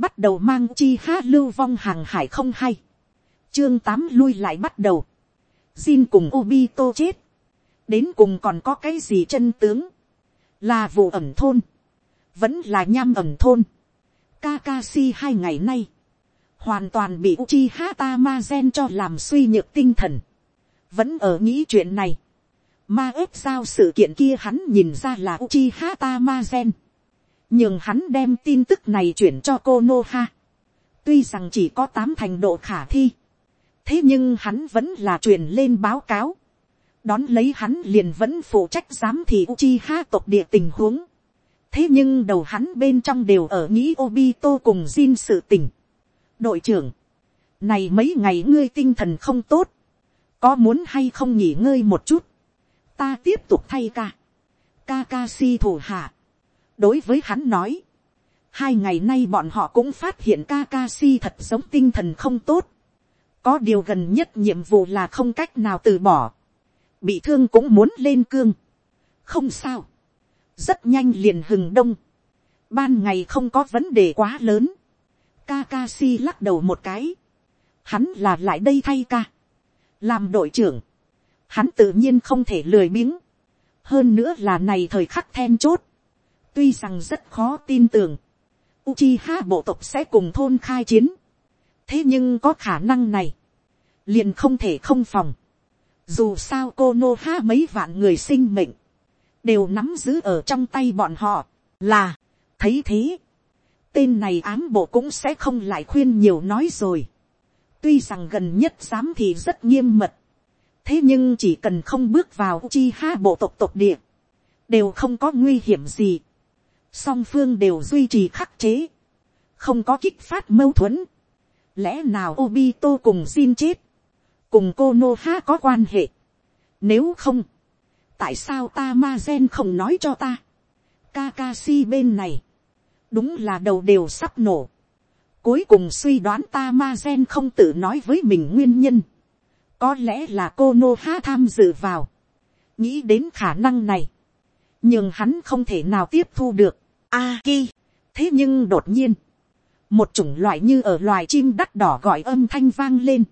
bắt đầu mang chi ha lưu vong hàng hải không hay. chương tám lui lại bắt đầu. Jin cùng Obito chết. Đến cùng còn có cái gì chân tướng. Là vụ ẩm thôn. Vẫn là nham ẩm thôn. Kakashi hai ngày nay. Hoàn toàn bị Uchiha Tamazen cho làm suy nhược tinh thần. Vẫn ở nghĩ chuyện này. Ma ếp sao sự kiện kia hắn nhìn ra là Uchiha Tamazen nhưng hắn đem tin tức này chuyển cho cô nô ha. tuy rằng chỉ có tám thành độ khả thi, thế nhưng hắn vẫn là truyền lên báo cáo. đón lấy hắn liền vẫn phụ trách giám thị uchi ha tộc địa tình huống. thế nhưng đầu hắn bên trong đều ở nghĩ obito cùng jin sự tình. đội trưởng, này mấy ngày ngươi tinh thần không tốt, có muốn hay không nghỉ ngơi một chút, ta tiếp tục thay ca. Kakashi thủ hạ đối với hắn nói, hai ngày nay bọn họ cũng phát hiện Kakashi thật giống tinh thần không tốt. Có điều gần nhất nhiệm vụ là không cách nào từ bỏ. Bị thương cũng muốn lên cương. Không sao. Rất nhanh liền hừng đông. Ban ngày không có vấn đề quá lớn. Kakashi lắc đầu một cái. Hắn là lại đây thay ca. Làm đội trưởng. Hắn tự nhiên không thể lười biếng. Hơn nữa là này thời khắc then chốt tuy rằng rất khó tin tưởng, Uchiha bộ tộc sẽ cùng thôn khai chiến. thế nhưng có khả năng này, liền không thể không phòng. dù sao cô nô ha mấy vạn người sinh mệnh, đều nắm giữ ở trong tay bọn họ, là, thấy thế, tên này ám bộ cũng sẽ không lại khuyên nhiều nói rồi. tuy rằng gần nhất dám thì rất nghiêm mật, thế nhưng chỉ cần không bước vào Uchiha bộ tộc tộc địa, đều không có nguy hiểm gì song phương đều duy trì khắc chế, không có kích phát mâu thuẫn, lẽ nào Obito cùng xin chết, cùng cô Nô Ha có quan hệ, nếu không, tại sao ta ma gen không nói cho ta, Kakashi bên này, đúng là đầu đều sắp nổ, cuối cùng suy đoán ta ma gen không tự nói với mình nguyên nhân, có lẽ là cô Nô Ha tham dự vào, nghĩ đến khả năng này, nhưng hắn không thể nào tiếp thu được. A ki, thế nhưng đột nhiên, một chủng loại như ở loài chim đắt đỏ gọi âm thanh vang lên,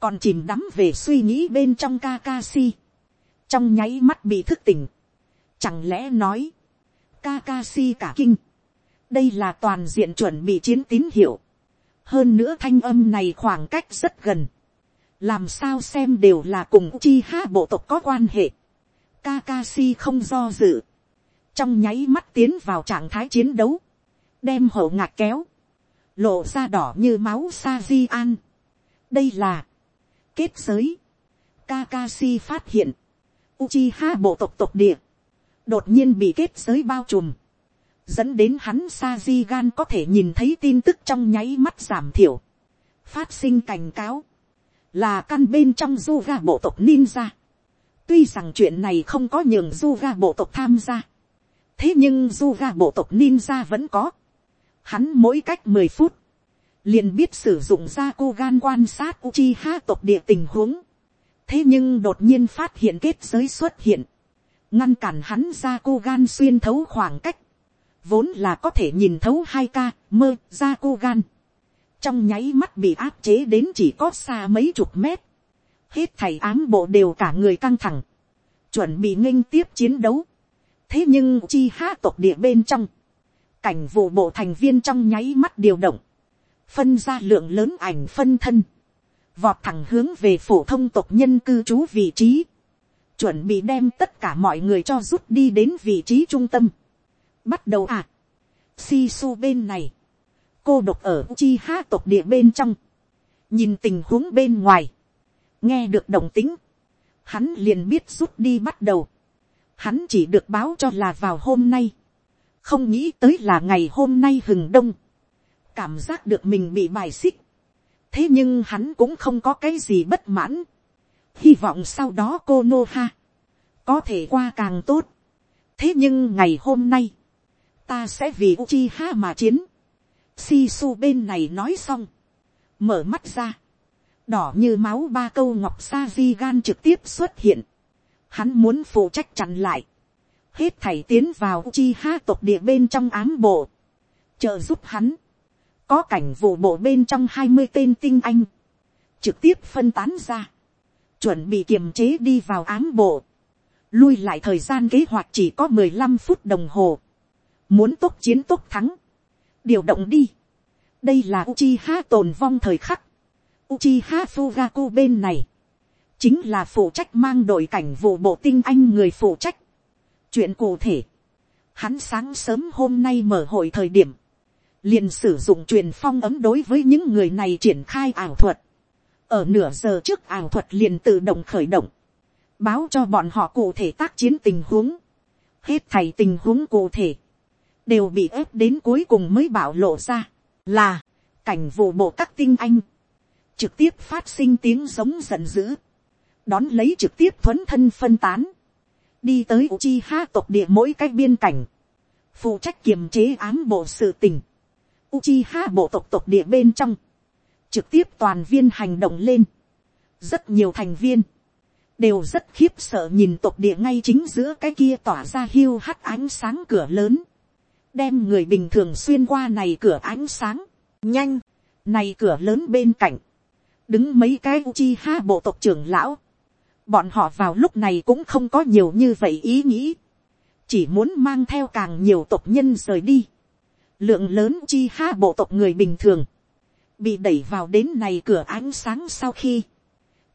còn chìm đắm về suy nghĩ bên trong Kakashi, trong nháy mắt bị thức tỉnh, chẳng lẽ nói, Kakashi cả kinh, đây là toàn diện chuẩn bị chiến tín hiệu, hơn nữa thanh âm này khoảng cách rất gần, làm sao xem đều là cùng chi ha bộ tộc có quan hệ, Kakashi không do dự, trong nháy mắt tiến vào trạng thái chiến đấu, đem hậu ngạc kéo, lộ ra đỏ như máu sa di an. đây là, kết giới, Kakashi phát hiện, Uchiha bộ tộc tộc địa, đột nhiên bị kết giới bao trùm, dẫn đến hắn sa di gan có thể nhìn thấy tin tức trong nháy mắt giảm thiểu, phát sinh cảnh cáo, là căn bên trong du ga bộ tộc ninja tuy rằng chuyện này không có nhường du ga bộ tộc tham gia, thế nhưng du ga bộ tộc ninja vẫn có. Hắn mỗi cách mười phút, liền biết sử dụng ra cô gan quan sát Uchiha tộc địa tình huống. thế nhưng đột nhiên phát hiện kết giới xuất hiện, ngăn cản hắn ra cô gan xuyên thấu khoảng cách, vốn là có thể nhìn thấu hai ca mơ ra cô gan. trong nháy mắt bị áp chế đến chỉ có xa mấy chục mét hết thầy ám bộ đều cả người căng thẳng, chuẩn bị nghinh tiếp chiến đấu. Thế nhưng chi ha tộc địa bên trong, cảnh vụ bộ thành viên trong nháy mắt điều động, phân ra lượng lớn ảnh phân thân, vọt thẳng hướng về phổ thông tộc nhân cư trú vị trí, chuẩn bị đem tất cả mọi người cho rút đi đến vị trí trung tâm. Bắt đầu à, si su bên này, cô độc ở chi ha tộc địa bên trong, nhìn tình huống bên ngoài, nghe được đồng tính, hắn liền biết rút đi bắt đầu. Hắn chỉ được báo cho là vào hôm nay, không nghĩ tới là ngày hôm nay hừng đông, cảm giác được mình bị bài xích, thế nhưng hắn cũng không có cái gì bất mãn, hy vọng sau đó cô nô ha, có thể qua càng tốt, thế nhưng ngày hôm nay, ta sẽ vì uchi ha mà chiến, si su bên này nói xong, mở mắt ra, đỏ như máu ba câu ngọc sa di gan trực tiếp xuất hiện, hắn muốn phụ trách chặn lại, hết thảy tiến vào chi ha tộc địa bên trong ám bộ, trợ giúp hắn, có cảnh vụ bộ bên trong hai mươi tên tinh anh, trực tiếp phân tán ra, chuẩn bị kiềm chế đi vào ám bộ, lui lại thời gian kế hoạch chỉ có mười lăm phút đồng hồ, muốn tốt chiến tốt thắng, điều động đi, đây là Uchiha tồn vong thời khắc, Uchiha Fugaku bên này, chính là phụ trách mang đội cảnh vụ bộ tinh anh người phụ trách. chuyện cụ thể, hắn sáng sớm hôm nay mở hội thời điểm, liền sử dụng truyền phong ấm đối với những người này triển khai ảo thuật. ở nửa giờ trước ảo thuật liền tự động khởi động, báo cho bọn họ cụ thể tác chiến tình huống, hết thầy tình huống cụ thể, đều bị ép đến cuối cùng mới bảo lộ ra, là, cảnh vụ bộ các tinh anh, trực tiếp phát sinh tiếng giống giận dữ, đón lấy trực tiếp thuấn thân phân tán, đi tới Uchiha tộc địa mỗi cái biên cảnh, phụ trách kiềm chế ám bộ sự tình, Uchiha bộ tộc tộc địa bên trong, trực tiếp toàn viên hành động lên, rất nhiều thành viên, đều rất khiếp sợ nhìn tộc địa ngay chính giữa cái kia tỏa ra hiu hắt ánh sáng cửa lớn, đem người bình thường xuyên qua này cửa ánh sáng, nhanh, này cửa lớn bên cạnh, đứng mấy cái Uchiha bộ tộc trưởng lão, bọn họ vào lúc này cũng không có nhiều như vậy ý nghĩ, chỉ muốn mang theo càng nhiều tộc nhân rời đi. lượng lớn chi ha bộ tộc người bình thường, bị đẩy vào đến này cửa ánh sáng sau khi,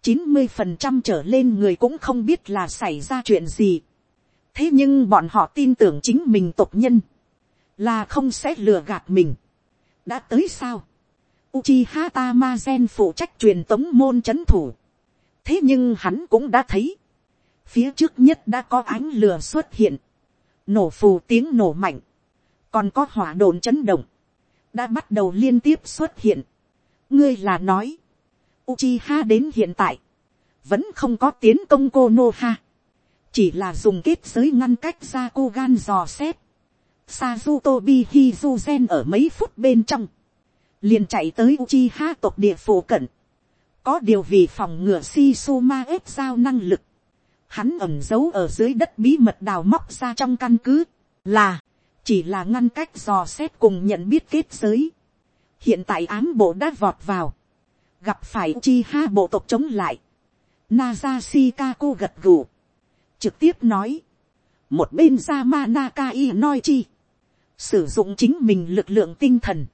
chín mươi phần trăm trở lên người cũng không biết là xảy ra chuyện gì. thế nhưng bọn họ tin tưởng chính mình tộc nhân, là không sẽ lừa gạt mình. đã tới sao. Uchiha Tamazen phụ trách truyền tống môn chấn thủ. Thế nhưng hắn cũng đã thấy, phía trước nhất đã có ánh lửa xuất hiện, nổ phù tiếng nổ mạnh, còn có hỏa đồn chấn động, đã bắt đầu liên tiếp xuất hiện. ngươi là nói, Uchiha đến hiện tại, vẫn không có tiến công cô chỉ là dùng kết giới ngăn cách ra cô gan dò xét. Sazutobi Hizuzen ở mấy phút bên trong, liền chạy tới Uchiha tộc địa phủ cận, có điều vì phòng ngừa si ép giao năng lực, hắn ẩn giấu ở dưới đất bí mật đào móc ra trong căn cứ, là, chỉ là ngăn cách dò xét cùng nhận biết kết giới. hiện tại ám bộ đã vọt vào, gặp phải Uchiha bộ tộc chống lại, naza shikaku gật gù, trực tiếp nói, một bên ra ma nakai nói chi, sử dụng chính mình lực lượng tinh thần,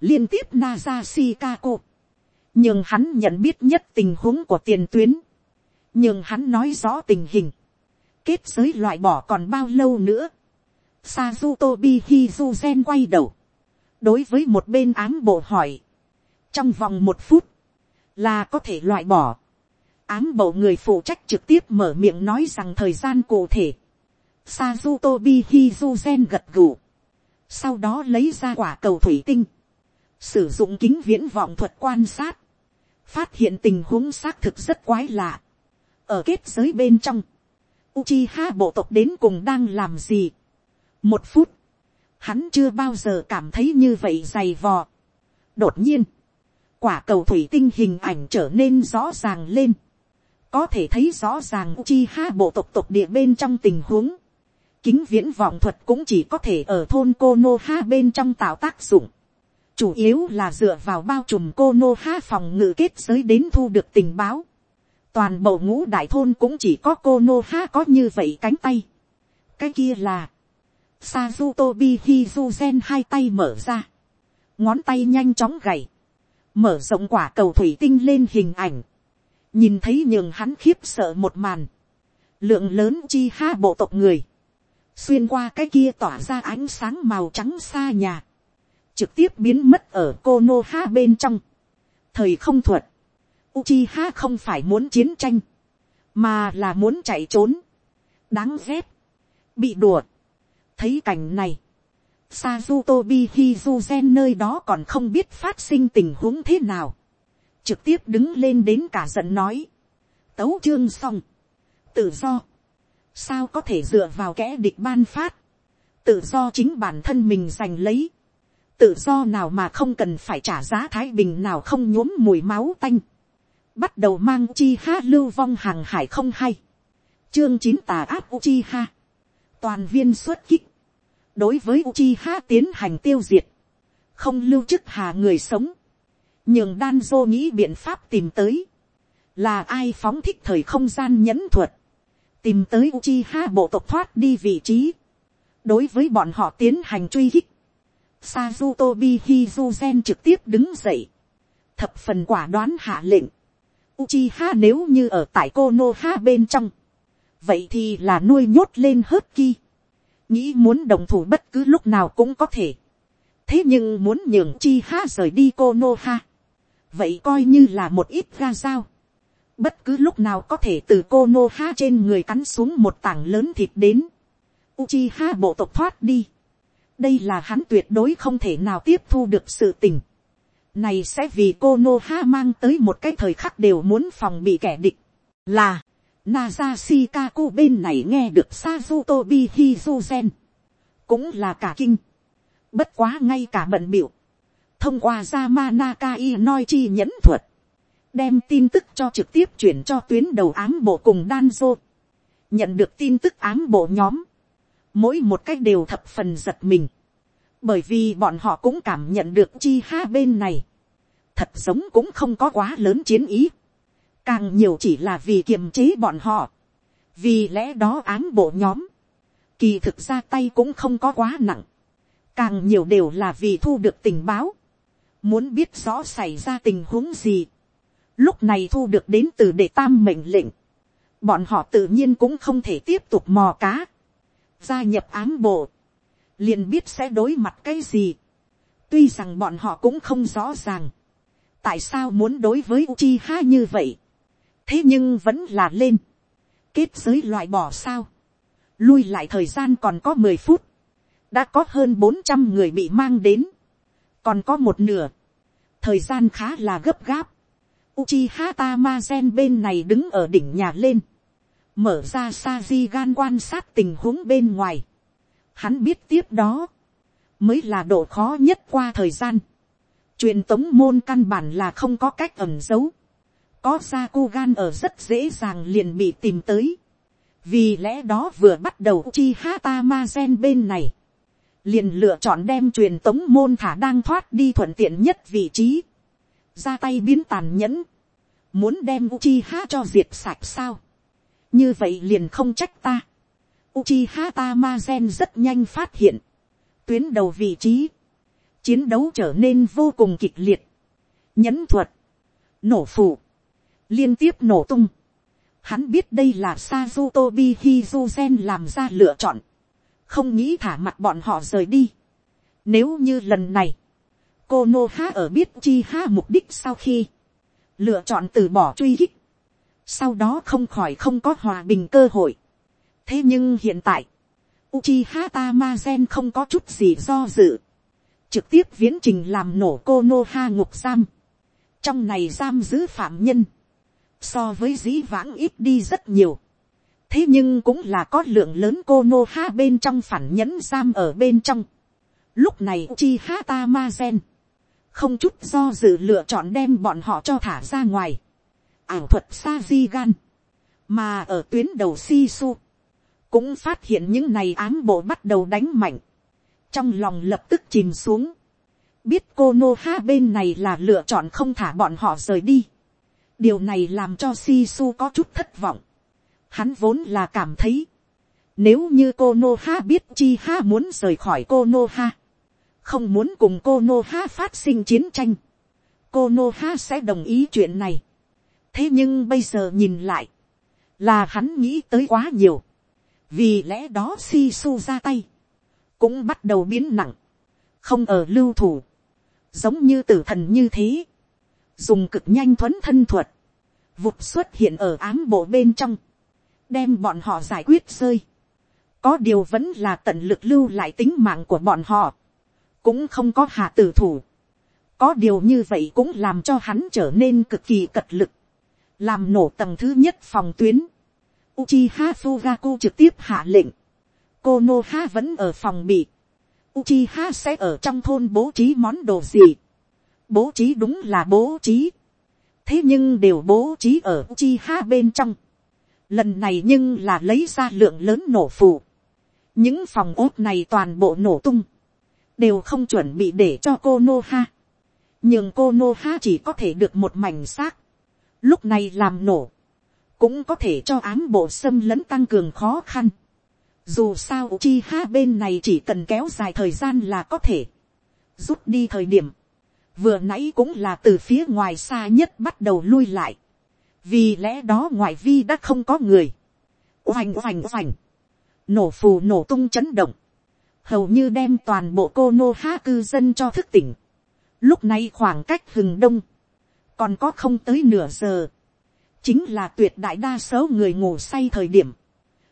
liên tiếp naza shikaku, nhưng hắn nhận biết nhất tình huống của tiền tuyến, nhưng hắn nói rõ tình hình, kết giới loại bỏ còn bao lâu nữa, Sazutobi Hizuzen quay đầu, đối với một bên ám bộ hỏi, trong vòng một phút, là có thể loại bỏ, ám bộ người phụ trách trực tiếp mở miệng nói rằng thời gian cụ thể, Sazutobi Hizuzen gật gù, sau đó lấy ra quả cầu thủy tinh, sử dụng kính viễn vọng thuật quan sát, phát hiện tình huống xác thực rất quái lạ. ở kết giới bên trong, Uchiha bộ tộc đến cùng đang làm gì. một phút, hắn chưa bao giờ cảm thấy như vậy dày vò. đột nhiên, quả cầu thủy tinh hình ảnh trở nên rõ ràng lên. có thể thấy rõ ràng Uchiha bộ tộc tộc địa bên trong tình huống. kính viễn vọng thuật cũng chỉ có thể ở thôn Konoha bên trong tạo tác dụng chủ yếu là dựa vào bao trùm cô nô ha phòng ngự kết giới đến thu được tình báo. toàn bộ ngũ đại thôn cũng chỉ có cô nô ha có như vậy cánh tay. cái kia là, Sazutobi Hizuzen hai tay mở ra, ngón tay nhanh chóng gảy, mở rộng quả cầu thủy tinh lên hình ảnh, nhìn thấy nhường hắn khiếp sợ một màn, lượng lớn chi ha bộ tộc người, xuyên qua cái kia tỏa ra ánh sáng màu trắng xa nhà, trực tiếp biến mất ở Konoha bên trong. Thời không thuật, Uchiha không phải muốn chiến tranh, mà là muốn chạy trốn. Đáng ghét, bị đùa. Thấy cảnh này, Sazutobi Hizuzen nơi đó còn không biết phát sinh tình huống thế nào. Trực tiếp đứng lên đến cả giận nói. Tấu chương xong. Tự do. Sao có thể dựa vào kẻ địch ban phát. Tự do chính bản thân mình giành lấy tự do nào mà không cần phải trả giá thái bình nào không nhuốm mùi máu tanh, bắt đầu mang chi ha lưu vong hàng hải không hay, chương chín tà áp Uchiha, toàn viên xuất kích, đối với Uchiha tiến hành tiêu diệt, không lưu chức hà người sống, nhường đan dô nghĩ biện pháp tìm tới, là ai phóng thích thời không gian nhẫn thuật, tìm tới Uchiha bộ tộc thoát đi vị trí, đối với bọn họ tiến hành truy hích, Sazutobi Hizuzen trực tiếp đứng dậy, thập phần quả đoán hạ lệnh, Uchiha nếu như ở tại Konoha bên trong, vậy thì là nuôi nhốt lên hớt ki, nghĩ muốn đồng thủ bất cứ lúc nào cũng có thể, thế nhưng muốn nhường Uchiha rời đi Konoha, vậy coi như là một ít ra sao? bất cứ lúc nào có thể từ Konoha trên người cắn xuống một tảng lớn thịt đến, Uchiha bộ tộc thoát đi, đây là hắn tuyệt đối không thể nào tiếp thu được sự tình, này sẽ vì cô nô ha mang tới một cái thời khắc đều muốn phòng bị kẻ địch, là, Naza Shikaku bên này nghe được Sazutobi Hizuzen, cũng là cả kinh, bất quá ngay cả bận biểu, thông qua Yamanaka nói chi nhẫn thuật, đem tin tức cho trực tiếp chuyển cho tuyến đầu ám bộ cùng Danzo, nhận được tin tức ám bộ nhóm, mỗi một cách đều thập phần giật mình, bởi vì bọn họ cũng cảm nhận được chi ha bên này, thật giống cũng không có quá lớn chiến ý, càng nhiều chỉ là vì kiềm chế bọn họ, vì lẽ đó ám bộ nhóm, kỳ thực ra tay cũng không có quá nặng, càng nhiều đều là vì thu được tình báo, muốn biết rõ xảy ra tình huống gì, lúc này thu được đến từ đệ tam mệnh lệnh, bọn họ tự nhiên cũng không thể tiếp tục mò cá, gia nhập ám bộ, liền biết sẽ đối mặt cái gì. tuy rằng bọn họ cũng không rõ ràng, tại sao muốn đối với Uchiha như vậy, thế nhưng vẫn là lên, kết giới loại bỏ sao, lui lại thời gian còn có mười phút, đã có hơn bốn trăm người bị mang đến, còn có một nửa, thời gian khá là gấp gáp, Uchiha Tamazen bên này đứng ở đỉnh nhà lên, mở ra sa di gan quan sát tình huống bên ngoài. Hắn biết tiếp đó, mới là độ khó nhất qua thời gian. truyền tống môn căn bản là không có cách ẩn giấu. có sa cu gan ở rất dễ dàng liền bị tìm tới. vì lẽ đó vừa bắt đầu chi hata ma gen bên này. liền lựa chọn đem truyền tống môn thả đang thoát đi thuận tiện nhất vị trí. ra tay biến tàn nhẫn. muốn đem Uchiha cho diệt sạch sao như vậy liền không trách ta. Uchiha Tamazen rất nhanh phát hiện, tuyến đầu vị trí, chiến đấu trở nên vô cùng kịch liệt, nhẫn thuật, nổ phụ, liên tiếp nổ tung. Hắn biết đây là Sazutobi Hizuzen làm ra lựa chọn, không nghĩ thả mặt bọn họ rời đi. Nếu như lần này, Konoha ở biết Chiha mục đích sau khi lựa chọn từ bỏ truy hích, sau đó không khỏi không có hòa bình cơ hội. thế nhưng hiện tại, Uchiha Tamazen không có chút gì do dự, trực tiếp viễn trình làm nổ Konoha ngục giam. trong này giam giữ phạm nhân, so với dĩ vãng ít đi rất nhiều. thế nhưng cũng là có lượng lớn Konoha bên trong phản nhẫn giam ở bên trong. lúc này Uchiha Tamazen không chút do dự lựa chọn đem bọn họ cho thả ra ngoài ảo thuật sa di gan, mà ở tuyến đầu si su, cũng phát hiện những này ám bộ bắt đầu đánh mạnh, trong lòng lập tức chìm xuống, biết cô nô ha bên này là lựa chọn không thả bọn họ rời đi, điều này làm cho si su có chút thất vọng, hắn vốn là cảm thấy, nếu như cô nô ha biết chi ha muốn rời khỏi cô nô ha, không muốn cùng cô nô ha phát sinh chiến tranh, cô nô ha sẽ đồng ý chuyện này thế nhưng bây giờ nhìn lại, là hắn nghĩ tới quá nhiều, vì lẽ đó si su ra tay, cũng bắt đầu biến nặng, không ở lưu thủ, giống như tử thần như thế, dùng cực nhanh thuấn thân thuật, vụt xuất hiện ở ám bộ bên trong, đem bọn họ giải quyết rơi, có điều vẫn là tận lực lưu lại tính mạng của bọn họ, cũng không có hạ tử thủ, có điều như vậy cũng làm cho hắn trở nên cực kỳ cật lực, làm nổ tầng thứ nhất phòng tuyến, Uchiha Fugaku trực tiếp hạ lệnh, Konoha vẫn ở phòng bị, Uchiha sẽ ở trong thôn bố trí món đồ gì, bố trí đúng là bố trí, thế nhưng đều bố trí ở Uchiha bên trong, lần này nhưng là lấy ra lượng lớn nổ phù, những phòng ốt này toàn bộ nổ tung, đều không chuẩn bị để cho cô nô ha. nhưng cô nô ha chỉ có thể được một mảnh xác lúc này làm nổ, cũng có thể cho ám bộ xâm lấn tăng cường khó khăn. dù sao chi ha bên này chỉ cần kéo dài thời gian là có thể rút đi thời điểm. vừa nãy cũng là từ phía ngoài xa nhất bắt đầu lui lại. vì lẽ đó ngoại vi đã không có người. oành oành oành. nổ phù nổ tung chấn động hầu như đem toàn bộ cô nô ha cư dân cho thức tỉnh. Lúc này khoảng cách hừng đông, còn có không tới nửa giờ, chính là tuyệt đại đa số người ngủ say thời điểm.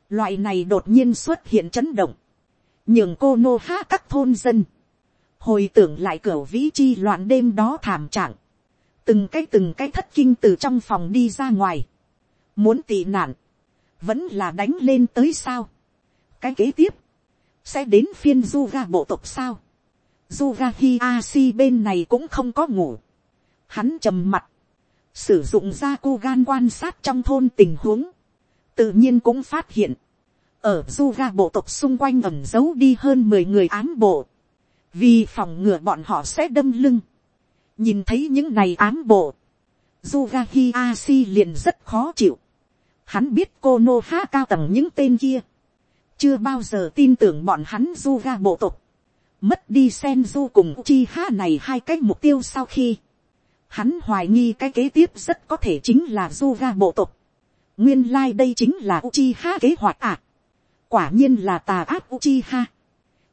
Loại này đột nhiên xuất hiện chấn động, nhường cô nô há các thôn dân, hồi tưởng lại cửa vĩ chi loạn đêm đó thảm trạng, từng cái từng cái thất kinh từ trong phòng đi ra ngoài, muốn tị nạn, vẫn là đánh lên tới sao. cái kế tiếp, sẽ đến phiên du ga bộ tộc sao. du ga hi a si bên này cũng không có ngủ. Hắn trầm mặt, sử dụng ra cô gan quan sát trong thôn tình huống, tự nhiên cũng phát hiện, ở zuga bộ tộc xung quanh ẩm giấu đi hơn mười người ám bộ, vì phòng ngừa bọn họ sẽ đâm lưng. nhìn thấy những này ám bộ, Yuga Hiashi liền rất khó chịu. Hắn biết cô nô ha cao tầng những tên kia. Chưa bao giờ tin tưởng bọn hắn du ga bộ tộc, mất đi sen du cùng chi ha này hai cái mục tiêu sau khi, hắn hoài nghi cái kế tiếp rất có thể chính là Zuga bộ tộc, nguyên lai đây chính là Uchiha kế hoạch à. quả nhiên là tà ác Uchiha.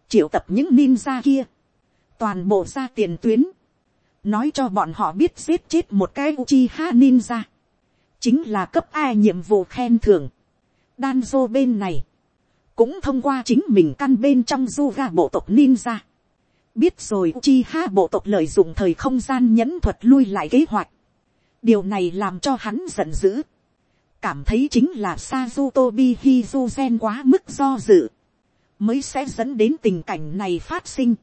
triệu tập những ninja kia, toàn bộ ra tiền tuyến, nói cho bọn họ biết giết chết một cái Uchiha ninja, chính là cấp ai nhiệm vụ khen thưởng. Danzo bên này, cũng thông qua chính mình căn bên trong Zuga bộ tộc ninja biết rồi chi ha bộ tộc lợi dụng thời không gian nhẫn thuật lui lại kế hoạch. điều này làm cho hắn giận dữ. cảm thấy chính là Sazutobi Hizuzen quá mức do dự. mới sẽ dẫn đến tình cảnh này phát sinh.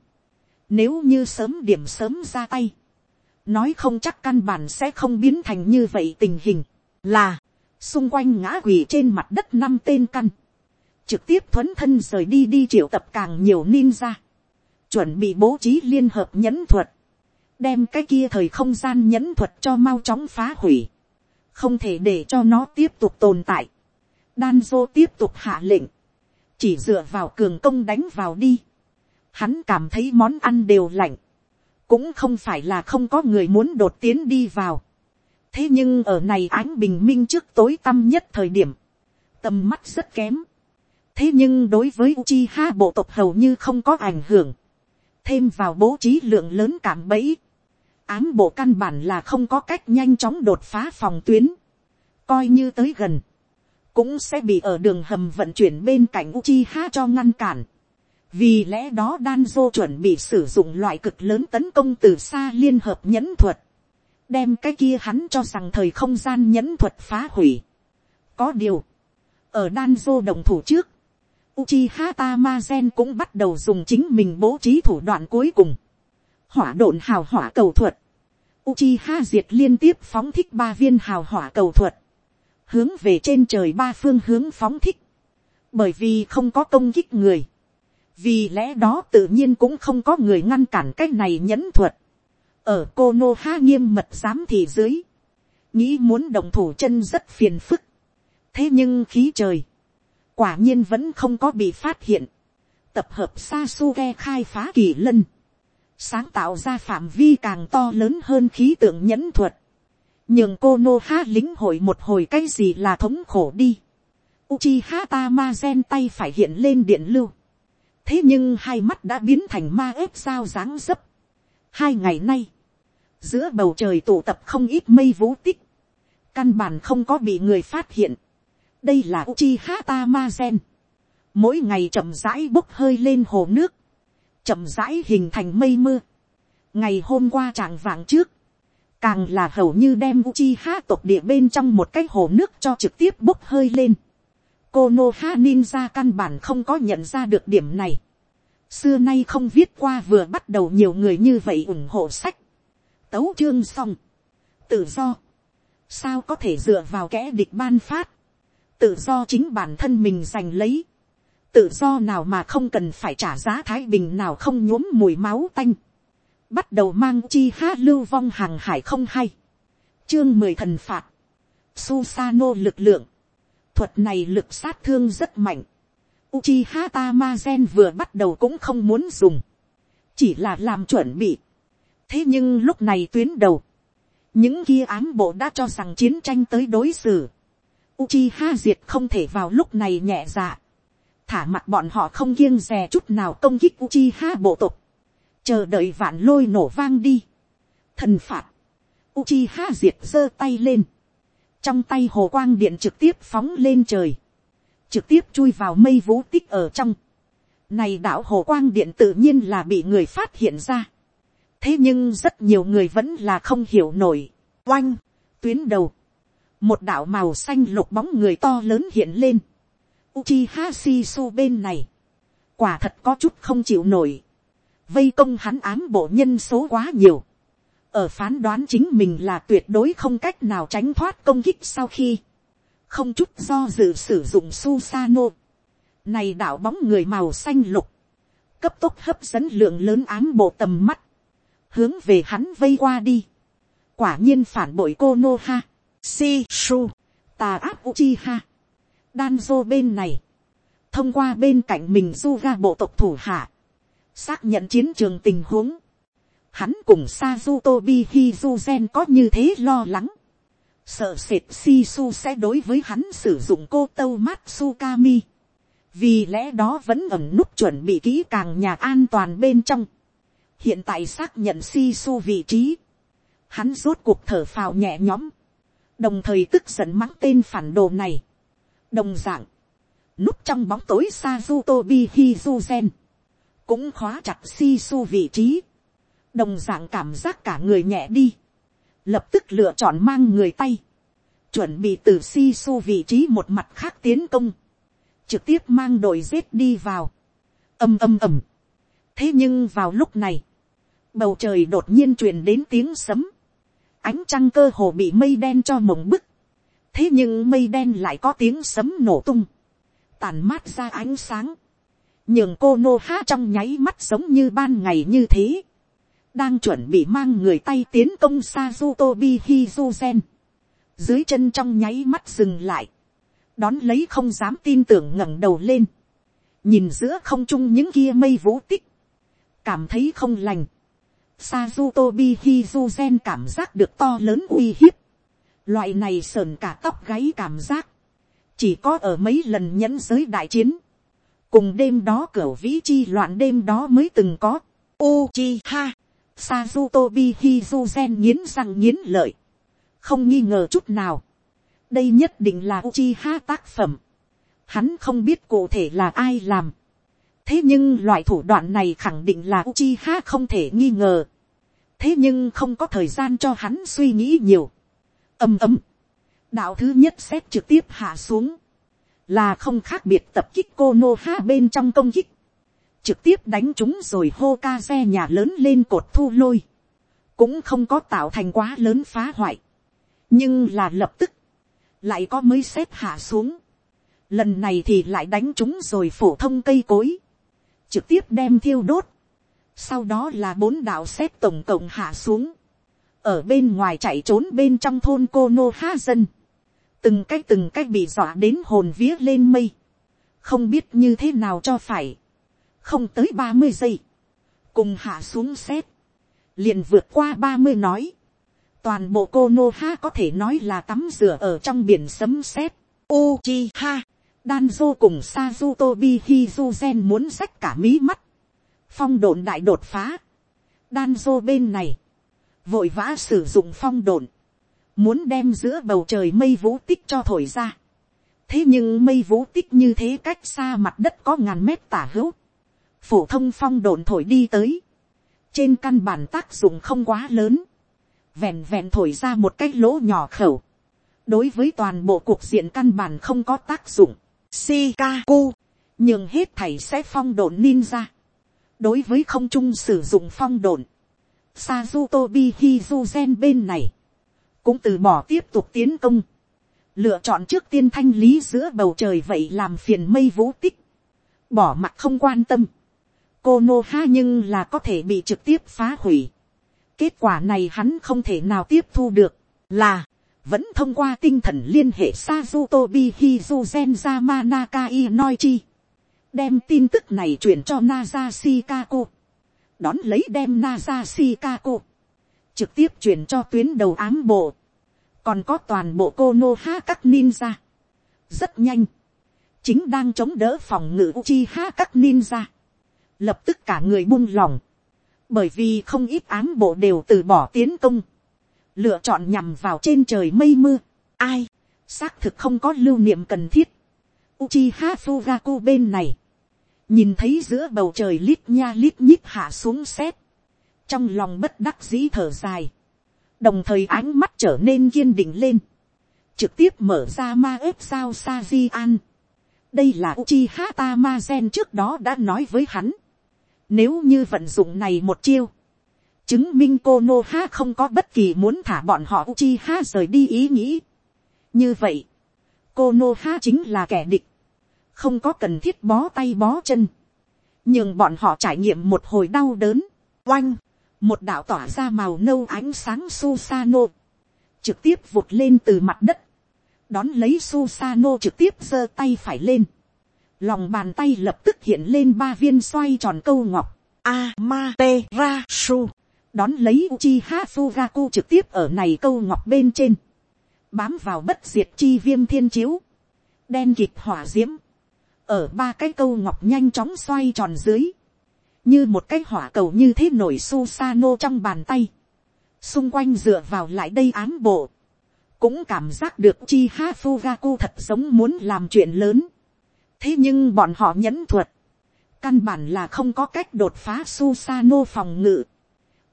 nếu như sớm điểm sớm ra tay. nói không chắc căn bản sẽ không biến thành như vậy tình hình. là, xung quanh ngã quỳ trên mặt đất năm tên căn trực tiếp thuấn thân rời đi đi triệu tập càng nhiều ninja, chuẩn bị bố trí liên hợp nhẫn thuật, đem cái kia thời không gian nhẫn thuật cho mau chóng phá hủy, không thể để cho nó tiếp tục tồn tại. đan dô tiếp tục hạ lệnh, chỉ dựa vào cường công đánh vào đi. Hắn cảm thấy món ăn đều lạnh, cũng không phải là không có người muốn đột tiến đi vào. thế nhưng ở này ánh bình minh trước tối tăm nhất thời điểm, tầm mắt rất kém thế nhưng đối với Uchiha bộ tộc hầu như không có ảnh hưởng. Thêm vào bố trí lượng lớn cảm bẫy. Ám bộ căn bản là không có cách nhanh chóng đột phá phòng tuyến. Coi như tới gần. Cũng sẽ bị ở đường hầm vận chuyển bên cạnh Uchiha cho ngăn cản. Vì lẽ đó Danzo chuẩn bị sử dụng loại cực lớn tấn công từ xa liên hợp nhẫn thuật. Đem cái kia hắn cho rằng thời không gian nhẫn thuật phá hủy. Có điều. Ở Danzo đồng thủ trước Uchiha Tamazen cũng bắt đầu dùng chính mình bố trí thủ đoạn cuối cùng. Hỏa độn hào hỏa cầu thuật. Uchiha diệt liên tiếp phóng thích ba viên hào hỏa cầu thuật. Hướng về trên trời ba phương hướng phóng thích. Bởi vì không có công kích người. Vì lẽ đó tự nhiên cũng không có người ngăn cản cách này nhẫn thuật. Ở Konoha nghiêm mật giám thị dưới. Nghĩ muốn đồng thủ chân rất phiền phức. Thế nhưng khí trời quả nhiên vẫn không có bị phát hiện. tập hợp Sasuke khai phá kỳ lân, sáng tạo ra phạm vi càng to lớn hơn khí tượng nhẫn thuật, nhường cô nô ha lính hội một hồi cái gì là thống khổ đi. Uchiha Tamazen tay phải hiện lên điện lưu. thế nhưng hai mắt đã biến thành ma ép sao dáng dấp. hai ngày nay, giữa bầu trời tụ tập không ít mây vũ tích, căn bản không có bị người phát hiện đây là Uchiha Tamazen. Mỗi ngày chậm rãi bốc hơi lên hồ nước. Chậm rãi hình thành mây mưa. Ngày hôm qua trạng vàng trước. Càng là hầu như đem Uchiha tộc địa bên trong một cái hồ nước cho trực tiếp bốc hơi lên. Konoha Ninja căn bản không có nhận ra được điểm này. Xưa nay không viết qua vừa bắt đầu nhiều người như vậy ủng hộ sách. Tấu chương xong. Tự do. Sao có thể dựa vào kẻ địch ban phát tự do chính bản thân mình giành lấy, tự do nào mà không cần phải trả giá thái bình nào không nhuốm mùi máu tanh, bắt đầu mang chi ha lưu vong hàng hải không hay, chương mười thần phạt, Susano lực lượng, thuật này lực sát thương rất mạnh, Uchiha Tamazen vừa bắt đầu cũng không muốn dùng, chỉ là làm chuẩn bị. thế nhưng lúc này tuyến đầu, những kia ám bộ đã cho rằng chiến tranh tới đối xử. Uchiha diệt không thể vào lúc này nhẹ dạ. thả mặt bọn họ không kiêng dè chút nào công kích Uchiha bộ tộc. chờ đợi vạn lôi nổ vang đi. thần phạt. Uchiha diệt giơ tay lên. trong tay hồ quang điện trực tiếp phóng lên trời. trực tiếp chui vào mây vũ tích ở trong này đảo hồ quang điện tự nhiên là bị người phát hiện ra. Thế nhưng rất nhiều người vẫn là không hiểu nổi. Oanh, tuyến đầu. Một đạo màu xanh lục bóng người to lớn hiện lên. Uchiha Shisu bên này. Quả thật có chút không chịu nổi. Vây công hắn ám bộ nhân số quá nhiều. Ở phán đoán chính mình là tuyệt đối không cách nào tránh thoát công kích sau khi. Không chút do dự sử dụng Susano này đạo bóng người màu xanh lục. Cấp tốc hấp dẫn lượng lớn ám bộ tầm mắt. Hướng về hắn vây qua đi. Quả nhiên phản bội cô Nô Ha. Si Su. Tà áp Uchiha. dô bên này. Thông qua bên cạnh mình Suga bộ tộc thủ hạ. Xác nhận chiến trường tình huống. Hắn cùng Sazutobi Hizuzen có như thế lo lắng sợ sệt si su sẽ đối với hắn sử dụng cô tâu matsukami vì lẽ đó vẫn ẩm nút chuẩn bị kỹ càng nhà an toàn bên trong. hiện tại xác nhận si su vị trí, hắn rốt cuộc thở phào nhẹ nhõm, đồng thời tức giận mắng tên phản đồ này. đồng d ạ n g núp trong bóng tối sa du tobi hizuzen, cũng khóa chặt si su vị trí, đồng d ạ n g cảm giác cả người nhẹ đi, lập tức lựa chọn mang người tay, chuẩn bị từ si su vị trí một mặt khác tiến công, trực tiếp mang đội giết đi vào, âm âm ầm. thế nhưng vào lúc này, bầu trời đột nhiên truyền đến tiếng sấm, ánh trăng cơ hồ bị mây đen cho mộng bức, thế nhưng mây đen lại có tiếng sấm nổ tung, tàn mát ra ánh sáng, nhường cô nô há trong nháy mắt giống như ban ngày như thế, đang chuẩn bị mang người tay tiến công Sazutobi Hizuzen. Dưới chân trong nháy mắt dừng lại. Đón lấy không dám tin tưởng ngẩng đầu lên, nhìn giữa không trung những kia mây vũ tích, cảm thấy không lành, Sazutobi Hizuzen cảm giác được to lớn uy hiếp, loại này sờn cả tóc gáy cảm giác, chỉ có ở mấy lần nhẫn giới đại chiến, cùng đêm đó cửa vĩ chi loạn đêm đó mới từng có, Uchiha, Sazutobi Hizuzen nghiến răng nghiến lợi, không nghi ngờ chút nào, đây nhất định là Uchiha tác phẩm. Hắn không biết cụ thể là ai làm thế nhưng loại thủ đoạn này khẳng định là Uchiha không thể nghi ngờ. thế nhưng không có thời gian cho hắn suy nghĩ nhiều. ầm ầm. đạo thứ nhất xét trực tiếp hạ xuống. là không khác biệt tập kích Konoha bên trong công kích. trực tiếp đánh chúng rồi Hokage nhà lớn lên cột thu lôi. cũng không có tạo thành quá lớn phá hoại. nhưng là lập tức lại có mới xếp hạ xuống, lần này thì lại đánh chúng rồi phổ thông cây cối, trực tiếp đem thiêu đốt, sau đó là bốn đạo xếp tổng cộng hạ xuống, ở bên ngoài chạy trốn bên trong thôn cô nô ha dân, từng cái từng cái bị dọa đến hồn vía lên mây, không biết như thế nào cho phải, không tới ba mươi giây, cùng hạ xuống xếp, liền vượt qua ba mươi nói, toàn bộ cô nô ha có thể nói là tắm rửa ở trong biển sấm sét. Danzo cùng Sazutobi Hizuzen muốn rách cả mí mắt. Phong độn đại đột phá. Danzo bên này, vội vã sử dụng phong độn, muốn đem giữa bầu trời mây vũ tích cho thổi ra. thế nhưng mây vũ tích như thế cách xa mặt đất có ngàn mét tả hữu. phổ thông phong độn thổi đi tới. trên căn bản tác dụng không quá lớn vẹn vẹn thổi ra một cái lỗ nhỏ khẩu, đối với toàn bộ cuộc diện căn bản không có tác dụng, Shikaku, nhưng hết thảy sẽ phong độn ninja, đối với không trung sử dụng phong độn, Sazutobi Hizuzen bên này, cũng từ bỏ tiếp tục tiến công, lựa chọn trước tiên thanh lý giữa bầu trời vậy làm phiền mây vũ tích, bỏ mặt không quan tâm, cô nô ha nhưng là có thể bị trực tiếp phá hủy. kết quả này hắn không thể nào tiếp thu được, là, vẫn thông qua tinh thần liên hệ Sazutobi Hizuzen Yamanaka Inoichi, đem tin tức này truyền cho Naza Shikako, đón lấy đem Naza Shikako, trực tiếp truyền cho tuyến đầu ám bộ, còn có toàn bộ cô nô ha các ninja, rất nhanh, chính đang chống đỡ phòng ngự Uchiha các ninja, lập tức cả người buông lòng, bởi vì không ít ám bộ đều từ bỏ tiến công, lựa chọn nhằm vào trên trời mây mưa, ai, xác thực không có lưu niệm cần thiết, Uchiha Fugaku bên này, nhìn thấy giữa bầu trời lít nha lít nhít hạ xuống xét, trong lòng bất đắc dĩ thở dài, đồng thời ánh mắt trở nên kiên định lên, trực tiếp mở ra ma ếp sao sa di an. đây là Uchiha Tamazen trước đó đã nói với hắn, nếu như vận dụng này một chiêu, chứng minh cô nô ha không có bất kỳ muốn thả bọn họ Uchiha rời đi ý nghĩ. như vậy, cô nô ha chính là kẻ địch, không có cần thiết bó tay bó chân, nhưng bọn họ trải nghiệm một hồi đau đớn, oanh, một đạo tỏa ra màu nâu ánh sáng Susano, trực tiếp vụt lên từ mặt đất, đón lấy Susano trực tiếp giơ tay phải lên, lòng bàn tay lập tức hiện lên ba viên xoay tròn câu ngọc, Amaterasu, đón lấy Uchiha Fugaku trực tiếp ở này câu ngọc bên trên, bám vào bất diệt chi viêm thiên chiếu, đen kịp hỏa diễm. Ở ba cái câu ngọc nhanh chóng xoay tròn dưới, như một cái hỏa cầu như thế nổi Susano trong bàn tay, xung quanh dựa vào lại đây ám bộ, cũng cảm giác được chi ha Fugaku thật giống muốn làm chuyện lớn. thế nhưng bọn họ nhẫn thuật, căn bản là không có cách đột phá Susano phòng ngự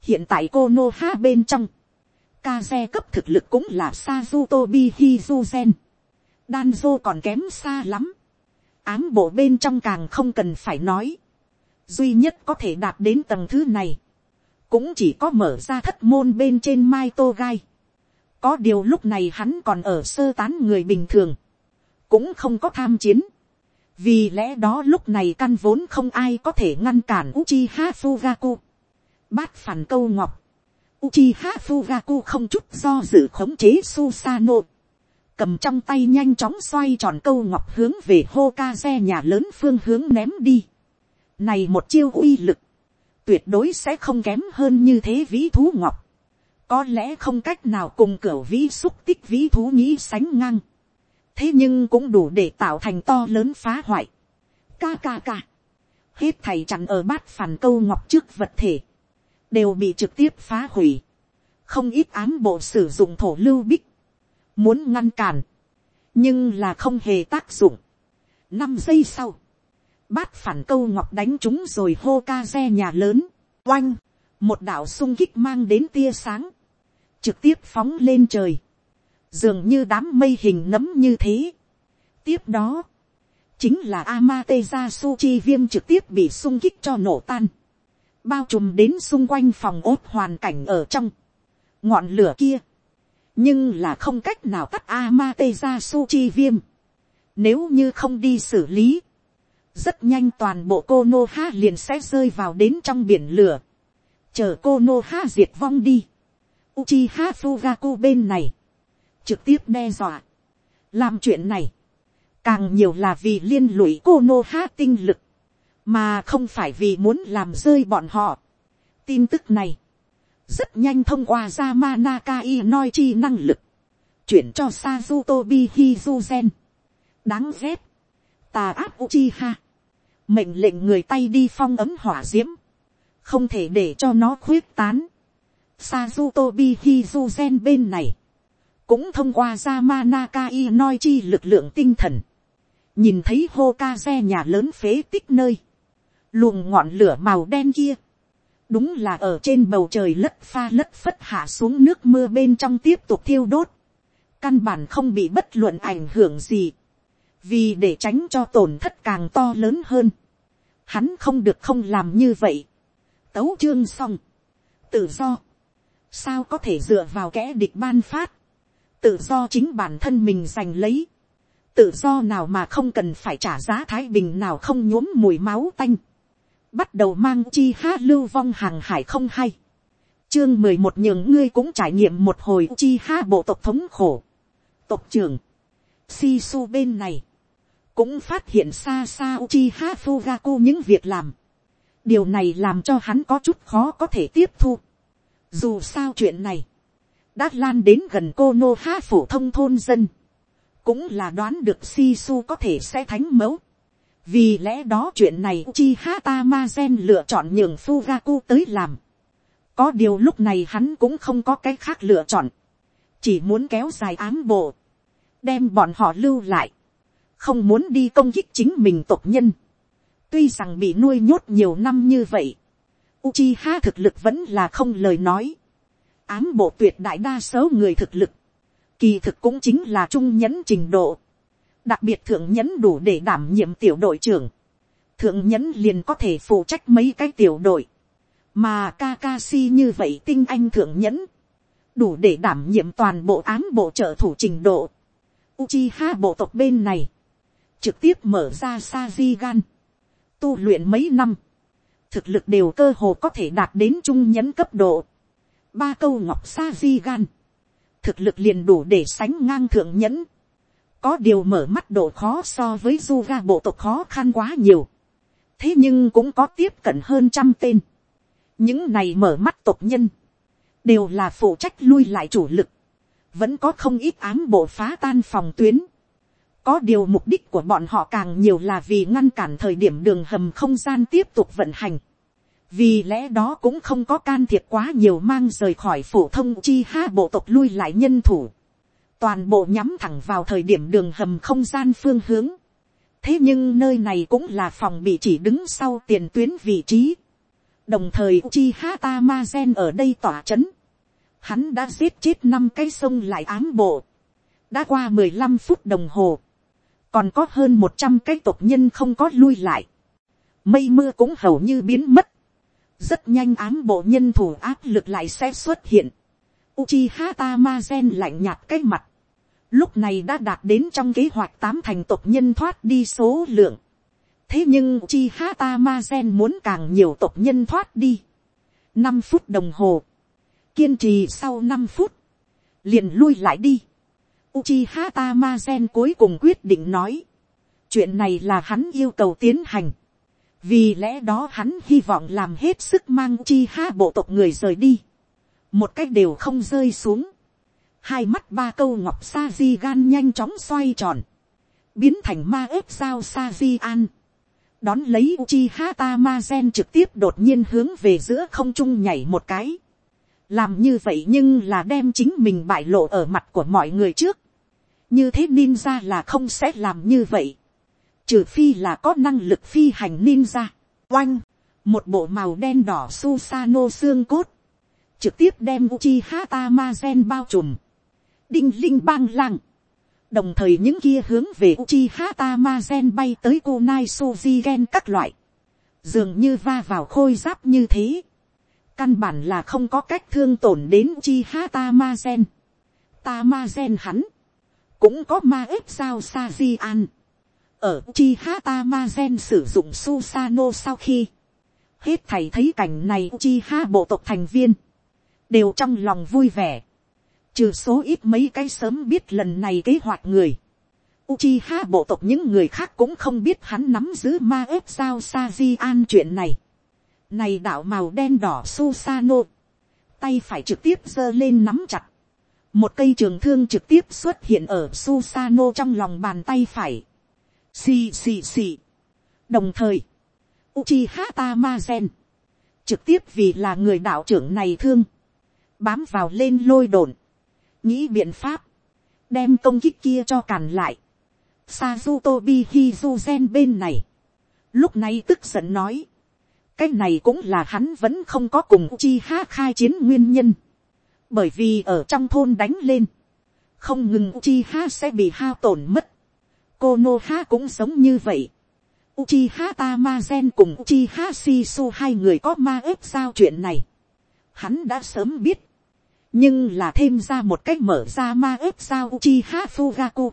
hiện tại cô nô ha bên trong, ca xe cấp thực lực cũng là Sazutobi Hizuzen. Danzo còn kém xa lắm. Ám bộ bên trong càng không cần phải nói duy nhất có thể đạt đến tầng thứ này, cũng chỉ có mở ra thất môn bên trên mai tô gai. có điều lúc này hắn còn ở sơ tán người bình thường, cũng không có tham chiến. vì lẽ đó lúc này căn vốn không ai có thể ngăn cản Uchiha Fugaku bát phản câu ngọc. Uchiha Fugaku không chút do dự khống chế Susano. cầm trong tay nhanh chóng xoay tròn câu ngọc hướng về Hokage nhà lớn phương hướng ném đi này một chiêu uy lực. Tuyệt đối sẽ không kém hơn như thế vĩ thú ngọc. Có lẽ không cách nào cùng cửa vĩ xúc tích vĩ thú nghĩ sánh ngang. Thế nhưng cũng đủ để tạo thành to lớn phá hoại. Ca ca ca. Hết thầy chặn ở bát phản câu ngọc trước vật thể. Đều bị trực tiếp phá hủy. Không ít ám bộ sử dụng thổ lưu bích. Muốn ngăn cản. Nhưng là không hề tác dụng. năm giây sau bát phản câu ngọc đánh chúng rồi hô ca xe nhà lớn, oanh, một đạo sung kích mang đến tia sáng, trực tiếp phóng lên trời, dường như đám mây hình nấm như thế. tiếp đó, chính là Amateza Suchi viêm trực tiếp bị sung kích cho nổ tan, bao trùm đến xung quanh phòng ốt hoàn cảnh ở trong, ngọn lửa kia, nhưng là không cách nào tắt Amateza Suchi viêm, nếu như không đi xử lý, rất nhanh toàn bộ cô nô ha liền sẽ rơi vào đến trong biển lửa, chờ cô nô ha diệt vong đi. Uchiha Fugaku bên này, trực tiếp đe dọa, làm chuyện này, càng nhiều là vì liên lụy cô nô ha tinh lực, mà không phải vì muốn làm rơi bọn họ. tin tức này, rất nhanh thông qua Yamanaka Inoichi năng lực, chuyển cho Sazutobi Hizuzen. đáng ghét, tà áp Uchiha, mệnh lệnh người tay đi phong ấm hỏa diễm. không thể để cho nó khuyết tán. Sazutobi Hizuzen bên này, cũng thông qua Yamanaka Inoichi lực lượng tinh thần, nhìn thấy Hokage nhà lớn phế tích nơi, luồng ngọn lửa màu đen kia, đúng là ở trên bầu trời lất pha lất phất hạ xuống nước mưa bên trong tiếp tục thiêu đốt, căn bản không bị bất luận ảnh hưởng gì. Vì để tránh cho tổn thất càng to lớn hơn, hắn không được không làm như vậy. tấu chương xong, tự do, sao có thể dựa vào kẻ địch ban phát, tự do chính bản thân mình giành lấy, tự do nào mà không cần phải trả giá thái bình nào không nhuốm mùi máu tanh, bắt đầu mang chi ha lưu vong hàng hải không hay, chương mười một nhường ngươi cũng trải nghiệm một hồi chi ha bộ tộc thống khổ, tộc trưởng, si su bên này, cũng phát hiện xa xa chi ha fugaku những việc làm, điều này làm cho hắn có chút khó có thể tiếp thu, dù sao chuyện này, đã lan đến gần cô nô ha phổ thông thôn dân, cũng là đoán được si su có thể sẽ thánh mẫu vì lẽ đó chuyện này chi ha ta ma gen lựa chọn nhường fugaku tới làm. có điều lúc này hắn cũng không có cái khác lựa chọn, chỉ muốn kéo dài ám bộ, đem bọn họ lưu lại, không muốn đi công kích chính mình tộc nhân. tuy rằng bị nuôi nhốt nhiều năm như vậy, Uchiha thực lực vẫn là không lời nói. Ám bộ tuyệt đại đa số người thực lực kỳ thực cũng chính là trung nhẫn trình độ, đặc biệt thượng nhẫn đủ để đảm nhiệm tiểu đội trưởng, thượng nhẫn liền có thể phụ trách mấy cái tiểu đội, mà Kakashi như vậy tinh anh thượng nhẫn, đủ để đảm nhiệm toàn bộ án bộ trợ thủ trình độ. Uchiha bộ tộc bên này, trực tiếp mở ra Sajigan, tu luyện mấy năm, thực lực đều cơ hồ có thể đạt đến trung nhẫn cấp độ. Ba câu ngọc Sajigan, thực lực liền đủ để sánh ngang thượng nhẫn. Có điều mở mắt độ khó so với du ga bộ tộc khó khăn quá nhiều. Thế nhưng cũng có tiếp cận hơn trăm tên. Những này mở mắt tộc nhân. Đều là phụ trách lui lại chủ lực. Vẫn có không ít ám bộ phá tan phòng tuyến. Có điều mục đích của bọn họ càng nhiều là vì ngăn cản thời điểm đường hầm không gian tiếp tục vận hành vì lẽ đó cũng không có can thiệp quá nhiều mang rời khỏi phổ thông chi ha bộ tộc lui lại nhân thủ toàn bộ nhắm thẳng vào thời điểm đường hầm không gian phương hướng. thế nhưng nơi này cũng là phòng bị chỉ đứng sau tiền tuyến vị trí. đồng thời chi ha ta ma gen ở đây tỏa c h ấ n hắn đã giết chết năm cái sông lại ám bộ. đã qua mười lăm phút đồng hồ. còn có hơn một trăm cái tộc nhân không có lui lại. mây mưa cũng hầu như biến mất rất nhanh ám bộ nhân thủ áp lực lại sẽ xuất hiện. Uchiha Tamazen lạnh nhạt cái mặt. Lúc này đã đạt đến trong kế hoạch tám thành tộc nhân thoát đi số lượng. Thế nhưng Uchiha Tamazen muốn càng nhiều tộc nhân thoát đi. năm phút đồng hồ. Kiên trì sau năm phút. Liền lui lại đi. Uchiha Tamazen cuối cùng quyết định nói. Chuyện này là hắn yêu cầu tiến hành vì lẽ đó hắn hy vọng làm hết sức mang Uchiha bộ tộc người rời đi, một cách đều không rơi xuống, hai mắt ba câu ngọc sa di gan nhanh chóng xoay tròn, biến thành ma ếp sao sa di an, đón lấy uchi hata ma gen trực tiếp đột nhiên hướng về giữa không trung nhảy một cái, làm như vậy nhưng là đem chính mình bại lộ ở mặt của mọi người trước, như thế ninja là không sẽ làm như vậy, trừ phi là có năng lực phi hành ninja, oanh, một bộ màu đen đỏ Susano xương cốt, trực tiếp đem Uchiha Tamazen bao trùm, đinh linh bang lăng, đồng thời những kia hướng về Uchiha Tamazen bay tới Kunai Sujigen các loại, dường như va vào khôi giáp như thế, căn bản là không có cách thương tổn đến Uchiha Tamazen, Tamazen hắn, cũng có ma ếp sao Saji an, ở chi hata ma gen sử dụng Susano sau khi hết thầy thấy cảnh này chi ha bộ tộc thành viên đều trong lòng vui vẻ trừ số ít mấy cái sớm biết lần này kế hoạch người Uchiha bộ tộc những người khác cũng không biết hắn nắm giữ ma ếp sao sa Di an chuyện này. Này đạo màu đen đỏ Susano. Tay phải trực tiếp giơ lên nắm chặt. Một cây trường thương trực tiếp xuất hiện ở Susano trong lòng bàn tay phải. Xì xì xì. Đồng thời, Uchiha Tamazen trực tiếp vì là người đạo trưởng này thương, bám vào lên lôi đồn, nghĩ biện pháp, đem công kích kia cho càn lại. Sazutobi Hizuzen bên này, lúc này tức giận nói, cái này cũng là hắn vẫn không có cùng Uchiha khai chiến nguyên nhân, bởi vì ở trong thôn đánh lên, không ngừng Uchiha sẽ bị hao tổn mất, Konoha cũng sống như vậy. Uchiha Tamazen cùng Uchiha Shisu hai người có ma ếp sao chuyện này. Hắn đã sớm biết. Nhưng là thêm ra một cách mở ra ma ếp sao Uchiha Fugaku.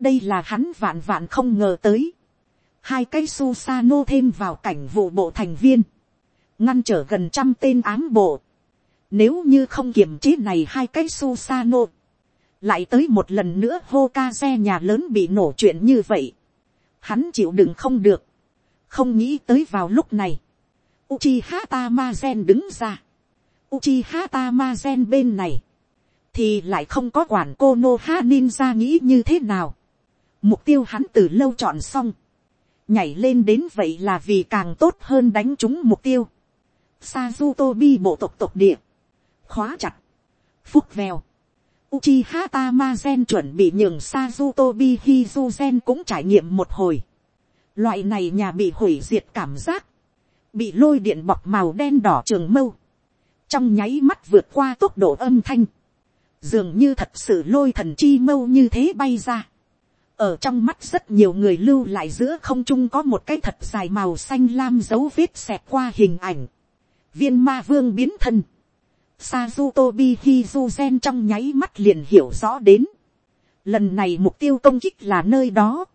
đây là hắn vạn vạn không ngờ tới. hai cái su sa nô thêm vào cảnh vụ bộ thành viên, ngăn trở gần trăm tên ám bộ. nếu như không kiềm chế này hai cái su sa nô, lại tới một lần nữa hô ca xe nhà lớn bị nổ chuyện như vậy. hắn chịu đựng không được, không nghĩ tới vào lúc này. Uchiha Tamazen đứng ra. Uchiha Tamazen bên này. Thì lại không có quản cô Ninja nghĩ như thế nào. Mục tiêu hắn từ lâu chọn xong. Nhảy lên đến vậy là vì càng tốt hơn đánh trúng mục tiêu. Sazutobi bộ tộc tộc địa. Khóa chặt. Phúc vèo. Uchiha Tamazen chuẩn bị nhường Sazutobi Hizuzen cũng trải nghiệm một hồi. Loại này nhà bị hủy diệt cảm giác. Bị lôi điện bọc màu đen đỏ trường mâu. Trong nháy mắt vượt qua tốc độ âm thanh. Dường như thật sự lôi thần chi mâu như thế bay ra. Ở trong mắt rất nhiều người lưu lại giữa không trung có một cái thật dài màu xanh lam dấu vết xẹt qua hình ảnh. Viên ma vương biến thân. Sazutobi Hizuzen trong nháy mắt liền hiểu rõ đến. Lần này mục tiêu công kích là nơi đó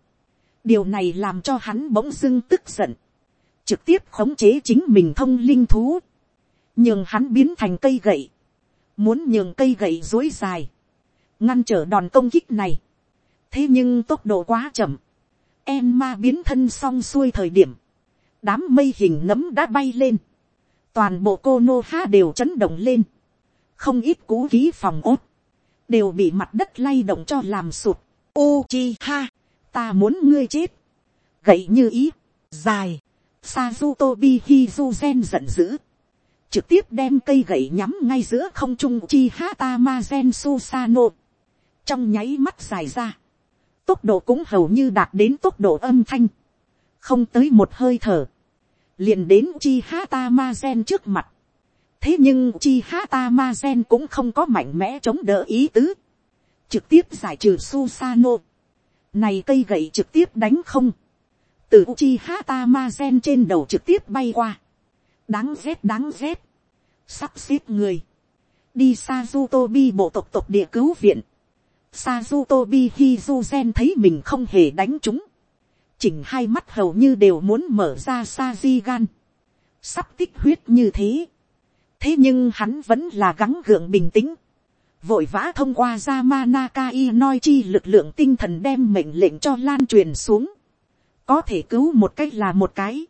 điều này làm cho hắn bỗng dưng tức giận, trực tiếp khống chế chính mình thông linh thú, nhường hắn biến thành cây gậy, muốn nhường cây gậy dối dài, ngăn trở đòn công kích này. thế nhưng tốc độ quá chậm, em ma biến thân xong xuôi thời điểm, đám mây hình nấm đã bay lên, toàn bộ cô nô ha đều chấn động lên, không ít cú ký phòng ốt, đều bị mặt đất lay động cho làm sụt. Uchiha, ta muốn ngươi chết, gậy như ý, dài, Sazutobi Hizuzen giận dữ, trực tiếp đem cây gậy nhắm ngay giữa không trung chi hata ma gen susano, trong nháy mắt dài ra, tốc độ cũng hầu như đạt đến tốc độ âm thanh, không tới một hơi thở, liền đến chi hata ma gen trước mặt, thế nhưng chi hata ma gen cũng không có mạnh mẽ chống đỡ ý tứ, trực tiếp giải trừ susano, này cây gậy trực tiếp đánh không. Từ chi hata ma gen trên đầu trực tiếp bay qua. Đáng rét đáng rét Sắp xếp người. Đi Sazutobi bộ tộc tộc địa cứu viện. Sazutobi Hizuzen thấy mình không hề đánh chúng. Chỉnh hai mắt hầu như đều muốn mở ra Sajigan. Sắp tích huyết như thế. Thế nhưng hắn vẫn là gắng gượng bình tĩnh vội vã thông qua Yamanaka Inoi chi lực lượng tinh thần đem mệnh lệnh cho lan truyền xuống. Có thể cứu một cách là một cái.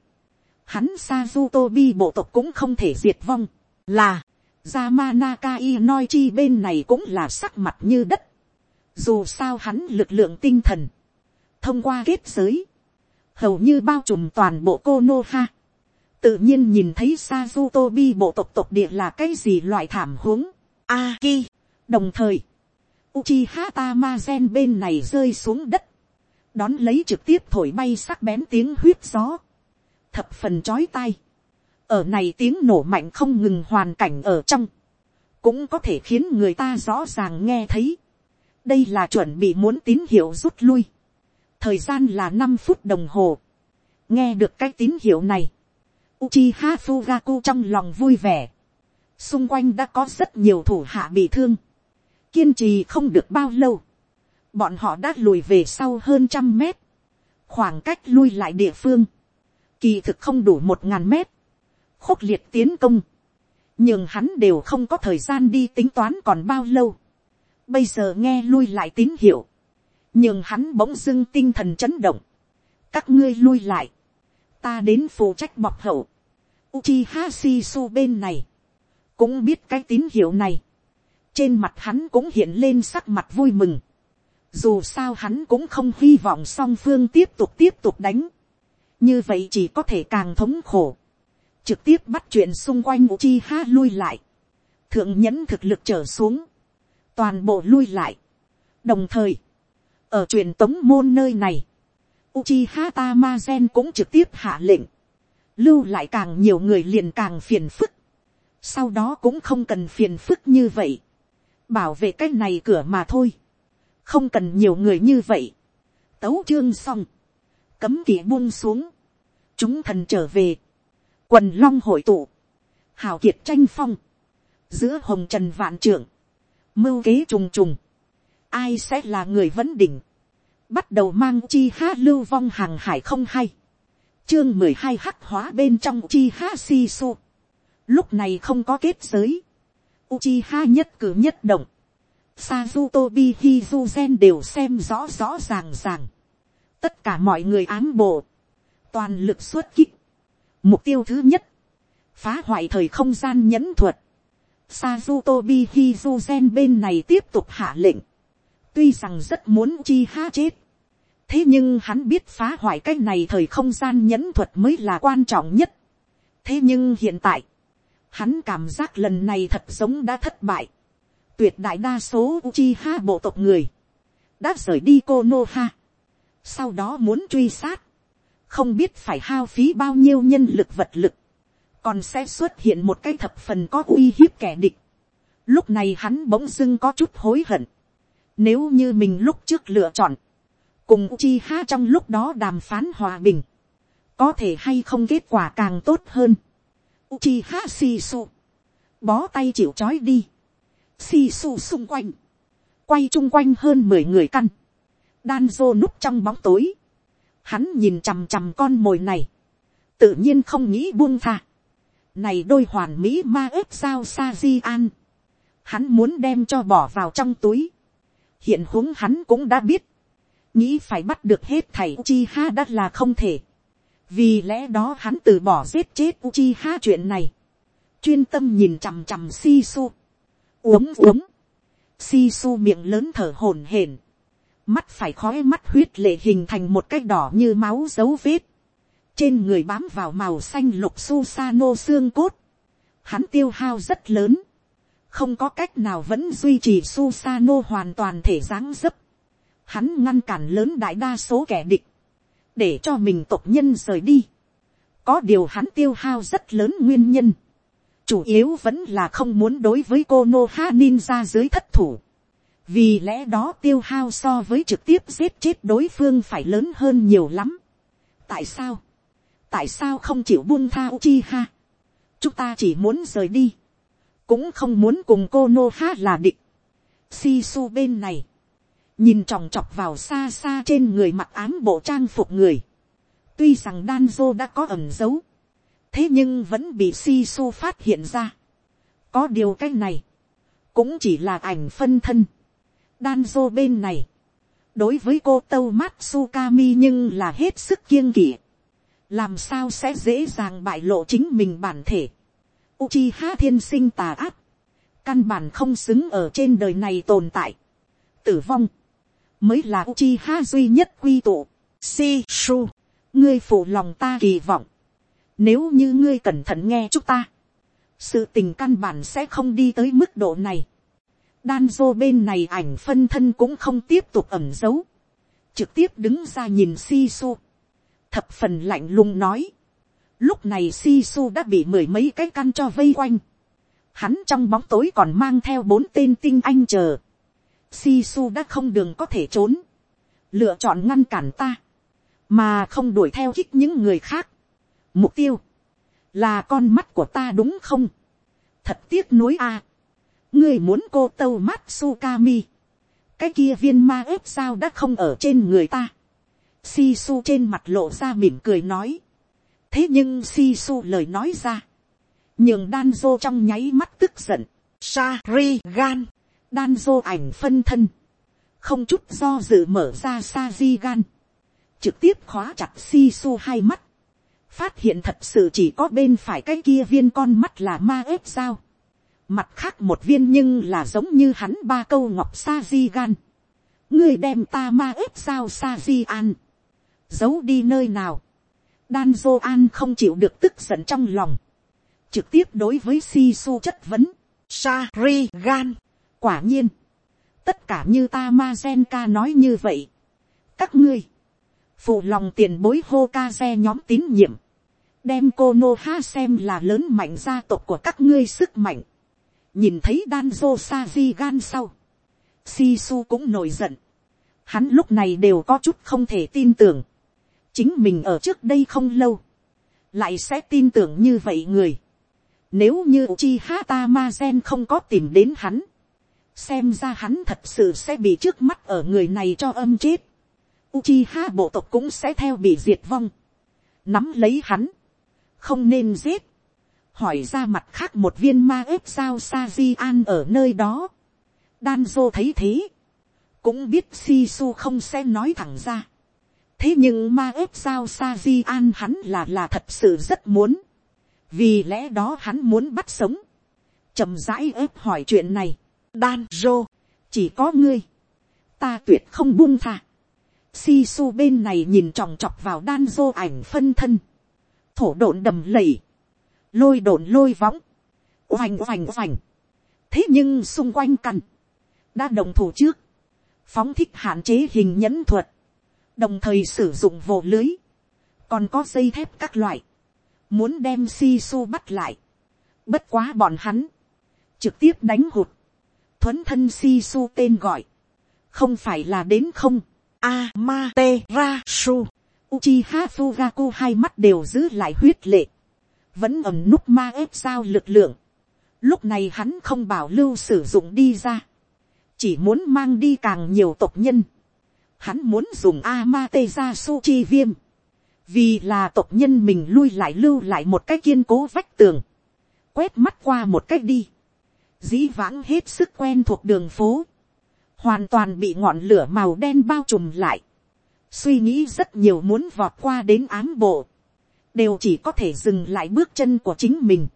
Hắn Sazutobi bộ tộc cũng không thể diệt vong. Là, Yamanaka Inoichi bên này cũng là sắc mặt như đất. Dù sao hắn lực lượng tinh thần. Thông qua kết giới. Hầu như bao trùm toàn bộ Konoha. Tự nhiên nhìn thấy Sazutobi bộ tộc tộc địa là cái gì loại thảm huống. Aki đồng thời, Uchiha Tamazen bên này rơi xuống đất, đón lấy trực tiếp thổi bay sắc bén tiếng huyết gió, thập phần chói tai ở này tiếng nổ mạnh không ngừng hoàn cảnh ở trong, cũng có thể khiến người ta rõ ràng nghe thấy. đây là chuẩn bị muốn tín hiệu rút lui. thời gian là năm phút đồng hồ. nghe được cái tín hiệu này, Uchiha Fugaku trong lòng vui vẻ. xung quanh đã có rất nhiều thủ hạ bị thương kiên trì không được bao lâu, bọn họ đã lùi về sau hơn trăm mét, khoảng cách lui lại địa phương, kỳ thực không đủ một ngàn mét, khốc liệt tiến công, nhưng hắn đều không có thời gian đi tính toán còn bao lâu, bây giờ nghe lui lại tín hiệu, nhưng hắn bỗng dưng tinh thần chấn động, các ngươi lui lại, ta đến phụ trách bọc hậu, Uchiha Shisu bên này, cũng biết cái tín hiệu này, trên mặt hắn cũng hiện lên sắc mặt vui mừng. Dù sao hắn cũng không hy vọng song phương tiếp tục tiếp tục đánh. Như vậy chỉ có thể càng thống khổ. Trực tiếp bắt chuyện xung quanh Uchiha lui lại. Thượng nhẫn thực lực trở xuống. Toàn bộ lui lại. Đồng thời, ở truyền tống môn nơi này, Uchiha Tamazen cũng trực tiếp hạ lệnh. Lưu lại càng nhiều người liền càng phiền phức. Sau đó cũng không cần phiền phức như vậy bảo vệ cái này cửa mà thôi, không cần nhiều người như vậy, tấu chương xong, cấm kỵ buông xuống, chúng thần trở về, quần long hội tụ, hào kiệt tranh phong, giữa hồng trần vạn trưởng, mưu kế trùng trùng, ai sẽ là người vấn đỉnh, bắt đầu mang chi ha lưu vong hàng hải không hay, chương mười hai hắc hóa bên trong chi ha si su, lúc này không có kết giới, Uchiha nhất cử nhất động, Sazutobi Hizuzen đều xem rõ rõ ràng ràng, tất cả mọi người ám bộ, toàn lực xuất kích, mục tiêu thứ nhất, phá hoại thời không gian nhẫn thuật, Sazutobi Hizuzen bên này tiếp tục hạ lệnh, tuy rằng rất muốn chi ha chết, thế nhưng hắn biết phá hoại cái này thời không gian nhẫn thuật mới là quan trọng nhất. thế nhưng hiện tại, hắn cảm giác lần này thật giống đã thất bại. tuyệt đại đa số Uchiha bộ tộc người, đã rời đi Konoha. sau đó muốn truy sát, không biết phải hao phí bao nhiêu nhân lực vật lực, còn sẽ xuất hiện một cái thập phần có uy hiếp kẻ địch. lúc này hắn bỗng dưng có chút hối hận. nếu như mình lúc trước lựa chọn, cùng Uchiha trong lúc đó đàm phán hòa bình, có thể hay không kết quả càng tốt hơn. Uchiha Shisu, bó tay chịu chói đi, Shisu xung quanh, quay chung quanh hơn mười người căn, Danzo núp trong bóng tối, hắn nhìn chằm chằm con mồi này, tự nhiên không nghĩ buông tha, này đôi hoàn mỹ ma ếp sao sa di an, hắn muốn đem cho bỏ vào trong túi, hiện huống hắn cũng đã biết, nghĩ phải bắt được hết thầy Uchiha đã là không thể. Vì lẽ đó hắn từ bỏ giết chết Uchiha chuyện này. Chuyên tâm nhìn chằm chằm Sisu. Uống uống. Sisu miệng lớn thở hổn hển. Mắt phải khói mắt huyết lệ hình thành một cái đỏ như máu dấu vết. Trên người bám vào màu xanh lục su sano xương cốt. Hắn tiêu hao rất lớn. Không có cách nào vẫn duy trì su sano hoàn toàn thể dáng dấp hắn ngăn cản lớn đại đa số kẻ địch, để cho mình tộc nhân rời đi. có điều hắn tiêu hao rất lớn nguyên nhân, chủ yếu vẫn là không muốn đối với cô nô ha ninja dưới thất thủ, vì lẽ đó tiêu hao so với trực tiếp giết chết đối phương phải lớn hơn nhiều lắm. tại sao, tại sao không chịu buông tha chi ha, chúng ta chỉ muốn rời đi, cũng không muốn cùng cô nô ha là địch. si su bên này, nhìn tròng chọc vào xa xa trên người mặc ám bộ trang phục người, tuy rằng đan dô đã có ẩm dấu, thế nhưng vẫn bị si su phát hiện ra. có điều cái này, cũng chỉ là ảnh phân thân đan dô bên này, đối với cô tâu Matsukami nhưng là hết sức kiêng kỵ. làm sao sẽ dễ dàng bại lộ chính mình bản thể. Uchiha thiên sinh tà ác, căn bản không xứng ở trên đời này tồn tại. tử vong, mới là Uchiha duy nhất quy tụ. Si Su, ngươi phụ lòng ta kỳ vọng. Nếu như ngươi cẩn thận nghe chúng ta, sự tình căn bản sẽ không đi tới mức độ này. Đan dô bên này ảnh phân thân cũng không tiếp tục ẩm giấu. Trực tiếp đứng ra nhìn Si Su. Thập phần lạnh lùng nói. Lúc này Si Su đã bị mười mấy cái căn cho vây quanh. Hắn trong bóng tối còn mang theo bốn tên tinh anh chờ si su đã không đường có thể trốn, lựa chọn ngăn cản ta, mà không đuổi theo khích những người khác. Mục tiêu, là con mắt của ta đúng không? Thật tiếc nuối a. À ngươi muốn cô tâu mắt Sukami. cái kia viên ma ếp sao đã không ở trên người ta. Si su trên mặt lộ ra mỉm cười nói. thế nhưng si su lời nói ra. nhường đan dô trong nháy mắt tức giận. Sarigan, gan đan dô ảnh phân thân, không chút do dự mở ra sa di gan, trực tiếp khóa chặt si su hai mắt, phát hiện thật sự chỉ có bên phải cái kia viên con mắt là ma ếp sao, mặt khác một viên nhưng là giống như hắn ba câu ngọc sa di gan, ngươi đem ta ma ếp sao sa di an, giấu đi nơi nào, đan dô an không chịu được tức giận trong lòng, trực tiếp đối với si su chất vấn, sa ri gan, quả nhiên, tất cả như ta ma gen ca nói như vậy. các ngươi, phụ lòng tiền bối hô ca xe nhóm tín nhiệm, đem cô nô ha xem là lớn mạnh gia tộc của các ngươi sức mạnh, nhìn thấy đan dô sa di gan sau, si su cũng nổi giận, hắn lúc này đều có chút không thể tin tưởng, chính mình ở trước đây không lâu, lại sẽ tin tưởng như vậy người, nếu như chi Hata ma gen không có tìm đến hắn, xem ra hắn thật sự sẽ bị trước mắt ở người này cho âm chết. Uchiha bộ tộc cũng sẽ theo bị diệt vong. Nắm lấy hắn. Không nên giết. Hỏi ra mặt khác một viên ma ếp sao sa di An ở nơi đó. Danzo thấy thế. Cũng biết si su không sẽ nói thẳng ra. Thế nhưng ma ếp sao sa di An hắn là là thật sự rất muốn. Vì lẽ đó hắn muốn bắt sống. chậm rãi ếp hỏi chuyện này. Danzo. Chỉ có ngươi. Ta tuyệt không buông tha si su bên này nhìn tròng trọc vào đan dô ảnh phân thân, thổ độn đầm lầy, lôi đồn lôi võng, oành oành oành, thế nhưng xung quanh căn đã đồng thủ trước, phóng thích hạn chế hình nhẫn thuật, đồng thời sử dụng vồ lưới, còn có dây thép các loại, muốn đem si su bắt lại, bất quá bọn hắn, trực tiếp đánh hụt, thuấn thân si su tên gọi, không phải là đến không, Amaterasu. Uchiha Fugaku hai mắt đều giữ lại huyết lệ. Vẫn ẩm núp ma ép sao lực lượng. Lúc này hắn không bảo lưu sử dụng đi ra. Chỉ muốn mang đi càng nhiều tộc nhân. Hắn muốn dùng Amaterasu chi viêm. Vì là tộc nhân mình lui lại lưu lại một cái kiên cố vách tường. Quét mắt qua một cách đi. Dĩ vãng hết sức quen thuộc đường phố hoàn toàn bị ngọn lửa màu đen bao trùm lại, suy nghĩ rất nhiều muốn vọt qua đến ám bộ, đều chỉ có thể dừng lại bước chân của chính mình,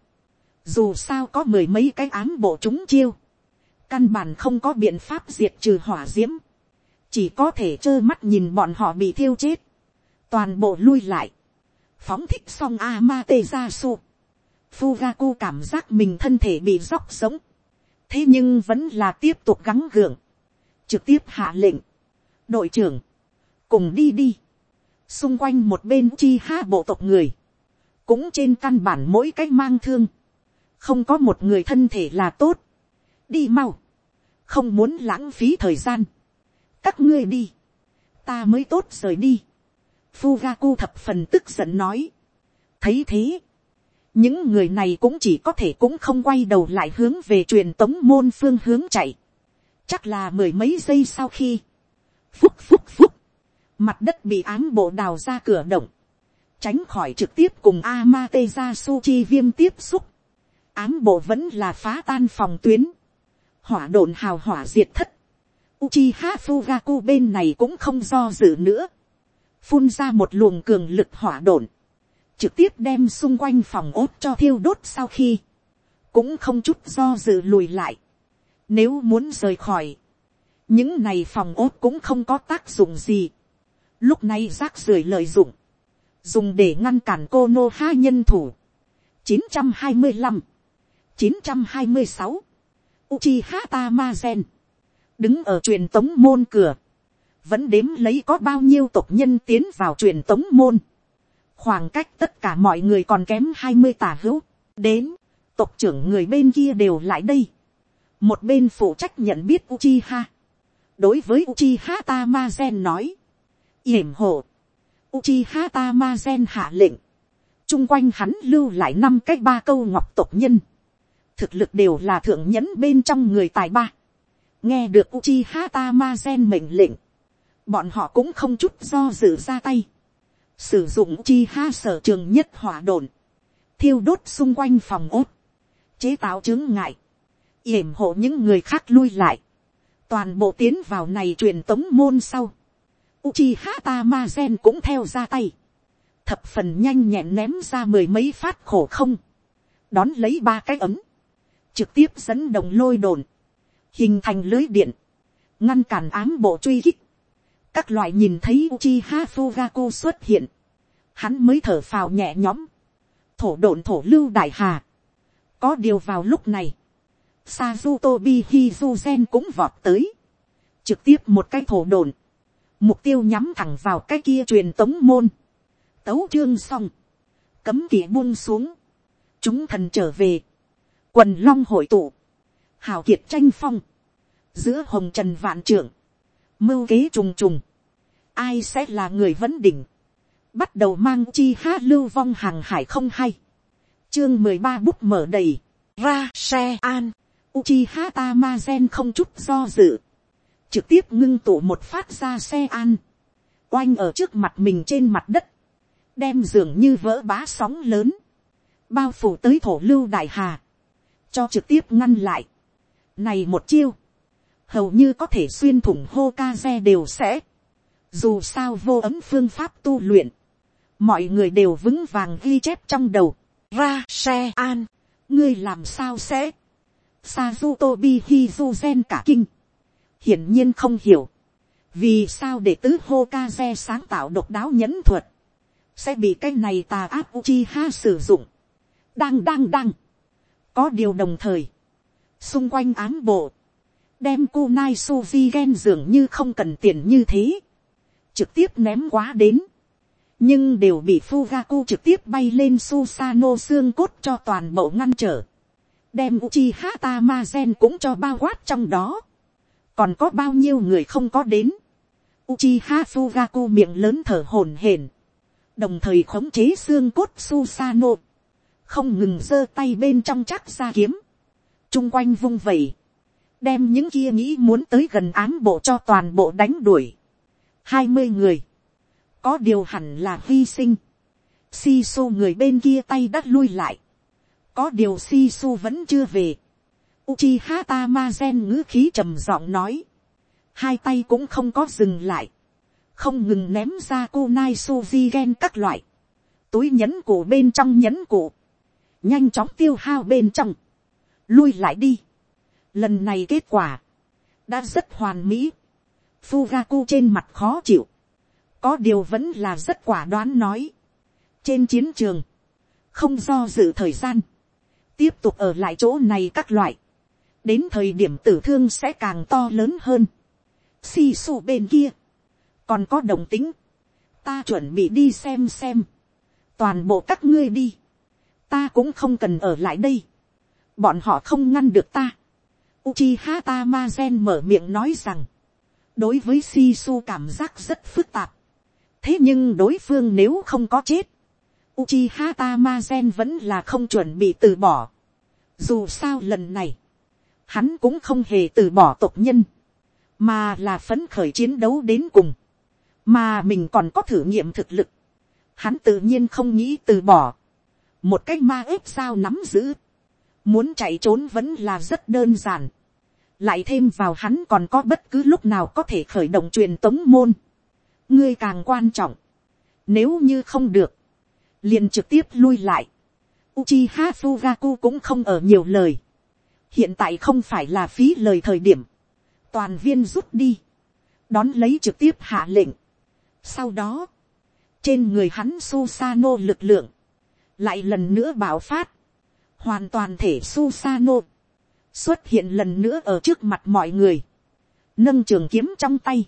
dù sao có mười mấy cái ám bộ chúng chiêu, căn bản không có biện pháp diệt trừ hỏa diễm. Chỉ có thể trơ mắt nhìn bọn họ bị thiêu chết, toàn bộ lui lại, phóng thích xong Amaterasu. ra su, Fugaku cảm giác mình thân thể bị róc sống, thế nhưng vẫn là tiếp tục gắng gượng, trực tiếp hạ lệnh, đội trưởng, cùng đi đi, xung quanh một bên chi ha bộ tộc người, cũng trên căn bản mỗi cái mang thương, không có một người thân thể là tốt, đi mau, không muốn lãng phí thời gian, các ngươi đi, ta mới tốt rời đi, Fugaku thập phần tức giận nói, thấy thế, những người này cũng chỉ có thể cũng không quay đầu lại hướng về truyền tống môn phương hướng chạy. Chắc là mười mấy giây sau khi, phúc phúc phúc, mặt đất bị ám bộ đào ra cửa động, tránh khỏi trực tiếp cùng Amate ra chi viêm tiếp xúc, ám bộ vẫn là phá tan phòng tuyến, hỏa độn hào hỏa diệt thất, Uchiha Fugaku bên này cũng không do dự nữa, phun ra một luồng cường lực hỏa độn, trực tiếp đem xung quanh phòng ốt cho thiêu đốt sau khi, cũng không chút do dự lùi lại, nếu muốn rời khỏi, những này phòng ốt cũng không có tác dụng gì. Lúc này rác rưởi lợi dụng, dùng để ngăn cản cô nô ha nhân thủ. 925, 926, Uchiha Tamazen, đứng ở truyền tống môn cửa, vẫn đếm lấy có bao nhiêu tộc nhân tiến vào truyền tống môn. Khoảng cách tất cả mọi người còn kém hai mươi tả hữu, đến, tộc trưởng người bên kia đều lại đây một bên phụ trách nhận biết Uchiha. đối với Uchiha Tamazen nói, yểm hộ, Uchiha Tamazen hạ lệnh, chung quanh hắn lưu lại năm cái ba câu ngọc tộc nhân, thực lực đều là thượng nhẫn bên trong người tài ba, nghe được Uchiha Tamazen mệnh lệnh, bọn họ cũng không chút do dự ra tay, sử dụng Uchiha sở trường nhất hỏa đồn, thiêu đốt xung quanh phòng ốt, chế tạo chứng ngại, yểm hộ những người khác lui lại, toàn bộ tiến vào này truyền tống môn sau, Uchiha Tamazen cũng theo ra tay, thập phần nhanh nhẹn ném ra mười mấy phát khổ không, đón lấy ba cái ấm, trực tiếp dẫn đồng lôi đồn, hình thành lưới điện, ngăn cản ám bộ truy kích, các loại nhìn thấy Uchiha Fugaku xuất hiện, hắn mới thở phào nhẹ nhõm, thổ độn thổ lưu đại hà, có điều vào lúc này, Sazutobi Hizuzen cũng vọt tới. Trực tiếp một cái thổ đồn. Mục tiêu nhắm thẳng vào cái kia truyền tống môn. Tấu chương xong. Cấm kỵ buông xuống. Chúng thần trở về. Quần long hội tụ. Hào kiệt tranh phong. Giữa hồng trần vạn trưởng. Mưu kế trùng trùng. Ai sẽ là người vấn đỉnh. Bắt đầu mang chi hát lưu vong hàng hải không hay. Chương mười ba bút mở đầy. Ra xe an uchi ha ta ma gen không chút do dự. Trực tiếp ngưng tụ một phát ra xe an. oanh ở trước mặt mình trên mặt đất, đem dường như vỡ bá sóng lớn, bao phủ tới thổ lưu đại hà, cho trực tiếp ngăn lại. Này một chiêu, hầu như có thể xuyên thủng hô ca xe đều sẽ, dù sao vô ấm phương pháp tu luyện, mọi người đều vững vàng ghi chép trong đầu, ra xe an, ngươi làm sao sẽ, Sazutobi Hizuzen cả kinh, hiển nhiên không hiểu, vì sao để tứ hô kaze sáng tạo độc đáo nhẫn thuật, sẽ bị cái này tà áp Uchiha sử dụng. Đang đang đang. Có điều đồng thời. Xung quanh ám bộ. Đem Kunai Suzy gen dường như không cần tiền như thế. Trực tiếp ném quá đến. Nhưng đều bị Fugaku trực tiếp bay lên Susano xương cốt cho toàn bộ ngăn trở. Đem Uchiha Tamazen cũng cho bao quát trong đó. Còn có bao nhiêu người không có đến. Uchiha Fugaku miệng lớn thở hổn hển. Đồng thời khống chế xương cốt Susano, không ngừng giơ tay bên trong chắc ra kiếm, chung quanh vung vẩy, đem những kia nghĩ muốn tới gần ám bộ cho toàn bộ đánh đuổi. hai mươi người, có điều hẳn là hy sinh, si su người bên kia tay đắt lui lại, có điều si su vẫn chưa về, Uchiha Tamazen ngữ khí trầm giọng nói, hai tay cũng không có dừng lại, không ngừng ném ra Kunai suji gen các loại, túi nhẫn cổ bên trong nhẫn cổ, nhanh chóng tiêu hao bên trong, lui lại đi. Lần này kết quả, đã rất hoàn mỹ, Fugaku trên mặt khó chịu, có điều vẫn là rất quả đoán nói. trên chiến trường, không do dự thời gian, tiếp tục ở lại chỗ này các loại, đến thời điểm tử thương sẽ càng to lớn hơn. Si su bên kia, còn có đồng tính, ta chuẩn bị đi xem xem, toàn bộ các ngươi đi, ta cũng không cần ở lại đây, bọn họ không ngăn được ta. Uchiha Tamazen mở miệng nói rằng, đối với Sisu cảm giác rất phức tạp, thế nhưng đối phương nếu không có chết, Uchiha Tamazen vẫn là không chuẩn bị từ bỏ. Dù sao lần này, hắn cũng không hề từ bỏ tộc nhân, mà là phấn khởi chiến đấu đến cùng. Mà mình còn có thử nghiệm thực lực, hắn tự nhiên không nghĩ từ bỏ, một cái ma ếp sao nắm giữ, muốn chạy trốn vẫn là rất đơn giản, lại thêm vào hắn còn có bất cứ lúc nào có thể khởi động truyền tống môn, ngươi càng quan trọng, nếu như không được, liền trực tiếp lui lại, Uchiha Fugaku cũng không ở nhiều lời, hiện tại không phải là phí lời thời điểm, toàn viên rút đi, đón lấy trực tiếp hạ lệnh, sau đó, trên người hắn Susano lực lượng, lại lần nữa bạo phát, hoàn toàn thể Susano, xuất hiện lần nữa ở trước mặt mọi người, nâng trường kiếm trong tay,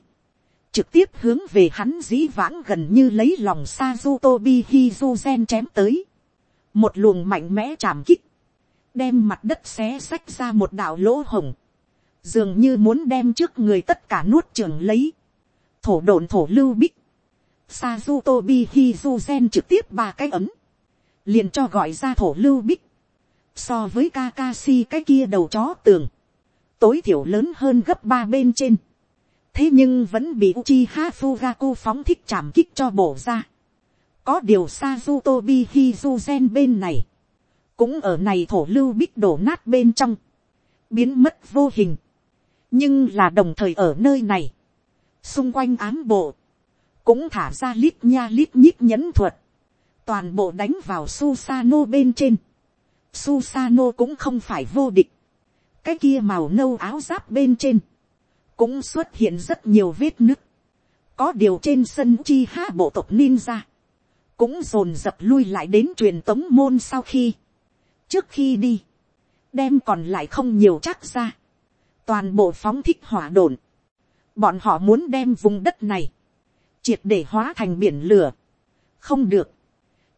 trực tiếp hướng về hắn dĩ vãng gần như lấy lòng Sazutobi Hizuzen chém tới, một luồng mạnh mẽ chạm kích, đem mặt đất xé xách ra một đạo lỗ hồng, dường như muốn đem trước người tất cả nuốt trường lấy, thổ đồn thổ lưu bích, Sazutobi Hizuzen trực tiếp ba cái ấm. Liền cho gọi ra thổ lưu bích. So với Kakashi cái kia đầu chó tường. Tối thiểu lớn hơn gấp ba bên trên. Thế nhưng vẫn bị Uchiha Fugaku phóng thích chạm kích cho bổ ra. Có điều Sazutobi Hizuzen bên này. Cũng ở này thổ lưu bích đổ nát bên trong. Biến mất vô hình. Nhưng là đồng thời ở nơi này. Xung quanh ám bộ cũng thả ra lít nha lít nhít nhẫn thuật, toàn bộ đánh vào Susano bên trên. Susano cũng không phải vô địch, cái kia màu nâu áo giáp bên trên, cũng xuất hiện rất nhiều vết nứt, có điều trên sân chi ha bộ tộc ninja, cũng dồn dập lui lại đến truyền tống môn sau khi, trước khi đi, đem còn lại không nhiều chắc ra, toàn bộ phóng thích hỏa đồn, bọn họ muốn đem vùng đất này, triệt để hóa thành biển lửa. không được,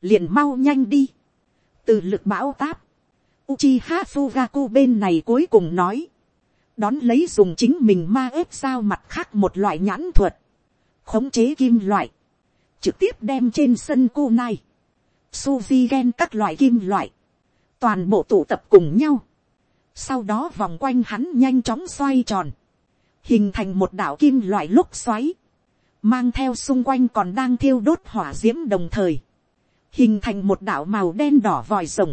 liền mau nhanh đi, từ lực bão táp, Uchiha Fugaku bên này cuối cùng nói, đón lấy dùng chính mình ma ép sao mặt khác một loại nhãn thuật, khống chế kim loại, trực tiếp đem trên sân cu nai, suzy gen các loại kim loại, toàn bộ tụ tập cùng nhau, sau đó vòng quanh hắn nhanh chóng xoay tròn, hình thành một đảo kim loại lúc xoáy, mang theo xung quanh còn đang thiêu đốt hỏa d i ễ m đồng thời, hình thành một đạo màu đen đỏ vòi rồng,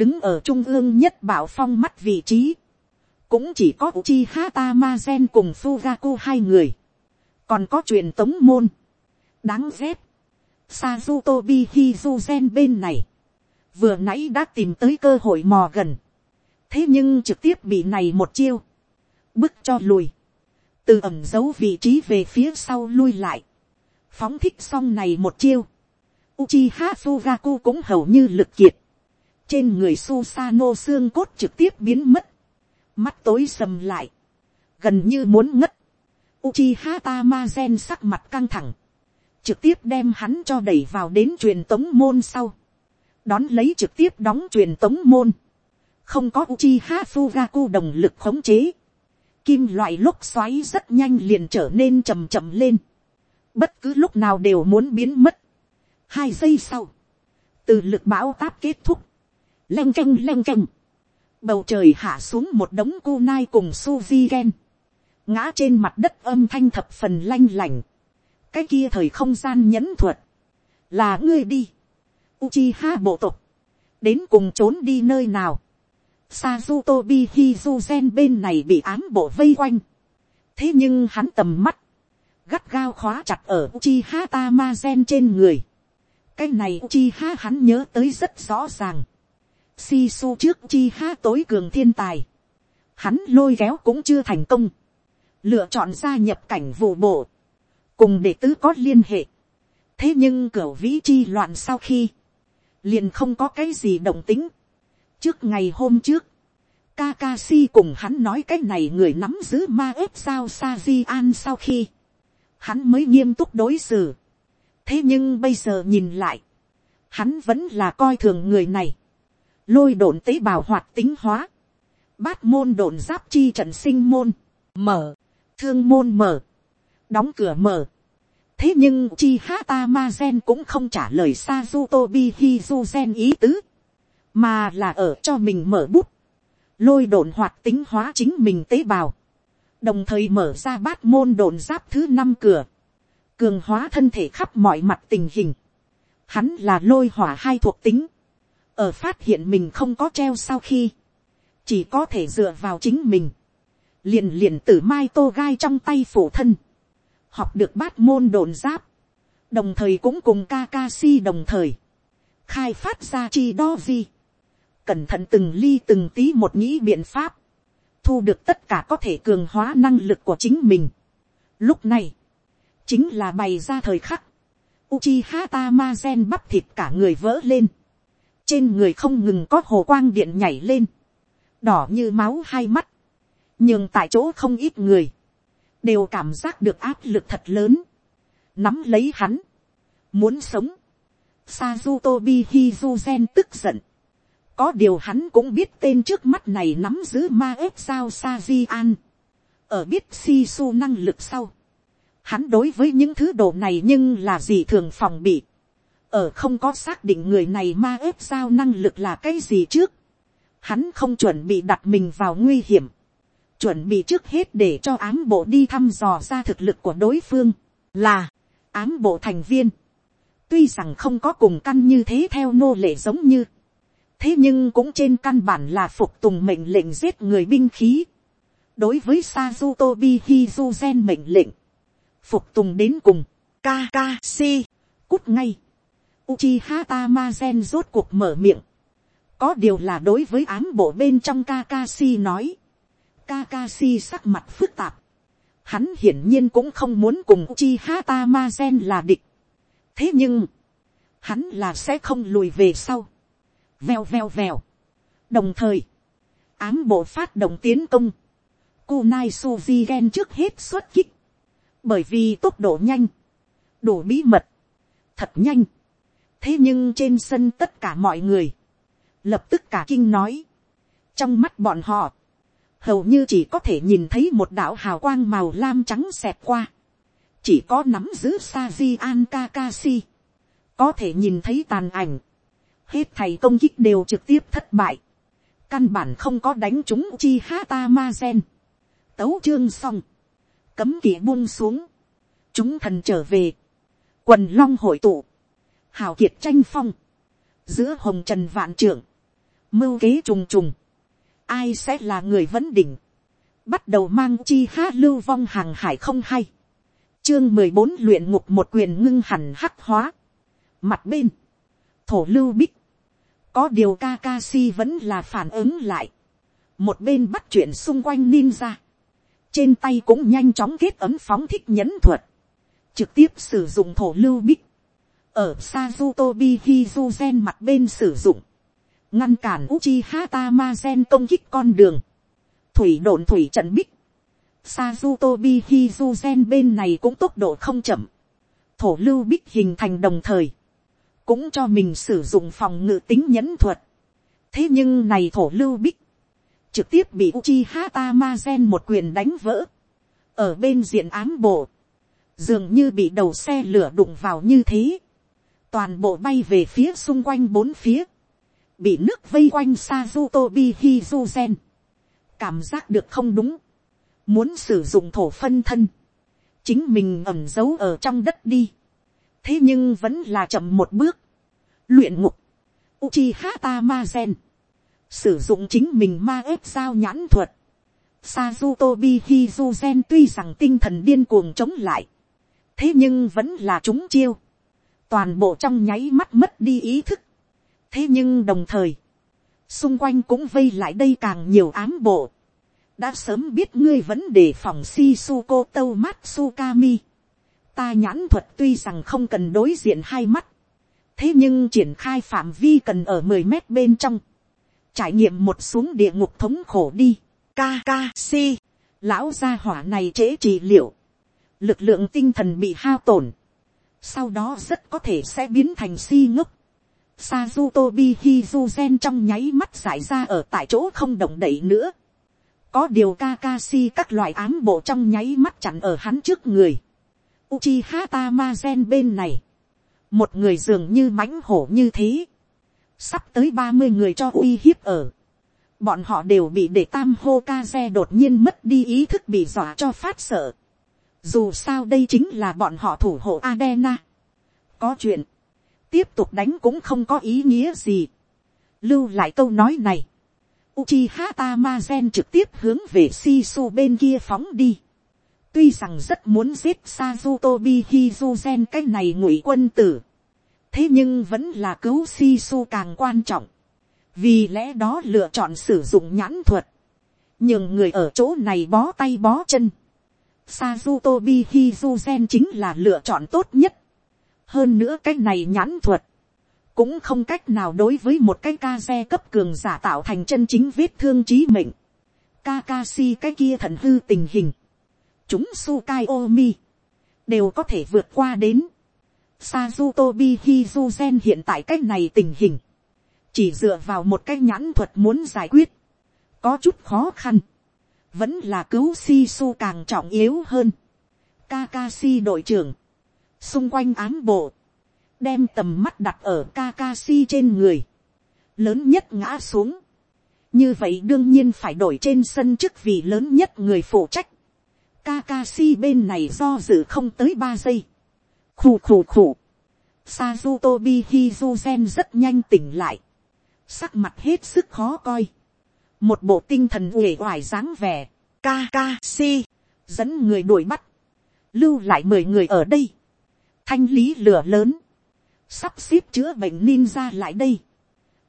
đứng ở trung ương nhất bảo phong mắt vị trí, cũng chỉ có Uchi Hata Mazen cùng Fugaku hai người, còn có truyền tống môn, đáng ghét, Sazutobi Hizuzen bên này, vừa nãy đã tìm tới cơ hội mò gần, thế nhưng trực tiếp bị này một chiêu, bước cho lùi, từ ẩm dấu vị trí về phía sau lui lại, phóng thích xong này một chiêu, Uchiha Sugaku cũng hầu như lực kiệt, trên người Susano xương cốt trực tiếp biến mất, mắt tối sầm lại, gần như muốn ngất, Uchiha Tamazen sắc mặt căng thẳng, trực tiếp đem hắn cho đẩy vào đến truyền tống môn sau, đón lấy trực tiếp đóng truyền tống môn, không có Uchiha Fugaku đồng lực khống chế, kim loại lúc xoáy rất nhanh liền trở nên chầm chậm lên. Bất cứ lúc nào đều muốn biến mất. Hai giây sau. Từ lực bão táp kết thúc. Leng canh leng canh. Bầu trời hạ xuống một đống cô nai cùng Suzy Gen. Ngã trên mặt đất âm thanh thập phần lanh lành. Cái kia thời không gian nhẫn thuật. Là ngươi đi. Uchiha bộ tộc. Đến cùng trốn đi nơi nào Sazutobi Hizuzen bên này bị ám bộ vây quanh. Thế nhưng hắn tầm mắt. Gắt gao khóa chặt ở Uchiha Tamazen trên người. Cái này Uchiha hắn nhớ tới rất rõ ràng. Sisu trước Uchiha tối cường thiên tài. Hắn lôi kéo cũng chưa thành công. Lựa chọn gia nhập cảnh vụ bộ. Cùng đệ tứ có liên hệ. Thế nhưng cửa vĩ chi loạn sau khi. Liền không có cái gì động tính trước ngày hôm trước, Kakashi cùng hắn nói cái này người nắm giữ ma ếp sao sa di an sau khi, hắn mới nghiêm túc đối xử. thế nhưng bây giờ nhìn lại, hắn vẫn là coi thường người này, lôi đồn tế bào hoạt tính hóa, bát môn đồn giáp chi trận sinh môn, mở, thương môn mở, đóng cửa mở thế nhưng chi hata ma gen cũng không trả lời sa du tobi hi du gen ý tứ mà là ở cho mình mở bút, lôi đồn hoạt tính hóa chính mình tế bào, đồng thời mở ra bát môn đồn giáp thứ năm cửa, cường hóa thân thể khắp mọi mặt tình hình, hắn là lôi hỏa hai thuộc tính, ở phát hiện mình không có treo sau khi, chỉ có thể dựa vào chính mình, liền liền tử mai tô gai trong tay phủ thân, học được bát môn đồn giáp, đồng thời cũng cùng Kakashi đồng thời, khai phát ra chi đo vi, cẩn thận từng ly từng tí một nghĩ biện pháp, thu được tất cả có thể cường hóa năng lực của chính mình. Lúc này, chính là bày ra thời khắc, Uchiha Tamazen bắp thịt cả người vỡ lên, trên người không ngừng có hồ quang điện nhảy lên, đỏ như máu hai mắt, nhưng tại chỗ không ít người, đều cảm giác được áp lực thật lớn, nắm lấy hắn, muốn sống, Sazutobi Hizuzen tức giận, có điều hắn cũng biết tên trước mắt này nắm giữ ma ếp sao sajian. ở biết si su năng lực sau. hắn đối với những thứ đồ này nhưng là gì thường phòng bị. ở không có xác định người này ma ếp sao năng lực là cái gì trước. hắn không chuẩn bị đặt mình vào nguy hiểm chuẩn bị trước hết để cho ám bộ đi thăm dò ra thực lực của đối phương. là ám bộ thành viên. tuy rằng không có cùng căn như thế theo nô lệ giống như thế nhưng cũng trên căn bản là phục tùng mệnh lệnh giết người binh khí. đối với Sazutobi Hizuzen mệnh lệnh, phục tùng đến cùng, Kakashi, cút ngay. Uchiha Tamazen rốt cuộc mở miệng. có điều là đối với ám bộ bên trong Kakashi nói. Kakashi sắc mặt phức tạp. Hắn hiển nhiên cũng không muốn cùng Uchiha Tamazen là địch. thế nhưng, hắn là sẽ không lùi về sau Vèo vèo vèo. đồng thời, ám bộ phát động tiến công, Kunai Suzy Gen trước hết xuất kích, bởi vì tốc độ nhanh, đủ bí mật, thật nhanh. thế nhưng trên sân tất cả mọi người, lập tức cả kinh nói, trong mắt bọn họ, hầu như chỉ có thể nhìn thấy một đạo hào quang màu lam trắng xẹt qua, chỉ có nắm giữ sa di An kakasi, có thể nhìn thấy tàn ảnh, hết thầy công kích đều trực tiếp thất bại, căn bản không có đánh chúng chi hata ma gen, tấu chương xong, cấm kỵ buông xuống, chúng thần trở về, quần long hội tụ, hào kiệt tranh phong, giữa hồng trần vạn trưởng, mưu kế trùng trùng, ai sẽ là người vấn đỉnh, bắt đầu mang chi há lưu vong hàng hải không hay, chương mười bốn luyện ngục một quyền ngưng hẳn hắc hóa, mặt bên, thổ lưu bích, có điều Kakashi vẫn là phản ứng lại, một bên bắt chuyện xung quanh ninja, trên tay cũng nhanh chóng kết ấm phóng thích nhẫn thuật, trực tiếp sử dụng thổ lưu bích, ở Sazutobi Hizuzen mặt bên sử dụng, ngăn cản Uchiha Tamazen công kích con đường, thủy đồn thủy trận bích, Sazutobi Hizuzen bên này cũng tốc độ không chậm, thổ lưu bích hình thành đồng thời, cũng cho mình sử dụng phòng ngự tính nhẫn thuật. thế nhưng này thổ lưu bích, trực tiếp bị Uchiha Tamazen một quyền đánh vỡ, ở bên diện ám bộ, dường như bị đầu xe lửa đụng vào như thế, toàn bộ bay về phía xung quanh bốn phía, bị nước vây quanh Sazutobi Hizuzen, cảm giác được không đúng, muốn sử dụng thổ phân thân, chính mình ẩm giấu ở trong đất đi, thế nhưng vẫn là chậm một bước, luyện ngục, Uchiha Tamazen, sử dụng chính mình ma ép sao nhãn thuật, Sazutobi Hizuzen tuy rằng tinh thần điên cuồng chống lại, thế nhưng vẫn là chúng chiêu, toàn bộ trong nháy mắt mất đi ý thức, thế nhưng đồng thời, xung quanh cũng vây lại đây càng nhiều ám bộ, đã sớm biết ngươi vẫn đề phòng Shisuko Tâu Matsukami. Ta nhãn thuật tuy rằng không cần đối diện hai mắt. Thế nhưng triển khai phạm vi cần ở mười mét bên trong. Trải nghiệm một xuống địa ngục thống khổ đi. Ka. Lão gia hỏa này trễ trị liệu. Lực lượng tinh thần bị hao tổn. Sau đó rất có thể sẽ biến thành si ngốc. Sazutobi Hizuzen trong nháy mắt giải ra ở tại chỗ không động đậy nữa có điều Kakashi các loại ám bộ trong nháy mắt chặn ở hắn trước người. Uchiha Tamazen bên này. Một người dường như mãnh hổ như thế. Sắp tới ba mươi người cho uy hiếp ở. Bọn họ đều bị để tam hô đột nhiên mất đi ý thức bị dọa cho phát sợ. Dù sao đây chính là bọn họ thủ hộ Adena. Có chuyện. Tiếp tục đánh cũng không có ý nghĩa gì. Lưu lại câu nói này Uchiha Tamazen trực tiếp hướng về Shisu bên kia phóng đi. Tuy rằng rất muốn giết Sazutobi Hizuzen cái này ngụy quân tử. Thế nhưng vẫn là cứu Shisu càng quan trọng. Vì lẽ đó lựa chọn sử dụng nhãn thuật. Nhưng người ở chỗ này bó tay bó chân. Sazutobi Hizuzen chính là lựa chọn tốt nhất. Hơn nữa cái này nhãn thuật cũng không cách nào đối với một cái ca xe cấp cường giả tạo thành chân chính vết thương trí mệnh. Kakashi cái kia thần hư tình hình. Chúng Sukai Omi. Đều có thể vượt qua đến. Sazutobi Hizuzen hiện tại cái này tình hình. Chỉ dựa vào một cái nhãn thuật muốn giải quyết. Có chút khó khăn. Vẫn là cứu Shisu càng trọng yếu hơn. Kakashi đội trưởng. Xung quanh ám bộ đem tầm mắt đặt ở Kakashi trên người, lớn nhất ngã xuống, như vậy đương nhiên phải đổi trên sân chức vị lớn nhất người phụ trách, Kakashi bên này do dự không tới ba giây, khù khù khù, Sazutobi Hizuzen rất nhanh tỉnh lại, sắc mặt hết sức khó coi, một bộ tinh thần uể oải dáng vẻ, Kakashi, dẫn người đuổi bắt, lưu lại mười người ở đây, thanh lý lửa lớn, sắp xếp chữa bệnh ninja lại đây.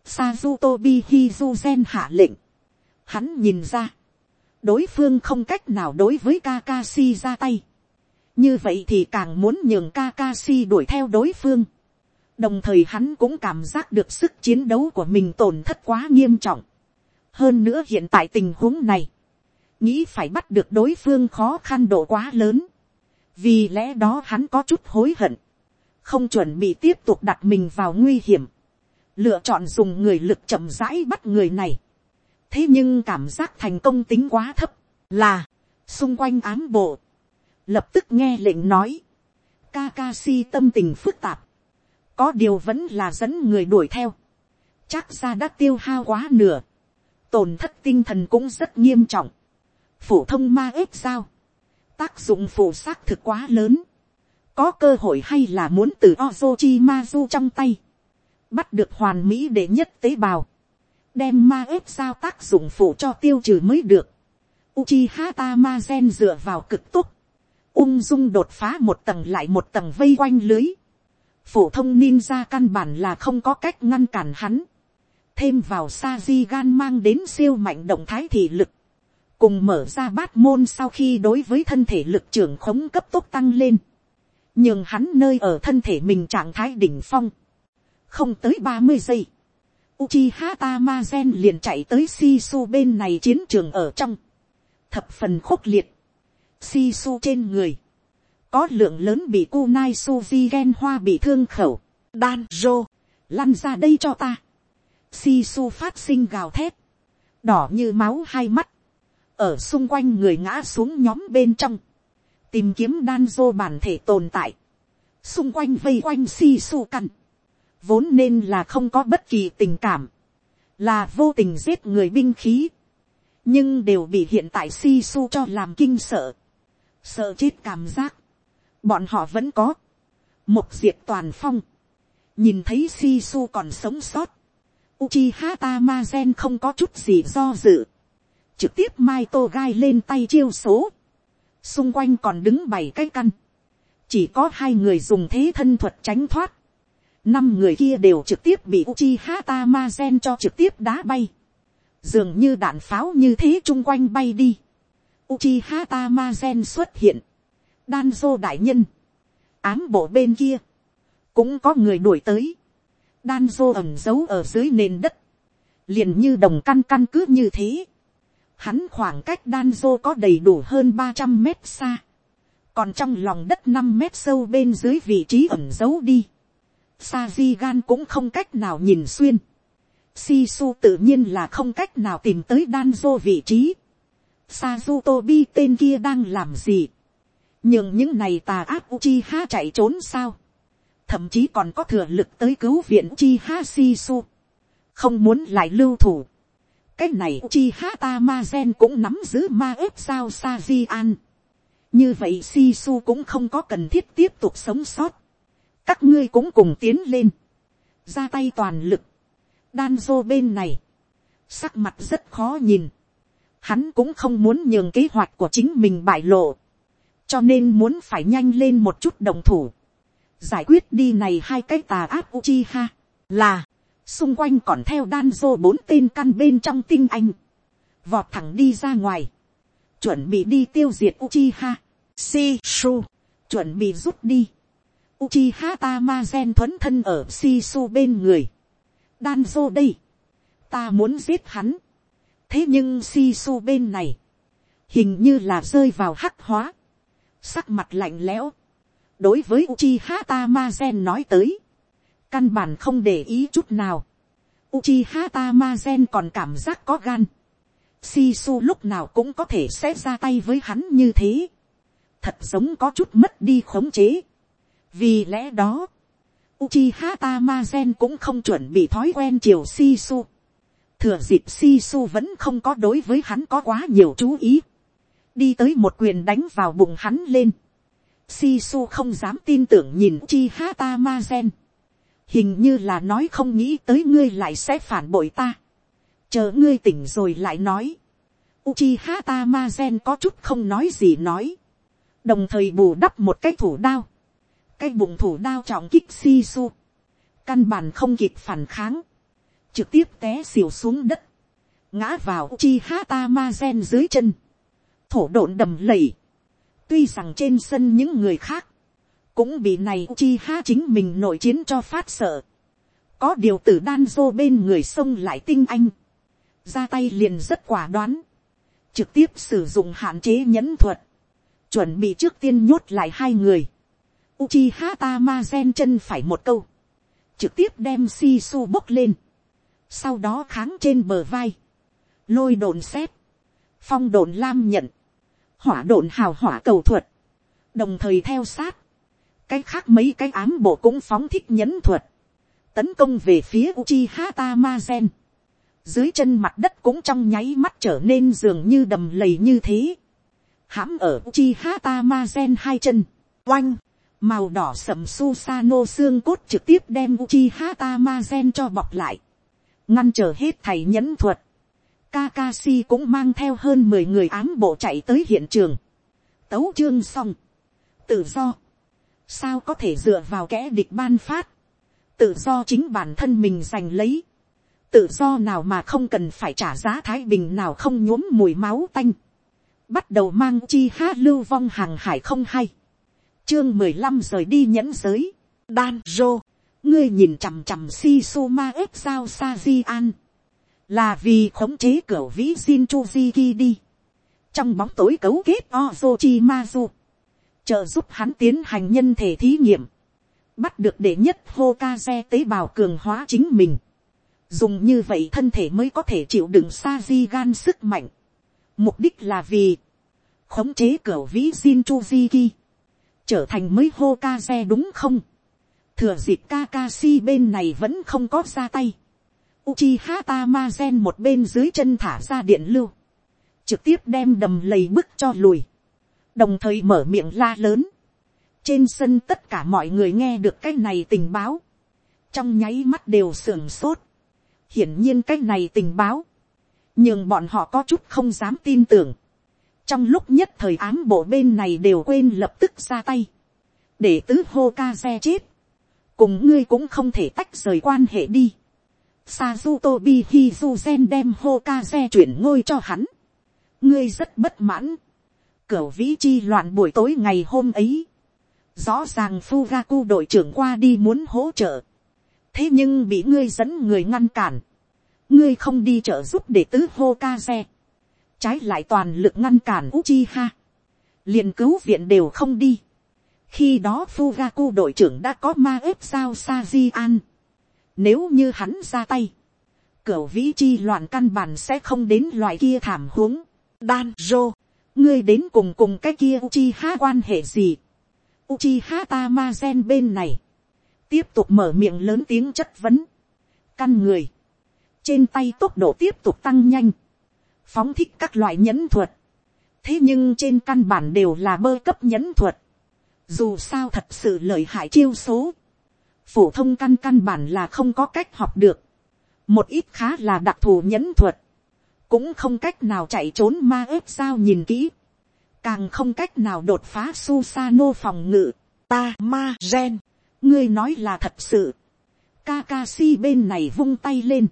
Sazutobi Hizuzen hạ lệnh. Hắn nhìn ra. Đối phương không cách nào đối với Kakashi ra tay. Như vậy thì càng muốn nhường Kakashi đuổi theo đối phương. Đồng thời hắn cũng cảm giác được sức chiến đấu của mình tổn thất quá nghiêm trọng. Hơn nữa hiện tại tình huống này. Nghĩ phải bắt được đối phương khó khăn độ quá lớn. Vì lẽ đó hắn có chút hối hận không chuẩn bị tiếp tục đặt mình vào nguy hiểm, lựa chọn dùng người lực chậm rãi bắt người này. thế nhưng cảm giác thành công tính quá thấp, là, xung quanh ám bộ, lập tức nghe lệnh nói, Kakashi tâm tình phức tạp, có điều vẫn là dẫn người đuổi theo, chắc ra đã tiêu hao quá nửa, tổn thất tinh thần cũng rất nghiêm trọng, phổ thông ma ếp sao, tác dụng phụ xác thực quá lớn, có cơ hội hay là muốn từ Ozochimazu trong tay, bắt được hoàn mỹ để nhất tế bào, đem ma ếp sao tác dụng phụ cho tiêu trừ mới được. Uchiha Tamazen dựa vào cực tốc, ung dung đột phá một tầng lại một tầng vây quanh lưới. phổ thông ninja căn bản là không có cách ngăn cản hắn. thêm vào Sajigan gan mang đến siêu mạnh động thái thị lực cùng mở ra bát môn sau khi đối với thân thể lực trưởng khống cấp tốc tăng lên. nhưng hắn nơi ở thân thể mình trạng thái đỉnh phong. không tới ba mươi giây. Uchiha Tamazen liền chạy tới sisu bên này chiến trường ở trong. Thập phần khốc liệt si su trên người, có lượng lớn bị kunai suzy gen hoa bị thương khẩu, đan rô, lăn ra đây cho ta, si su phát sinh gào thét, đỏ như máu hai mắt, ở xung quanh người ngã xuống nhóm bên trong, tìm kiếm đan dô bản thể tồn tại, xung quanh vây quanh si su căn, vốn nên là không có bất kỳ tình cảm, là vô tình giết người binh khí, nhưng đều bị hiện tại si su cho làm kinh sợ. Sợ chết cảm giác, bọn họ vẫn có, một diệt toàn phong, nhìn thấy si su còn sống sót, Uchiha Tamazen không có chút gì do dự, trực tiếp mai tô gai lên tay chiêu số, xung quanh còn đứng bảy cái căn, chỉ có hai người dùng thế thân thuật tránh thoát, năm người kia đều trực tiếp bị Uchiha Tamazen cho trực tiếp đá bay, dường như đạn pháo như thế chung quanh bay đi, Uchiha Tamazen xuất hiện. Danzo đại nhân. Ám bộ bên kia. Cũng có người đuổi tới. Danzo ẩm giấu ở dưới nền đất. Liền như đồng căn căn cứ như thế. Hắn khoảng cách Danzo có đầy đủ hơn 300 mét xa. Còn trong lòng đất 5 mét sâu bên dưới vị trí ẩm giấu đi. Sajigan cũng không cách nào nhìn xuyên. Sisu tự nhiên là không cách nào tìm tới Danzo vị trí Sazutobi tên kia đang làm gì. nhưng những này tà ác Uchiha chạy trốn sao. thậm chí còn có thừa lực tới cứu viện Uchiha su, không muốn lại lưu thủ cái này chi hata masen cũng nắm giữ ma ếp sao sa di an như vậy Shisu cũng không có cần thiết tiếp tục sống sót. các ngươi cũng cùng tiến lên. ra tay toàn lực. Danzo bên này. sắc mặt rất khó nhìn hắn cũng không muốn nhường kế hoạch của chính mình bại lộ, cho nên muốn phải nhanh lên một chút đồng thủ, giải quyết đi này hai cái tà áp Uchiha, là, xung quanh còn theo đan dô bốn tên căn bên trong tinh anh, vọt thẳng đi ra ngoài, chuẩn bị đi tiêu diệt Uchiha, Shisu chuẩn bị rút đi, Uchiha Tamazen thuấn thân ở Shisu bên người, đan dô đây, ta muốn giết hắn, thế nhưng Shisu bên này, hình như là rơi vào hắc hóa, sắc mặt lạnh lẽo, đối với Uchiha Tamazen nói tới, căn bản không để ý chút nào, Uchiha Tamazen còn cảm giác có gan, Sisu lúc nào cũng có thể sẽ ra tay với hắn như thế, thật giống có chút mất đi khống chế, vì lẽ đó, Uchiha Tamazen cũng không chuẩn bị thói quen chiều Sisu thừa dịp Sisu vẫn không có đối với hắn có quá nhiều chú ý, đi tới một quyền đánh vào bụng hắn lên, Sisu không dám tin tưởng nhìn Uchiha ha ma gen, hình như là nói không nghĩ tới ngươi lại sẽ phản bội ta, chờ ngươi tỉnh rồi lại nói, Uchiha Tamazen có chút không nói gì nói. Đồng thời bù đắp một cái thủ đao. Cái bụng thủ đao trọng kích si. Căn bản không kịp phản kháng trực tiếp té xỉu xuống đất, ngã vào Uchiha Tamazen dưới chân, thổ độn đầm lầy. tuy rằng trên sân những người khác, cũng bị này chi ha chính mình nội chiến cho phát sợ. có điều tử đan dô bên người sông lại tinh anh, ra tay liền rất quả đoán, trực tiếp sử dụng hạn chế nhẫn thuật, chuẩn bị trước tiên nhốt lại hai người. Uchiha Tamazen chân phải một câu, trực tiếp đem Sisu bốc lên, sau đó kháng trên bờ vai, lôi đồn xét, phong đồn lam nhận, hỏa đồn hào hỏa cầu thuật, đồng thời theo sát, cái khác mấy cái ám bộ cũng phóng thích nhẫn thuật, tấn công về phía Uchiha Tamazen. Dưới chân mặt đất cũng trong nháy mắt trở nên dường như đầm lầy như thế. Hãm ở Uchiha Tamazen hai chân. Oanh. màu đỏ sầm Susano xương cốt trực tiếp đem Uchiha Tamazen cho bọc lại, ngăn trở hết thầy nhẫn thuật. Kakashi cũng mang theo hơn mười người ám bộ chạy tới hiện trường. Tấu chương xong. Tự do. Sao có thể dựa vào kẻ địch ban phát. Tự do chính bản thân mình giành lấy. Tự do nào mà không cần phải trả giá thái bình nào không nhuốm mùi máu tanh. Bắt đầu mang chi hát lưu vong hàng hải không hay chương mười lăm rời đi nhẫn giới, đan rô, ngươi nhìn chằm chằm si su ma ếp sao sa di an, là vì khống chế cửa vĩ xin chu di ki đi, trong bóng tối cấu kết ozo chi ma du, trợ giúp hắn tiến hành nhân thể thí nghiệm, bắt được đệ nhất hô ca xe tế bào cường hóa chính mình, dùng như vậy thân thể mới có thể chịu đựng sa di gan sức mạnh, mục đích là vì khống chế cửa vĩ xin chu di ki, trở thành mới hô ca xe đúng không. thừa dịp Kakashi bên này vẫn không có ra tay. Uchiha Tamazen một bên dưới chân thả ra điện lưu. Trực tiếp đem đầm lầy bức cho lùi. Đồng thời mở miệng la lớn. Trên sân tất cả mọi người nghe được cái này tình báo. Trong nháy mắt đều sưởng sốt. Hiển nhiên cái này tình báo. Nhưng bọn họ có chút không dám tin tưởng trong lúc nhất thời ám bộ bên này đều quên lập tức ra tay, để tứ hô ca xe chết, cùng ngươi cũng không thể tách rời quan hệ đi. Sazuto bihi suzen đem hô ca xe chuyển ngôi cho hắn. ngươi rất bất mãn cửa vĩ chi loạn buổi tối ngày hôm ấy. rõ ràng Fugaku đội trưởng qua đi muốn hỗ trợ. thế nhưng bị ngươi dẫn người ngăn cản. ngươi không đi trợ giúp để tứ hô ca xe trái lại toàn lực ngăn cản Uchiha, liền cứu viện đều không đi. khi đó Fugaku đội trưởng đã có ma ếp sao Saji An. nếu như hắn ra tay, cửa vĩ chi loạn căn bản sẽ không đến loại kia thảm huống. Danjo, ngươi đến cùng cùng cái kia Uchiha quan hệ gì. Uchiha Tamazen bên này, tiếp tục mở miệng lớn tiếng chất vấn. Căn người, trên tay tốc độ tiếp tục tăng nhanh phóng thích các loại nhẫn thuật. thế nhưng trên căn bản đều là bơ cấp nhẫn thuật. dù sao thật sự lợi hại chiêu số. phổ thông căn căn bản là không có cách học được. một ít khá là đặc thù nhẫn thuật cũng không cách nào chạy trốn ma ếp sao nhìn kỹ. càng không cách nào đột phá Susano phòng ngự. ta ma gen. ngươi nói là thật sự. Kakashi bên này vung tay lên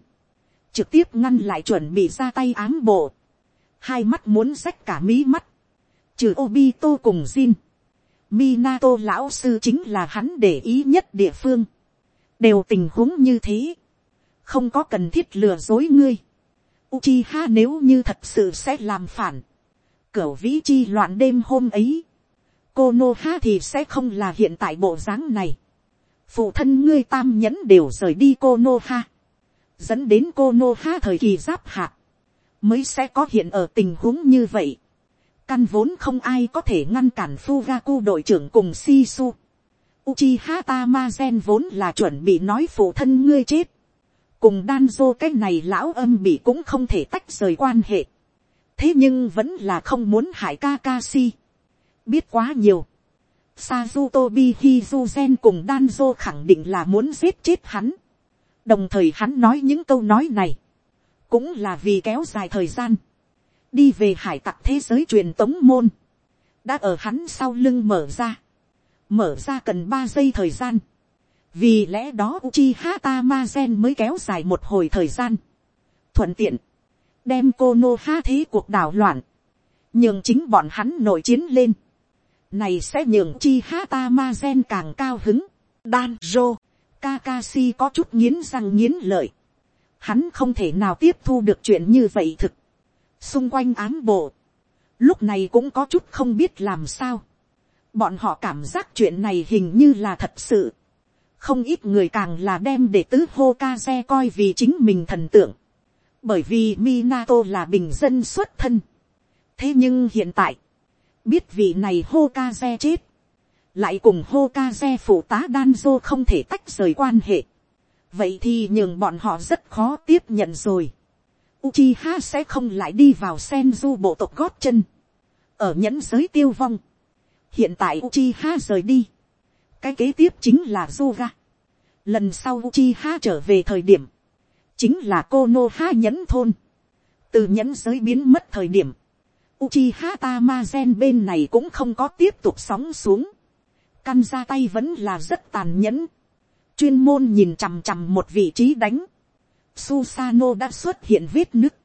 trực tiếp ngăn lại chuẩn bị ra tay ám bộ, hai mắt muốn rách cả mí mắt, trừ Obito cùng Jin, Minato lão sư chính là hắn để ý nhất địa phương, đều tình huống như thế, không có cần thiết lừa dối ngươi, Uchiha nếu như thật sự sẽ làm phản, cửu vĩ chi loạn đêm hôm ấy, Konoha thì sẽ không là hiện tại bộ dáng này. Phụ thân ngươi tam nhẫn đều rời đi Konoha dẫn đến cô nô ha thời kỳ giáp hạt, mới sẽ có hiện ở tình huống như vậy. Căn vốn không ai có thể ngăn cản Fugaku đội trưởng cùng Shisu. Uchiha Tamazen vốn là chuẩn bị nói phụ thân ngươi chết. Cùng Danzo cái này lão âm bị cũng không thể tách rời quan hệ. Thế nhưng vẫn là không muốn hại Kakashi. Biết quá nhiều. Sazutobi Hizuzen cùng Danzo khẳng định là muốn giết chết hắn đồng thời hắn nói những câu nói này, cũng là vì kéo dài thời gian, đi về hải tặc thế giới truyền tống môn, đã ở hắn sau lưng mở ra, mở ra cần ba giây thời gian, vì lẽ đó Uchi Hata Mazen mới kéo dài một hồi thời gian, thuận tiện, đem cô ha thế cuộc đảo loạn, nhường chính bọn hắn nổi chiến lên, này sẽ nhường chi Hata Mazen càng cao hứng, danjo Kakashi có chút nghiến răng nghiến lợi. Hắn không thể nào tiếp thu được chuyện như vậy thực. Xung quanh ám bộ. Lúc này cũng có chút không biết làm sao. Bọn họ cảm giác chuyện này hình như là thật sự. Không ít người càng là đem để tứ Hokage coi vì chính mình thần tượng. Bởi vì Minato là bình dân xuất thân. Thế nhưng hiện tại. Biết vị này Hokage chết lại cùng hô ca xe phụ tá đan dô không thể tách rời quan hệ. vậy thì nhường bọn họ rất khó tiếp nhận rồi. Uchiha sẽ không lại đi vào Senju bộ tộc gót chân. Ở nhẫn giới tiêu vong. Hiện tại Uchiha rời đi cái kế tiếp chính là Zuga. Lần sau Uchiha trở về thời điểm, chính là Konoha nhẫn thôn. Từ nhẫn giới biến mất thời điểm, Uchiha Tamazen bên này cũng không có tiếp tục sóng xuống. Căn ra tay vẫn là rất tàn nhẫn. Chuyên môn nhìn chằm chằm một vị trí đánh. Susano đã xuất hiện vết nứt.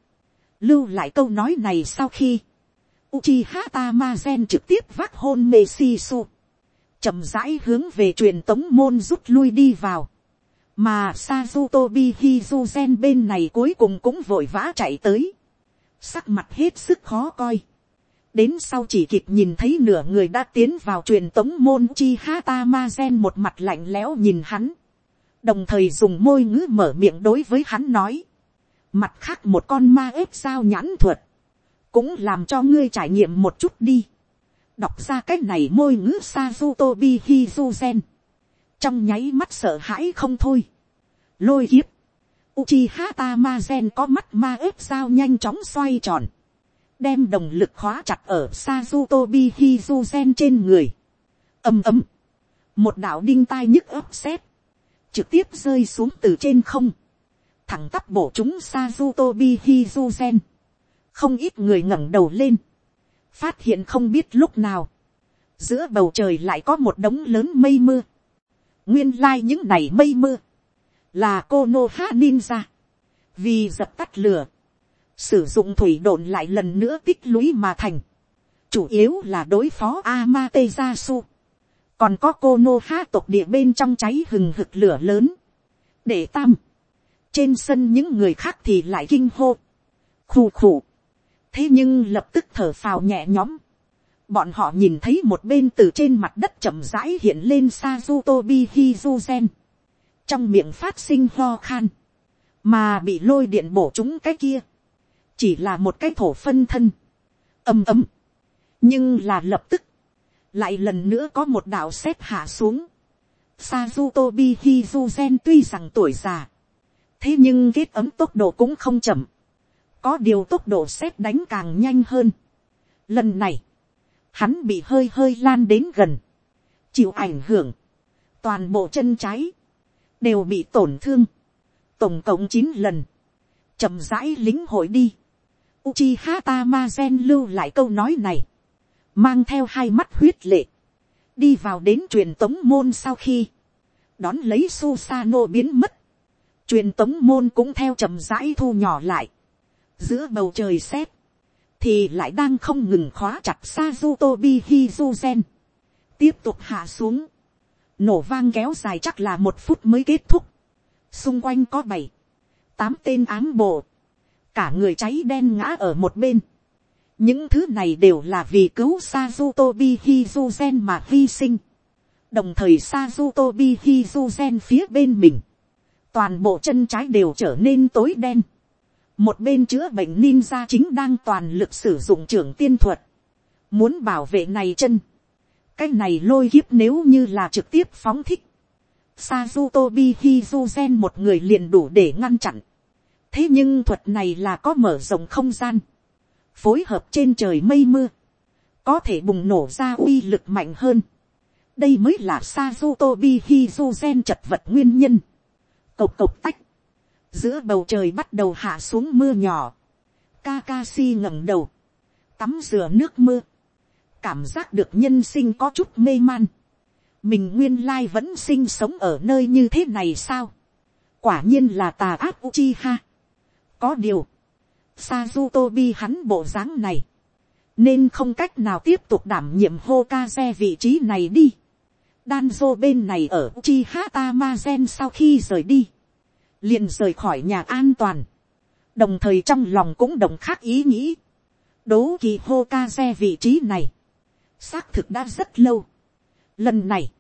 Lưu lại câu nói này sau khi Uchiha Tamazen trực tiếp vác hôn mê chậm rãi hướng về truyền tống môn rút lui đi vào. Mà Sazutobi Hizuzen bên này cuối cùng cũng vội vã chạy tới. Sắc mặt hết sức khó coi. Đến sau chỉ kịp nhìn thấy nửa người đã tiến vào truyền tống môn chi hatama Tamazen một mặt lạnh lẽo nhìn hắn. Đồng thời dùng môi ngữ mở miệng đối với hắn nói. Mặt khác một con ma ếp sao nhãn thuật cũng làm cho ngươi trải nghiệm một chút đi đọc ra cái này môi ngữ Sazutobi Hizuzen. trong nháy mắt sợ hãi không thôi. lôi kiếp. Uchiha Tamazen có mắt ma ếp sao nhanh chóng xoay tròn. đem đồng lực khóa chặt ở Sazutobi Hizuzen trên người. ầm ầm. một đạo đinh tai nhức ấp xét. trực tiếp rơi xuống từ trên không. thẳng tắp bổ chúng Sazutobi Hizuzen không ít người ngẩng đầu lên, phát hiện không biết lúc nào, giữa bầu trời lại có một đống lớn mây mưa, nguyên lai、like、những này mây mưa, là cô nô ha ninja, vì dập tắt lửa, sử dụng thủy độn lại lần nữa tích lũy mà thành, chủ yếu là đối phó Amaterasu, còn có cô nô ha tộc địa bên trong cháy hừng hực lửa lớn, để tam, trên sân những người khác thì lại kinh hô, khù khù, thế nhưng lập tức thở phào nhẹ nhõm. bọn họ nhìn thấy một bên từ trên mặt đất chậm rãi hiện lên Sazutobi Hizuzen. trong miệng phát sinh ho khan, mà bị lôi điện bổ chúng cái kia, chỉ là một cái thổ phân thân, ầm ầm, nhưng là lập tức, lại lần nữa có một đạo xếp hạ xuống. Sazutobi Hizuzen tuy rằng tuổi già, thế nhưng kết ấm tốc độ cũng không chậm có điều tốc độ xét đánh càng nhanh hơn. Lần này, hắn bị hơi hơi lan đến gần, chịu ảnh hưởng, toàn bộ chân trái, đều bị tổn thương, tổng cộng chín lần, chậm rãi lính hội đi. Uchiha Tamazen lưu lại câu nói này, mang theo hai mắt huyết lệ, đi vào đến truyền tống môn sau khi, đón lấy Susano biến mất, truyền tống môn cũng theo chậm rãi thu nhỏ lại, giữa bầu trời xét, thì lại đang không ngừng khóa chặt Sazutobi Hizuzen. tiếp tục hạ xuống, nổ vang kéo dài chắc là một phút mới kết thúc, xung quanh có bảy, tám tên ám bộ, cả người cháy đen ngã ở một bên. những thứ này đều là vì cứu Sazutobi Hizuzen mà hy sinh. đồng thời Sazutobi Hizuzen phía bên mình, toàn bộ chân trái đều trở nên tối đen một bên chữa bệnh ninja chính đang toàn lực sử dụng trưởng tiên thuật, muốn bảo vệ này chân, cái này lôi kiếp nếu như là trực tiếp phóng thích, Sazutobi Hizuzen một người liền đủ để ngăn chặn. Thế nhưng thuật này là có mở rộng không gian. Phối hợp trên trời mây mưa. Có thể bùng nổ ra uy lực mạnh hơn. Đây mới là Sazutobi Hizuzen chật vật nguyên nhân. Cộc cộc tách giữa bầu trời bắt đầu hạ xuống mưa nhỏ, Kakashi ngẩng đầu, tắm rửa nước mưa, cảm giác được nhân sinh có chút mê man, mình nguyên lai vẫn sinh sống ở nơi như thế này sao, quả nhiên là tà ác Uchiha. có điều, Sazutobi hắn bộ dáng này, nên không cách nào tiếp tục đảm nhiệm Hokage vị trí này đi. Danzo bên này ở Uchiha Tamazen sau khi rời đi, liền rời khỏi nhà an toàn, đồng thời trong lòng cũng đồng khác ý nghĩ, đố kỳ hô ca xe vị trí này, xác thực đã rất lâu. Lần này,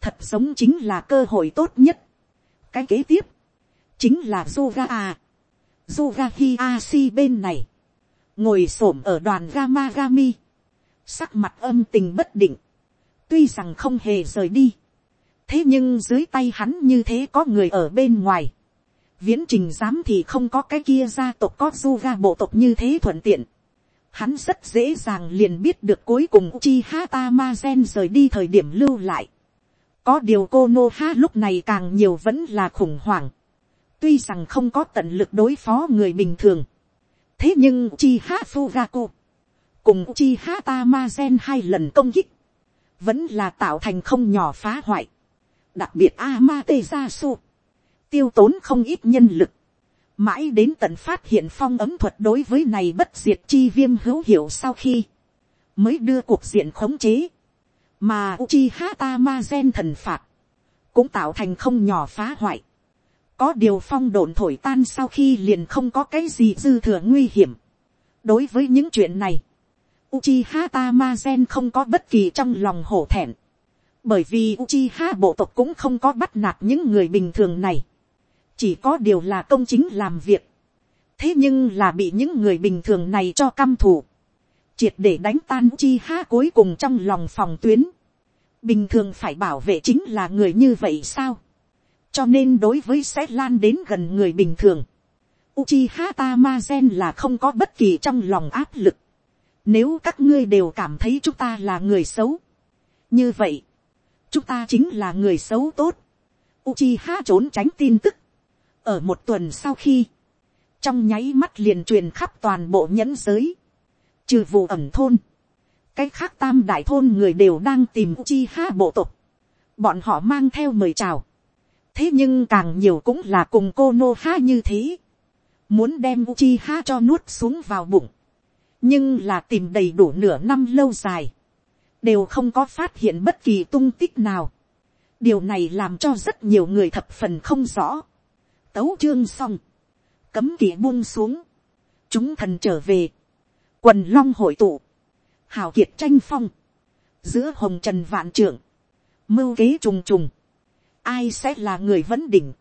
thật sống chính là cơ hội tốt nhất. cái kế tiếp, chính là Yoga à. Yoga Hiashi bên này, ngồi s ổ m ở đoàn Gamagami, sắc mặt âm tình bất định, tuy rằng không hề rời đi, thế nhưng dưới tay hắn như thế có người ở bên ngoài, viễn trình dám thì không có cái kia gia tộc có du ga bộ tộc như thế thuận tiện. Hắn rất dễ dàng liền biết được cuối cùng chi ha ta ma gen rời đi thời điểm lưu lại. Có điều cô Nô Ha lúc này càng nhiều vẫn là khủng hoảng. Tuy rằng không có tận lực đối phó người bình thường. Thế nhưng Chi Ha Fugaku. Cùng Chi Ha gen hai lần công kích. Vẫn là tạo thành không nhỏ phá hoại. Đặc biệt Amaterasu. Tiêu tốn không ít nhân lực. Mãi đến tận phát hiện phong ấm thuật đối với này bất diệt chi viêm hữu hiệu sau khi. Mới đưa cuộc diện khống chế mà Uchiha Tamazen thần phạt, cũng tạo thành không nhỏ phá hoại. Có điều phong độn thổi tan sau khi liền không có cái gì dư thừa nguy hiểm. Đối với những chuyện này, Uchiha Tamazen không có bất kỳ trong lòng hổ thẹn. Bởi vì Uchiha bộ tộc cũng không có bắt nạt những người bình thường này. Chỉ có điều là công chính làm việc. Thế nhưng là bị những người bình thường này cho căm thù triệt để đánh tan chi ha cuối cùng trong lòng phòng tuyến. bình thường phải bảo vệ chính là người như vậy sao. cho nên đối với sẽ lan đến gần người bình thường. Uchiha Tamazen là không có bất kỳ trong lòng áp lực. Nếu các ngươi đều cảm thấy chúng ta là người xấu. Như vậy, chúng ta chính là người xấu tốt. Uchiha trốn tránh tin tức. Ở một tuần sau khi, trong nháy mắt liền truyền khắp toàn bộ nhẫn giới. Trừ vụ ẩm thôn, cái khác tam đại thôn người đều đang tìm chi ha bộ tộc, bọn họ mang theo mời chào, thế nhưng càng nhiều cũng là cùng cô nô ha như thế, muốn đem chi ha cho nuốt xuống vào bụng, nhưng là tìm đầy đủ nửa năm lâu dài, đều không có phát hiện bất kỳ tung tích nào. điều này làm cho rất nhiều người thập phần không rõ tấu chương xong, cấm kỵ buông xuống, chúng thần trở về, quần long hội tụ, hào kiệt tranh phong, giữa hồng trần vạn trưởng, mưu kế trùng trùng, ai sẽ là người vấn đỉnh,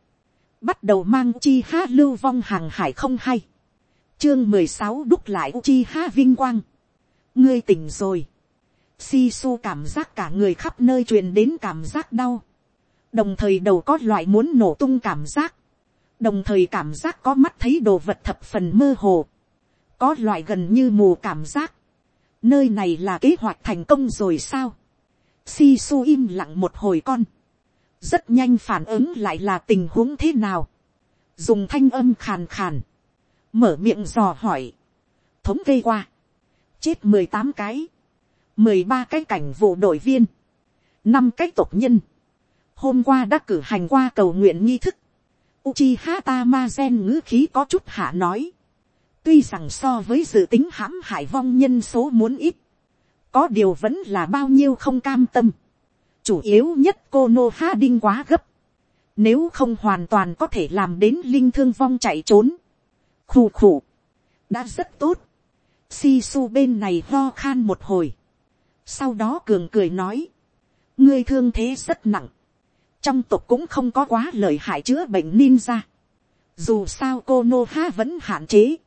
bắt đầu mang chi ha lưu vong hàng hải không hay, chương mười sáu đúc lại chi ha vinh quang, ngươi tỉnh rồi, si su cảm giác cả người khắp nơi truyền đến cảm giác đau, đồng thời đầu có loại muốn nổ tung cảm giác, đồng thời cảm giác có mắt thấy đồ vật thập phần mơ hồ, có loại gần như mù cảm giác, nơi này là kế hoạch thành công rồi sao, si su im lặng một hồi con, rất nhanh phản ứng lại là tình huống thế nào, dùng thanh âm khàn khàn, mở miệng dò hỏi, thống kê qua, chết mười tám cái, mười ba cái cảnh vụ đội viên, năm cái tộc nhân, hôm qua đã cử hành qua cầu nguyện nghi thức, Uchiha Tamazen ngữ khí có chút hạ nói. Tuy rằng so với dự tính hãm hại vong nhân số muốn ít. Có điều vẫn là bao nhiêu không cam tâm. Chủ yếu nhất cô Nô Ha Đinh quá gấp. Nếu không hoàn toàn có thể làm đến linh thương vong chạy trốn. Khủ khủ. Đã rất tốt. Sisu bên này lo khan một hồi. Sau đó cường cười nói. Ngươi thương thế rất nặng. Trong tộc cũng không có quá lợi hại chữa bệnh ninja. Dù sao cô Nô Ha vẫn hạn chế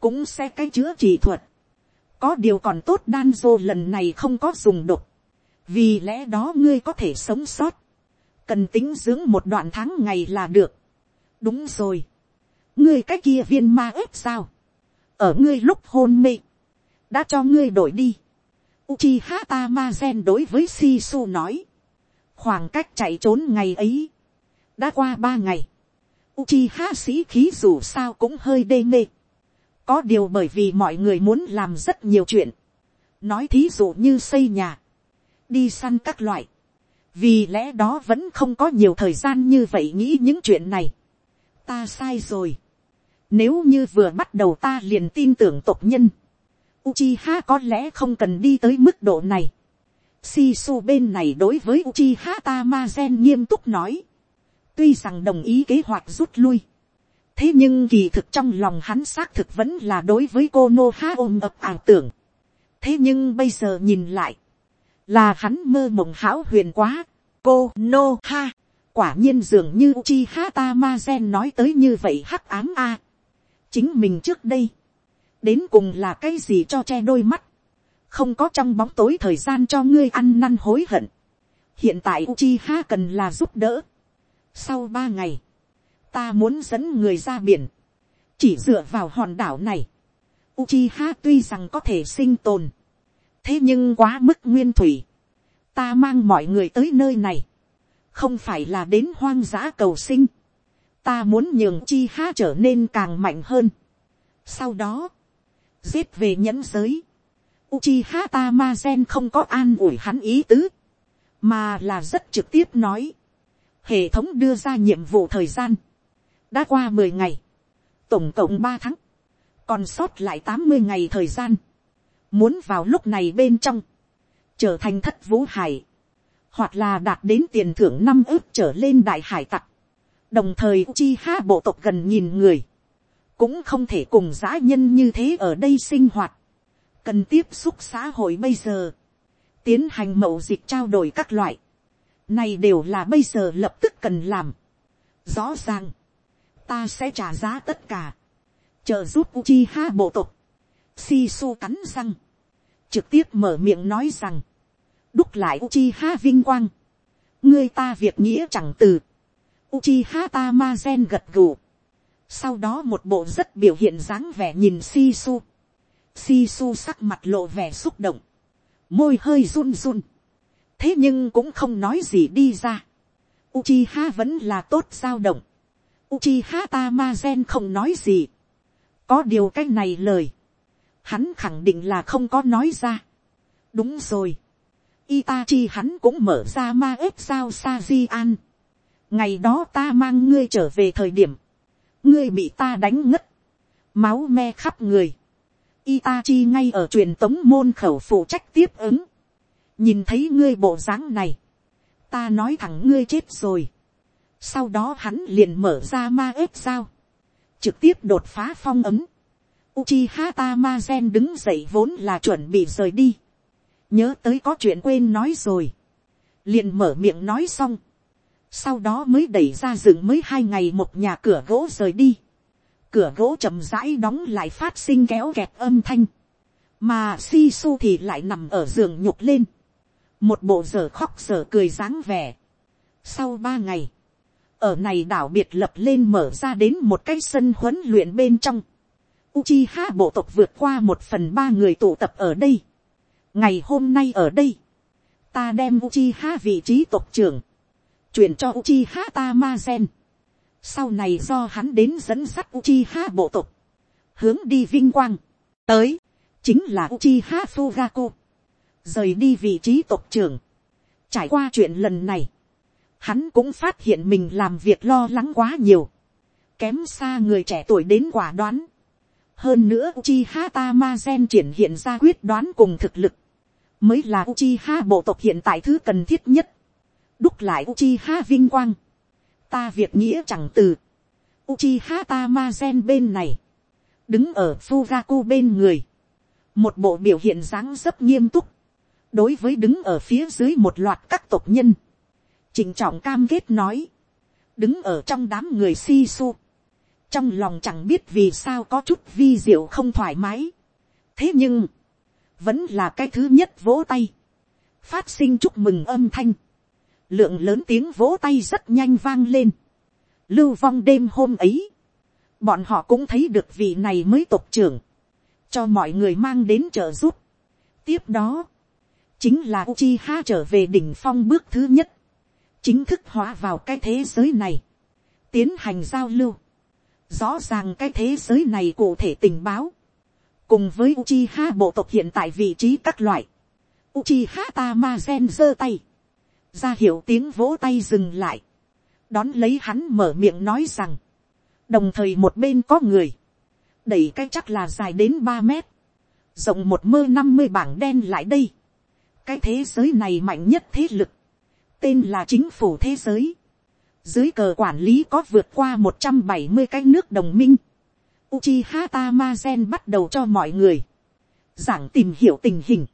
cũng sẽ cái chữa trị thuật. có điều còn tốt đan dô lần này không có dùng độc. vì lẽ đó ngươi có thể sống sót. cần tính dưỡng một đoạn tháng ngày là được. đúng rồi. ngươi cái kia viên ma ếp sao. ở ngươi lúc hôn mê. đã cho ngươi đổi đi. Uchiha Tamazen đối với sisu nói. Khoảng cách chạy trốn ngày ấy. Đã qua ba ngày. Uchiha sĩ khí dù sao cũng hơi đê mê có điều bởi vì mọi người muốn làm rất nhiều chuyện. nói thí dụ như xây nhà, đi săn các loại. vì lẽ đó vẫn không có nhiều thời gian như vậy nghĩ những chuyện này. ta sai rồi. nếu như vừa bắt đầu ta liền tin tưởng tộc nhân. Uchiha có lẽ không cần đi tới mức độ này. Sisu bên này đối với Uchiha Tamazen nghiêm túc nói. Tuy rằng đồng ý kế hoạch rút lui thế nhưng kỳ thực trong lòng hắn xác thực vẫn là đối với cô nô ha ôm ập ảo tưởng. thế nhưng bây giờ nhìn lại, là hắn mơ mộng hão huyền quá, cô nô ha, quả nhiên dường như chi ha ta ma gen nói tới như vậy hắc ám a. chính mình trước đây, đến cùng là cái gì cho che đôi mắt, không có trong bóng tối thời gian cho ngươi ăn năn hối hận. hiện tại Uchiha cần là giúp đỡ. sau ba ngày, ta muốn dẫn người ra biển, chỉ dựa vào hòn đảo này, Uchiha tuy rằng có thể sinh tồn, thế nhưng quá mức nguyên thủy, ta mang mọi người tới nơi này, không phải là đến hoang dã cầu sinh, ta muốn nhường chi ha trở nên càng mạnh hơn. sau đó, giết về nhẫn giới, Uchiha Tamazen không có an ủi hắn ý tứ, mà là rất trực tiếp nói. Hệ thống đưa ra nhiệm vụ thời gian, đã qua mười ngày, tổng cộng ba tháng, còn sót lại tám mươi ngày thời gian, muốn vào lúc này bên trong, trở thành thất vũ hải, hoặc là đạt đến tiền thưởng năm ước trở lên đại hải tặc, đồng thời chi ha bộ tộc gần nhìn người, cũng không thể cùng giã nhân như thế ở đây sinh hoạt, cần tiếp xúc xã hội bây giờ, tiến hành mậu dịch trao đổi các loại, này đều là bây giờ lập tức cần làm. Rõ ràng, ta sẽ trả giá tất cả, chờ giúp Uchiha bộ tộc, sisu cắn răng, trực tiếp mở miệng nói rằng, đúc lại Uchiha vinh quang, ngươi ta việc nghĩa chẳng từ, Uchiha Tamazen gật gù, sau đó một bộ rất biểu hiện dáng vẻ nhìn Shisu, su sắc mặt lộ vẻ xúc động, môi hơi run run, thế nhưng cũng không nói gì đi ra. Uchiha vẫn là tốt dao động. Uchiha Tamazen không nói gì. Có điều cái này lời. Hắn khẳng định là không có nói ra. Đúng rồi. Itachi hắn cũng mở ra ma ếp sao Sajian. Ngày đó ta mang ngươi trở về thời điểm. Ngươi bị ta đánh ngất. Máu me khắp người. Itachi ngay ở truyền tống môn khẩu phụ trách tiếp ứng. Nhìn thấy ngươi bộ dáng này. Ta nói thẳng ngươi chết rồi. Sau đó hắn liền mở ra ma ếp sao. Trực tiếp đột phá phong ấm. Uchiha Tamazen đứng dậy vốn là chuẩn bị rời đi. Nhớ tới có chuyện quên nói rồi. Liền mở miệng nói xong. Sau đó mới đẩy ra rừng mới hai ngày một nhà cửa gỗ rời đi cửa gỗ chậm rãi đóng lại phát sinh kéo kẹt âm thanh, mà si su thì lại nằm ở giường nhục lên, một bộ giờ khóc giờ cười dáng vẻ. Sau ba ngày, ở này đảo biệt lập lên mở ra đến một cái sân huấn luyện bên trong, Uchiha bộ tộc vượt qua một phần ba người tụ tập ở đây. ngày hôm nay ở đây, ta đem Uchiha vị trí tộc trưởng, chuyển cho Uchiha Tamazen sau này do hắn đến dẫn sắt Uchiha bộ tộc. Hướng đi vinh quang. Tới. Chính là Uchiha Fugaku. Rời đi vị trí tộc trưởng. Trải qua chuyện lần này. Hắn cũng phát hiện mình làm việc lo lắng quá nhiều. Kém xa người trẻ tuổi đến quả đoán. Hơn nữa Uchiha Tamazen triển hiện ra quyết đoán cùng thực lực. Mới là Uchiha bộ tộc hiện tại thứ cần thiết nhất. Đúc lại Uchiha vinh quang ta việc nghĩa chẳng từ. Uchiha Tamazen bên này. Đứng ở Fugaku bên người. Một bộ biểu hiện dáng dấp nghiêm túc. Đối với đứng ở phía dưới một loạt các tộc nhân. Trình trọng cam kết nói. Đứng ở trong đám người si su. Trong lòng chẳng biết vì sao có chút vi diệu không thoải mái. Thế nhưng. Vẫn là cái thứ nhất vỗ tay. Phát sinh chúc mừng âm thanh lượng lớn tiếng vỗ tay rất nhanh vang lên. lưu vong đêm hôm ấy, bọn họ cũng thấy được vị này mới tộc trưởng, cho mọi người mang đến trợ giúp. tiếp đó, chính là Uchiha trở về đỉnh phong bước thứ nhất, chính thức hóa vào cái thế giới này, tiến hành giao lưu, rõ ràng cái thế giới này cụ thể tình báo, cùng với Uchiha bộ tộc hiện tại vị trí các loại, Uchiha Tamazen giơ tay, ra hiệu tiếng vỗ tay dừng lại, đón lấy hắn mở miệng nói rằng, đồng thời một bên có người, đẩy cái chắc là dài đến ba mét, rộng một mơ năm mươi bảng đen lại đây, cái thế giới này mạnh nhất thế lực, tên là chính phủ thế giới, dưới cờ quản lý có vượt qua một trăm bảy mươi cái nước đồng minh, Uchiha Tamazen bắt đầu cho mọi người, giảng tìm hiểu tình hình,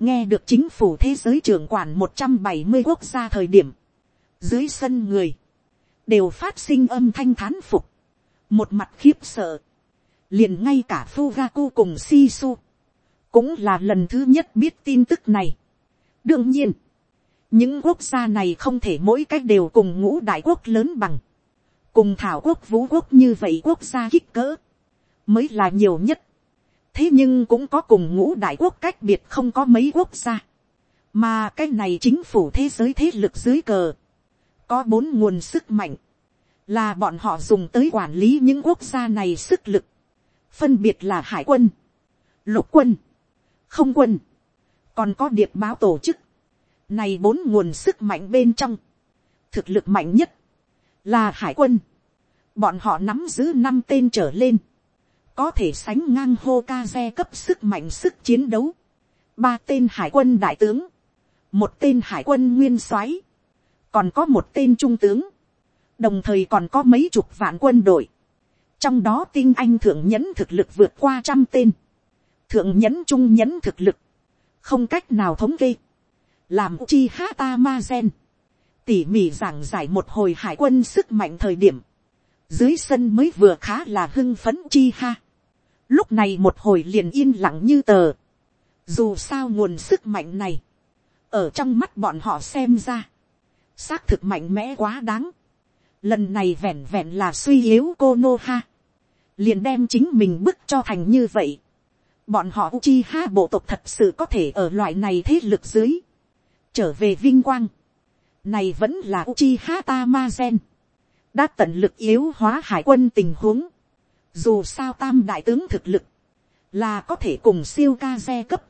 nghe được chính phủ thế giới trưởng quản một trăm bảy mươi quốc gia thời điểm, dưới sân người, đều phát sinh âm thanh thán phục, một mặt khiếp sợ, liền ngay cả Fugaku cùng Sisu cũng là lần thứ nhất biết tin tức này. đương nhiên, những quốc gia này không thể mỗi cách đều cùng ngũ đại quốc lớn bằng, cùng thảo quốc vũ quốc như vậy quốc gia kích cỡ, mới là nhiều nhất thế nhưng cũng có cùng ngũ đại quốc cách biệt không có mấy quốc gia, mà cái này chính phủ thế giới thế lực dưới cờ, có bốn nguồn sức mạnh, là bọn họ dùng tới quản lý những quốc gia này sức lực, phân biệt là hải quân, lục quân, không quân, còn có điệp báo tổ chức, này bốn nguồn sức mạnh bên trong, thực lực mạnh nhất, là hải quân, bọn họ nắm giữ năm tên trở lên, có thể sánh ngang hô ca xe cấp sức mạnh sức chiến đấu, ba tên hải quân đại tướng, một tên hải quân nguyên soái, còn có một tên trung tướng, đồng thời còn có mấy chục vạn quân đội, trong đó tinh anh thượng nhẫn thực lực vượt qua trăm tên, thượng nhẫn trung nhẫn thực lực, không cách nào thống kê, làm chi hata ma gen, tỉ mỉ giảng giải một hồi hải quân sức mạnh thời điểm, dưới sân mới vừa khá là hưng phấn chi ha. Lúc này một hồi liền yên lặng như tờ. Dù sao nguồn sức mạnh này, ở trong mắt bọn họ xem ra, xác thực mạnh mẽ quá đáng. Lần này vẹn vẹn là suy yếu cô Nô Ha. Liền đem chính mình bức cho thành như vậy. Bọn họ Uchiha bộ tộc thật sự có thể ở loại này thế lực dưới. Trở về vinh quang. Này vẫn là Uchiha Tamazen. Đã tận lực yếu hóa hải quân tình huống. Dù sao tam đại tướng thực lực. Là có thể cùng siêu ca xe cấp.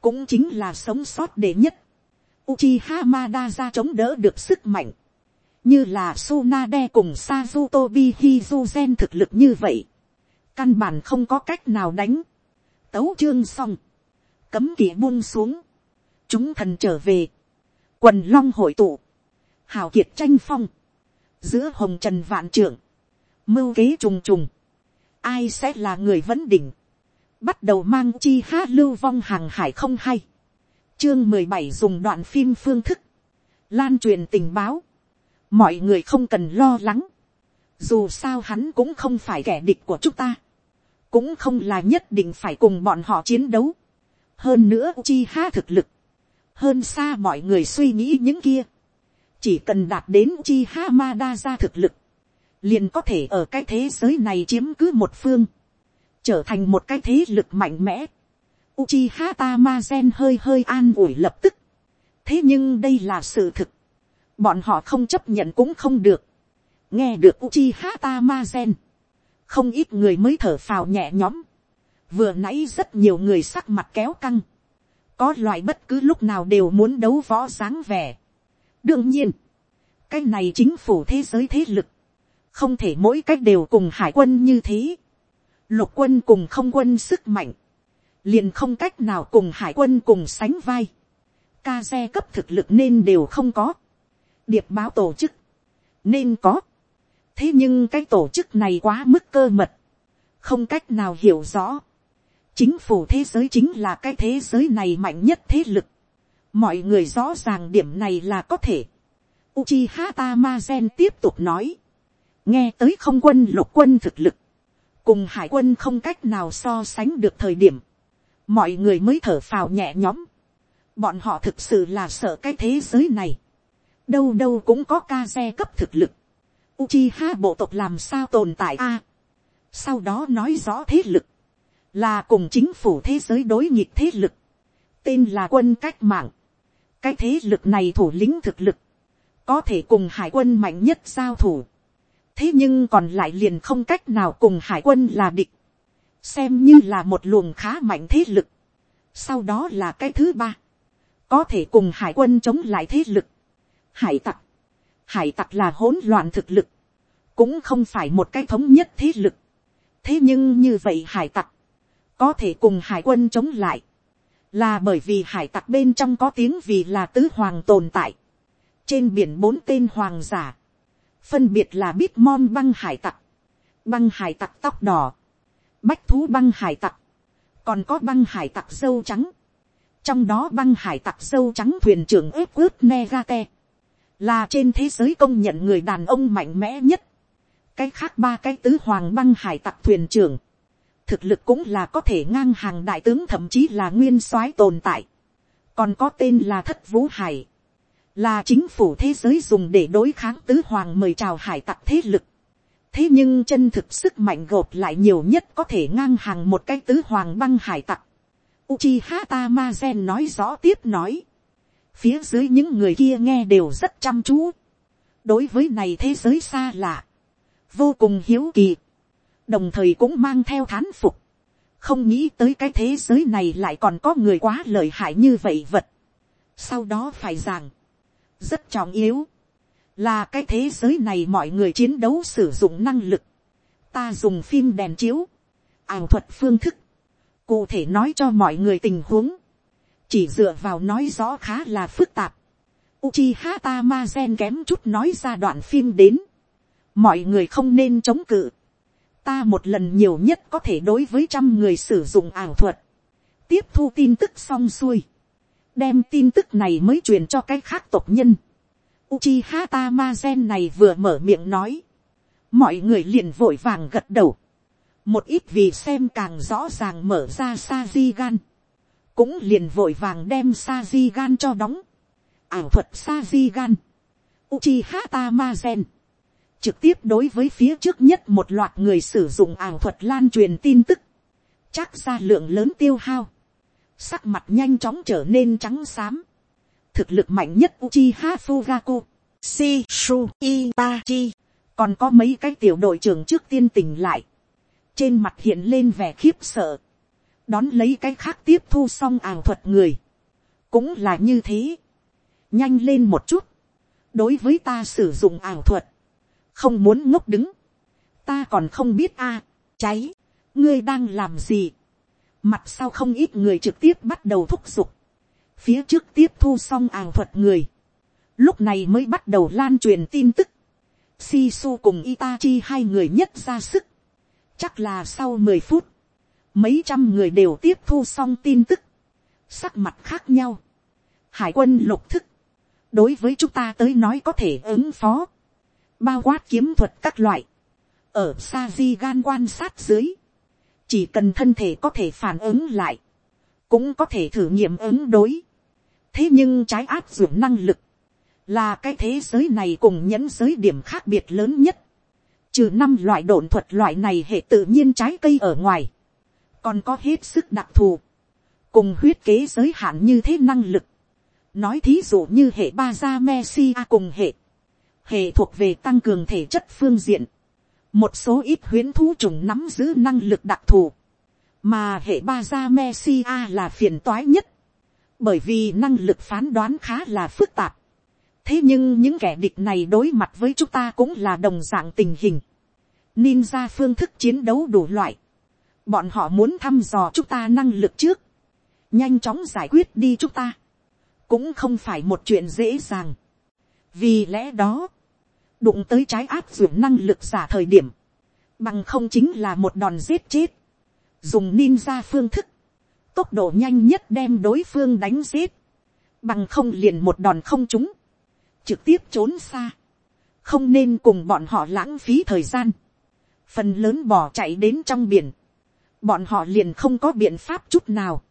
Cũng chính là sống sót đệ nhất. Uchiha Madara chống đỡ được sức mạnh. Như là Sunade cùng Sazutobi Hizuzen thực lực như vậy. Căn bản không có cách nào đánh. Tấu chương xong. Cấm kỵ buông xuống. Chúng thần trở về. Quần long hội tụ. Hào kiệt tranh phong. Giữa hồng trần vạn trưởng. Mưu kế trùng trùng. Ai sẽ là người vấn đỉnh. Bắt đầu mang chi hát lưu vong hàng hải không hay chương mười bảy dùng đoạn phim phương thức, lan truyền tình báo, mọi người không cần lo lắng, dù sao hắn cũng không phải kẻ địch của chúng ta, cũng không là nhất định phải cùng bọn họ chiến đấu, hơn nữa chi hát thực lực, hơn xa mọi người suy nghĩ những kia, chỉ cần đạt đến chi ha ma đa ra thực lực, liền có thể ở cái thế giới này chiếm cứ một phương, trở thành một cái thế lực mạnh mẽ, Uchiha Tamazen hơi hơi an ủi lập tức. Thế nhưng đây là sự thực. Bọn họ không chấp nhận cũng không được. Nghe được Uchiha Tamazen. Không ít người mới thở phào nhẹ nhõm. Vừa nãy rất nhiều người sắc mặt kéo căng. Có loại bất cứ lúc nào đều muốn đấu võ dáng vẻ. Đương nhiên. Cái này chính phủ thế giới thế lực. Không thể mỗi cách đều cùng hải quân như thế. Lục quân cùng không quân sức mạnh liền không cách nào cùng hải quân cùng sánh vai, ca xe cấp thực lực nên đều không có, điệp báo tổ chức nên có, thế nhưng cái tổ chức này quá mức cơ mật, không cách nào hiểu rõ, chính phủ thế giới chính là cái thế giới này mạnh nhất thế lực, mọi người rõ ràng điểm này là có thể. Uchiha Tamazen tiếp tục nói, nghe tới không quân lục quân thực lực, cùng hải quân không cách nào so sánh được thời điểm, mọi người mới thở phào nhẹ nhõm. bọn họ thực sự là sợ cái thế giới này. đâu đâu cũng có ca xe cấp thực lực. Uchiha bộ tộc làm sao tồn tại a. sau đó nói rõ thế lực, là cùng chính phủ thế giới đối nghịch thế lực, tên là quân cách mạng cái thế lực này thủ lĩnh thực lực, có thể cùng hải quân mạnh nhất giao thủ. thế nhưng còn lại liền không cách nào cùng hải quân là địch xem như là một luồng khá mạnh thế lực. sau đó là cái thứ ba, có thể cùng hải quân chống lại thế lực. hải tặc, hải tặc là hỗn loạn thực lực, cũng không phải một cái thống nhất thế lực. thế nhưng như vậy hải tặc, có thể cùng hải quân chống lại, là bởi vì hải tặc bên trong có tiếng vì là tứ hoàng tồn tại. trên biển bốn tên hoàng giả, phân biệt là bít mom băng hải tặc, băng hải tặc tóc đỏ, bách thú băng hải tặc, còn có băng hải tặc dâu trắng, trong đó băng hải tặc dâu trắng thuyền trưởng ếp ướt negate, là trên thế giới công nhận người đàn ông mạnh mẽ nhất, cái khác ba cái tứ hoàng băng hải tặc thuyền trưởng, thực lực cũng là có thể ngang hàng đại tướng thậm chí là nguyên soái tồn tại, còn có tên là thất vũ hải, là chính phủ thế giới dùng để đối kháng tứ hoàng mời chào hải tặc thế lực, thế nhưng chân thực sức mạnh gộp lại nhiều nhất có thể ngang hàng một cái tứ hoàng băng hải tặc. Uchiha Tamazen nói rõ tiếp nói. Phía dưới những người kia nghe đều rất chăm chú. đối với này thế giới xa lạ, vô cùng hiếu kỳ, đồng thời cũng mang theo thán phục, không nghĩ tới cái thế giới này lại còn có người quá lợi hại như vậy vật. sau đó phải rằng, rất trọng yếu, là cái thế giới này mọi người chiến đấu sử dụng năng lực, ta dùng phim đèn chiếu, ảo thuật phương thức, cụ thể nói cho mọi người tình huống, chỉ dựa vào nói rõ khá là phức tạp. Uchiha Tamazen kém chút nói ra đoạn phim đến, mọi người không nên chống cự, ta một lần nhiều nhất có thể đối với trăm người sử dụng ảo thuật, tiếp thu tin tức xong xuôi, đem tin tức này mới truyền cho cái khác tộc nhân. Uchiha Tamazen này vừa mở miệng nói, mọi người liền vội vàng gật đầu, một ít vì xem càng rõ ràng mở ra sa di gan, cũng liền vội vàng đem sa di gan cho đóng, ảo thuật sa di gan, Uchiha Tamazen, trực tiếp đối với phía trước nhất một loạt người sử dụng ảo thuật lan truyền tin tức, chắc ra lượng lớn tiêu hao, sắc mặt nhanh chóng trở nên trắng xám, thực lực mạnh nhất Uchiha Fugaku, Shishu Itachi, còn có mấy cái tiểu đội trưởng trước tiên tỉnh lại, trên mặt hiện lên vẻ khiếp sợ, đón lấy cái khác tiếp thu xong ảo thuật người, cũng là như thế, nhanh lên một chút, đối với ta sử dụng ảo thuật, không muốn ngốc đứng, ta còn không biết a, à, cháy, ngươi đang làm gì, mặt sau không ít người trực tiếp bắt đầu thúc giục, phía trước tiếp thu xong ảo thuật người, lúc này mới bắt đầu lan truyền tin tức, Sisu cùng Itachi hai người nhất ra sức, chắc là sau mười phút, mấy trăm người đều tiếp thu xong tin tức, sắc mặt khác nhau, hải quân lục thức, đối với chúng ta tới nói có thể ứng phó, bao quát kiếm thuật các loại, ở sa di gan quan sát dưới, chỉ cần thân thể có thể phản ứng lại, cũng có thể thử nghiệm ứng đối. thế nhưng trái áp dụng năng lực, là cái thế giới này cùng nhẫn giới điểm khác biệt lớn nhất, trừ năm loại đồn thuật loại này hệ tự nhiên trái cây ở ngoài, còn có hết sức đặc thù, cùng huyết kế giới hạn như thế năng lực, nói thí dụ như hệ ba gia Messi cùng hệ hệ thuộc về tăng cường thể chất phương diện, một số ít huyến thú trùng nắm giữ năng lực đặc thù, mà hệ ba gia Messi là phiền toái nhất, bởi vì năng lực phán đoán khá là phức tạp. thế nhưng những kẻ địch này đối mặt với chúng ta cũng là đồng dạng tình hình. Ninja phương thức chiến đấu đủ loại. bọn họ muốn thăm dò chúng ta năng lực trước, nhanh chóng giải quyết đi chúng ta, cũng không phải một chuyện dễ dàng. vì lẽ đó, đụng tới trái áp dụng năng lực giả thời điểm, bằng không chính là một đòn giết chết, dùng ninja phương thức, tốc độ nhanh nhất đem đối phương đánh giết, bằng không liền một đòn không trúng, trực tiếp trốn xa, không nên cùng bọn họ lãng phí thời gian, phần lớn bỏ chạy đến trong biển, bọn họ liền không có biện pháp chút nào,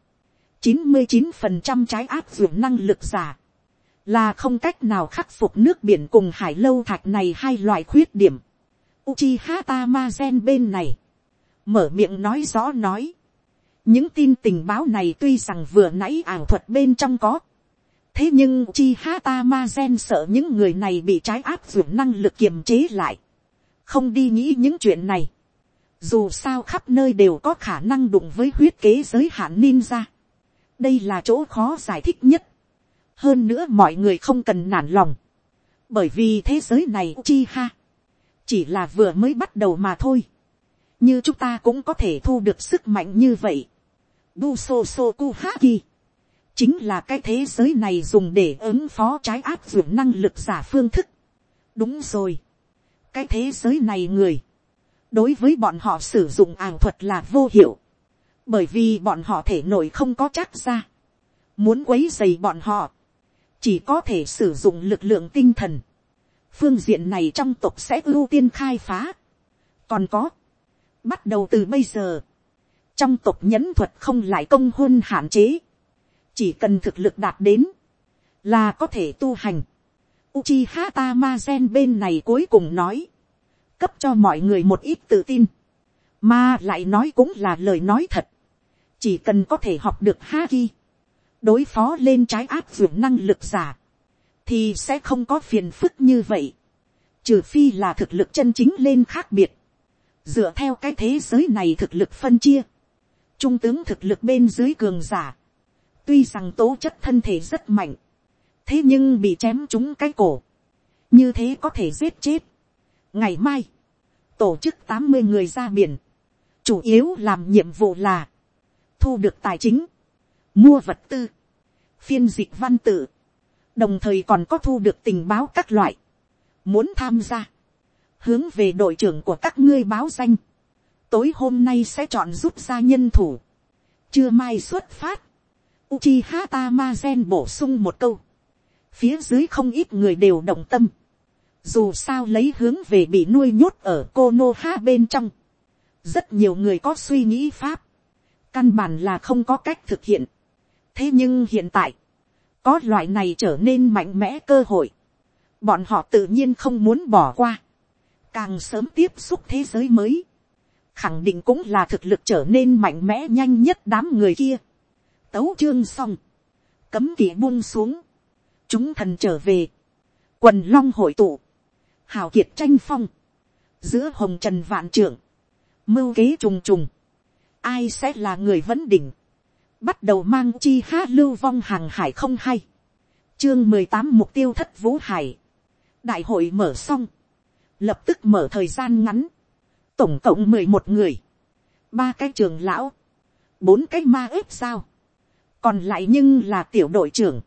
chín mươi chín phần trăm trái áp dụng năng lực giả, là không cách nào khắc phục nước biển cùng hải lâu thạch này hai loại khuyết điểm. Uchiha Tamazen bên này, mở miệng nói rõ nói, những tin tình báo này tuy rằng vừa nãy ảo thuật bên trong có, thế nhưng Uchiha Tamazen sợ những người này bị trái áp dụng năng lực kiềm chế lại, không đi nghĩ những chuyện này, dù sao khắp nơi đều có khả năng đụng với huyết kế giới hạn ninja, đây là chỗ khó giải thích nhất, hơn nữa mọi người không cần nản lòng, bởi vì thế giới này chi ha, chỉ là vừa mới bắt đầu mà thôi, như chúng ta cũng có thể thu được sức mạnh như vậy. Bu so so ku ha ki, chính là cái thế giới này dùng để ứng phó trái áp dụng năng lực giả phương thức. đúng rồi, cái thế giới này người, đối với bọn họ sử dụng ảo thuật là vô hiệu, bởi vì bọn họ thể nội không có chắc ra, muốn quấy dày bọn họ, chỉ có thể sử dụng lực lượng tinh thần. phương diện này trong tộc sẽ ưu tiên khai phá. còn có, bắt đầu từ bây giờ, trong tộc nhẫn thuật không lại công hôn hạn chế, chỉ cần thực lực đạt đến, là có thể tu hành. Uchiha Tamazen bên này cuối cùng nói, cấp cho mọi người một ít tự tin, mà lại nói cũng là lời nói thật, chỉ cần có thể học được Haki, đối phó lên trái áp dụng năng lực giả, thì sẽ không có phiền phức như vậy. trừ phi là thực lực chân chính lên khác biệt, dựa theo cái thế giới này thực lực phân chia, trung tướng thực lực bên dưới cường giả, tuy rằng tố chất thân thể rất mạnh, thế nhưng bị chém trúng cái cổ, như thế có thể giết chết. ngày mai, tổ chức tám mươi người ra biển, chủ yếu làm nhiệm vụ là, thu được tài chính, mua vật tư, phiên dịch văn tự, đồng thời còn có thu được tình báo các loại, muốn tham gia, hướng về đội trưởng của các ngươi báo danh, tối hôm nay sẽ chọn rút ra nhân thủ, chưa mai xuất phát, Uchiha gen bổ sung một câu, phía dưới không ít người đều động tâm, dù sao lấy hướng về bị nuôi nhốt ở Konoha bên trong, rất nhiều người có suy nghĩ pháp, căn bản là không có cách thực hiện thế nhưng hiện tại, có loại này trở nên mạnh mẽ cơ hội, bọn họ tự nhiên không muốn bỏ qua, càng sớm tiếp xúc thế giới mới, khẳng định cũng là thực lực trở nên mạnh mẽ nhanh nhất đám người kia. tấu chương xong, cấm kỵ buông xuống, chúng thần trở về, quần long hội tụ, hào kiệt tranh phong, giữa hồng trần vạn trưởng, mưu kế trùng trùng, ai sẽ là người vấn đỉnh, bắt đầu mang chi há lưu vong hàng hải không hay, chương mười tám mục tiêu thất vũ hải, đại hội mở xong, lập tức mở thời gian ngắn, tổng cộng mười một người, ba cái trường lão, bốn cái ma ếp sao, còn lại nhưng là tiểu đội trưởng,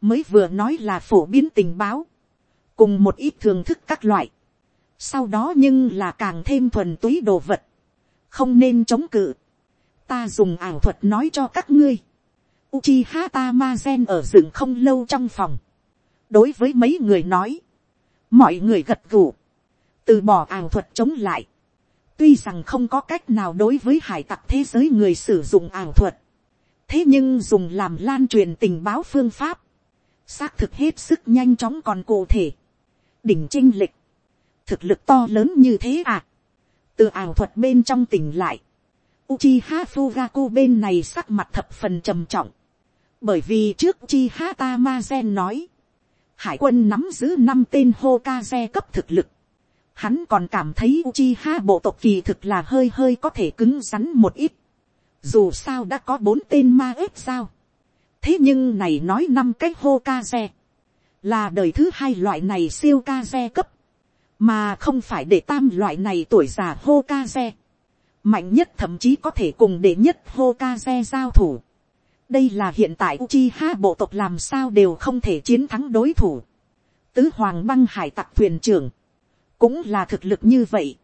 mới vừa nói là phổ biến tình báo, cùng một ít thường thức các loại, sau đó nhưng là càng thêm thuần túy đồ vật, không nên chống cự, ta dùng ảo thuật nói cho các ngươi, Uchiha Tamazen ở rừng không lâu trong phòng. Đối với mấy người nói. Mọi người gật gù. Từ bỏ ảo thuật chống lại. Tuy rằng không có cách nào đối với hải tặc thế giới người sử dụng ảo thuật. Thế nhưng dùng làm lan truyền tình báo phương pháp. Xác thực hết sức nhanh chóng còn cụ thể. Đỉnh trinh lịch. Thực lực to lớn như thế à. Từ ảo thuật bên trong tỉnh lại. Uchiha Fugaku bên này sắc mặt thập phần trầm trọng bởi vì trước Uchiha Tamazen nói, hải quân nắm giữ năm tên Hokage cấp thực lực. Hắn còn cảm thấy Uchiha bộ tộc kỳ thực là hơi hơi có thể cứng rắn một ít. Dù sao đã có bốn tên ma ếp sao. Thế nhưng này nói năm cái Hokage. Là đời thứ hai loại này siêu Kaze cấp. Mà không phải để tam loại này tuổi già Hokage. Mạnh nhất thậm chí có thể cùng đệ nhất Hokage giao thủ đây là hiện tại Uchiha bộ tộc làm sao đều không thể chiến thắng đối thủ. Tứ hoàng băng hải tặc thuyền trưởng, cũng là thực lực như vậy.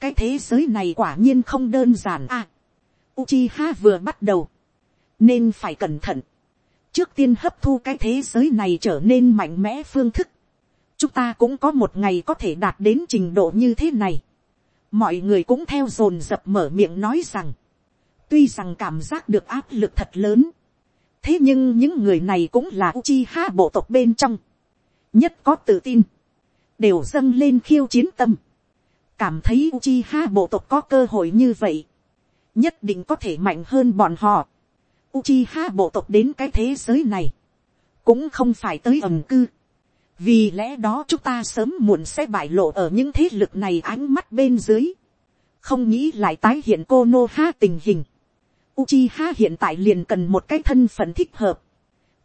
cái thế giới này quả nhiên không đơn giản. À, Uchiha vừa bắt đầu, nên phải cẩn thận. trước tiên hấp thu cái thế giới này trở nên mạnh mẽ phương thức. chúng ta cũng có một ngày có thể đạt đến trình độ như thế này mọi người cũng theo dồn dập mở miệng nói rằng, tuy rằng cảm giác được áp lực thật lớn, thế nhưng những người này cũng là Uchiha bộ tộc bên trong, nhất có tự tin, đều dâng lên khiêu chiến tâm, cảm thấy Uchiha bộ tộc có cơ hội như vậy, nhất định có thể mạnh hơn bọn họ. Uchiha bộ tộc đến cái thế giới này, cũng không phải tới ẩm cư vì lẽ đó chúng ta sớm muộn sẽ bại lộ ở những thế lực này ánh mắt bên dưới, không nghĩ lại tái hiện cô nô ha tình hình. Uchiha hiện tại liền cần một cái thân phận thích hợp.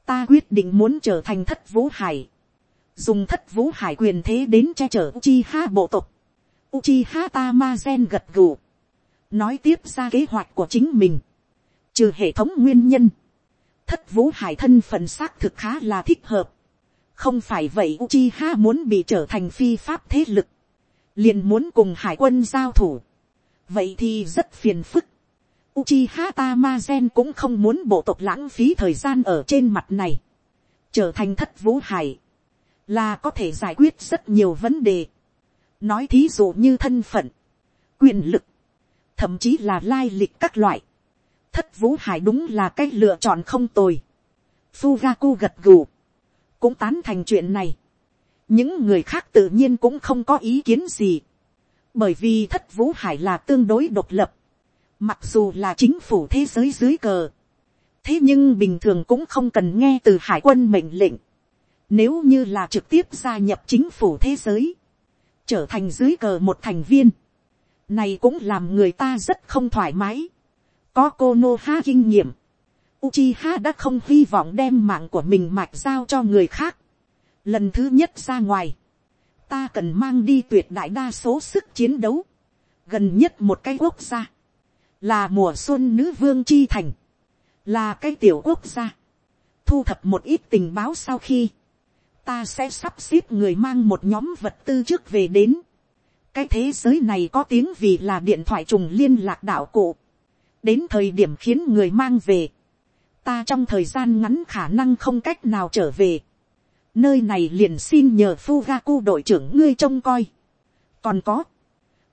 Ta quyết định muốn trở thành thất vũ hải. Dùng thất vũ hải quyền thế đến che chở Uchiha bộ tộc. Uchiha Tamazen gật gù. Nói tiếp ra kế hoạch của chính mình. Trừ hệ thống nguyên nhân. Thất vũ hải thân phận xác thực khá là thích hợp. Không phải vậy Uchiha muốn bị trở thành phi pháp thế lực. Liền muốn cùng hải quân giao thủ. Vậy thì rất phiền phức Uchiha Tamazen cũng không muốn bộ tộc lãng phí thời gian ở trên mặt này. Trở thành thất vũ hải. Là có thể giải quyết rất nhiều vấn đề. Nói thí dụ như thân phận. Quyền lực. Thậm chí là lai lịch các loại. Thất vũ hải đúng là cách lựa chọn không tồi. Fugaku gật gù. Cũng tán thành chuyện này. Những người khác tự nhiên cũng không có ý kiến gì. Bởi vì thất vũ hải là tương đối độc lập Mặc dù là chính phủ thế giới dưới cờ. Thế nhưng bình thường cũng không cần nghe từ hải quân mệnh lệnh. Nếu như là trực tiếp gia nhập chính phủ thế giới. trở thành dưới cờ một thành viên, này cũng làm người ta rất không thoải mái, có cô nô ha kinh nghiệm, Uchiha đã không hy vọng đem mạng của mình mạch giao cho người khác. Lần thứ nhất ra ngoài, ta cần mang đi tuyệt đại đa số sức chiến đấu. Gần nhất một cái quốc gia, là mùa xuân nữ vương chi thành, là cái tiểu quốc gia. Thu thập một ít tình báo sau khi, ta sẽ sắp xếp người mang một nhóm vật tư trước về đến. Cái thế giới này có tiếng vì là điện thoại trùng liên lạc đạo cụ. Đến thời điểm khiến người mang về ta trong thời gian ngắn khả năng không cách nào trở về. Nơi này liền xin nhờ Fugaku đội trưởng ngươi trông coi. Còn có,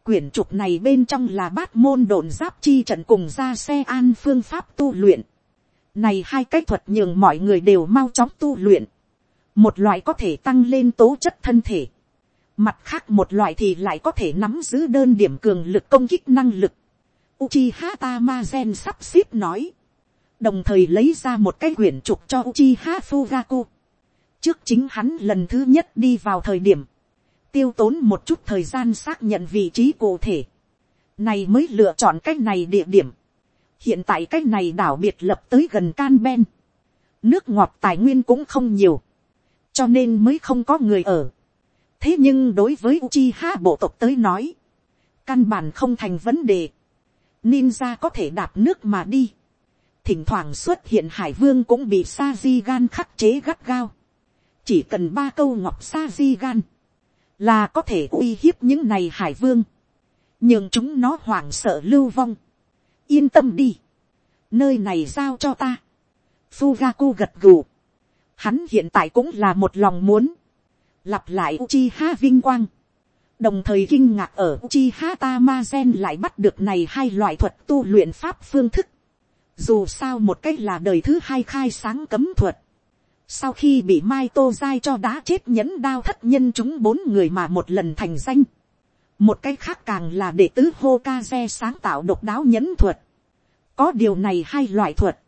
quyển trục này bên trong là bát môn đồn giáp chi trận cùng ra xe an phương pháp tu luyện. Này hai cách thuật nhường mọi người đều mau chóng tu luyện. Một loại có thể tăng lên tố chất thân thể. Mặt khác một loại thì lại có thể nắm giữ đơn điểm cường lực công kích năng lực. Uchiha Tamazen sắp xếp nói đồng thời lấy ra một cái quyển trục cho Uchiha Fugaku. Trước chính hắn lần thứ nhất đi vào thời điểm, tiêu tốn một chút thời gian xác nhận vị trí cụ thể. Này mới lựa chọn cách này địa điểm. Hiện tại cách này đảo biệt lập tới gần Can Ben. Nước ngọt tài nguyên cũng không nhiều. Cho nên mới không có người ở. Thế nhưng đối với Uchiha bộ tộc tới nói. Căn bản không thành vấn đề. Ninja có thể đạp nước mà đi thỉnh thoảng xuất hiện hải vương cũng bị sa di gan khắc chế gắt gao. chỉ cần ba câu ngọc sa di gan, là có thể uy hiếp những này hải vương, nhưng chúng nó hoảng sợ lưu vong. yên tâm đi, nơi này giao cho ta. Fugaku gật gù, hắn hiện tại cũng là một lòng muốn, lặp lại Uchiha vinh quang, đồng thời kinh ngạc ở Uchiha Tamazen lại bắt được này hai loại thuật tu luyện pháp phương thức, dù sao một cách là đời thứ hai khai sáng cấm thuật. Sau khi bị Mai Tô Giai cho đá chết nhẫn đao thất nhân chúng bốn người mà một lần thành danh. Một cách khác càng là đệ tứ hô kaze sáng tạo độc đáo nhẫn thuật. Có điều này hai loại thuật.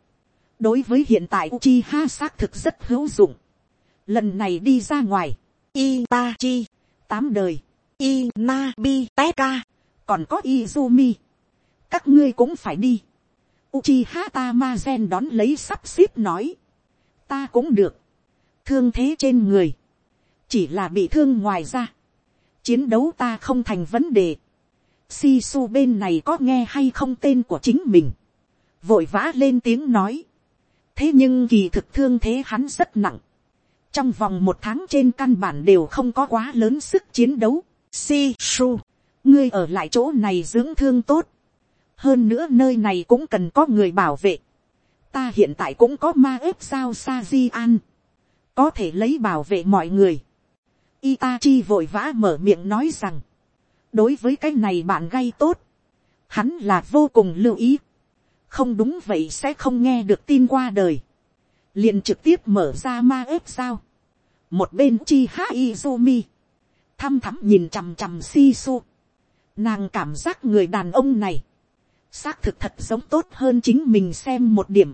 Đối với hiện tại Uchiha xác thực rất hữu dụng. Lần này đi ra ngoài. Itachi. Tám đời. Inabi Teka. Còn có Izumi. Các ngươi cũng phải đi Uchiha Tamazen đón lấy sắp xếp nói. Ta cũng được. Thương thế trên người. Chỉ là bị thương ngoài ra. Chiến đấu ta không thành vấn đề. Sisu bên này có nghe hay không tên của chính mình. Vội vã lên tiếng nói. Thế nhưng kỳ thực thương thế hắn rất nặng. Trong vòng một tháng trên căn bản đều không có quá lớn sức chiến đấu. Sisu. Ngươi ở lại chỗ này dưỡng thương tốt hơn nữa nơi này cũng cần có người bảo vệ. ta hiện tại cũng có ma ếp sao sa di an, có thể lấy bảo vệ mọi người. Itachi vội vã mở miệng nói rằng, đối với cái này bạn gay tốt, hắn là vô cùng lưu ý, không đúng vậy sẽ không nghe được tin qua đời, liền trực tiếp mở ra ma ếp sao, một bên chi ha izumi, thăm thắm nhìn chằm chằm si su, nàng cảm giác người đàn ông này, xác thực thật giống tốt hơn chính mình xem một điểm.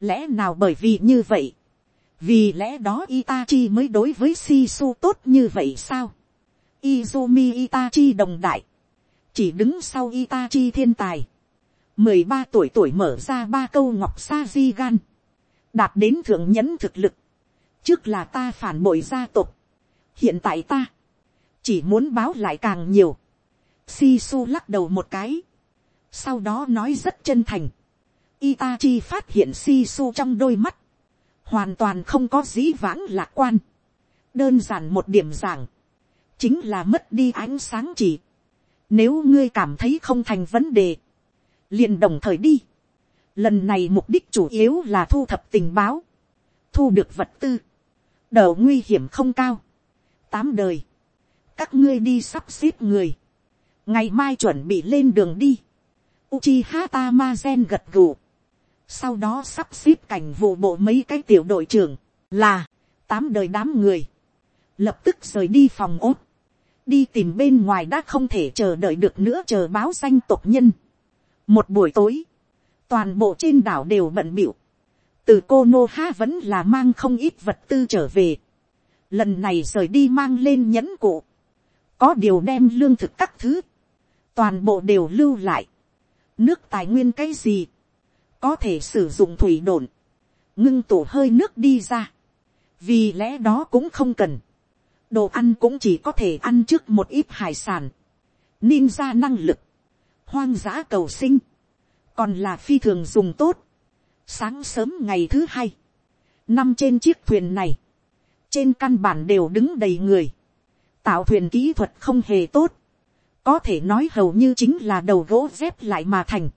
lẽ nào bởi vì như vậy, vì lẽ đó Itachi mới đối với Shisu tốt như vậy sao. Izumi Itachi đồng đại, chỉ đứng sau Itachi thiên tài. mười ba tuổi tuổi mở ra ba câu ngọc sa di gan, đạt đến thượng nhẫn thực lực. trước là ta phản bội gia tộc, hiện tại ta chỉ muốn báo lại càng nhiều. Shisu lắc đầu một cái, sau đó nói rất chân thành. Itachi phát hiện si su trong đôi mắt, hoàn toàn không có dĩ vãng lạc quan. đơn giản một điểm giảng, chính là mất đi ánh sáng chỉ. nếu ngươi cảm thấy không thành vấn đề, liền đồng thời đi. lần này mục đích chủ yếu là thu thập tình báo, thu được vật tư, đỡ nguy hiểm không cao. tám đời, các ngươi đi sắp xếp người, ngày mai chuẩn bị lên đường đi Uchiha Tamazen gật gù. Sau đó sắp xếp cảnh vụ bộ mấy cái tiểu đội trưởng, là, tám đời đám người. Lập tức rời đi phòng ốt. Đi tìm bên ngoài đã không thể chờ đợi được nữa chờ báo danh tộc nhân. Một buổi tối, toàn bộ trên đảo đều bận biểu. Từ cô Nô Ha vẫn là mang không ít vật tư trở về. Lần này rời đi mang lên nhẫn cụ. có điều đem lương thực các thứ, toàn bộ đều lưu lại, nước tài nguyên cái gì, có thể sử dụng thủy đồn, ngưng tủ hơi nước đi ra, vì lẽ đó cũng không cần, đồ ăn cũng chỉ có thể ăn trước một ít hải sản, ra năng lực, hoang dã cầu sinh, còn là phi thường dùng tốt. Sáng sớm ngày thứ hai, năm trên chiếc thuyền này, trên căn bản đều đứng đầy người, tạo thuyền kỹ thuật không hề tốt, có thể nói hầu như chính là đầu gỗ dép lại mà thành.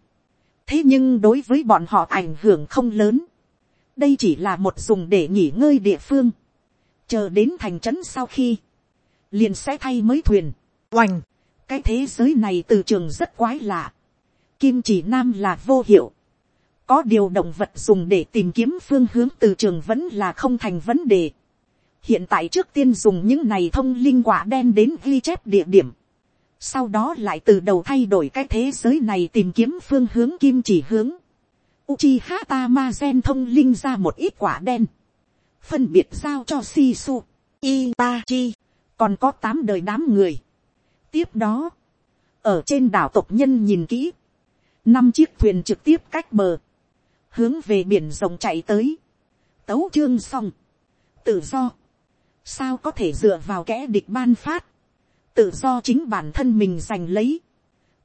thế nhưng đối với bọn họ ảnh hưởng không lớn, đây chỉ là một dùng để nghỉ ngơi địa phương, chờ đến thành trấn sau khi, liền sẽ thay mới thuyền, oành, cái thế giới này từ trường rất quái lạ, kim chỉ nam là vô hiệu, có điều động vật dùng để tìm kiếm phương hướng từ trường vẫn là không thành vấn đề. hiện tại trước tiên dùng những này thông linh quả đen đến ghi chép địa điểm, sau đó lại từ đầu thay đổi cái thế giới này tìm kiếm phương hướng kim chỉ hướng. Uchiha Tamazen thông linh ra một ít quả đen, phân biệt giao cho Shisu, Itachi, còn có tám đời đám người. tiếp đó, ở trên đảo tộc nhân nhìn kỹ, năm chiếc thuyền trực tiếp cách bờ, hướng về biển rộng chạy tới, tấu chương xong, tự do, sao có thể dựa vào kẽ địch ban phát, tự do chính bản thân mình giành lấy,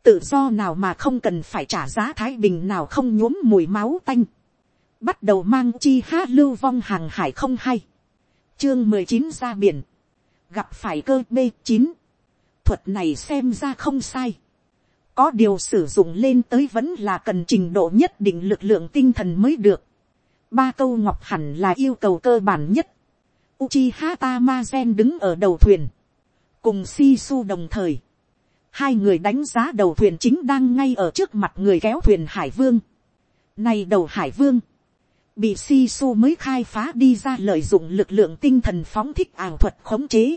tự do nào mà không cần phải trả giá thái bình nào không nhuốm mùi máu tanh, bắt đầu mang chi há lưu vong hàng hải không hay, chương mười chín ra biển, gặp phải cơ b chín, thuật này xem ra không sai, có điều sử dụng lên tới vẫn là cần trình độ nhất định lực lượng tinh thần mới được. ba câu ngọc hẳn là yêu cầu cơ bản nhất. Uchiha Tamazen đứng ở đầu thuyền, cùng si su đồng thời. Hai người đánh giá đầu thuyền chính đang ngay ở trước mặt người kéo thuyền Hải Vương. Này đầu Hải Vương, bị si su mới khai phá đi ra lợi dụng lực lượng tinh thần phóng thích ảo thuật khống chế.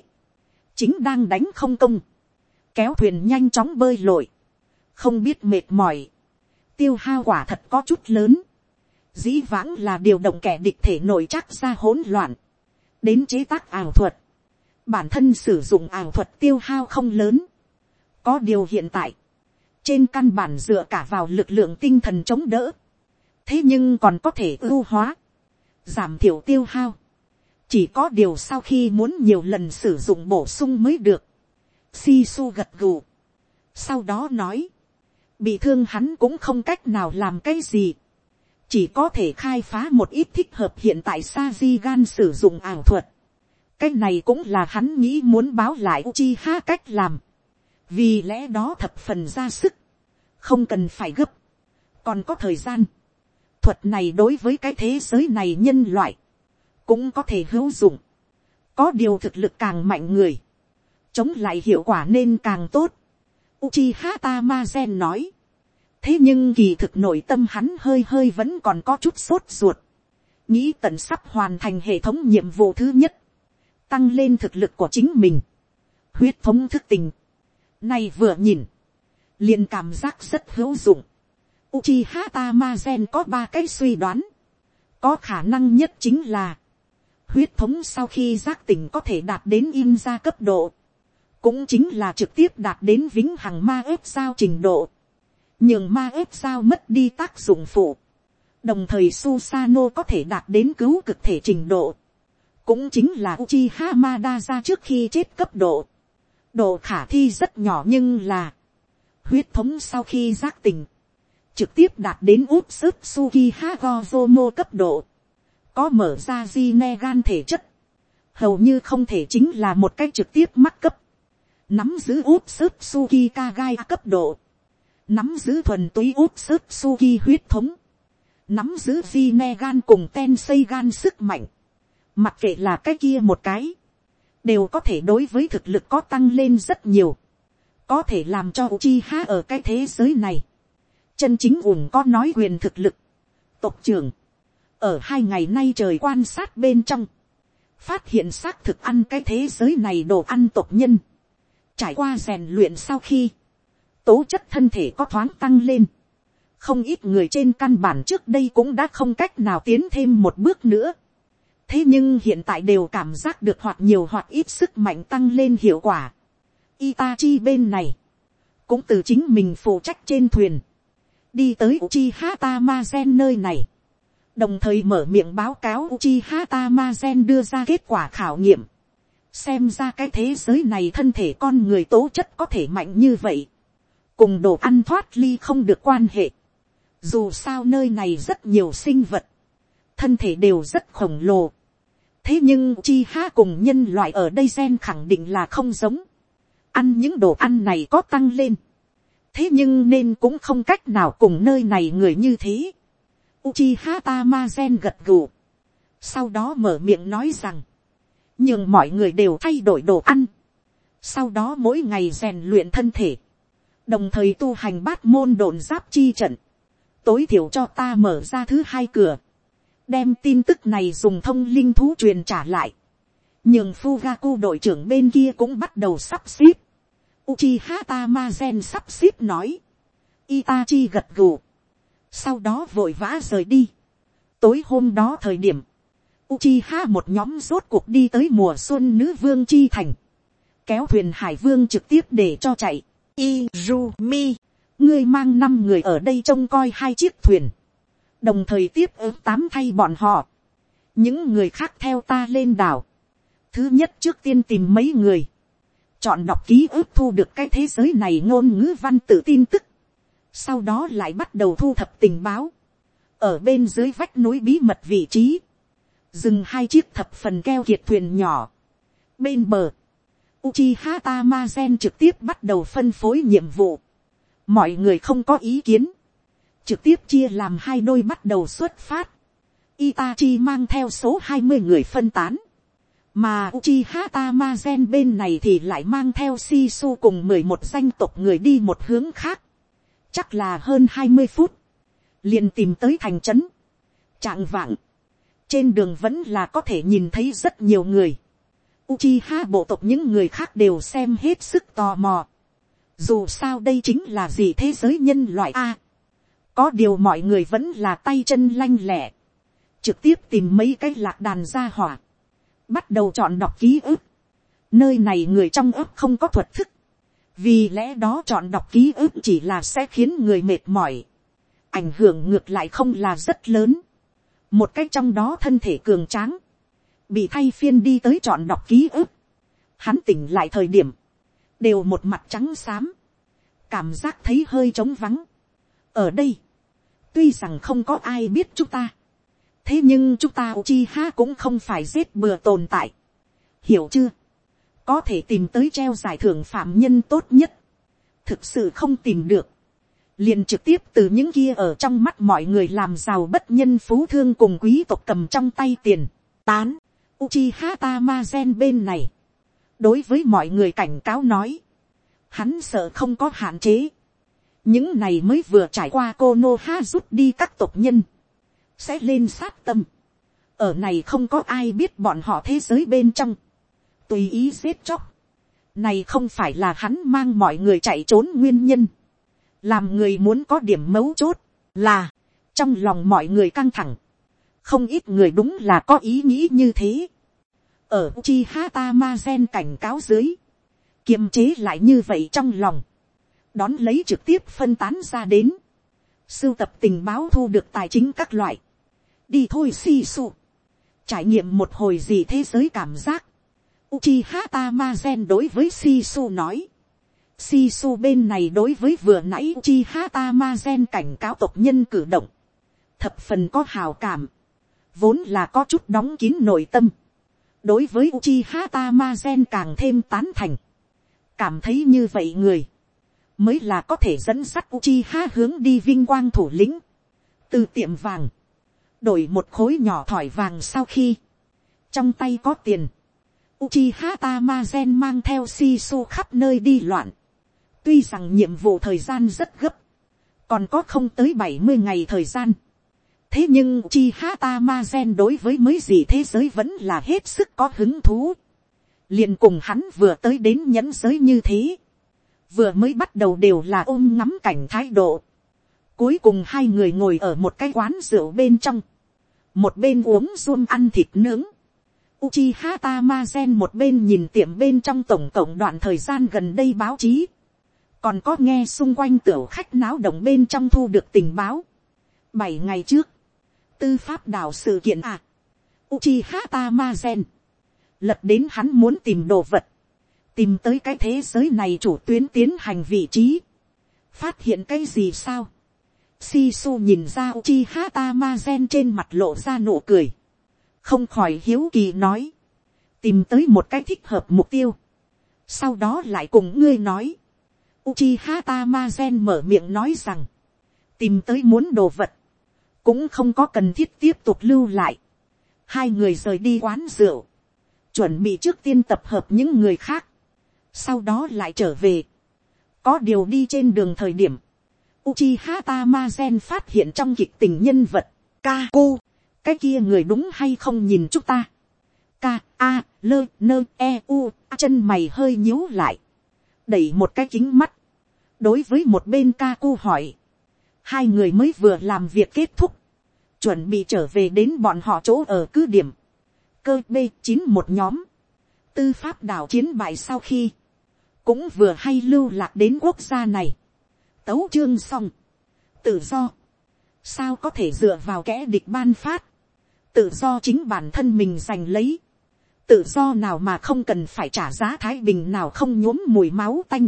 Chính đang đánh không công. Kéo thuyền nhanh chóng bơi lội không biết mệt mỏi, tiêu hao quả thật có chút lớn, dĩ vãng là điều động kẻ địch thể nội chắc ra hỗn loạn, đến chế tác ảo thuật, bản thân sử dụng ảo thuật tiêu hao không lớn, có điều hiện tại, trên căn bản dựa cả vào lực lượng tinh thần chống đỡ, thế nhưng còn có thể ưu hóa, giảm thiểu tiêu hao, chỉ có điều sau khi muốn nhiều lần sử dụng bổ sung mới được, si su gật gù, sau đó nói, bị thương hắn cũng không cách nào làm cái gì, chỉ có thể khai phá một ít thích hợp hiện tại sa di gan sử dụng ảo thuật cái này cũng là hắn nghĩ muốn báo lại chi ha cách làm, vì lẽ đó thập phần ra sức, không cần phải gấp, còn có thời gian. thuật này đối với cái thế giới này nhân loại, cũng có thể hữu dụng, có điều thực lực càng mạnh người, chống lại hiệu quả nên càng tốt. Uchiha Tamazen nói. Thế nhưng kỳ thực nội tâm hắn hơi hơi vẫn còn có chút sốt ruột. Nghĩ tận sắp hoàn thành hệ thống nhiệm vụ thứ nhất. Tăng lên thực lực của chính mình. Huyết thống thức tình. nay vừa nhìn. liền cảm giác rất hữu dụng. Uchiha Tamazen có ba cái suy đoán. Có khả năng nhất chính là. Huyết thống sau khi giác tỉnh có thể đạt đến in ra cấp độ cũng chính là trực tiếp đạt đến vĩnh hằng ma ếp sao trình độ, nhưng ma ếp sao mất đi tác dụng phụ, đồng thời Susano có thể đạt đến cứu cực thể trình độ, cũng chính là Uchiha Hamada ra trước khi chết cấp độ, độ khả thi rất nhỏ nhưng là, huyết thống sau khi giác tỉnh, trực tiếp đạt đến úp sức Suki Hagozomo cấp độ, có mở ra di ne gan thể chất, hầu như không thể chính là một cách trực tiếp mắc cấp, nắm giữ út sức kagai cấp độ, nắm giữ thuần túy út sức suki huyết thống, nắm giữ di ne gan cùng ten xây gan sức mạnh, mặc kệ là cái kia một cái, đều có thể đối với thực lực có tăng lên rất nhiều, có thể làm cho chi ha ở cái thế giới này, chân chính ủng có nói quyền thực lực, tộc trưởng, ở hai ngày nay trời quan sát bên trong, phát hiện xác thực ăn cái thế giới này đồ ăn tộc nhân, trải qua rèn luyện sau khi, tố chất thân thể có thoáng tăng lên, không ít người trên căn bản trước đây cũng đã không cách nào tiến thêm một bước nữa thế nhưng hiện tại đều cảm giác được hoặc nhiều hoặc ít sức mạnh tăng lên hiệu quả. Itachi bên này, cũng từ chính mình phụ trách trên thuyền, đi tới Uchiha Tamazen nơi này, đồng thời mở miệng báo cáo Uchiha Tamazen đưa ra kết quả khảo nghiệm, xem ra cái thế giới này thân thể con người tố chất có thể mạnh như vậy, cùng đồ ăn thoát ly không được quan hệ, dù sao nơi này rất nhiều sinh vật, thân thể đều rất khổng lồ, thế nhưng chi ha cùng nhân loại ở đây gen khẳng định là không giống, ăn những đồ ăn này có tăng lên, thế nhưng nên cũng không cách nào cùng nơi này người như thế. Uchiha Tamazen gật gù, sau đó mở miệng nói rằng, nhưng mọi người đều thay đổi đồ ăn, sau đó mỗi ngày rèn luyện thân thể, đồng thời tu hành bát môn đồn giáp chi trận, tối thiểu cho ta mở ra thứ hai cửa, đem tin tức này dùng thông linh thú truyền trả lại, nhưng Fugaku đội trưởng bên kia cũng bắt đầu sắp xếp, Uchiha Tamazen sắp xếp nói. Itachi gật gù. Sau đó vội vã rời đi. Tối hôm đó thời điểm. Uchiha một nhóm rốt cuộc đi tới mùa xuân nữ vương chi thành. Kéo thuyền hải vương trực tiếp để cho chạy. Izumi. Ngươi mang năm người ở đây trông coi hai chiếc thuyền. Đồng thời tiếp ứng tám thay bọn họ. Những người khác theo ta lên đảo. Thứ nhất trước tiên tìm mấy người. Chọn đọc ký ức thu được cái thế giới này ngôn ngữ văn tự tin tức, sau đó lại bắt đầu thu thập tình báo, ở bên dưới vách núi bí mật vị trí, dừng hai chiếc thập phần keo kiệt thuyền nhỏ, bên bờ, Uchiha Tamazen trực tiếp bắt đầu phân phối nhiệm vụ, mọi người không có ý kiến, trực tiếp chia làm hai đôi bắt đầu xuất phát, Itachi mang theo số hai mươi người phân tán, mà Uchiha Tamazen bên này thì lại mang theo Shisu cùng mười một danh tộc người đi một hướng khác. Chắc là hơn hai mươi phút. Liền tìm tới thành trấn. Trạng vạng. Trên đường vẫn là có thể nhìn thấy rất nhiều người. Uchiha bộ tộc những người khác đều xem hết sức tò mò. Dù sao đây chính là gì thế giới nhân loại A. Có điều mọi người vẫn là tay chân lanh lẹ. Trực tiếp tìm mấy cái lạc đàn ra hỏa bắt đầu chọn đọc ký ức. Nơi này người trong ức không có thuật thức. Vì lẽ đó chọn đọc ký ức chỉ là sẽ khiến người mệt mỏi. Ảnh hưởng ngược lại không là rất lớn. Một cách trong đó thân thể cường tráng. Bị thay phiên đi tới chọn đọc ký ức. Hắn tỉnh lại thời điểm. Đều một mặt trắng xám. Cảm giác thấy hơi trống vắng. Ở đây. Tuy rằng không có ai biết chúng ta. Thế nhưng chúng ta Uchiha cũng không phải giết bừa tồn tại. hiểu chưa, có thể tìm tới treo giải thưởng phạm nhân tốt nhất, thực sự không tìm được, liền trực tiếp từ những kia ở trong mắt mọi người làm giàu bất nhân phú thương cùng quý tộc cầm trong tay tiền, tán, Uchiha Tamazen bên này, đối với mọi người cảnh cáo nói, hắn sợ không có hạn chế, những này mới vừa trải qua cô nô ha rút đi các tộc nhân, sẽ lên sát tâm. ở này không có ai biết bọn họ thế giới bên trong, tùy ý giết chóc. này không phải là hắn mang mọi người chạy trốn nguyên nhân, làm người muốn có điểm mấu chốt, là, trong lòng mọi người căng thẳng, không ít người đúng là có ý nghĩ như thế. ở chi hata ma gen cảnh cáo dưới, kiềm chế lại như vậy trong lòng, đón lấy trực tiếp phân tán ra đến, sưu tập tình báo thu được tài chính các loại, đi thôi si su, trải nghiệm một hồi gì thế giới cảm giác, Uchiha Tamazen đối với si su nói. si su bên này đối với vừa nãy Uchiha Tamazen cảnh cáo tộc nhân cử động. Thập phần có hào cảm. Vốn là có chút đóng kín nội tâm. Đối với Uchiha Tamazen càng thêm tán thành. Cảm thấy như vậy người. Mới là có thể dẫn sắt Uchiha hướng đi vinh quang thủ lĩnh. Từ tiệm vàng đổi một khối nhỏ thỏi vàng sau khi, trong tay có tiền, Uchiha Tamazen mang theo Shisu khắp nơi đi loạn. Tuy rằng nhiệm vụ thời gian rất gấp, còn có không tới bảy mươi ngày thời gian. Thế nhưng Uchiha Tamazen đối với mới gì thế giới vẫn là hết sức có hứng thú. liền cùng hắn vừa tới đến nhẫn giới như thế. Vừa mới bắt đầu đều là ôm ngắm cảnh thái độ. Cuối cùng hai người ngồi ở một cái quán rượu bên trong một bên uống run ăn thịt nướng, Uchiha Tamazen một bên nhìn tiệm bên trong tổng cộng đoạn thời gian gần đây báo chí. Còn có nghe xung quanh tiểu khách náo động bên trong thu được tình báo. Bảy ngày trước. Tư pháp đảo sự kiện à. Uchiha Tamazen. Lật đến hắn muốn tìm đồ vật. Tìm tới cái thế giới này chủ tuyến tiến hành vị trí. Phát hiện cái gì sao? Sisu nhìn ra Uchiha gen trên mặt lộ ra nụ cười. Không khỏi hiếu kỳ nói, tìm tới một cái thích hợp mục tiêu, sau đó lại cùng ngươi nói, Uchiha Tamazen mở miệng nói rằng, tìm tới muốn đồ vật, cũng không có cần thiết tiếp tục lưu lại. Hai người rời đi quán rượu, chuẩn bị trước tiên tập hợp những người khác, sau đó lại trở về. Có điều đi trên đường thời điểm, Uchiha Tamazen phát hiện trong kịch tình nhân vật, Kaku, cái kia người đúng hay không nhìn chúng ta. K, A, lơ, nơ, e, u, chân mày hơi nhíu lại. Đẩy một cái kính mắt. Đối với một bên ca cu hỏi. Hai người mới vừa làm việc kết thúc. Chuẩn bị trở về đến bọn họ chỗ ở cứ điểm. Cơ B chín một nhóm. Tư pháp đảo chiến bại sau khi. Cũng vừa hay lưu lạc đến quốc gia này. Tấu chương xong. Tự do. Sao có thể dựa vào kẻ địch ban phát? Tự do chính bản thân mình giành lấy, tự do nào mà không cần phải trả giá thái bình nào không nhuốm mùi máu tanh,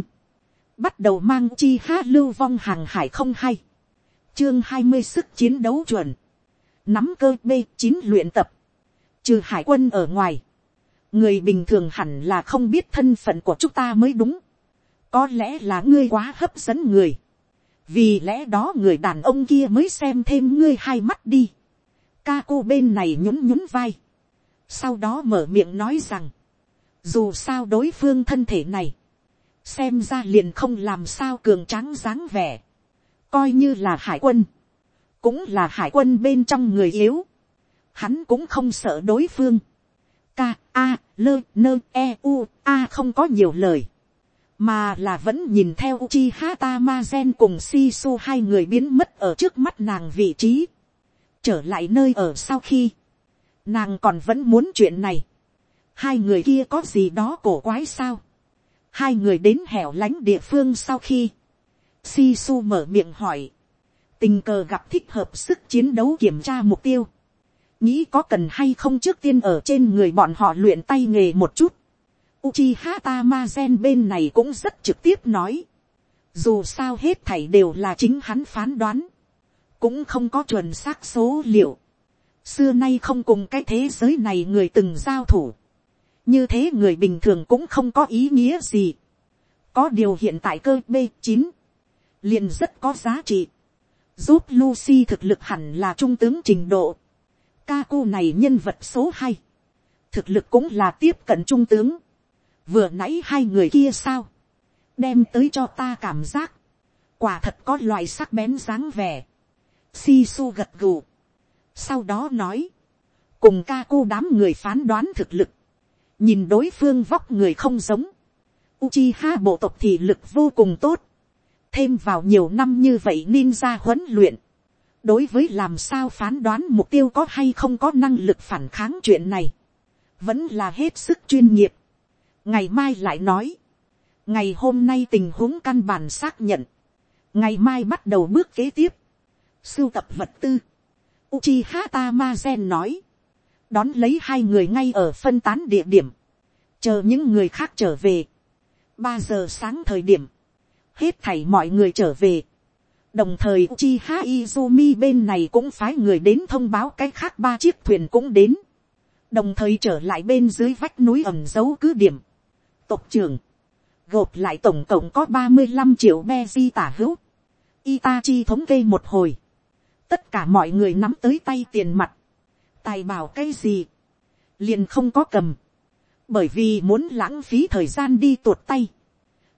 bắt đầu mang chi ha lưu vong hàng hải không hay, chương hai mươi sức chiến đấu chuẩn, nắm cơ b chín luyện tập, trừ hải quân ở ngoài, người bình thường hẳn là không biết thân phận của chúng ta mới đúng, có lẽ là ngươi quá hấp dẫn người, vì lẽ đó người đàn ông kia mới xem thêm ngươi hai mắt đi. Ca cô bên này nhún nhún vai. Sau đó mở miệng nói rằng, dù sao đối phương thân thể này, xem ra liền không làm sao cường tráng dáng vẻ, coi như là hải quân, cũng là hải quân bên trong người yếu, hắn cũng không sợ đối phương. K, A, lơ, nơ, e, u, a không có nhiều lời, mà là vẫn nhìn theo Uchiha Tamazen cùng Shisu hai người biến mất ở trước mắt nàng vị trí. Trở lại nơi ở sau khi, nàng còn vẫn muốn chuyện này, hai người kia có gì đó cổ quái sao, hai người đến hẻo lánh địa phương sau khi, si su mở miệng hỏi, tình cờ gặp thích hợp sức chiến đấu kiểm tra mục tiêu, nghĩ có cần hay không trước tiên ở trên người bọn họ luyện tay nghề một chút, Uchiha Tamazen bên này cũng rất trực tiếp nói. Dù sao hết thảy đều là chính hắn phán đoán. Cũng không có chuẩn xác số liệu, xưa nay không cùng cái thế giới này người từng giao thủ, như thế người bình thường cũng không có ý nghĩa gì, có điều hiện tại cơ b chín, liền rất có giá trị, giúp Lucy thực lực hẳn là trung tướng trình độ, ca cô này nhân vật số hai, thực lực cũng là tiếp cận trung tướng, vừa nãy hai người kia sao, đem tới cho ta cảm giác, quả thật có loại sắc bén dáng vẻ, si su gật gù. sau đó nói, cùng ca cô đám người phán đoán thực lực, nhìn đối phương vóc người không giống, Uchiha bộ tộc thì lực vô cùng tốt, thêm vào nhiều năm như vậy ninja huấn luyện, đối với làm sao phán đoán mục tiêu có hay không có năng lực phản kháng chuyện này, vẫn là hết sức chuyên nghiệp. ngày mai lại nói, ngày hôm nay tình huống căn bản xác nhận, ngày mai bắt đầu bước kế tiếp, sưu tập vật tư. Uchiha Tamazen nói. Đón lấy hai người ngay ở phân tán địa điểm. Chờ những người khác trở về. Ba giờ sáng thời điểm. Hết thảy mọi người trở về. Đồng thời Uchiha Izumi bên này cũng phái người đến thông báo cái khác ba chiếc thuyền cũng đến. Đồng thời trở lại bên dưới vách núi ẩm dấu cứ điểm. Tộc trưởng. Gộp lại tổng cộng có ba mươi 35 triệu be di tả hữu. Itachi thống kê một hồi tất cả mọi người nắm tới tay tiền mặt, tài bảo cái gì, liền không có cầm, bởi vì muốn lãng phí thời gian đi tuột tay.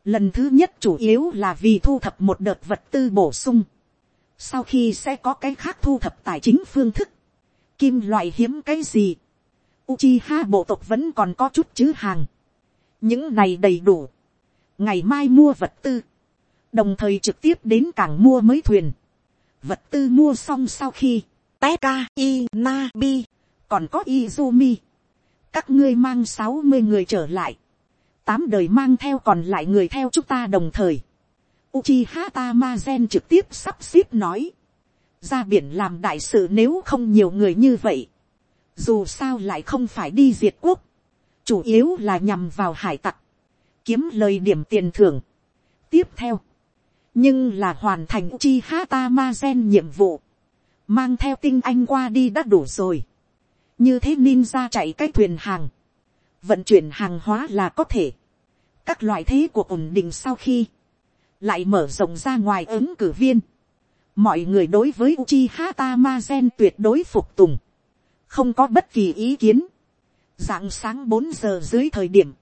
Lần thứ nhất chủ yếu là vì thu thập một đợt vật tư bổ sung, sau khi sẽ có cái khác thu thập tài chính phương thức, kim loại hiếm cái gì, Uchiha bộ tộc vẫn còn có chút chứ hàng, những này đầy đủ, ngày mai mua vật tư, đồng thời trực tiếp đến cảng mua mới thuyền, vật tư mua xong sau khi, Teka Inabi, còn có Izumi, các ngươi mang sáu mươi người trở lại, tám đời mang theo còn lại người theo chúng ta đồng thời. Uchiha Tamazen trực tiếp sắp xếp nói, ra biển làm đại sự nếu không nhiều người như vậy, dù sao lại không phải đi diệt quốc, chủ yếu là nhằm vào hải tặc, kiếm lời điểm tiền thưởng. tiếp theo, nhưng là hoàn thành Uchiha Tamazen nhiệm vụ, mang theo tinh anh qua đi đã đủ rồi. như thế ninja chạy cái thuyền hàng, vận chuyển hàng hóa là có thể. các loại thế cuộc ổn định sau khi, lại mở rộng ra ngoài ứng cử viên. mọi người đối với Uchiha Tamazen tuyệt đối phục tùng, không có bất kỳ ý kiến. dạng sáng bốn giờ dưới thời điểm,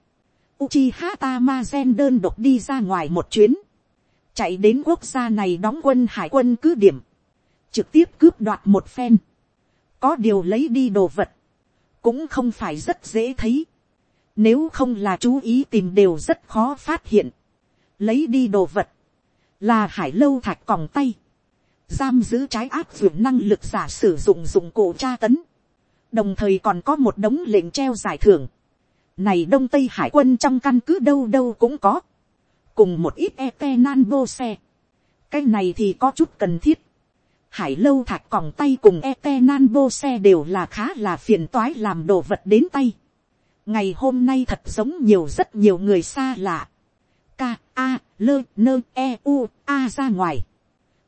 Uchiha Tamazen đơn độc đi ra ngoài một chuyến, chạy đến quốc gia này đóng quân hải quân cứ điểm, trực tiếp cướp đoạt một phen, có điều lấy đi đồ vật, cũng không phải rất dễ thấy, nếu không là chú ý tìm đều rất khó phát hiện, lấy đi đồ vật, là hải lâu thạch còng tay, giam giữ trái áp dụng năng lực giả sử dụng dụng cụ tra tấn, đồng thời còn có một đống lệnh treo giải thưởng, này đông tây hải quân trong căn cứ đâu đâu cũng có, cùng một ít ete nan bô xe, cái này thì có chút cần thiết, hải lâu thạch còng tay cùng ete nan bô xe đều là khá là phiền toái làm đồ vật đến tay, ngày hôm nay thật giống nhiều rất nhiều người xa lạ, k a lơ nơ e u a ra ngoài,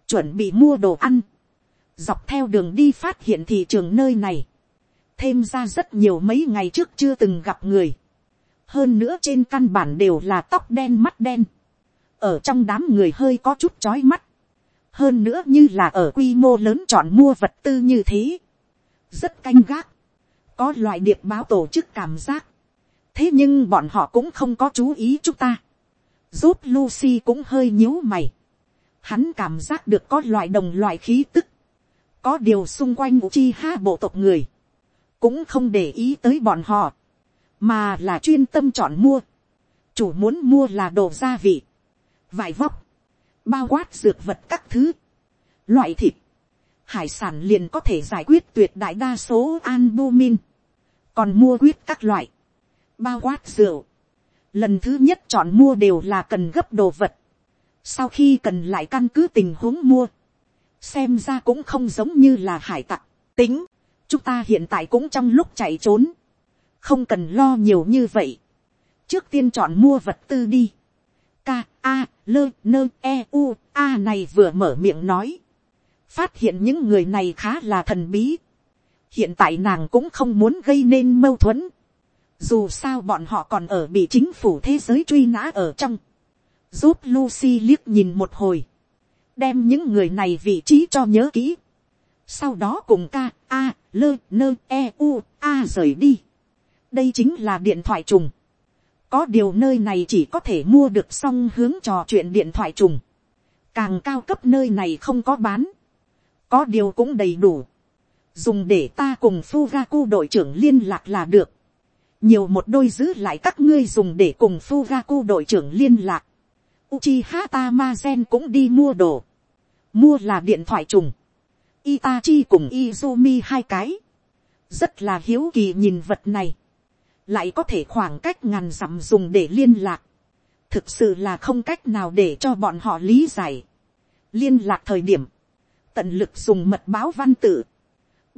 chuẩn bị mua đồ ăn, dọc theo đường đi phát hiện thị trường nơi này, thêm ra rất nhiều mấy ngày trước chưa từng gặp người, hơn nữa trên căn bản đều là tóc đen mắt đen, ở trong đám người hơi có chút chói mắt, hơn nữa như là ở quy mô lớn chọn mua vật tư như thế, rất canh gác, có loại điệp báo tổ chức cảm giác, thế nhưng bọn họ cũng không có chú ý chúng ta, giúp Lucy cũng hơi nhíu mày, hắn cảm giác được có loại đồng loại khí tức, có điều xung quanh chi ha bộ tộc người, cũng không để ý tới bọn họ, mà là chuyên tâm chọn mua, chủ muốn mua là đồ gia vị, vải vóc, bao quát dược vật các thứ, loại thịt, hải sản liền có thể giải quyết tuyệt đại đa số albumin, còn mua quyết các loại, bao quát rượu, lần thứ nhất chọn mua đều là cần gấp đồ vật, sau khi cần lại căn cứ tình huống mua, xem ra cũng không giống như là hải tặc, tính, chúng ta hiện tại cũng trong lúc chạy trốn, không cần lo nhiều như vậy, trước tiên chọn mua vật tư đi, k a lơ nơ e u a này vừa mở miệng nói, phát hiện những người này khá là thần bí, hiện tại nàng cũng không muốn gây nên mâu thuẫn, dù sao bọn họ còn ở bị chính phủ thế giới truy nã ở trong, giúp Lucy liếc nhìn một hồi, đem những người này vị trí cho nhớ kỹ, sau đó cùng k a lơ nơ e u a rời đi, đây chính là điện thoại trùng, có điều nơi này chỉ có thể mua được song hướng trò chuyện điện thoại trùng. Càng cao cấp nơi này không có bán. Có điều cũng đầy đủ. Dùng để ta cùng Fugaku đội trưởng liên lạc là được. Nhiều một đôi giữ lại các ngươi dùng để cùng Fugaku đội trưởng liên lạc. Uchiha Tamazen cũng đi mua đồ. Mua là điện thoại trùng. Itachi cùng Izumi hai cái. Rất là hiếu kỳ nhìn vật này lại có thể khoảng cách ngàn dặm dùng để liên lạc, thực sự là không cách nào để cho bọn họ lý giải. liên lạc thời điểm, tận lực dùng mật báo văn tự,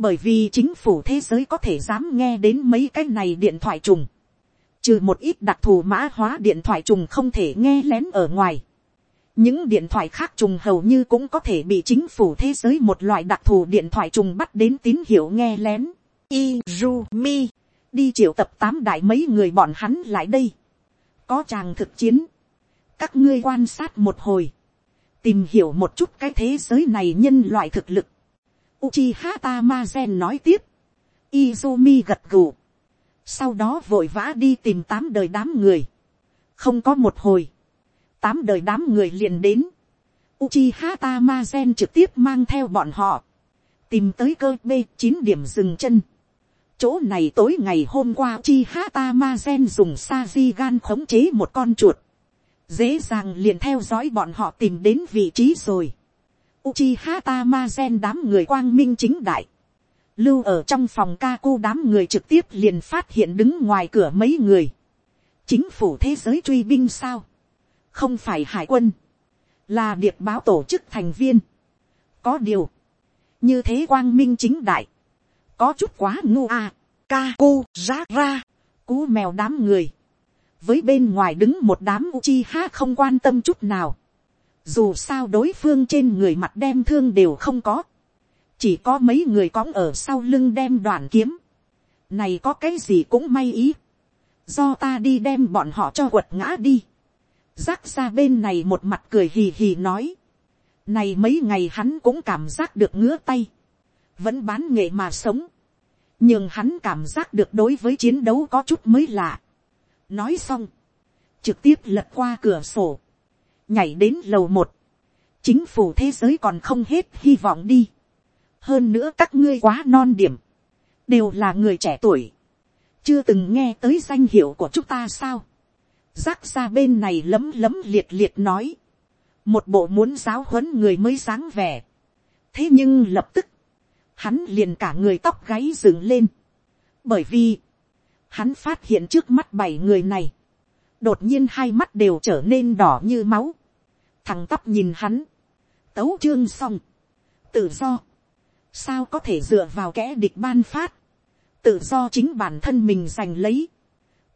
bởi vì chính phủ thế giới có thể dám nghe đến mấy cái này điện thoại trùng, trừ một ít đặc thù mã hóa điện thoại trùng không thể nghe lén ở ngoài. những điện thoại khác trùng hầu như cũng có thể bị chính phủ thế giới một loại đặc thù điện thoại trùng bắt đến tín hiệu nghe lén. Izumi đi triệu tập tám đại mấy người bọn hắn lại đây, có chàng thực chiến, các ngươi quan sát một hồi, tìm hiểu một chút cái thế giới này nhân loại thực lực. Uchiha Tamazen nói tiếp, Izumi gật gù, sau đó vội vã đi tìm tám đời đám người, không có một hồi, tám đời đám người liền đến, Uchiha Tamazen trực tiếp mang theo bọn họ, tìm tới cơ b chín điểm dừng chân, chỗ này tối ngày hôm qua Uchiha Tamazen dùng sa gan khống chế một con chuột. Dễ dàng liền theo dõi bọn họ tìm đến vị trí rồi. Uchiha Tamazen đám người quang minh chính đại. lưu ở trong phòng ca cu đám người trực tiếp liền phát hiện đứng ngoài cửa mấy người, chính phủ thế giới truy binh sao, không phải hải quân, là điệp báo tổ chức thành viên, có điều, như thế quang minh chính đại, có chút quá ngu à. a, ca cu ra ra, cú mèo đám người, với bên ngoài đứng một đám Uchiha không quan tâm chút nào, dù sao đối phương trên người mặt đem thương đều không có, chỉ có mấy người cõng ở sau lưng đem đoàn kiếm, này có cái gì cũng may ý, do ta đi đem bọn họ cho quật ngã đi, rác ra bên này một mặt cười hì hì nói, này mấy ngày hắn cũng cảm giác được ngứa tay, vẫn bán nghệ mà sống, nhưng hắn cảm giác được đối với chiến đấu có chút mới lạ. nói xong, trực tiếp lật qua cửa sổ, nhảy đến lầu một, chính phủ thế giới còn không hết hy vọng đi. hơn nữa các ngươi quá non điểm, đều là người trẻ tuổi, chưa từng nghe tới danh hiệu của chúng ta sao. rác ra bên này lấm lấm liệt liệt nói, một bộ muốn giáo huấn người mới dáng vẻ. thế nhưng lập tức, hắn liền cả người tóc gáy dựng lên. bởi vì, hắn phát hiện trước mắt bảy người này, đột nhiên hai mắt đều trở nên đỏ như máu thằng tóc nhìn hắn, tấu chương xong, tự do, sao có thể dựa vào kẻ địch ban phát, tự do chính bản thân mình giành lấy,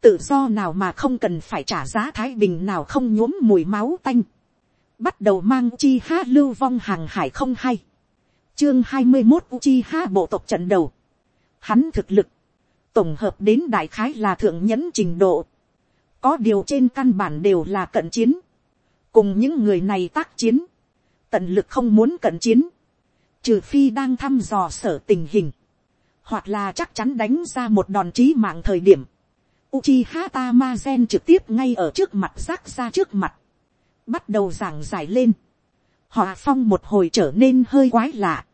tự do nào mà không cần phải trả giá thái bình nào không nhuốm mùi máu tanh, bắt đầu mang chi ha lưu vong hàng hải không hay, chương hai mươi một chi ha bộ tộc trận đầu. Hắn thực lực. Tổng hợp đến đại khái là thượng nhẫn trình độ. Có điều trên căn bản đều là cận chiến. Cùng những người này tác chiến. Tận lực không muốn cận chiến. Trừ phi đang thăm dò sở tình hình. Hoặc là chắc chắn đánh ra một đòn trí mạng thời điểm. Uchiha Tamazen trực tiếp ngay ở trước mặt rác ra trước mặt. Bắt đầu giảng giải lên họ phong một hồi trở nên hơi quái lạ.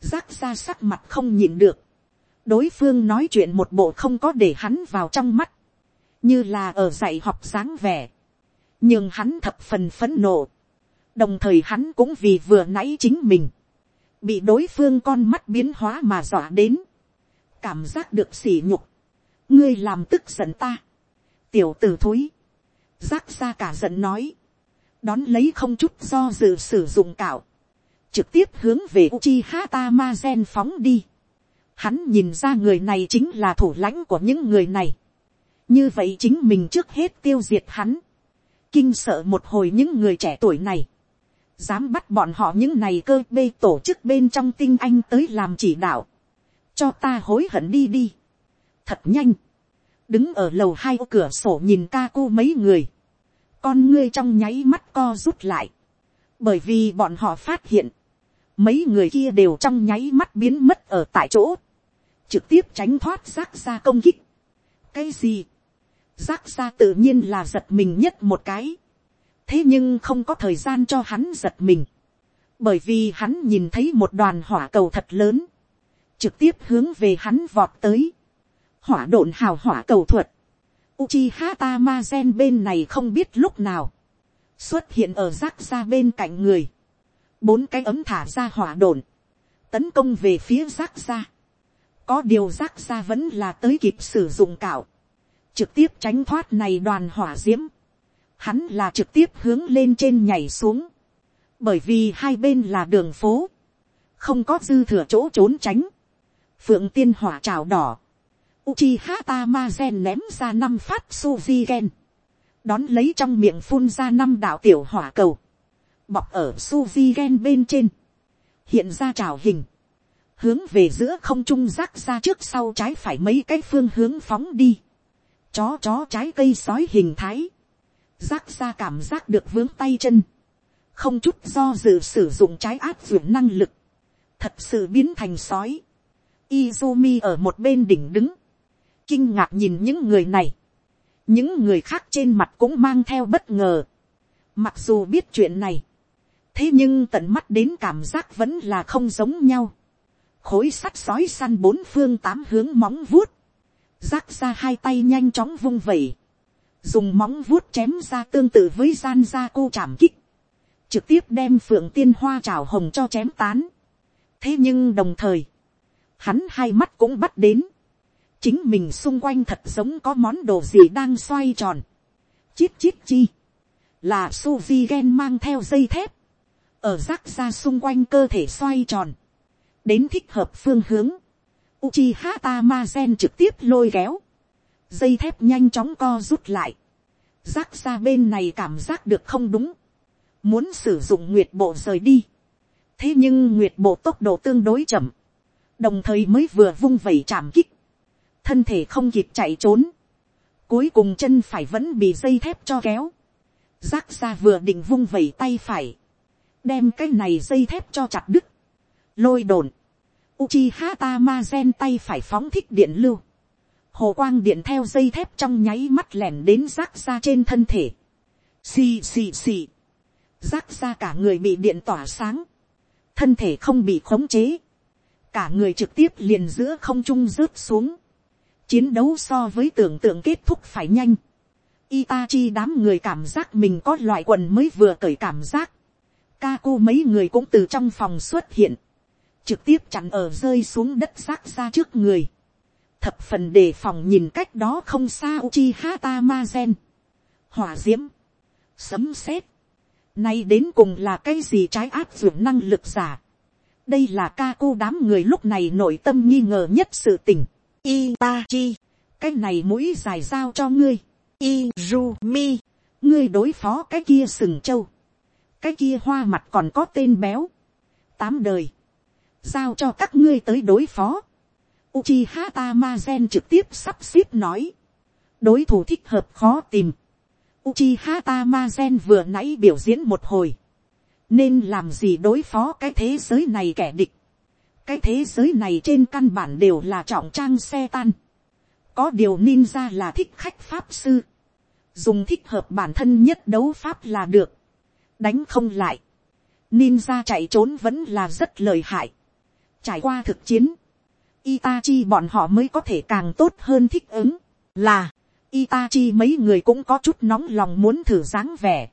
Rác ra sắc mặt không nhịn được. Đối phương nói chuyện một bộ không có để hắn vào trong mắt. Như là ở dạy học sáng vẻ. Nhưng hắn thập phần phấn nộ. Đồng thời hắn cũng vì vừa nãy chính mình. Bị đối phương con mắt biến hóa mà dọa đến. Cảm giác được sỉ nhục. Ngươi làm tức giận ta. Tiểu tử thúi. Giác ra cả giận nói đón lấy không chút do dự sử dụng cạo, trực tiếp hướng về Uchiha Tamazen phóng đi. Hắn nhìn ra người này chính là thủ lãnh của những người này. Như vậy chính mình trước hết tiêu diệt hắn. Kinh sợ một hồi những người trẻ tuổi này. Dám bắt bọn họ những này cơ bê tổ chức bên trong tinh anh tới làm chỉ đạo. Cho ta hối hận đi đi. Thật nhanh. Đứng ở lầu hai cửa sổ nhìn ca cu mấy người con ngươi trong nháy mắt co rút lại, bởi vì bọn họ phát hiện, mấy người kia đều trong nháy mắt biến mất ở tại chỗ, trực tiếp tránh thoát rác ra công kích. cái gì, Giác ra tự nhiên là giật mình nhất một cái, thế nhưng không có thời gian cho hắn giật mình, bởi vì hắn nhìn thấy một đoàn hỏa cầu thật lớn, trực tiếp hướng về hắn vọt tới, hỏa độn hào hỏa cầu thuật, Uchiha Tamazen bên này không biết lúc nào. Xuất hiện ở giác ra bên cạnh người. Bốn cái ấm thả ra hỏa đồn. Tấn công về phía giác ra. Có điều giác ra vẫn là tới kịp sử dụng cạo. Trực tiếp tránh thoát này đoàn hỏa diễm. Hắn là trực tiếp hướng lên trên nhảy xuống. Bởi vì hai bên là đường phố. Không có dư thừa chỗ trốn tránh. Phượng tiên hỏa trào đỏ Uchiha Tamazen ném ra năm phát Suzigen. Đón lấy trong miệng phun ra năm đạo tiểu hỏa cầu. Bọc ở Suzigen bên trên. Hiện ra trào hình. Hướng về giữa không trung rác ra trước sau trái phải mấy cái phương hướng phóng đi. Chó chó trái cây sói hình thái. Rác ra cảm giác được vướng tay chân. Không chút do dự sử dụng trái áp dụng năng lực. Thật sự biến thành sói. Izumi ở một bên đỉnh đứng kinh ngạc nhìn những người này, những người khác trên mặt cũng mang theo bất ngờ, mặc dù biết chuyện này, thế nhưng tận mắt đến cảm giác vẫn là không giống nhau, khối sắt sói săn bốn phương tám hướng móng vuốt, rác ra hai tay nhanh chóng vung vẩy, dùng móng vuốt chém ra tương tự với gian ra cô chạm kích, trực tiếp đem phượng tiên hoa trào hồng cho chém tán. thế nhưng đồng thời, hắn hai mắt cũng bắt đến, chính mình xung quanh thật giống có món đồ gì đang xoay tròn, chít chít chi, là suvi gen mang theo dây thép, ở rác ra xung quanh cơ thể xoay tròn, đến thích hợp phương hướng, Uchiha Tamazen trực tiếp lôi kéo, dây thép nhanh chóng co rút lại, rác ra bên này cảm giác được không đúng, muốn sử dụng nguyệt bộ rời đi, thế nhưng nguyệt bộ tốc độ tương đối chậm, đồng thời mới vừa vung vẩy chạm kích, thân thể không kịp chạy trốn, cuối cùng chân phải vẫn bị dây thép cho kéo, rác ra vừa định vung vẩy tay phải, đem cái này dây thép cho chặt đứt, lôi đồn, Uchiha Tamazen tay phải phóng thích điện lưu, hồ quang điện theo dây thép trong nháy mắt lẻn đến rác ra trên thân thể, xì xì xì, rác ra cả người bị điện tỏa sáng, thân thể không bị khống chế, cả người trực tiếp liền giữa không trung rớt xuống, chiến đấu so với tưởng tượng kết thúc phải nhanh, Itachi đám người cảm giác mình có loại quần mới vừa cởi cảm giác, Kaku mấy người cũng từ trong phòng xuất hiện, trực tiếp chặn ở rơi xuống đất rác ra trước người, thập phần đề phòng nhìn cách đó không xa Uchiha Tamazen, hỏa d i ễ m sấm sét, Nay đến cùng là cái gì trái áp dụng năng lực giả. Đây là ca cô đám người lúc này nội tâm nghi ngờ nhất sự tình. Itachi. Cái này mũi dài giao cho ngươi. Izumi. Ngươi đối phó cái kia sừng châu. Cái kia hoa mặt còn có tên béo. Tám đời. Giao cho các ngươi tới đối phó. Uchiha Tamazen trực tiếp sắp xếp nói. Đối thủ thích hợp khó tìm Uchiha Tamazen vừa nãy biểu diễn một hồi. Nên làm gì đối phó cái thế giới này kẻ địch. Cái thế giới này trên căn bản đều là trọng trang xe tan. Có điều ninja là thích khách pháp sư. Dùng thích hợp bản thân nhất đấu pháp là được. Đánh không lại. Ninja chạy trốn vẫn là rất lợi hại. Trải qua thực chiến. Itachi bọn họ mới có thể càng tốt hơn thích ứng. Là, Itachi mấy người cũng có chút nóng lòng muốn thử dáng vẻ.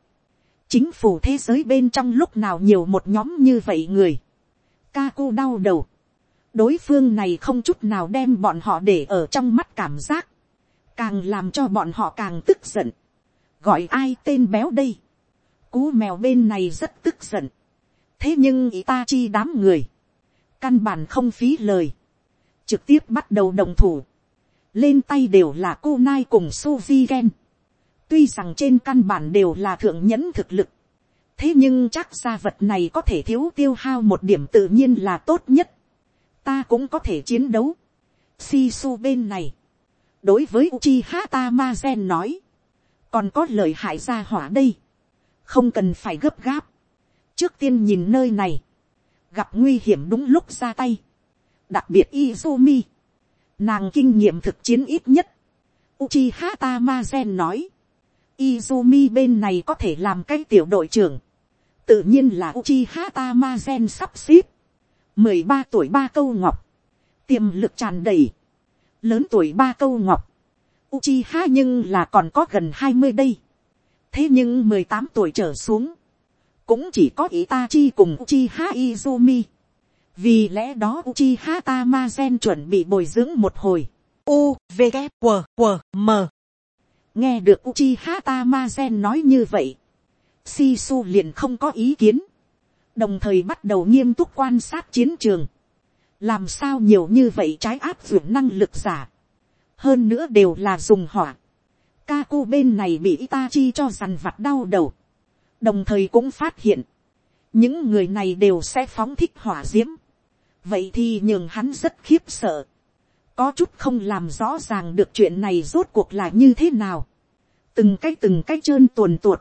Chính phủ thế giới bên trong lúc nào nhiều một nhóm như vậy người. Kaku đau đầu. Đối phương này không chút nào đem bọn họ để ở trong mắt cảm giác. Càng làm cho bọn họ càng tức giận. Gọi ai tên béo đây. Cú mèo bên này rất tức giận. Thế nhưng Itachi đám người. Căn bản không phí lời. Trực tiếp bắt đầu đồng thủ lên tay đều là cô nai cùng suvi gen. tuy rằng trên căn bản đều là thượng nhẫn thực lực, thế nhưng chắc ra vật này có thể thiếu tiêu hao một điểm tự nhiên là tốt nhất. ta cũng có thể chiến đấu. si su bên này, đối với uchi hata ma gen nói, còn có lời hại ra hỏa đây, không cần phải gấp gáp. trước tiên nhìn nơi này, gặp nguy hiểm đúng lúc ra tay, đặc biệt Izumi, Nàng kinh nghiệm thực chiến ít nhất. Uchiha Tamazen nói. Izumi bên này có thể làm cái tiểu đội trưởng. Tự nhiên là Uchiha Tamazen sắp xếp. 13 tuổi ba câu ngọc. Tiềm lực tràn đầy. Lớn tuổi ba câu ngọc. Uchiha nhưng là còn có gần 20 đây. Thế nhưng 18 tuổi trở xuống. Cũng chỉ có Itachi cùng Uchiha Izumi vì lẽ đó Uchiha Tamazen chuẩn bị bồi dưỡng một hồi. U, V, K, W, W, M. nghe được Uchiha Tamazen nói như vậy, Shisu liền không có ý kiến, đồng thời bắt đầu nghiêm túc quan sát chiến trường. làm sao nhiều như vậy trái áp dụng năng lực giả, hơn nữa đều là dùng hỏa. Kaku bên này bị Itachi cho dằn vặt đau đầu, đồng thời cũng phát hiện, những người này đều sẽ phóng thích hỏa d i ễ m vậy thì nhường hắn rất khiếp sợ, có chút không làm rõ ràng được chuyện này rốt cuộc là như thế nào, từng cái từng cái trơn tuồn tuột,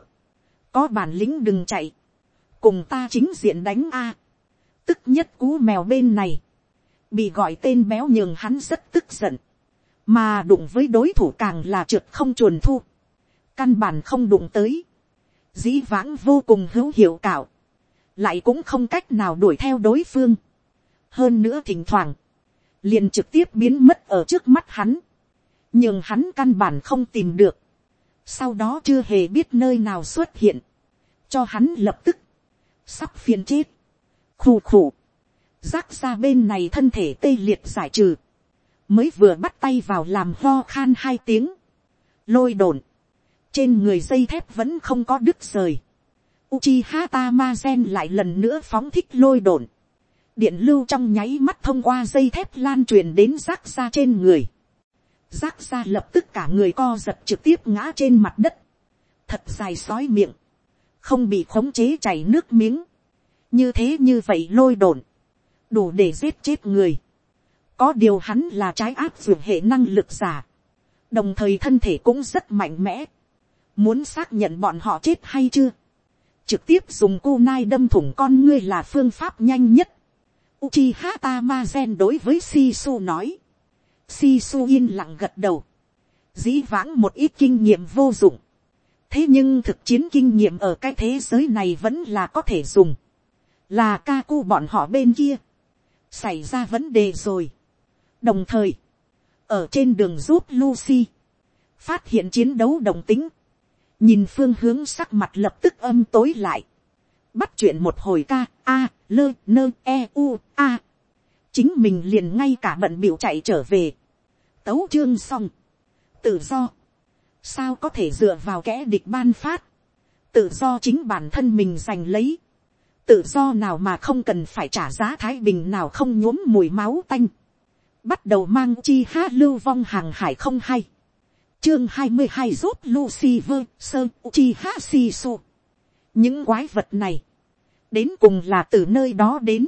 có bản lĩnh đừng chạy, cùng ta chính diện đánh a, tức nhất cú mèo bên này, bị gọi tên béo nhường hắn rất tức giận, mà đụng với đối thủ càng là trượt không chuồn thu, căn bản không đụng tới, dĩ vãng vô cùng hữu hiệu cảo, lại cũng không cách nào đuổi theo đối phương, hơn nữa thỉnh thoảng, liền trực tiếp biến mất ở trước mắt hắn, nhưng hắn căn bản không tìm được, sau đó chưa hề biết nơi nào xuất hiện, cho hắn lập tức, sắp phiền chết, khù khù, rác ra bên này thân thể tê liệt giải trừ. Mới vừa bắt tay vào làm ho khan hai tiếng. Lôi đồn. Trên người dây thép vẫn không có đứt rời. Uchiha Tamazen lại lần nữa phóng thích lôi đồn. Điện lưu trong nháy mắt thông qua dây thép lan truyền đến rác ra trên người. Rác ra lập tức cả người co giật trực tiếp ngã trên mặt đất. Thật dài sói miệng. Không bị khống chế chảy nước miếng. Như thế như vậy lôi đồn. Đủ để giết chết người. Có điều hắn là trái áp dụng hệ năng lực giả. Đồng thời thân thể cũng rất mạnh mẽ. Muốn xác nhận bọn họ chết hay chưa trực tiếp dùng cô nai đâm thủng con ngươi là phương pháp nhanh nhất. Uchiha Tamazen đối với sisu nói. sisu yên lặng gật đầu. Dĩ vãng một ít kinh nghiệm vô dụng. Thế nhưng thực chiến kinh nghiệm ở cái thế giới này vẫn là có thể dùng. Là ca cu bọn họ bên kia. Xảy ra vấn đề rồi. Đồng thời. Ở trên đường giúp Lucy. Phát hiện chiến đấu đồng tính nhìn phương hướng sắc mặt lập tức âm tối lại, bắt chuyện một hồi ca, a, lơ, nơ, e, u, a. chính mình liền ngay cả bận biểu chạy trở về, tấu chương xong, tự do, sao có thể dựa vào kẻ địch ban phát, tự do chính bản thân mình giành lấy, tự do nào mà không cần phải trả giá thái bình nào không nhuốm mùi máu tanh, bắt đầu mang chi hát lưu vong hàng hải không hay, chương hai mươi hai rốt Lucifer, Sơ, Uchiha Shisu. Những quái vật này, đến cùng là từ nơi đó đến.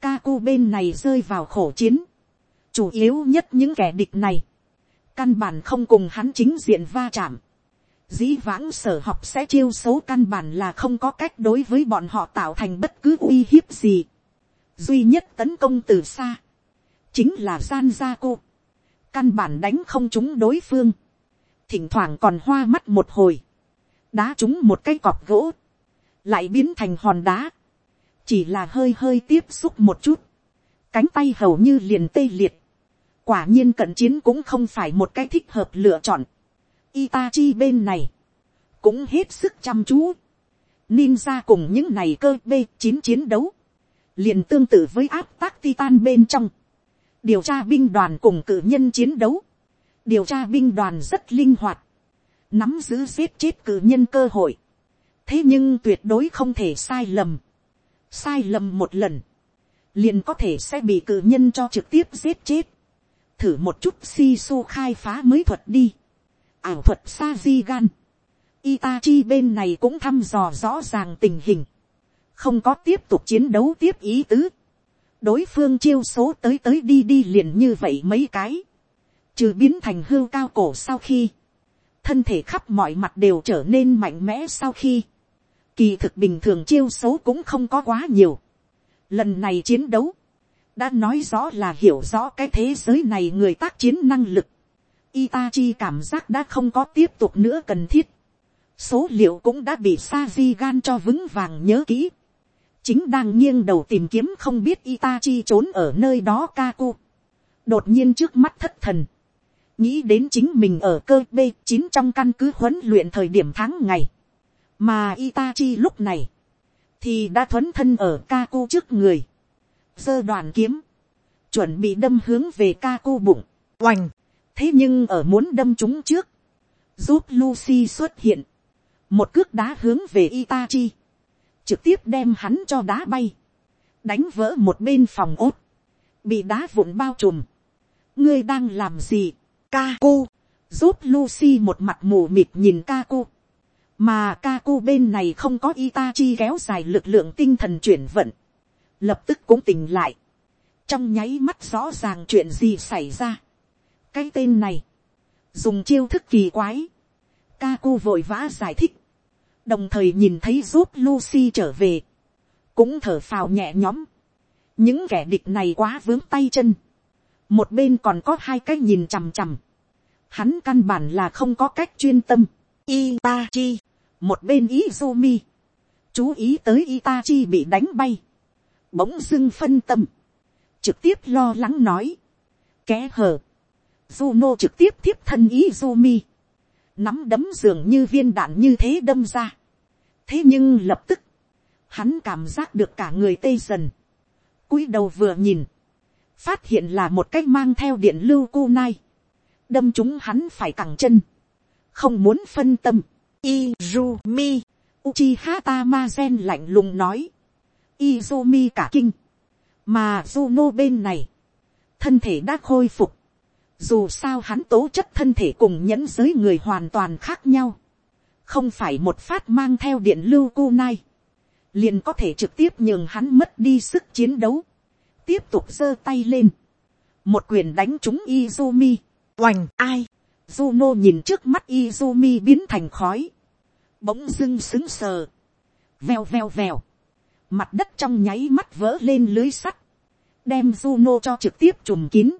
Kaku bên này rơi vào khổ chiến. Chủ yếu nhất những kẻ địch này. Căn bản không cùng hắn chính diện va chạm. Dĩ vãng sở học sẽ chiêu xấu căn bản là không có cách đối với bọn họ tạo thành bất cứ uy hiếp gì. Duy nhất tấn công từ xa. Chính là gian gia cô. Căn bản đánh không chúng đối phương thỉnh thoảng còn hoa mắt một hồi, đá trúng một cái cọp gỗ, lại biến thành hòn đá, chỉ là hơi hơi tiếp xúc một chút, cánh tay hầu như liền tê liệt, quả nhiên cận chiến cũng không phải một cái thích hợp lựa chọn, Itachi bên này, cũng hết sức chăm chú, ninja cùng những này cơ b chín chiến đấu, liền tương tự với áp tác titan bên trong, điều tra binh đoàn cùng cử nhân chiến đấu, điều tra binh đoàn rất linh hoạt, nắm giữ giết chết cử nhân cơ hội, thế nhưng tuyệt đối không thể sai lầm, sai lầm một lần, liền có thể sẽ bị cử nhân cho trực tiếp giết chết, thử một chút si su khai phá mới thuật đi, ảo thuật sa di gan, Itachi bên này cũng thăm dò rõ ràng tình hình, không có tiếp tục chiến đấu tiếp ý tứ, đối phương chiêu số tới tới đi đi liền như vậy mấy cái, trừ biến thành hưu cao cổ sau khi, thân thể khắp mọi mặt đều trở nên mạnh mẽ sau khi, kỳ thực bình thường chiêu xấu cũng không có quá nhiều. Lần này chiến đấu, đã nói rõ là hiểu rõ cái thế giới này người tác chiến năng lực. Itachi cảm giác đã không có tiếp tục nữa cần thiết. Số liệu cũng đã bị Saji gan cho vững vàng nhớ kỹ. Chính đang nghiêng đầu tìm kiếm không biết Itachi trốn ở nơi đó Kaku. Đột nhiên trước mắt thất thần nghĩ đến chính mình ở cơ b chín trong căn cứ huấn luyện thời điểm tháng ngày, mà Itachi lúc này, thì đã thuấn thân ở Kaku trước người, sơ đoàn kiếm, chuẩn bị đâm hướng về Kaku bụng, oành, thế nhưng ở muốn đâm chúng trước, giúp Lucy xuất hiện, một cước đá hướng về Itachi, trực tiếp đem hắn cho đá bay, đánh vỡ một bên phòng ốt, bị đá vụn bao trùm, ngươi đang làm gì, Kaku, giúp Lucy một mặt mù mịt nhìn Kaku. Mà Kaku bên này không có Itachi kéo dài lực lượng tinh thần chuyển vận. Lập tức cũng tỉnh lại. Trong nháy mắt rõ ràng chuyện gì xảy ra. Cái tên này. Dùng chiêu thức kỳ quái. Kaku vội vã giải thích. Đồng thời nhìn thấy giúp Lucy trở về. Cũng thở phào nhẹ nhõm. Những kẻ địch này quá vướng tay chân một bên còn có hai cái nhìn chằm chằm, hắn căn bản là không có cách chuyên tâm, Itachi, một bên Izumi, chú ý tới Itachi bị đánh bay, bỗng dưng phân tâm, trực tiếp lo lắng nói, ké hở. Juno trực tiếp tiếp thân Izumi, nắm đấm dường như viên đạn như thế đâm ra, thế nhưng lập tức, hắn cảm giác được cả người tê dần, cúi đầu vừa nhìn, phát hiện là một cái mang theo điện lưu cu nai, đâm chúng hắn phải cẳng chân, không muốn phân tâm, Izumi, Uchiha Tamazen lạnh lùng nói, Izumi cả kinh, mà Juno bên này, thân thể đã khôi phục, dù sao hắn tố chất thân thể cùng nhẫn giới người hoàn toàn khác nhau, không phải một phát mang theo điện lưu cu nai, liền có thể trực tiếp nhường hắn mất đi sức chiến đấu, tiếp tục giơ tay lên, một quyền đánh trúng Izumi, oành ai, Juno nhìn trước mắt Izumi biến thành khói, bỗng dưng xứng sờ, vèo vèo vèo, mặt đất trong nháy mắt vỡ lên lưới sắt, đem Juno cho trực tiếp trùm kín,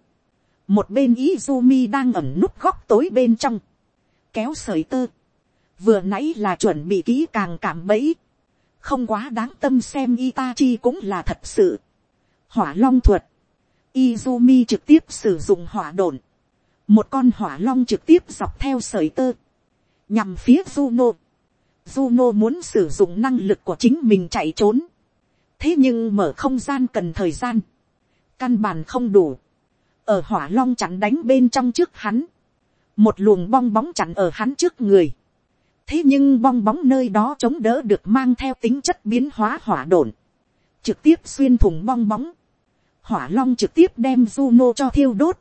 một bên Izumi đang ẩn núp góc tối bên trong, kéo sợi tơ, vừa nãy là chuẩn bị kỹ càng cảm bẫy, không quá đáng tâm xem Itachi cũng là thật sự. Hỏa long thuật, Izumi trực tiếp sử dụng hỏa đồn, một con hỏa long trực tiếp dọc theo sợi tơ, nhằm phía Juno. Juno muốn sử dụng năng lực của chính mình chạy trốn, thế nhưng mở không gian cần thời gian, căn bản không đủ, ở hỏa long chặn đánh bên trong trước hắn, một luồng bong bóng chặn ở hắn trước người, thế nhưng bong bóng nơi đó chống đỡ được mang theo tính chất biến hóa hỏa đồn, trực tiếp xuyên thủng bong bóng, hỏa long trực tiếp đem Juno cho thiêu đốt,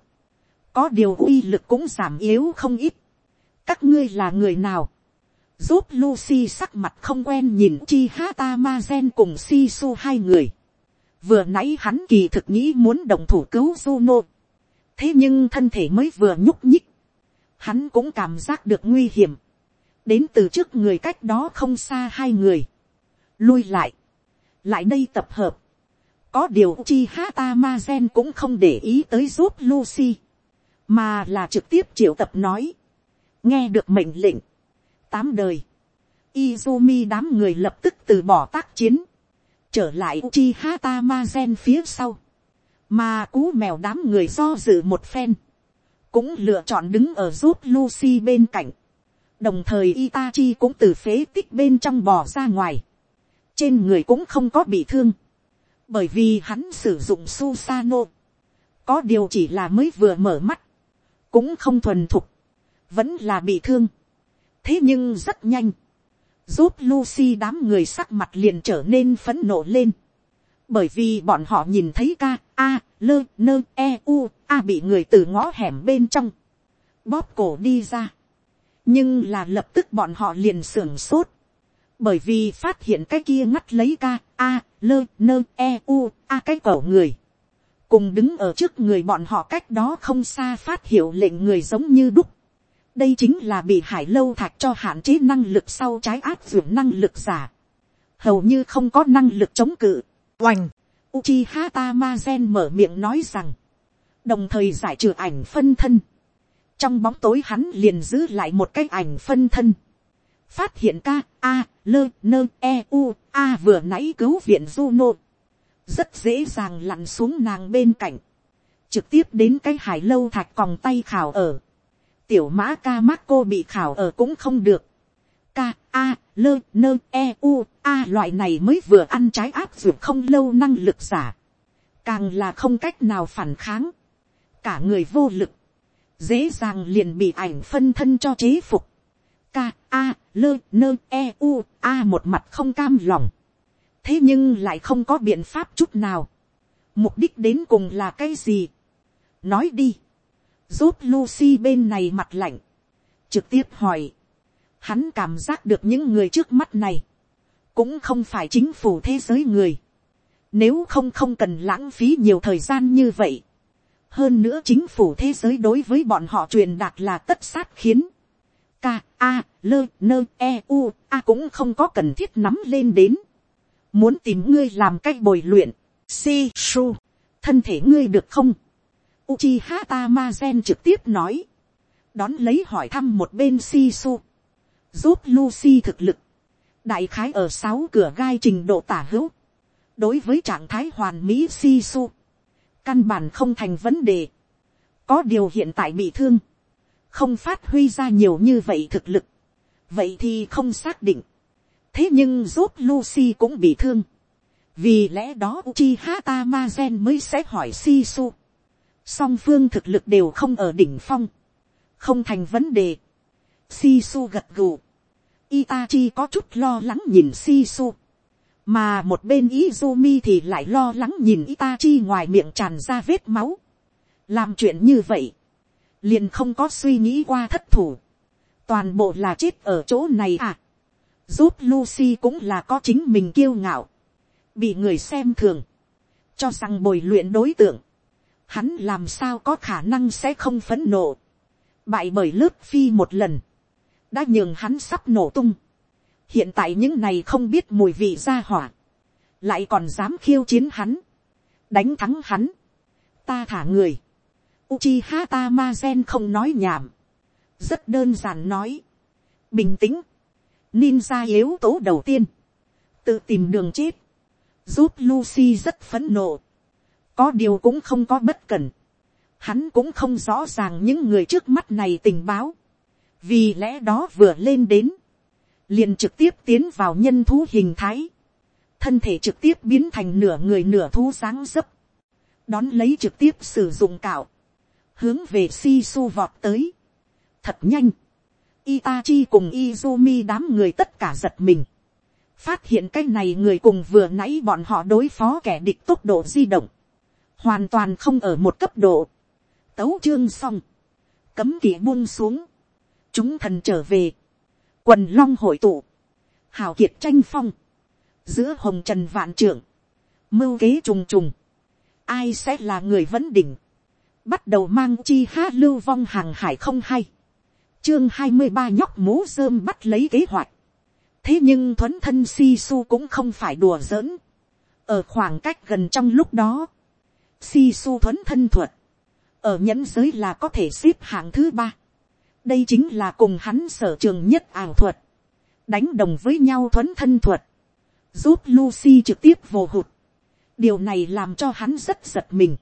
có điều uy lực cũng giảm yếu không ít. các ngươi là người nào, giúp Lucy sắc mặt không quen nhìn chi hata ma gen cùng si su hai người. vừa nãy hắn kỳ thực nghĩ muốn đồng thủ cứu Juno. thế nhưng thân thể mới vừa nhúc nhích, hắn cũng cảm giác được nguy hiểm. Đến từ trước người cách đó không xa hai người, lui lại, lại đây tập hợp, có điều chi hata ma gen cũng không để ý tới giúp Lucy, mà là trực tiếp triệu tập nói, nghe được mệnh lệnh, tám đời, Izumi đám người lập tức từ bỏ tác chiến, trở lại Uchiha Tamazen phía sau, mà cú mèo đám người do dự một phen, cũng lựa chọn đứng ở rút Lucy bên cạnh, đồng thời Itachi cũng từ phế tích bên trong bò ra ngoài, trên người cũng không có bị thương, bởi vì hắn sử dụng Susano, có điều chỉ là mới vừa mở mắt, cũng không thuần thục, vẫn là bị thương, thế nhưng rất nhanh, giúp Lucy đám người sắc mặt liền trở nên phấn nộ lên, bởi vì bọn họ nhìn thấy ca a lơ nơ e u a bị người từ ngõ hẻm bên trong bóp cổ đi ra. Nhưng là lập tức bọn họ liền sưởng sốt, bởi vì phát hiện cái kia ngắt lấy ca, a, lơ, nơ, e, u, a cái cổ người, cùng đứng ở trước người bọn họ cách đó không xa phát hiệu lệnh người giống như đúc. đây chính là bị hải lâu thạch cho hạn chế năng lực sau trái áp dụng năng lực giả, hầu như không có năng lực chống cự, oành, Uchiha gen mở miệng nói rằng, đồng thời giải trừ ảnh phân thân, trong bóng tối hắn liền giữ lại một cái ảnh phân thân, phát hiện ca a lơ nơ e u a vừa nãy cứu viện Juno, rất dễ dàng lặn xuống nàng bên cạnh, trực tiếp đến cái hải lâu thạch còng tay khảo ở, tiểu mã ca mắc cô bị khảo ở cũng không được, ca a lơ nơ e u a loại này mới vừa ăn trái áp dụng không lâu năng lực giả, càng là không cách nào phản kháng, cả người vô lực, dễ dàng liền bị ảnh phân thân cho chế phục. K, A, lơ, nơ, e, u, a một mặt không cam lòng thế nhưng lại không có biện pháp chút nào. mục đích đến cùng là cái gì. nói đi. giúp Lucy bên này mặt lạnh. trực tiếp hỏi. hắn cảm giác được những người trước mắt này. cũng không phải chính phủ thế giới người. nếu không không cần lãng phí nhiều thời gian như vậy hơn nữa chính phủ thế giới đối với bọn họ truyền đạt là tất sát khiến k, a lơ nơ e u, a cũng không có cần thiết nắm lên đến muốn tìm ngươi làm cách bồi luyện. Si su. Thân thể ngươi được không? Uchi hata ma gen trực tiếp nói. Đón lấy hỏi thăm một bên si su. Giúp lucy thực lực. Đại khái ở sáu cửa gai trình độ tả hữu. Đối với trạng thái hoàn mỹ si su. Căn bản không thành vấn đề. có điều hiện tại bị thương, không phát huy ra nhiều như vậy thực lực, vậy thì không xác định thế nhưng rút Lucy cũng bị thương, vì lẽ đó Uchiha Tamazen mới sẽ hỏi Shisu. song phương thực lực đều không ở đỉnh phong, không thành vấn đề. Shisu gật gù, Itachi có chút lo lắng nhìn Sisu. mà một bên Izumi thì lại lo lắng nhìn Itachi ngoài miệng tràn ra vết máu. làm chuyện như vậy, liền không có suy nghĩ qua thất thủ, toàn bộ là chết ở chỗ này à giúp Lucy cũng là có chính mình kiêu ngạo. Bị người xem thường, cho rằng bồi luyện đối tượng, hắn làm sao có khả năng sẽ không phấn nộ, bại bởi lướt phi một lần, đã nhường hắn sắp nổ tung. hiện tại những này không biết mùi vị ra hỏa, lại còn dám khiêu chiến hắn, đánh thắng hắn, ta thả người, Uchiha Tamazen không nói nhảm, rất đơn giản nói, bình tĩnh, ninja yếu tố đầu tiên, tự tìm đường chết, giúp Lucy rất phấn nộ. Có điều cũng không có bất cần. Hắn cũng không rõ ràng những người trước mắt này tình báo. Vì lẽ đó vừa lên đến. Liền trực tiếp tiến vào nhân thú hình thái. Thân thể trực tiếp biến thành nửa người nửa thú dáng dấp. Đón lấy trực tiếp sử dụng cạo. Hướng về Shisu vọt tới. Thật nhanh. Itachi cùng Izumi đám người tất cả giật mình. Phát hiện cái này người cùng vừa nãy bọn họ đối phó kẻ địch tốc độ di động, hoàn toàn không ở một cấp độ. Tấu chương xong, cấm kỵ buông xuống, chúng thần trở về, quần long hội tụ, hào kiệt tranh phong, giữa hồng trần vạn trưởng, mưu kế trùng trùng, ai sẽ là người vấn đỉnh, bắt đầu mang chi hát lưu vong hàng hải không hay, chương hai mươi ba nhóc mố rơm bắt lấy kế hoạch, thế nhưng thuấn thân si su cũng không phải đùa giỡn. ở khoảng cách gần trong lúc đó, si su thuấn thân thuật, ở nhẫn giới là có thể xếp hạng thứ ba. đây chính là cùng hắn sở trường nhất ảo thuật, đánh đồng với nhau thuấn thân thuật, giúp Lucy trực tiếp vô hụt. điều này làm cho hắn rất giật mình.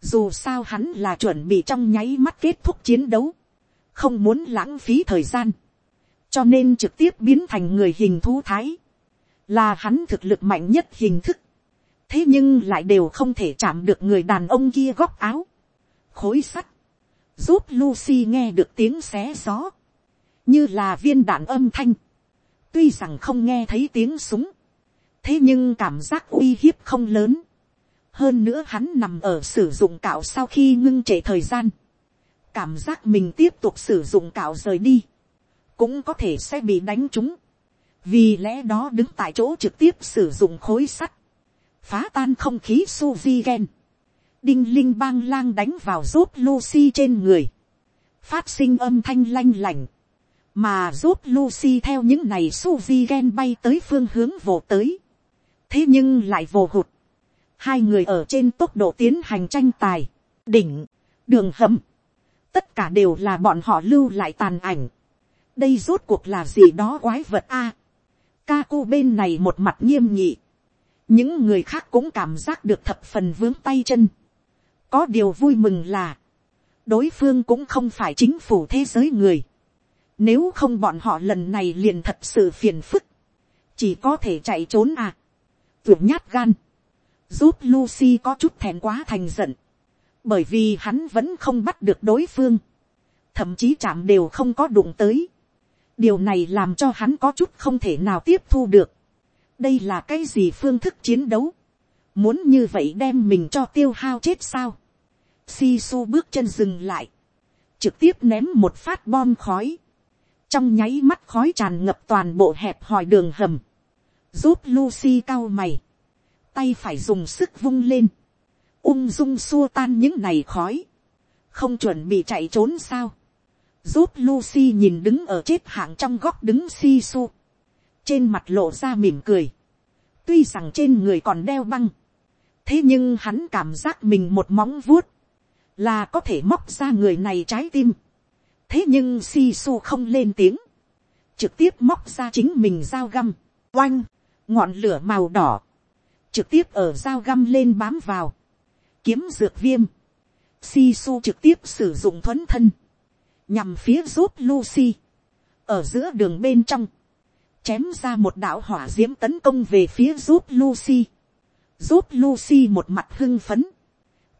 dù sao hắn là chuẩn bị trong nháy mắt kết thúc chiến đấu, không muốn lãng phí thời gian cho nên trực tiếp biến thành người hình thú thái, là hắn thực lực mạnh nhất hình thức, thế nhưng lại đều không thể chạm được người đàn ông kia góc áo, khối sắt, giúp Lucy nghe được tiếng xé gió, như là viên đạn âm thanh, tuy rằng không nghe thấy tiếng súng, thế nhưng cảm giác uy hiếp không lớn, hơn nữa hắn nằm ở sử dụng cạo sau khi ngưng trễ thời gian, cảm giác mình tiếp tục sử dụng cạo rời đi, cũng có thể sẽ bị đánh trúng. vì lẽ đó đứng tại chỗ trực tiếp sử dụng khối sắt, phá tan không khí suzy gen, đinh linh bang lang đánh vào rốt Lucy trên người, phát sinh âm thanh lanh lành, mà rốt Lucy theo những này suzy gen bay tới phương hướng vồ tới, thế nhưng lại vồ hụt, hai người ở trên tốc độ tiến hành tranh tài, đỉnh, đường hầm, tất cả đều là bọn họ lưu lại tàn ảnh, đây rốt cuộc là gì đó quái vật a. À, ca cô bên này một mặt nghiêm nhị. những người khác cũng cảm giác được thập phần vướng tay chân. có điều vui mừng là, đối phương cũng không phải chính phủ thế giới người. nếu không bọn họ lần này liền thật sự phiền phức. chỉ có thể chạy trốn à. tưởng nhát gan. giúp Lucy có chút thèn quá thành giận bởi vì hắn vẫn không bắt được đối phương. thậm chí chạm đều không có đụng tới điều này làm cho hắn có chút không thể nào tiếp thu được. đây là cái gì phương thức chiến đấu. muốn như vậy đem mình cho tiêu hao chết sao. si su bước chân dừng lại. trực tiếp ném một phát bom khói. trong nháy mắt khói tràn ngập toàn bộ hẹp hòi đường hầm. giúp Lucy cao mày. tay phải dùng sức vung lên ung dung xua tan những này khói. không chuẩn bị chạy trốn sao giúp Lucy nhìn đứng ở chết hạng trong góc đứng si su. Trên mặt lộ ra mỉm cười. Tuy rằng trên người còn đeo băng. Thế nhưng hắn cảm giác mình một móng vuốt. Là có thể móc ra người này trái tim. Thế nhưng si su không lên tiếng. Trực tiếp móc ra chính mình dao găm. Oanh. Ngọn lửa màu đỏ. Trực tiếp ở dao găm lên bám vào. Kiếm dược viêm. Si su trực tiếp sử dụng thuấn thân. Nhằm phía giúp Lucy, ở giữa đường bên trong, chém ra một đạo hỏa diễm tấn công về phía giúp Lucy, giúp Lucy một mặt hưng phấn,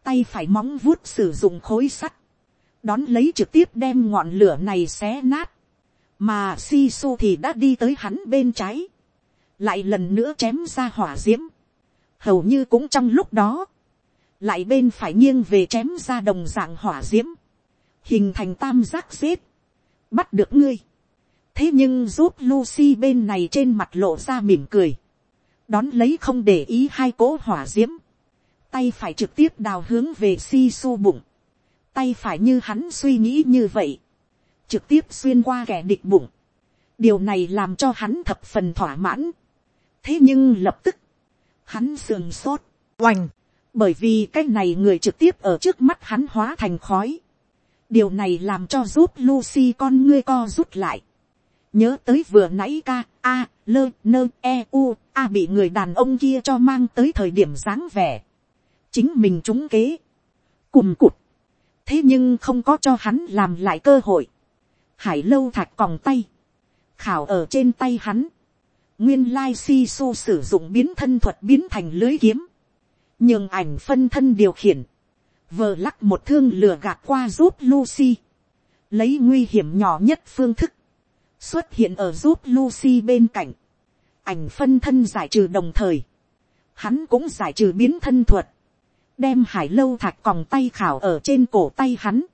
tay phải móng vuốt sử dụng khối sắt, đón lấy trực tiếp đem ngọn lửa này xé nát, mà si su thì đã đi tới hắn bên trái, lại lần nữa chém ra hỏa diễm. hầu như cũng trong lúc đó, lại bên phải nghiêng về chém ra đồng dạng hỏa d i ễ m hình thành tam giác xếp, bắt được ngươi. thế nhưng giúp Lucy bên này trên mặt lộ ra mỉm cười, đón lấy không để ý hai cỗ hỏa d i ễ m tay phải trực tiếp đào hướng về si su bụng, tay phải như hắn suy nghĩ như vậy, trực tiếp xuyên qua kẻ địch bụng. điều này làm cho hắn thập phần thỏa mãn. thế nhưng lập tức, hắn sườn sốt, oành, bởi vì cái này người trực tiếp ở trước mắt hắn hóa thành khói. điều này làm cho giúp Lucy con ngươi co rút lại. nhớ tới vừa nãy ca a lơ nơ e u a bị người đàn ông kia cho mang tới thời điểm dáng vẻ. chính mình trúng kế. cùm cụt. thế nhưng không có cho hắn làm lại cơ hội hải lâu thạch còng tay, khảo ở trên tay hắn, nguyên lai si su sử dụng biến thân thuật biến thành lưới kiếm, nhường ảnh phân thân điều khiển, vờ lắc một thương lửa gạt qua giúp Lucy, lấy nguy hiểm nhỏ nhất phương thức, xuất hiện ở giúp Lucy bên cạnh, ảnh phân thân giải trừ đồng thời, hắn cũng giải trừ biến thân thuật, đem hải lâu thạch còng tay khảo ở trên cổ tay hắn,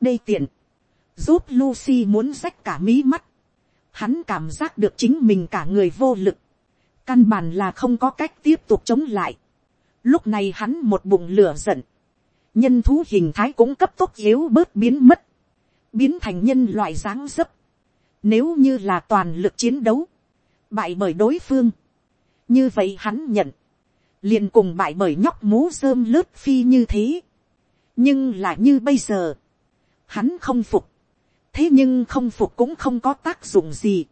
đây tiện, giúp Lucy muốn rách cả mí mắt. Hắn cảm giác được chính mình cả người vô lực. Căn bản là không có cách tiếp tục chống lại. Lúc này hắn một bụng lửa giận. Nhân thú hình thái cũng cấp tốc yếu bớt biến mất. Biến thành nhân loại dáng dấp. Nếu như là toàn lực chiến đấu. Bại bởi đối phương. Như vậy hắn nhận. liền cùng bại bởi nhóc mú rơm lướt phi như thế. Nhưng là như bây giờ. Hắn không phục thế nhưng không phục cũng không có tác dụng gì.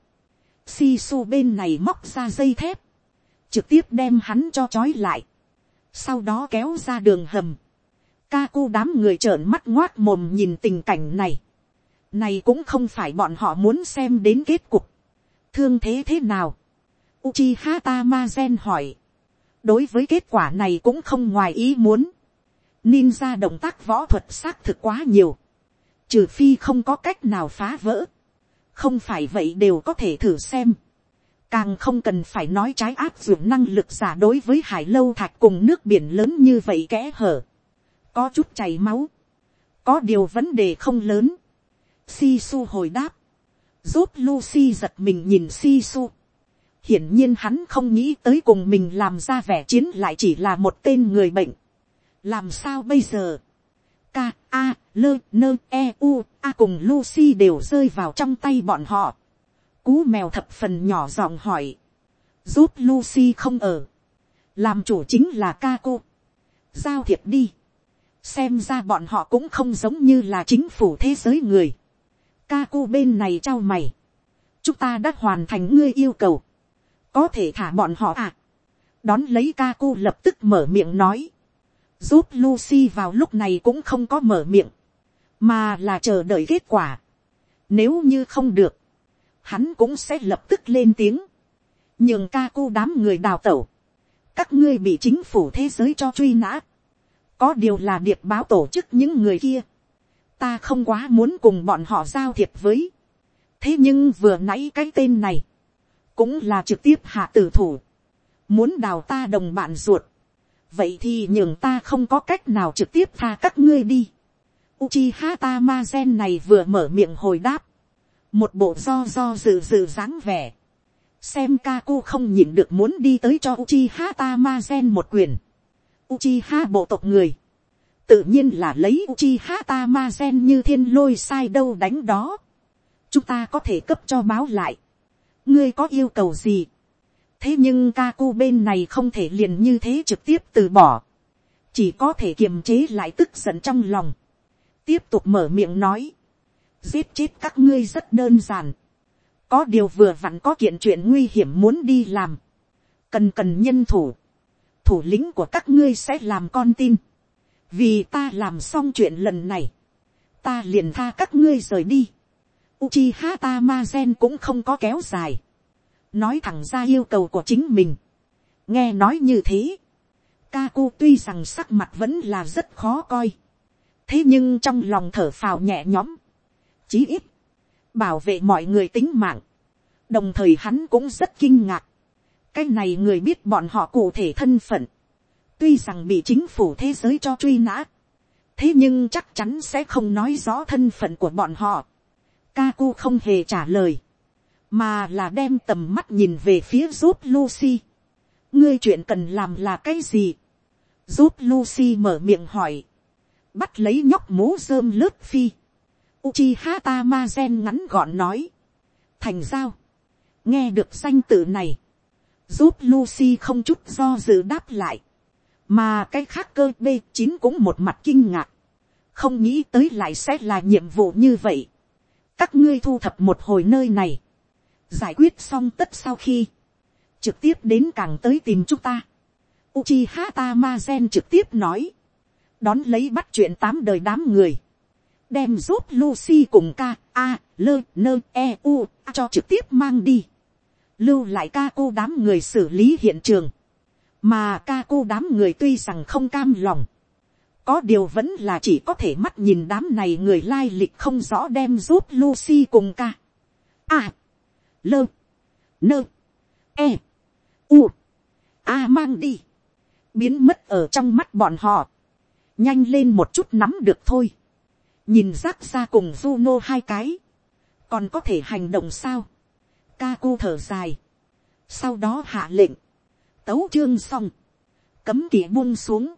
si su bên này móc ra dây thép, trực tiếp đem hắn cho trói lại, sau đó kéo ra đường hầm, ca cu đám người trợn mắt ngoát mồm nhìn tình cảnh này, này cũng không phải bọn họ muốn xem đến kết cục, thương thế thế nào, Uchiha Tamazen hỏi, đối với kết quả này cũng không ngoài ý muốn, ninja động tác võ thuật xác thực quá nhiều, trừ phi không có cách nào phá vỡ, không phải vậy đều có thể thử xem, càng không cần phải nói trái áp dụng năng lực giả đối với hải lâu thạch cùng nước biển lớn như vậy kẽ hở, có chút chảy máu, có điều vấn đề không lớn, si su hồi đáp, giúp Lucy giật mình nhìn si su, hiển nhiên hắn không nghĩ tới cùng mình làm ra vẻ chiến lại chỉ là một tên người bệnh, làm sao bây giờ, K, A, lơ, nơ, e, u, a cùng Lucy đều rơi vào trong tay bọn họ. Cú mèo thập phần nhỏ giọng hỏi. Giúp Lucy không ở. Làm chủ chính là ca cô. Giao thiệp đi. Xem ra bọn họ cũng không giống như là chính phủ thế giới người. Ca cô bên này trao mày. Chúng ta đã hoàn thành ngươi yêu cầu. Có thể thả bọn họ à. Đón lấy ca cô lập tức mở miệng nói giúp Lucy vào lúc này cũng không có mở miệng, mà là chờ đợi kết quả. Nếu như không được, hắn cũng sẽ lập tức lên tiếng, nhường ca cu đám người đào tẩu, các ngươi bị chính phủ thế giới cho truy nã, có điều là điệp báo tổ chức những người kia, ta không quá muốn cùng bọn họ giao thiệp với, thế nhưng vừa nãy cái tên này, cũng là trực tiếp hạ tử thủ, muốn đào ta đồng bạn ruột, vậy thì nhường ta không có cách nào trực tiếp tha các ngươi đi. Uchiha Tamazen này vừa mở miệng hồi đáp, một bộ do do dự dự dáng vẻ, xem Kaku không nhịn được muốn đi tới cho Uchiha Tamazen một quyền. Uchiha bộ tộc người, tự nhiên là lấy Uchiha Tamazen như thiên lôi sai đâu đánh đó. chúng ta có thể cấp cho báo lại. ngươi có yêu cầu gì thế nhưng ca cu bên này không thể liền như thế trực tiếp từ bỏ, chỉ có thể kiềm chế lại tức giận trong lòng, tiếp tục mở miệng nói, giết chết các ngươi rất đơn giản, có điều vừa vặn có kiện chuyện nguy hiểm muốn đi làm, cần cần nhân thủ, thủ lĩnh của các ngươi sẽ làm con tin, vì ta làm xong chuyện lần này, ta liền tha các ngươi rời đi. Uchiha Tamazen cũng không có kéo dài nói thẳng ra yêu cầu của chính mình. nghe nói như thế, Kaku tuy rằng sắc mặt vẫn là rất khó coi. Thế nhưng trong lòng thở phào nhẹ nhõm. Chí ít. Bảo vệ mọi người tính mạng. Đồng thời hắn cũng rất kinh ngạc. Cái này người biết bọn họ cụ thể thân phận. Tuy rằng bị chính phủ thế giới cho truy nã. Thế nhưng chắc chắn sẽ không nói rõ thân phận của bọn họ. Kaku không hề trả lời. Mà là đem tầm mắt nhìn về phía giúp Lucy ngươi chuyện cần làm là cái gì, giúp Lucy mở miệng hỏi, bắt lấy nhóc mố rơm lướt phi, Uchiha Tamazen ngắn gọn nói, thành giao, nghe được danh tự này, giúp Lucy không chút do dự đáp lại, mà cái khác cơ B9 cũng một mặt kinh ngạc, không nghĩ tới lại sẽ là nhiệm vụ như vậy, các ngươi thu thập một hồi nơi này, giải quyết xong tất sau khi, trực tiếp đến càng tới tìm chúng ta. Uchiha Tamazen trực tiếp nói, đón lấy bắt chuyện tám đời đám người, đem giúp Lucy cùng ca, a, lơ, nơ, e, u, cho trực tiếp mang đi, lưu lại ca cô đám người xử lý hiện trường, mà ca cô đám người tuy rằng không cam lòng, có điều vẫn là chỉ có thể mắt nhìn đám này người lai lịch không rõ đem giúp Lucy cùng ca, a, lơ, nơ, e, u, a mang đi, biến mất ở trong mắt bọn họ, nhanh lên một chút nắm được thôi, nhìn rác ra cùng Juno hai cái, còn có thể hành động sao, ca cu thở dài, sau đó hạ lệnh, tấu chương xong, cấm kỵ buông xuống,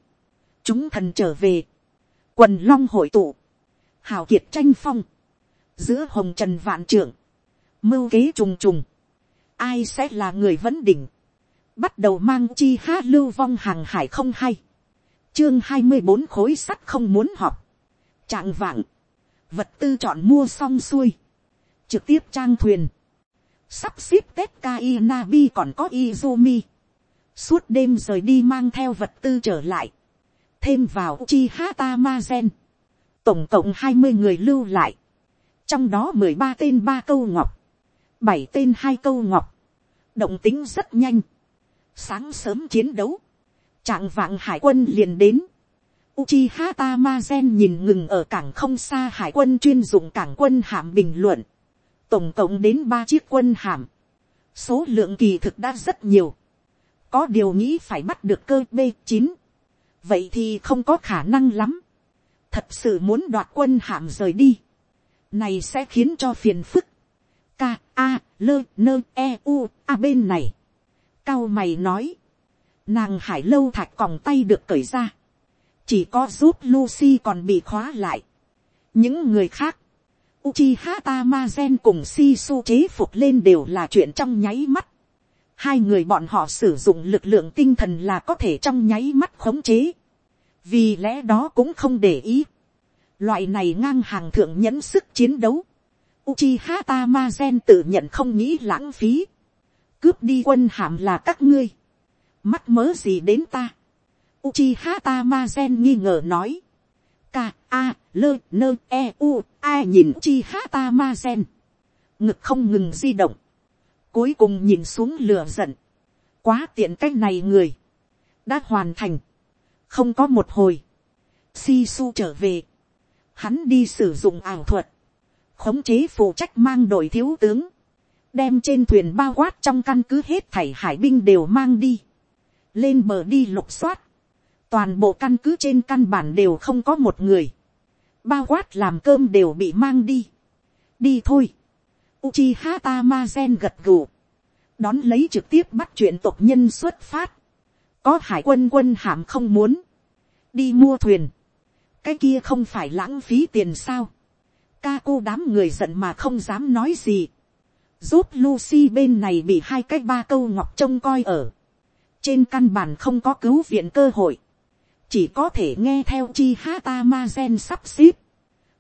chúng thần trở về, quần long hội tụ, hào kiệt tranh phong, giữa hồng trần vạn trưởng, mưu kế trùng trùng, ai sẽ là người vấn đỉnh, bắt đầu mang chi ha lưu vong hàng hải không hay. chương hai mươi bốn khối sắt không muốn họp trạng vạng, vật tư chọn mua xong xuôi, trực tiếp trang thuyền, sắp xếp tết ka inabi còn có izumi, suốt đêm rời đi mang theo vật tư trở lại, thêm vào chi hata ma gen, tổng cộng hai mươi người lưu lại, trong đó mười ba tên ba câu ngọc, bảy tên hai câu ngọc, động tính rất nhanh, sáng sớm chiến đấu, trạng vạng hải quân liền đến, Uchiha Tamazen nhìn ngừng ở cảng không xa hải quân chuyên dụng cảng quân hạm bình luận. Tổng cộng đến ba chiếc quân hạm. Số lượng kỳ thực đã rất nhiều. Có điều nghĩ phải bắt được cơ B9. Vậy thì không có khả năng lắm. Thật sự muốn đoạt quân hạm rời đi. Này sẽ khiến cho phiền phức. K, A, L, N, E, U, A bên này cao mày nói, nàng hải lâu thạch còng tay được cởi ra, chỉ có giúp Lucy còn bị khóa lại. những người khác, Uchiha Tamazen cùng Sisu chế phục lên đều là chuyện trong nháy mắt. Hai người bọn họ sử dụng lực lượng tinh thần là có thể trong nháy mắt khống chế. Vì lẽ đó cũng không để ý. Loại này ngang hàng thượng nhẫn sức chiến đấu. Uchiha Tamazen tự nhận không nghĩ lãng phí cướp đi quân hàm là các ngươi, mắt mớ gì đến ta, Uchiha Tamazen nghi ngờ nói, k a L, N, e u a nhìn Uchiha Tamazen, ngực không ngừng di động, cuối cùng nhìn xuống lửa giận, quá tiện cách này người, đã hoàn thành, không có một hồi, Sisu trở về, hắn đi sử dụng ảo thuật, khống chế phụ trách mang đội thiếu tướng, đem trên thuyền bao quát trong căn cứ hết thảy hải binh đều mang đi, lên bờ đi lục soát, toàn bộ căn cứ trên căn bản đều không có một người, bao quát làm cơm đều bị mang đi, đi thôi, Uchiha Tamazen gật gù, đón lấy trực tiếp bắt chuyện tộc nhân xuất phát, có hải quân quân hàm không muốn, đi mua thuyền, cái kia không phải lãng phí tiền sao, ca cô đám người giận mà không dám nói gì, giúp Lucy bên này bị hai cái ba câu ngọc trông coi ở. Trên căn bản không có cứu viện cơ hội. Chỉ có thể nghe theo chi hata ma gen sắp xếp.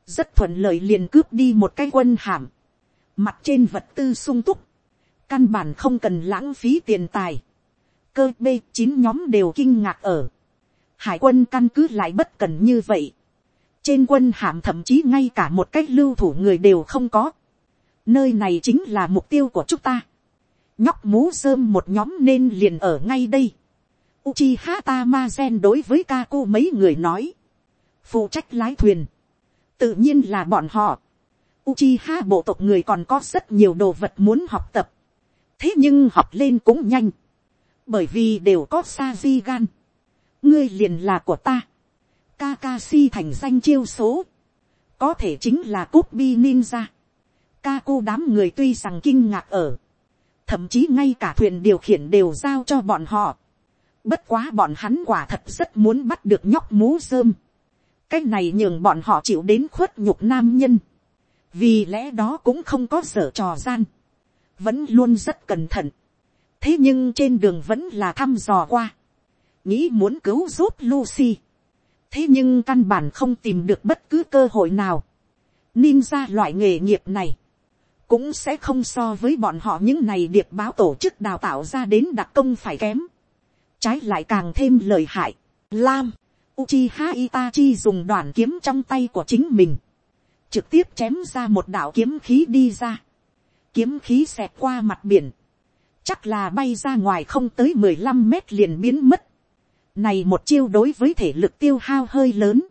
Rất thuận lợi liền cướp đi một cái quân hàm. Mặt trên vật tư sung túc. Căn bản không cần lãng phí tiền tài. Cơ B chín nhóm đều kinh ngạc ở. Hải quân căn cứ lại bất cần như vậy. Trên quân hàm thậm chí ngay cả một cách lưu thủ người đều không có nơi này chính là mục tiêu của chúng ta. nhóc mú rơm một nhóm nên liền ở ngay đây. Uchiha Tamazen đối với Kaku mấy người nói. Phụ trách lái thuyền. Tự nhiên là bọn họ. Uchiha bộ tộc người còn có rất nhiều đồ vật muốn học tập. Thế nhưng học lên cũng nhanh. Bởi vì đều có Sajigan. Ngươi liền là của ta. Kakashi thành danh chiêu số. Có thể chính là Kubi Ninja. Kaku đám người tuy rằng kinh ngạc ở. Thậm chí ngay cả thuyền điều khiển đều giao cho bọn họ. Bất quá bọn hắn quả thật rất muốn bắt được nhóc mú rơm. Cái này nhường bọn họ chịu đến khuất nhục nam nhân. Vì lẽ đó cũng không có sở trò gian. Vẫn luôn rất cẩn thận. Thế nhưng trên đường vẫn là thăm dò qua. Nghĩ muốn cứu giúp Lucy. Thế nhưng căn bản không tìm được bất cứ cơ hội nào. Ninja loại nghề nghiệp này. Cũng sẽ không so với bọn họ những này điệp báo tổ chức đào tạo ra đến đặc công phải kém trái lại càng thêm lời hại. Lam, Uchiha Itachi dùng đoàn kiếm trong tay của chính mình, trực tiếp chém ra một đạo kiếm khí đi ra. Kiếm khí xẹt qua mặt biển, chắc là bay ra ngoài không tới mười lăm mét liền biến mất. Này một chiêu đối với thể lực tiêu hao hơi lớn.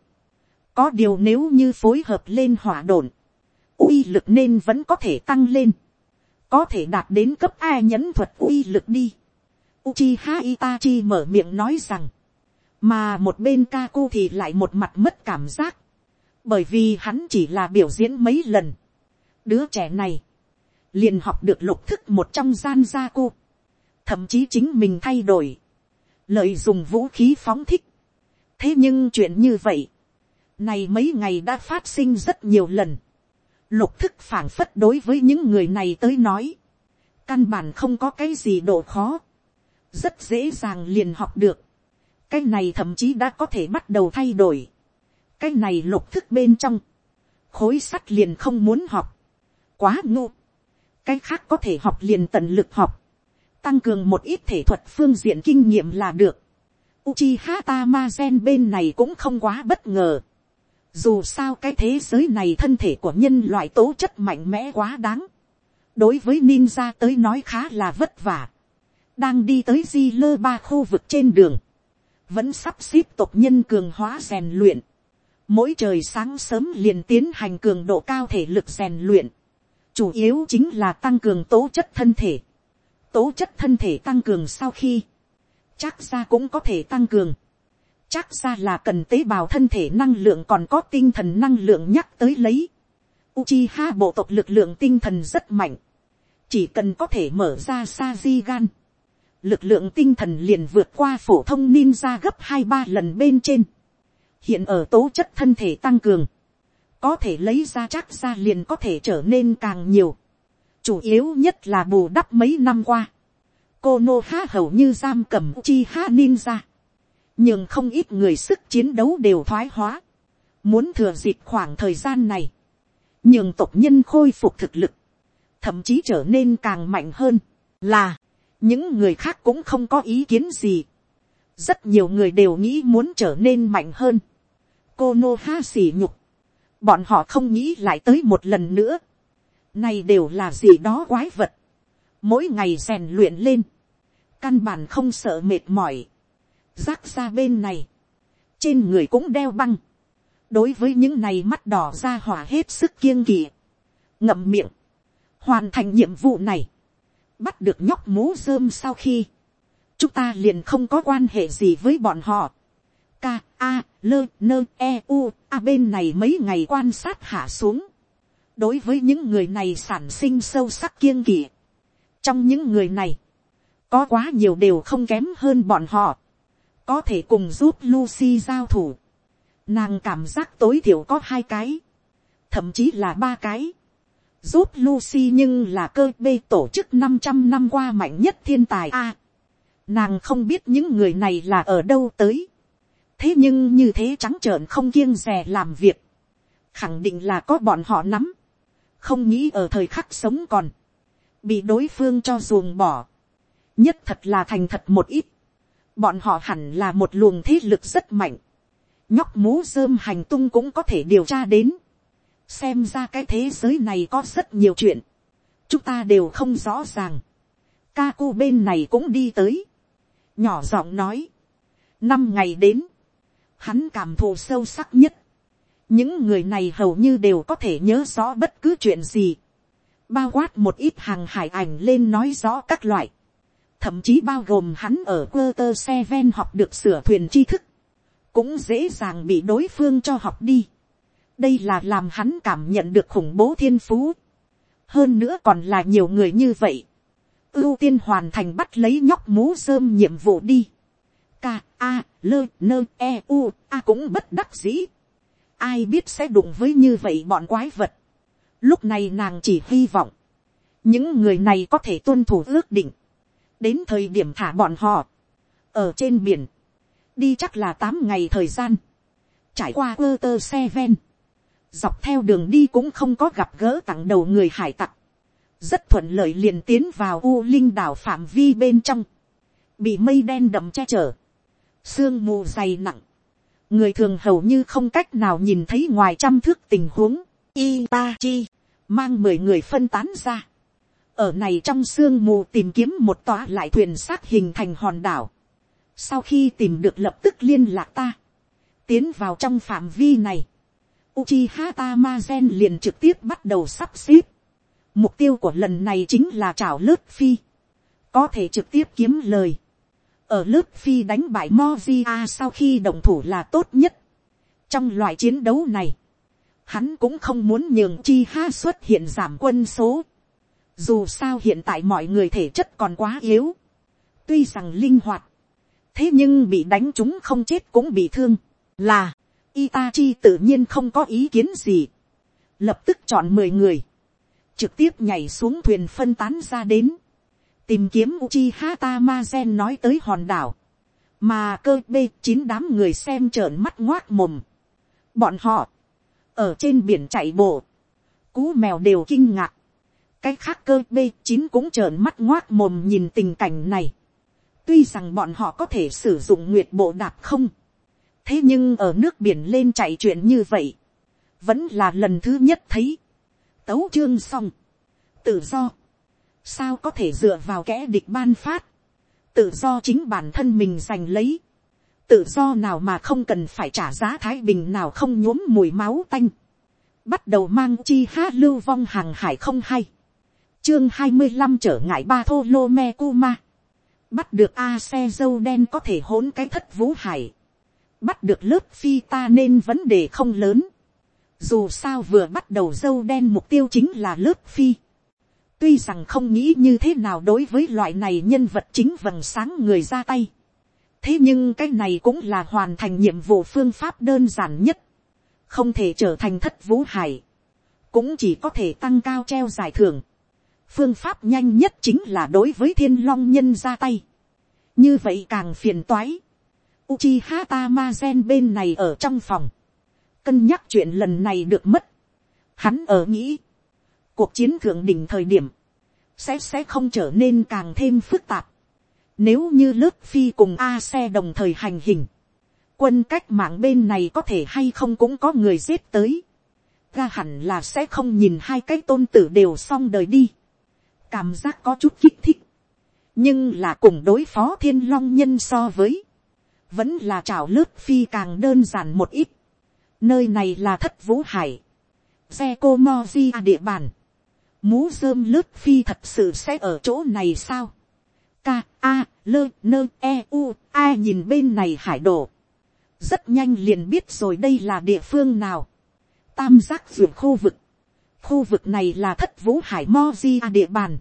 Có điều nếu như phối hợp lên hỏa độn, uy lực nên vẫn có thể tăng lên. Có thể đạt đến cấp A nhẫn thuật uy lực đi. Uchiha Itachi mở miệng nói rằng, mà một bên Kaku thì lại một mặt mất cảm giác, bởi vì hắn chỉ là biểu diễn mấy lần. Đứa trẻ này, liền học được lục thức một trong gian gia cô, thậm chí chính mình thay đổi, lợi dùng vũ khí phóng thích. thế nhưng chuyện như vậy, này mấy ngày đã phát sinh rất nhiều lần. Lục thức phản phất đối với những người này tới nói, căn bản không có cái gì độ khó rất dễ dàng liền học được. cái này thậm chí đã có thể bắt đầu thay đổi. cái này lục thức bên trong, khối sắt liền không muốn học, quá ngu. cái khác có thể học liền tận lực học, tăng cường một ít thể thuật phương diện kinh nghiệm là được. Uchiha Tamazen bên này cũng không quá bất ngờ. Dù sao cái thế giới này thân thể của nhân loại tố chất mạnh mẽ quá đáng. Đối với ninja tới nói khá là vất vả đang đi tới di lơ ba khu vực trên đường, vẫn sắp xếp tộc nhân cường hóa rèn luyện, mỗi trời sáng sớm liền tiến hành cường độ cao thể lực rèn luyện, chủ yếu chính là tăng cường tố chất thân thể, tố chất thân thể tăng cường sau khi, chắc ra cũng có thể tăng cường, chắc ra là cần tế bào thân thể năng lượng còn có tinh thần năng lượng nhắc tới lấy. Uchiha bộ tộc lực lượng tinh thần rất mạnh. Chỉ cần có thể mở ra sa di gan lực lượng tinh thần liền vượt qua phổ thông ninja gấp hai ba lần bên trên. hiện ở tố chất thân thể tăng cường, có thể lấy ra chắc ra liền có thể trở nên càng nhiều. chủ yếu nhất là bù đắp mấy năm qua. cô nô ha hầu như giam cầm chi ha ninja. nhưng không ít người sức chiến đấu đều thoái hóa. muốn thừa dịp khoảng thời gian này, nhưng tộc nhân khôi phục thực lực, thậm chí trở nên càng mạnh hơn, là những người khác cũng không có ý kiến gì. rất nhiều người đều nghĩ muốn trở nên mạnh hơn. cô nô ha xỉ nhục. bọn họ không nghĩ lại tới một lần nữa. này đều là gì đó quái vật. mỗi ngày rèn luyện lên. căn bản không sợ mệt mỏi. rác ra bên này. trên người cũng đeo băng. đối với những này mắt đỏ ra hỏa hết sức kiêng kỵ. ngậm miệng. hoàn thành nhiệm vụ này bắt được nhóc mố rơm sau khi, chúng ta liền không có quan hệ gì với bọn họ. K, A, L, N, E, U, A bên này mấy ngày quan sát hạ xuống. Đối với những người này sản sinh sâu sắc kiêng kỵ. Trong những người này, có quá nhiều đều không kém hơn bọn họ. Có thể cùng giúp Lucy giao thủ. Nàng cảm giác tối thiểu có hai cái. Thậm chí là ba cái giúp Lucy nhưng là cơ bê tổ chức 500 năm qua mạnh nhất thiên tài a. nàng không biết những người này là ở đâu tới. thế nhưng như thế trắng trợn không kiêng rè làm việc. khẳng định là có bọn họ nắm. không nghĩ ở thời khắc sống còn. bị đối phương cho ruồng bỏ. nhất thật là thành thật một ít. bọn họ hẳn là một luồng thế lực rất mạnh. nhóc mú rơm hành tung cũng có thể điều tra đến xem ra cái thế giới này có rất nhiều chuyện, chúng ta đều không rõ ràng. ca cu bên này cũng đi tới, nhỏ giọng nói, năm ngày đến, hắn cảm thụ sâu sắc nhất, những người này hầu như đều có thể nhớ rõ bất cứ chuyện gì, bao quát một ít hàng hải ảnh lên nói rõ các loại, thậm chí bao gồm hắn ở quơ tơ xe ven học được sửa thuyền tri thức, cũng dễ dàng bị đối phương cho học đi đây là làm hắn cảm nhận được khủng bố thiên phú. hơn nữa còn là nhiều người như vậy. ưu tiên hoàn thành bắt lấy nhóc mú rơm nhiệm vụ đi. k a lơ nơ e u a cũng bất đắc dĩ. ai biết sẽ đụng với như vậy bọn quái vật. lúc này nàng chỉ hy vọng, những người này có thể tuân thủ ước định, đến thời điểm thả bọn họ, ở trên biển, đi chắc là tám ngày thời gian, trải qua ơ tơ xe ven, dọc theo đường đi cũng không có gặp gỡ tặng đầu người hải tặc, rất thuận lợi liền tiến vào u linh đảo phạm vi bên trong, bị mây đen đậm che chở, sương mù dày nặng, người thường hầu như không cách nào nhìn thấy ngoài trăm thước tình huống, Itachi mang mười người phân tán ra, ở này trong sương mù tìm kiếm một tòa lại thuyền xác hình thành hòn đảo, sau khi tìm được lập tức liên lạc ta, tiến vào trong phạm vi này, Uchiha Tamazen liền trực tiếp bắt đầu sắp xếp. Mục tiêu của lần này chính là trảo lớp phi. Có thể trực tiếp kiếm lời. Ở lớp phi đánh bại Mojia sau khi đồng thủ là tốt nhất. Trong loại chiến đấu này, hắn cũng không muốn nhường chi ha xuất hiện giảm quân số. Dù sao hiện tại mọi người thể chất còn quá yếu. Tuy rằng linh hoạt, thế nhưng bị đánh chúng không chết cũng bị thương, là, Itachi tự nhiên không có ý kiến gì, lập tức chọn mười người, trực tiếp nhảy xuống thuyền phân tán ra đến, tìm kiếm Uchiha Tamazen nói tới hòn đảo, mà cơ b chín đám người xem trợn mắt ngoác mồm. Bọn họ, ở trên biển chạy bộ, cú mèo đều kinh ngạc, cái khác cơ b chín cũng trợn mắt ngoác mồm nhìn tình cảnh này. Tuy rằng bọn họ có thể sử dụng nguyệt bộ đạp không. Thế nhưng ở nước biển lên chạy chuyện như vậy. Vẫn là lần thứ nhất thấy. Tấu chương xong. Tự do. Sao có thể dựa vào kẻ địch ban phát. Tự do chính bản thân mình giành lấy. Tự do nào mà không cần phải trả giá thái bình nào không nhuốm mùi máu tanh. Bắt đầu mang chi hát lưu vong hàng hải không hay. Chương hai mươi 25 trở ngại ba thô lô me cu ma bắt được a xe dâu đen có thể hỗn cái thất vũ hải, bắt được lớp phi ta nên vấn đề không lớn, dù sao vừa bắt đầu dâu đen mục tiêu chính là lớp phi, tuy rằng không nghĩ như thế nào đối với loại này nhân vật chính vầng sáng người ra tay, thế nhưng cái này cũng là hoàn thành nhiệm vụ phương pháp đơn giản nhất, không thể trở thành thất vũ hải, cũng chỉ có thể tăng cao treo giải thưởng, phương pháp nhanh nhất chính là đối với thiên long nhân ra tay. như vậy càng phiền toái. Uchiha Tamazen bên này ở trong phòng. cân nhắc chuyện lần này được mất. hắn ở nghĩ. cuộc chiến thượng đỉnh thời điểm. sẽ sẽ không trở nên càng thêm phức tạp. nếu như lớp phi cùng a xe đồng thời hành hình. quân cách mạng bên này có thể hay không cũng có người giết tới. ra hẳn là sẽ không nhìn hai cái tôn tử đều xong đời đi cảm giác có chút kích thích, nhưng là cùng đối phó thiên long nhân so với, vẫn là trào lớp phi càng đơn giản một ít, nơi này là thất vũ hải, xe cô mozi à địa bàn, mú rơm lớp phi thật sự sẽ ở chỗ này sao, k a lơ nơ e u ai nhìn bên này hải đồ, rất nhanh liền biết rồi đây là địa phương nào, tam giác ruột khu vực, khu vực này là thất vũ hải mozi à địa bàn,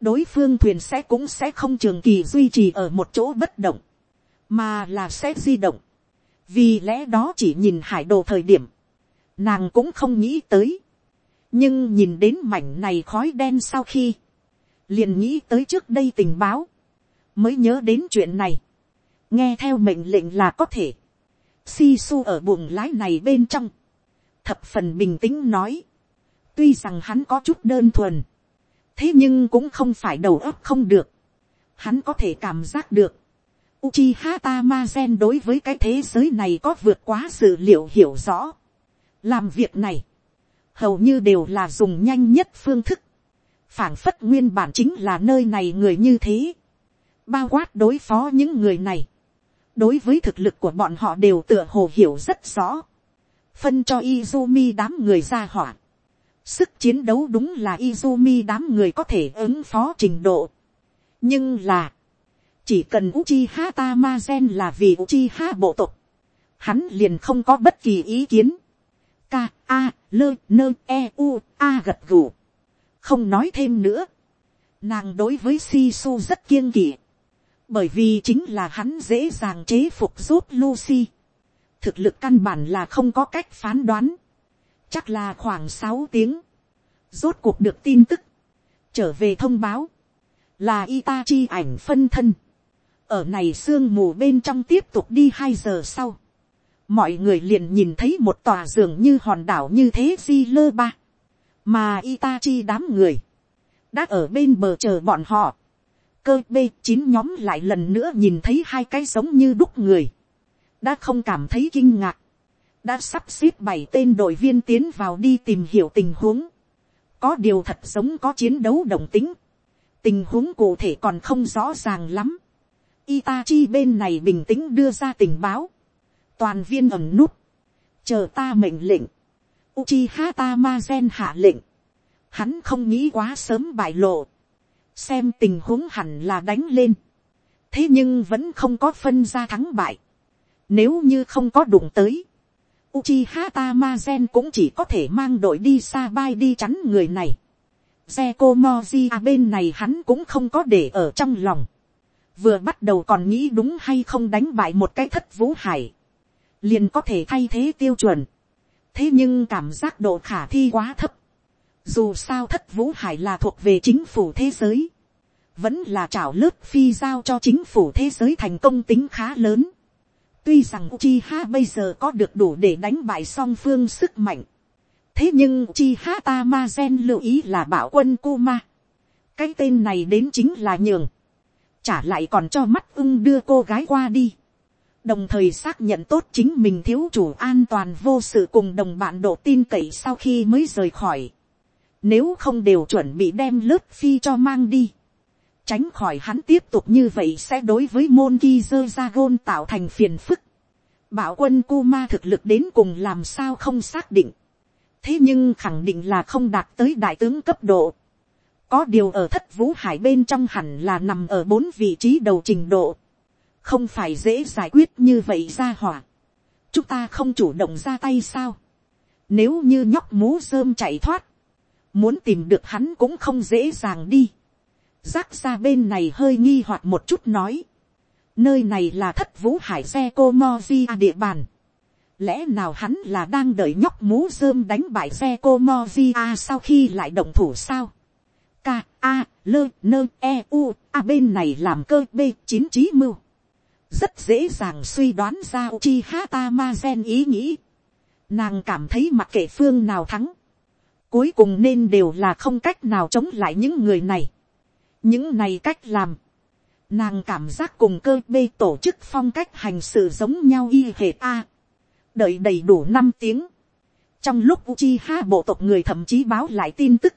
đối phương thuyền sẽ cũng sẽ không trường kỳ duy trì ở một chỗ bất động, mà là sẽ di động. vì lẽ đó chỉ nhìn hải đồ thời điểm, nàng cũng không nghĩ tới. nhưng nhìn đến mảnh này khói đen sau khi, liền nghĩ tới trước đây tình báo, mới nhớ đến chuyện này. nghe theo mệnh lệnh là có thể. si su ở buồng lái này bên trong, thập phần bình tĩnh nói, tuy rằng hắn có chút đơn thuần, thế nhưng cũng không phải đầu óc không được. Hắn có thể cảm giác được. Uchiha Tamazen đối với cái thế giới này có vượt quá sự liệu hiểu rõ. Làm việc này, hầu như đều là dùng nhanh nhất phương thức. phảng phất nguyên bản chính là nơi này người như thế. Bao quát đối phó những người này. đối với thực lực của bọn họ đều tựa hồ hiểu rất rõ, phân cho Izumi đám người ra hỏa, sức chiến đấu đúng là Izumi đám người có thể ứng phó trình độ, nhưng là, chỉ cần Uchiha Tamazen là vì Uchiha bộ tộc, hắn liền không có bất kỳ ý kiến. K, A, L, N, e, u, a gật gù. Không nói thêm nữa. Nàng đối với Sisu rất kiêng kỵ. Bởi vì chính là hắn dễ dàng chế phục giúp Lucy. Thực lực căn bản là không có cách phán đoán. Chắc là khoảng sáu tiếng. Rốt cuộc được tin tức. Trở về thông báo. Là Itachi ảnh phân thân. Ở này sương mù bên trong tiếp tục đi hai giờ sau. Mọi người liền nhìn thấy một tòa giường như hòn đảo như thế di lơ ba, mà Itachi đám người, đã ở bên bờ chờ bọn họ, cơ b chín nhóm lại lần nữa nhìn thấy hai cái giống như đúc người, đã không cảm thấy kinh ngạc, đã sắp xếp bảy tên đội viên tiến vào đi tìm hiểu tình huống, có điều thật giống có chiến đấu đồng tính, tình huống cụ thể còn không rõ ràng lắm, Itachi bên này bình tĩnh đưa ra tình báo, toàn viên ẩm nút, chờ ta mệnh lệnh, Uchiha Tamazen hạ lệnh, hắn không nghĩ quá sớm bại lộ, xem tình huống hẳn là đánh lên, thế nhưng vẫn không có phân ra thắng bại, nếu như không có đụng tới, Uchiha Tamazen cũng chỉ có thể mang đội đi xa bay đi chắn người này. Zeko Moji à, bên này hắn cũng không có để ở trong lòng. Vừa bắt đầu còn nghĩ đúng hay không đánh bại một cái thất vũ hải, liền có thể thay thế tiêu chuẩn. thế nhưng cảm giác độ khả thi quá thấp. dù sao thất vũ hải là thuộc về chính phủ thế giới. vẫn là trảo lớp phi giao cho chính phủ thế giới thành công tính khá lớn. tuy rằng Uchiha bây giờ có được đủ để đánh bại song phương sức mạnh. thế nhưng Uchiha Tamazen lưu ý là bảo quân Kuma. cái tên này đến chính là nhường trả lại còn cho mắt ưng đưa cô gái qua đi đồng thời xác nhận tốt chính mình thiếu chủ an toàn vô sự cùng đồng bạn độ tin cậy sau khi mới rời khỏi. Nếu không đều chuẩn bị đem lớp phi cho mang đi. Tránh khỏi hắn tiếp tục như vậy sẽ đối với môn ki dơ ra gôn tạo thành phiền phức. Bảo quân Kuma thực lực đến cùng làm sao không xác định. Thế nhưng khẳng định là không đạt tới đại tướng cấp độ. Có điều ở thất vũ hải bên trong hẳn là nằm ở bốn vị trí đầu trình độ không phải dễ giải quyết như vậy ra hỏa. chúng ta không chủ động ra tay sao. nếu như nhóc mú rơm chạy thoát, muốn tìm được hắn cũng không dễ dàng đi. rác ra bên này hơi nghi hoặc một chút nói. nơi này là thất vũ hải xe cô mozi à địa bàn. lẽ nào hắn là đang đợi nhóc mú rơm đánh bại xe cô mozi à sau khi lại động thủ sao k a lơ nơ e u a bên này làm cơ b chín trí mưu rất dễ dàng suy đoán ra Uchiha gen ý nghĩ. Nàng cảm thấy mặc kệ phương nào thắng, cuối cùng nên đều là không cách nào chống lại những người này. những này cách làm, nàng cảm giác cùng cơ bê tổ chức phong cách hành sự giống nhau y hệt a. đợi đầy đủ năm tiếng, trong lúc Uchiha bộ tộc người thậm chí báo lại tin tức,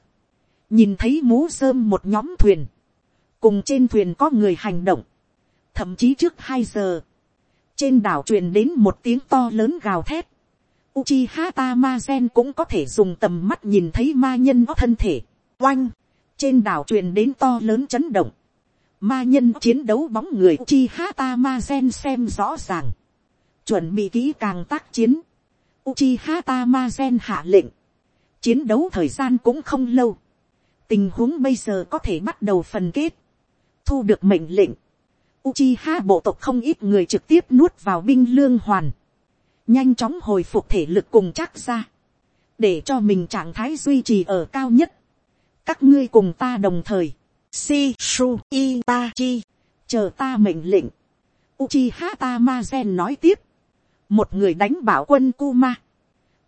nhìn thấy mú rơm một nhóm thuyền, cùng trên thuyền có người hành động, thậm chí trước hai giờ, trên đảo truyền đến một tiếng to lớn gào thét, Uchiha Tamazen cũng có thể dùng tầm mắt nhìn thấy ma nhân có thân thể, oanh, trên đảo truyền đến to lớn chấn động, ma nhân chiến đấu bóng người Uchiha Tamazen xem rõ ràng, chuẩn bị kỹ càng tác chiến, Uchiha Tamazen hạ lệnh, chiến đấu thời gian cũng không lâu, tình huống bây giờ có thể bắt đầu phần kết, thu được mệnh lệnh, Uchiha bộ tộc không ít người trực tiếp nuốt vào binh lương hoàn. Nhanh chóng hồi phục thể lực cùng chắc ra. Để cho mình trạng thái duy trì ở cao nhất. Các ngươi cùng ta đồng thời. Si Su Itachi. Chờ ta mệnh lệnh. Uchiha Tamazen nói tiếp. Một người đánh bảo quân Kuma.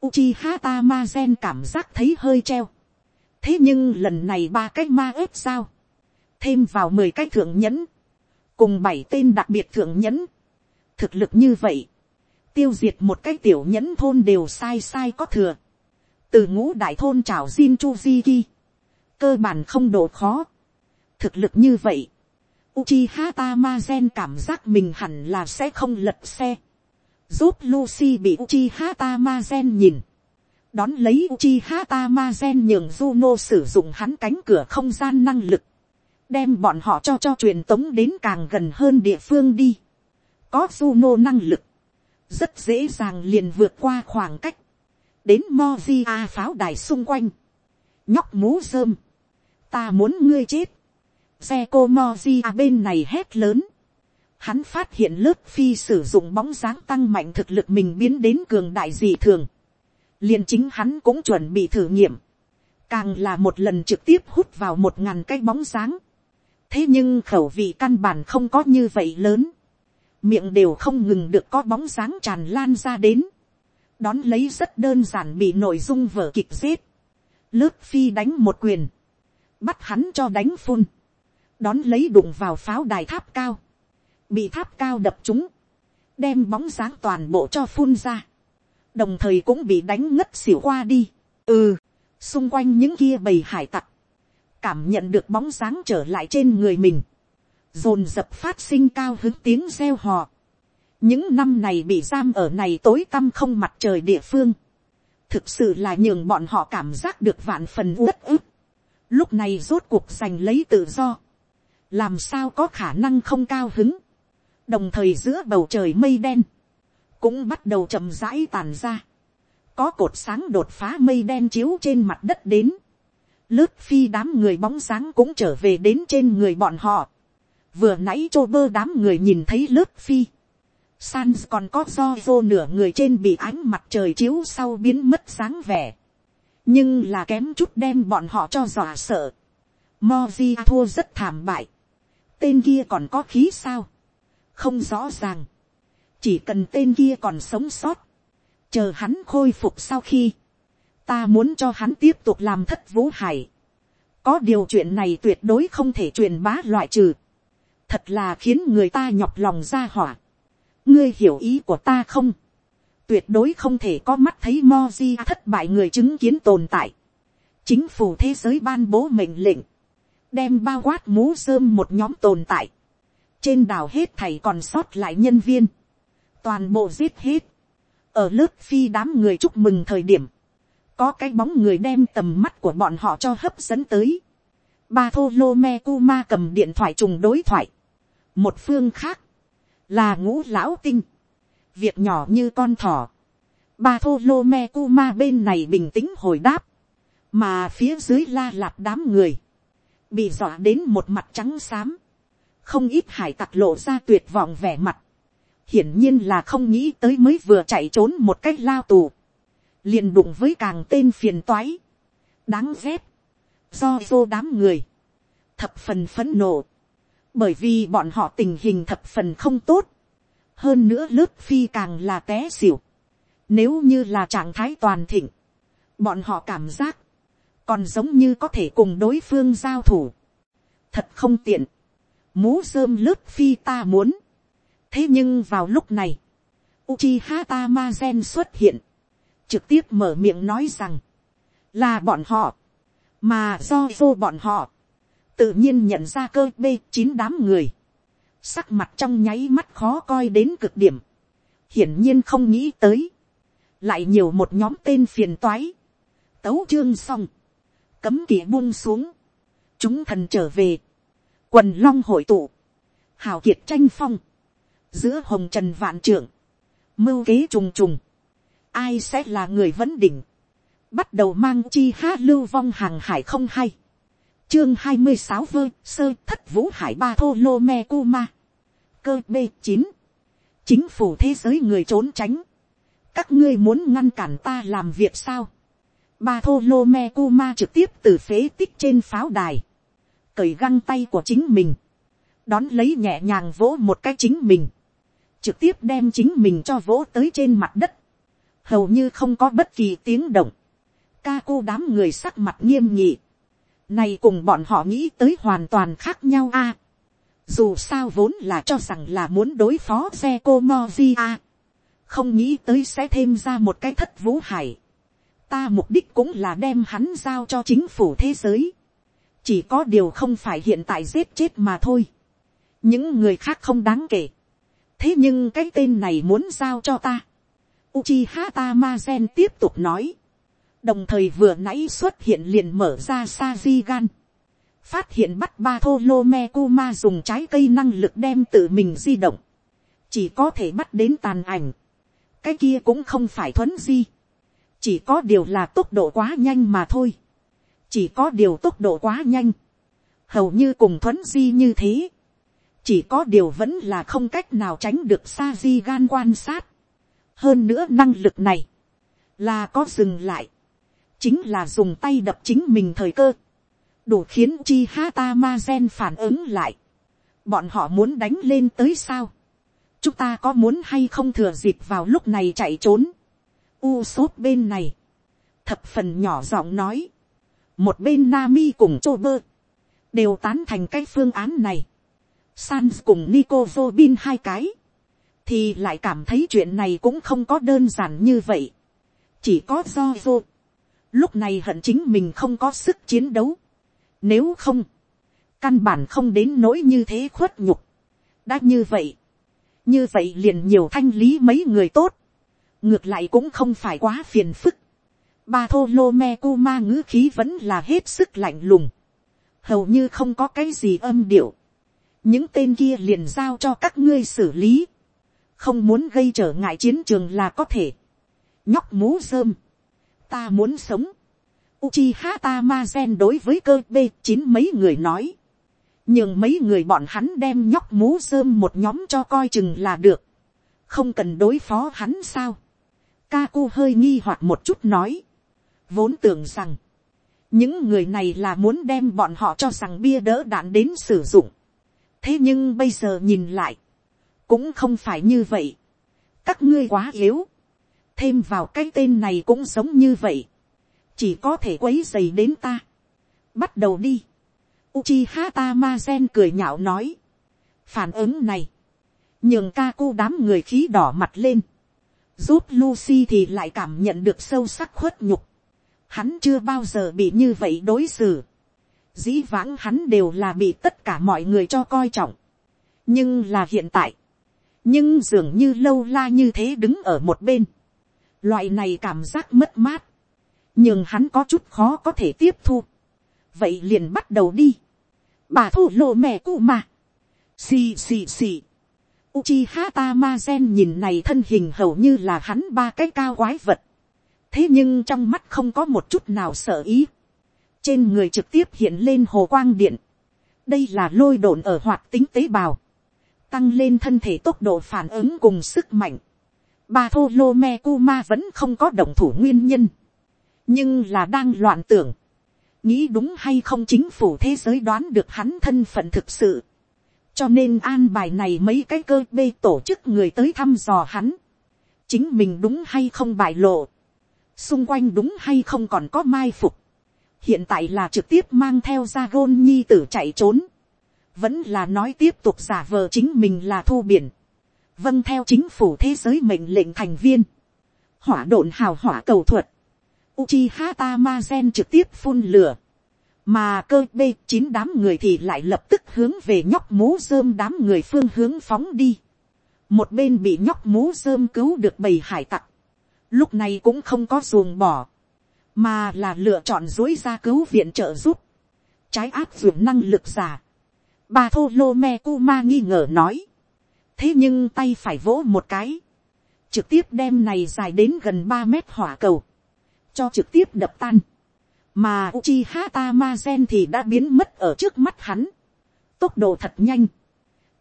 Uchiha Tamazen cảm giác thấy hơi treo. Thế nhưng lần này ba cái ma ếp sao. Thêm vào mười cái thượng nhẫn. Cùng bảy tên đặc biệt thượng nhẫn, thực lực như vậy, tiêu diệt một cái tiểu nhẫn thôn đều sai sai có thừa, từ ngũ đại thôn trào xin Chu Di Ki, cơ bản không độ khó, thực lực như vậy, Uchiha Tamazen cảm giác mình hẳn là sẽ không lật xe. Giúp Lucy bị Uchiha Tamazen nhìn. Đón lấy Uchiha Tamazen nhường Juno sử dụng hắn cánh cửa không gian năng lực. Đem bọn họ cho cho truyền tống đến càng gần hơn địa phương đi. Có Juno năng lực. Rất dễ dàng liền vượt qua khoảng cách. Đến Mojia pháo đài xung quanh. Nhóc mú rơm. Ta muốn ngươi chết xe cô moji bên này hét lớn. Hắn phát hiện lớp phi sử dụng bóng dáng tăng mạnh thực lực mình biến đến cường đại dị thường liền chính hắn cũng chuẩn bị thử nghiệm. Càng là một lần trực tiếp hút vào một ngàn cái bóng dáng. Thế nhưng khẩu vị căn bản không có như vậy lớn. Miệng đều không ngừng được có bóng dáng tràn lan ra đến. Đón lấy rất đơn giản bị nội dung vở kịch giết. Lớp phi đánh một quyền. Bắt hắn cho đánh phun đón lấy đụng vào pháo đài tháp cao, bị tháp cao đập chúng, đem bóng dáng toàn bộ cho phun ra, đồng thời cũng bị đánh ngất xỉu qua đi. ừ, xung quanh những kia bầy hải tặc, cảm nhận được bóng dáng trở lại trên người mình, dồn dập phát sinh cao hứng tiếng reo hò. những năm này bị giam ở này tối tăm không mặt trời địa phương, thực sự là nhường bọn họ cảm giác được vạn phần uất ức. lúc này rốt cuộc giành lấy tự do, làm sao có khả năng không cao hứng, đồng thời giữa bầu trời mây đen, cũng bắt đầu chậm rãi tàn ra, có cột sáng đột phá mây đen chiếu trên mặt đất đến, lướt phi đám người bóng sáng cũng trở về đến trên người bọn họ, vừa nãy chô bơ đám người nhìn thấy lướt phi, Sans còn có do vô nửa người trên bị ánh mặt trời chiếu sau biến mất sáng vẻ. Nhưng là kém chút đem bọn họ cho dọa sợ. Mozi thua rất thảm bại. Tên kia còn có khí sao, không rõ ràng, chỉ cần tên kia còn sống sót, chờ hắn khôi phục sau khi, ta muốn cho hắn tiếp tục làm thất vũ hải, có điều chuyện này tuyệt đối không thể truyền bá loại trừ, thật là khiến người ta nhọc lòng ra hỏa, ngươi hiểu ý của ta không, tuyệt đối không thể có mắt thấy Moji thất bại người chứng kiến tồn tại. Chính phủ thế giới ban bố mệnh lệnh, đem bao quát mú rơm một nhóm tồn tại. Trên đảo hết thầy còn sót lại nhân viên. Toàn bộ giết hết. Ở lớp phi đám người chúc mừng thời điểm. Có cái bóng người đem tầm mắt của bọn họ cho hấp dẫn tới. Ba thô lô me cu ma cầm điện thoại trùng đối thoại. Một phương khác. Là ngũ lão tinh. Việc nhỏ như con thỏ. Ba thô lô me cu ma bên này bình tĩnh hồi đáp. Mà phía dưới la lạp đám người bị dọa đến một mặt trắng xám, không ít hải tặc lộ ra tuyệt vọng vẻ mặt, hiển nhiên là không nghĩ tới mới vừa chạy trốn một cách lao tù, liền đụng với càng tên phiền toái, đáng ghét, do vô đám người, thập phần phấn nộ, bởi vì bọn họ tình hình thập phần không tốt, hơn nữa lớp phi càng là té xỉu, nếu như là trạng thái toàn thịnh, bọn họ cảm giác, còn giống như có thể cùng đối phương giao thủ. thật không tiện, mú rơm lướt phi ta muốn thế nhưng vào lúc này, Uchiha Tamazen xuất hiện, trực tiếp mở miệng nói rằng, là bọn họ, mà do vô bọn họ, tự nhiên nhận ra cơ b chín đám người, sắc mặt trong nháy mắt khó coi đến cực điểm, hiển nhiên không nghĩ tới, lại nhiều một nhóm tên phiền toái, tấu chương xong, cấm kỵ buông xuống, chúng thần trở về, quần long hội tụ, hào kiệt tranh phong, giữa hồng trần vạn trưởng, mưu kế trùng trùng, ai sẽ là người vấn đỉnh, bắt đầu mang chi hát lưu vong hàng hải không hay, chương hai mươi sáu vơ sơ thất vũ hải ba thô lô me cu ma, cơ b chín, chính phủ thế giới người trốn tránh, các ngươi muốn ngăn cản ta làm việc sao, Ba thô lô me cu ma trực tiếp từ phế tích trên pháo đài. Cởi găng tay của chính mình. Đón lấy nhẹ nhàng vỗ một cái chính mình. Trực tiếp đem chính mình cho vỗ tới trên mặt đất. Hầu như không có bất kỳ tiếng động. Ca cô đám người sắc mặt nghiêm nghị. Này cùng bọn họ nghĩ tới hoàn toàn khác nhau a. dù sao vốn là cho rằng là muốn đối phó xe cô Mozi a. Không nghĩ tới sẽ thêm ra một cái thất vũ hải ta mục đích cũng là đem hắn giao cho chính phủ thế giới. chỉ có điều không phải hiện tại giết chết mà thôi. những người khác không đáng kể, thế nhưng cái tên này muốn giao cho ta, Uchiha Tamazen tiếp tục nói, đồng thời vừa nãy xuất hiện liền mở ra Sajigan, phát hiện bắt ba thô lô me kuma dùng trái cây năng lực đem tự mình di động, chỉ có thể bắt đến tàn ảnh, cái kia cũng không phải thuấn di, chỉ có điều là tốc độ quá nhanh mà thôi, chỉ có điều tốc độ quá nhanh, hầu như cùng thuấn di như thế, chỉ có điều vẫn là không cách nào tránh được sa di gan quan sát, hơn nữa năng lực này, là có dừng lại, chính là dùng tay đập chính mình thời cơ, đủ khiến chi hata ma gen phản ứng lại, bọn họ muốn đánh lên tới sao, chúng ta có muốn hay không thừa dịp vào lúc này chạy trốn, u sốt bên này, thập phần nhỏ giọng nói, một bên Nami cùng chô bơ, đều tán thành cái phương án này, Sans cùng Nico Robin hai cái, thì lại cảm thấy chuyện này cũng không có đơn giản như vậy, chỉ có do vô, lúc này hận chính mình không có sức chiến đấu, nếu không, căn bản không đến nỗi như thế khuất nhục, đã như vậy, như vậy liền nhiều thanh lý mấy người tốt, ngược lại cũng không phải quá phiền phức. Ba thô lô me cu ma ngữ khí vẫn là hết sức lạnh lùng, hầu như không có cái gì âm điệu những tên kia liền giao cho các ngươi xử lý, không muốn gây trở ngại chiến trường là có thể. nhóc mú rơm, ta muốn sống. Uchiha Tamazen đối với cơ b chín mấy người nói, nhưng mấy người bọn hắn đem nhóc mú rơm một nhóm cho coi chừng là được, không cần đối phó hắn sao. Kaku hơi nghi hoặc một chút nói, vốn tưởng rằng, những người này là muốn đem bọn họ cho rằng bia đỡ đạn đến sử dụng thế nhưng bây giờ nhìn lại, cũng không phải như vậy. các ngươi quá yếu, thêm vào cái tên này cũng giống như vậy, chỉ có thể quấy dày đến ta. bắt đầu đi. Uchiha Tamazen cười nhạo nói. phản ứng này, nhường ca cô đám người khí đỏ mặt lên. giúp Lucy thì lại cảm nhận được sâu sắc khuất nhục. hắn chưa bao giờ bị như vậy đối xử dĩ vãng hắn đều là bị tất cả mọi người cho coi trọng. nhưng là hiện tại, nhưng dường như lâu la như thế đứng ở một bên. loại này cảm giác mất mát, nhưng hắn có chút khó có thể tiếp thu. vậy liền bắt đầu đi. bà thủ lộ mẹ cụ mà. xì xì xì. Uchiha Tamazen nhìn này thân hình hầu như là hắn ba cái cao quái vật. thế nhưng trong mắt không có một chút nào sợ ý trên người trực tiếp hiện lên hồ quang điện. đây là lôi đồn ở hoạt tính tế bào tăng lên thân thể tốc độ phản ứng cùng sức mạnh. Ba thô lô me cu ma vẫn không có động thủ nguyên nhân. Nhưng là đang loạn tưởng. Nghĩ đúng hay không chính phủ thế giới đoán được hắn thân phận thực sự. Cho nên an bài này mấy cái cơ bê tổ chức người tới thăm dò hắn. Chính mình đúng hay không bại lộ. Xung quanh đúng hay không còn có mai phục. Hiện tại là trực tiếp mang theo ra gôn nhi tử chạy trốn. Vẫn là nói tiếp tục giả vờ chính mình là thu biển, vâng theo chính phủ thế giới mệnh lệnh thành viên, hỏa độn hào hỏa cầu thuật, Uchiha Tamazen trực tiếp phun lửa, mà cơ b chín đám người thì lại lập tức hướng về nhóc mố rơm đám người phương hướng phóng đi, một bên bị nhóc mố rơm cứu được bầy hải tặc, lúc này cũng không có xuồng bỏ, mà là lựa chọn dối ra cứu viện trợ giúp, trái áp dụng năng lực giả, bà thô lô me cu ma nghi ngờ nói. Thế nhưng tay phải vỗ một cái. Trực tiếp đem này dài đến gần ba mét hỏa cầu. Cho trực tiếp đập tan. Mà Uchiha Tamazen thì đã biến mất ở trước mắt hắn. Tốc độ thật nhanh.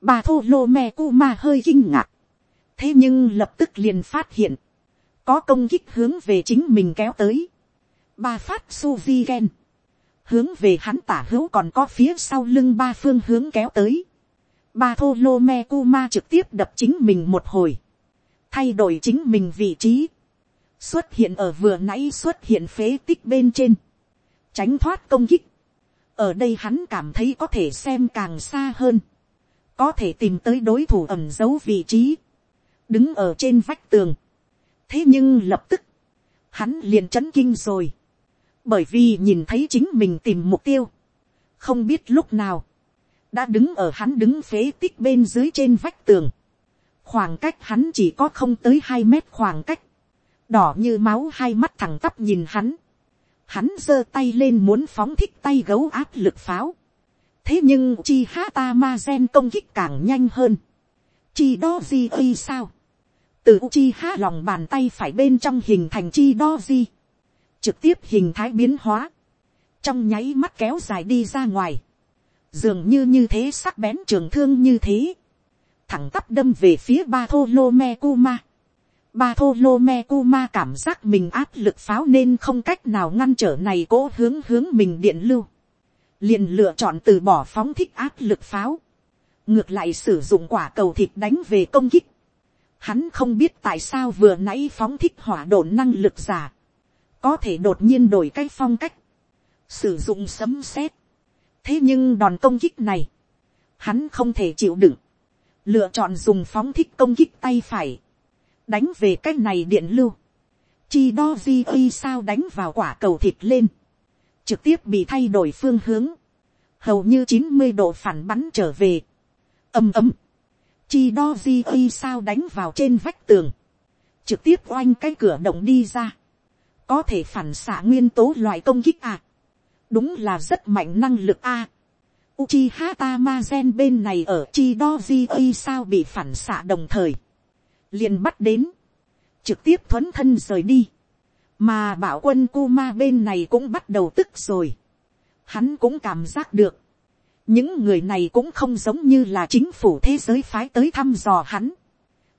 Bà thô lô me cu ma hơi kinh ngạc. Thế nhưng lập tức liền phát hiện. Có công kích hướng về chính mình kéo tới. Ba phát suzy gen. Hướng về hắn tả hữu còn có phía sau lưng ba phương hướng kéo tới. Ba thô lô me cu ma trực tiếp đập chính mình một hồi, thay đổi chính mình vị trí, xuất hiện ở vừa nãy xuất hiện phế tích bên trên, tránh thoát công kích. ở đây hắn cảm thấy có thể xem càng xa hơn, có thể tìm tới đối thủ ẩm giấu vị trí, đứng ở trên vách tường. thế nhưng lập tức, hắn liền chấn kinh rồi, bởi vì nhìn thấy chính mình tìm mục tiêu, không biết lúc nào, đã đứng ở hắn đứng phế tích bên dưới trên vách tường, khoảng cách hắn chỉ có không tới hai mét khoảng cách, đỏ như máu hai mắt thẳng tắp nhìn hắn, hắn giơ tay lên muốn phóng thích tay gấu áp lực pháo, thế nhưng chi ha ta ma gen công kích càng nhanh hơn, chi đo gì ơi sao, từ chi ha lòng bàn tay phải bên trong hình thành chi đo gì, trực tiếp hình thái biến hóa, trong nháy mắt kéo dài đi ra ngoài, dường như như thế sắc bén trường thương như thế, thẳng tắp đâm về phía ba thô lô me cu ma. Ba thô lô me cu ma cảm giác mình áp lực pháo nên không cách nào ngăn trở này cố hướng hướng mình điện lưu. liền lựa chọn từ bỏ phóng thích áp lực pháo. ngược lại sử dụng quả cầu thịt đánh về công kích. Hắn không biết tại sao vừa nãy phóng thích hỏa độn năng lực giả. Có thể đột nhiên đổi cái phong cách. Sử dụng sấm sét. Thế nhưng đòn công kích này. Hắn không thể chịu đựng lựa chọn dùng phóng thích công kích tay phải, đánh về cái này điện lưu, chi đo di uy sao đánh vào quả cầu thịt lên, trực tiếp bị thay đổi phương hướng, hầu như chín mươi độ phản bắn trở về, ầm ầm, chi đo di uy sao đánh vào trên vách tường, trực tiếp oanh cái cửa động đi ra, có thể phản xạ nguyên tố loại công kích à, đúng là rất mạnh năng lực a, Uchiha Tamazen bên này ở Chidoji sao bị phản xạ đồng thời. liền bắt đến. Trực tiếp thuấn thân rời đi. Mà bảo quân Kuma bên này cũng bắt đầu tức rồi. Hắn cũng cảm giác được. Những người này cũng không giống như là chính phủ thế giới phái tới thăm dò hắn.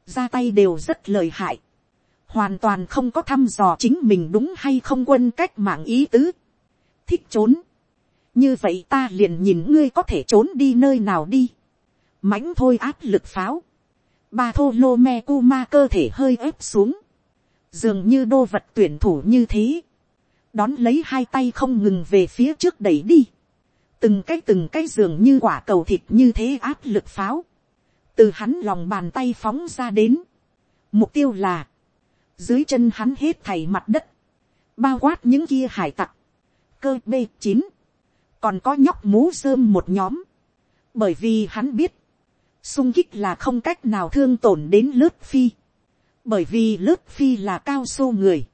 Ra tay đều rất lợi hại. Hoàn toàn không có thăm dò chính mình đúng hay không quân cách mạng ý tứ. Thích trốn như vậy ta liền nhìn ngươi có thể trốn đi nơi nào đi. mãnh thôi áp lực pháo. ba thô lô me cu ma cơ thể hơi ép xuống. dường như đô vật tuyển thủ như thế. đón lấy hai tay không ngừng về phía trước đẩy đi. từng cái từng cái dường như quả cầu thịt như thế áp lực pháo. từ hắn lòng bàn tay phóng ra đến. mục tiêu là, dưới chân hắn hết thầy mặt đất, bao quát những kia hải tặc, cơ b chín. Còn có nhóc mú rơm một nhóm, bởi vì hắn biết, sung kích là không cách nào thương tổn đến lướt phi, bởi vì lướt phi là cao số người,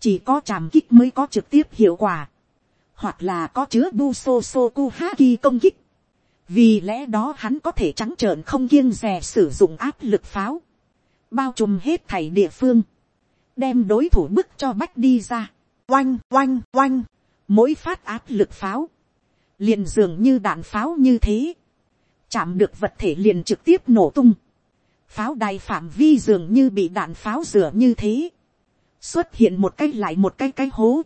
chỉ có chạm kích mới có trực tiếp hiệu quả, hoặc là có chứa bu so so ku ha ki công kích, vì lẽ đó hắn có thể trắng trợn không kiêng rè sử dụng áp lực pháo, bao trùm hết thảy địa phương, đem đối thủ bức cho bách đi ra, oanh oanh oanh, mỗi phát áp lực pháo, liền dường như đạn pháo như thế, chạm được vật thể liền trực tiếp nổ tung, pháo đài phạm vi dường như bị đạn pháo rửa như thế, xuất hiện một cái lại một cái cái hố,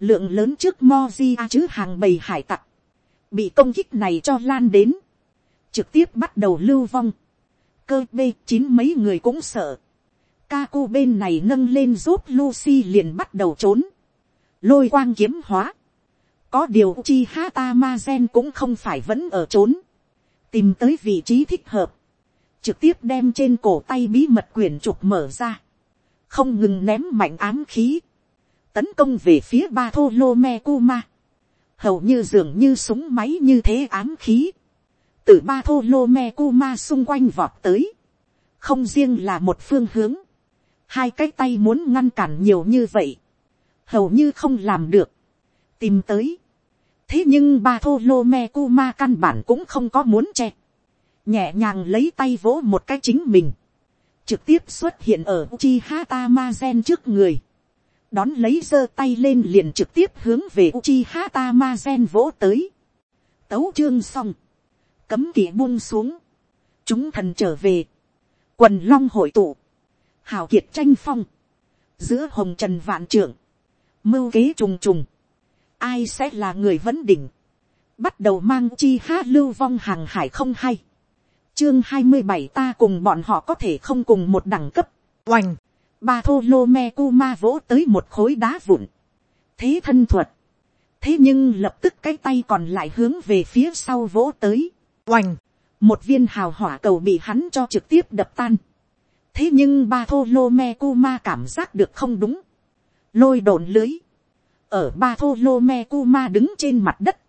lượng lớn trước mozi a chứ hàng bầy hải tặc, bị công kích này cho lan đến, trực tiếp bắt đầu lưu vong, cơ b chín mấy người cũng sợ, Kaku bên này nâng lên giúp Lucy liền bắt đầu trốn. Lôi quang kiếm hóa. Có điều chi hata ma gen cũng không phải vẫn ở trốn, tìm tới vị trí thích hợp, trực tiếp đem trên cổ tay bí mật quyển trục mở ra, không ngừng ném mạnh ám khí, tấn công về phía ba thô lô me cu ma, hầu như dường như súng máy như thế ám khí, từ ba thô lô me cu ma xung quanh vọt tới, không riêng là một phương hướng, hai cái tay muốn ngăn cản nhiều như vậy, hầu như không làm được, tìm tới. thế nhưng ba thô lô me cu ma căn bản cũng không có muốn che. nhẹ nhàng lấy tay vỗ một cái chính mình. trực tiếp xuất hiện ở Uchi Hata Ma Gen trước người. đón lấy giơ tay lên liền trực tiếp hướng về Uchi Hata Ma Gen vỗ tới. tấu chương xong. cấm kỵ buông xuống. chúng thần trở về. quần long hội tụ hào kiệt tranh phong. giữa hồng trần vạn trưởng. mưu kế trùng trùng. Ai sẽ là người vấn đỉnh, bắt đầu mang chi hát lưu vong hàng hải không hay. chương hai mươi bảy ta cùng bọn họ có thể không cùng một đẳng cấp, oành, ba thô lô me cu ma vỗ tới một khối đá vụn, thế thân thuật, thế nhưng lập tức cái tay còn lại hướng về phía sau vỗ tới, oành, một viên hào hỏa cầu bị hắn cho trực tiếp đập tan, thế nhưng ba thô lô me cu ma cảm giác được không đúng, lôi đồn lưới, ở ba thô lô me cu ma đứng trên mặt đất,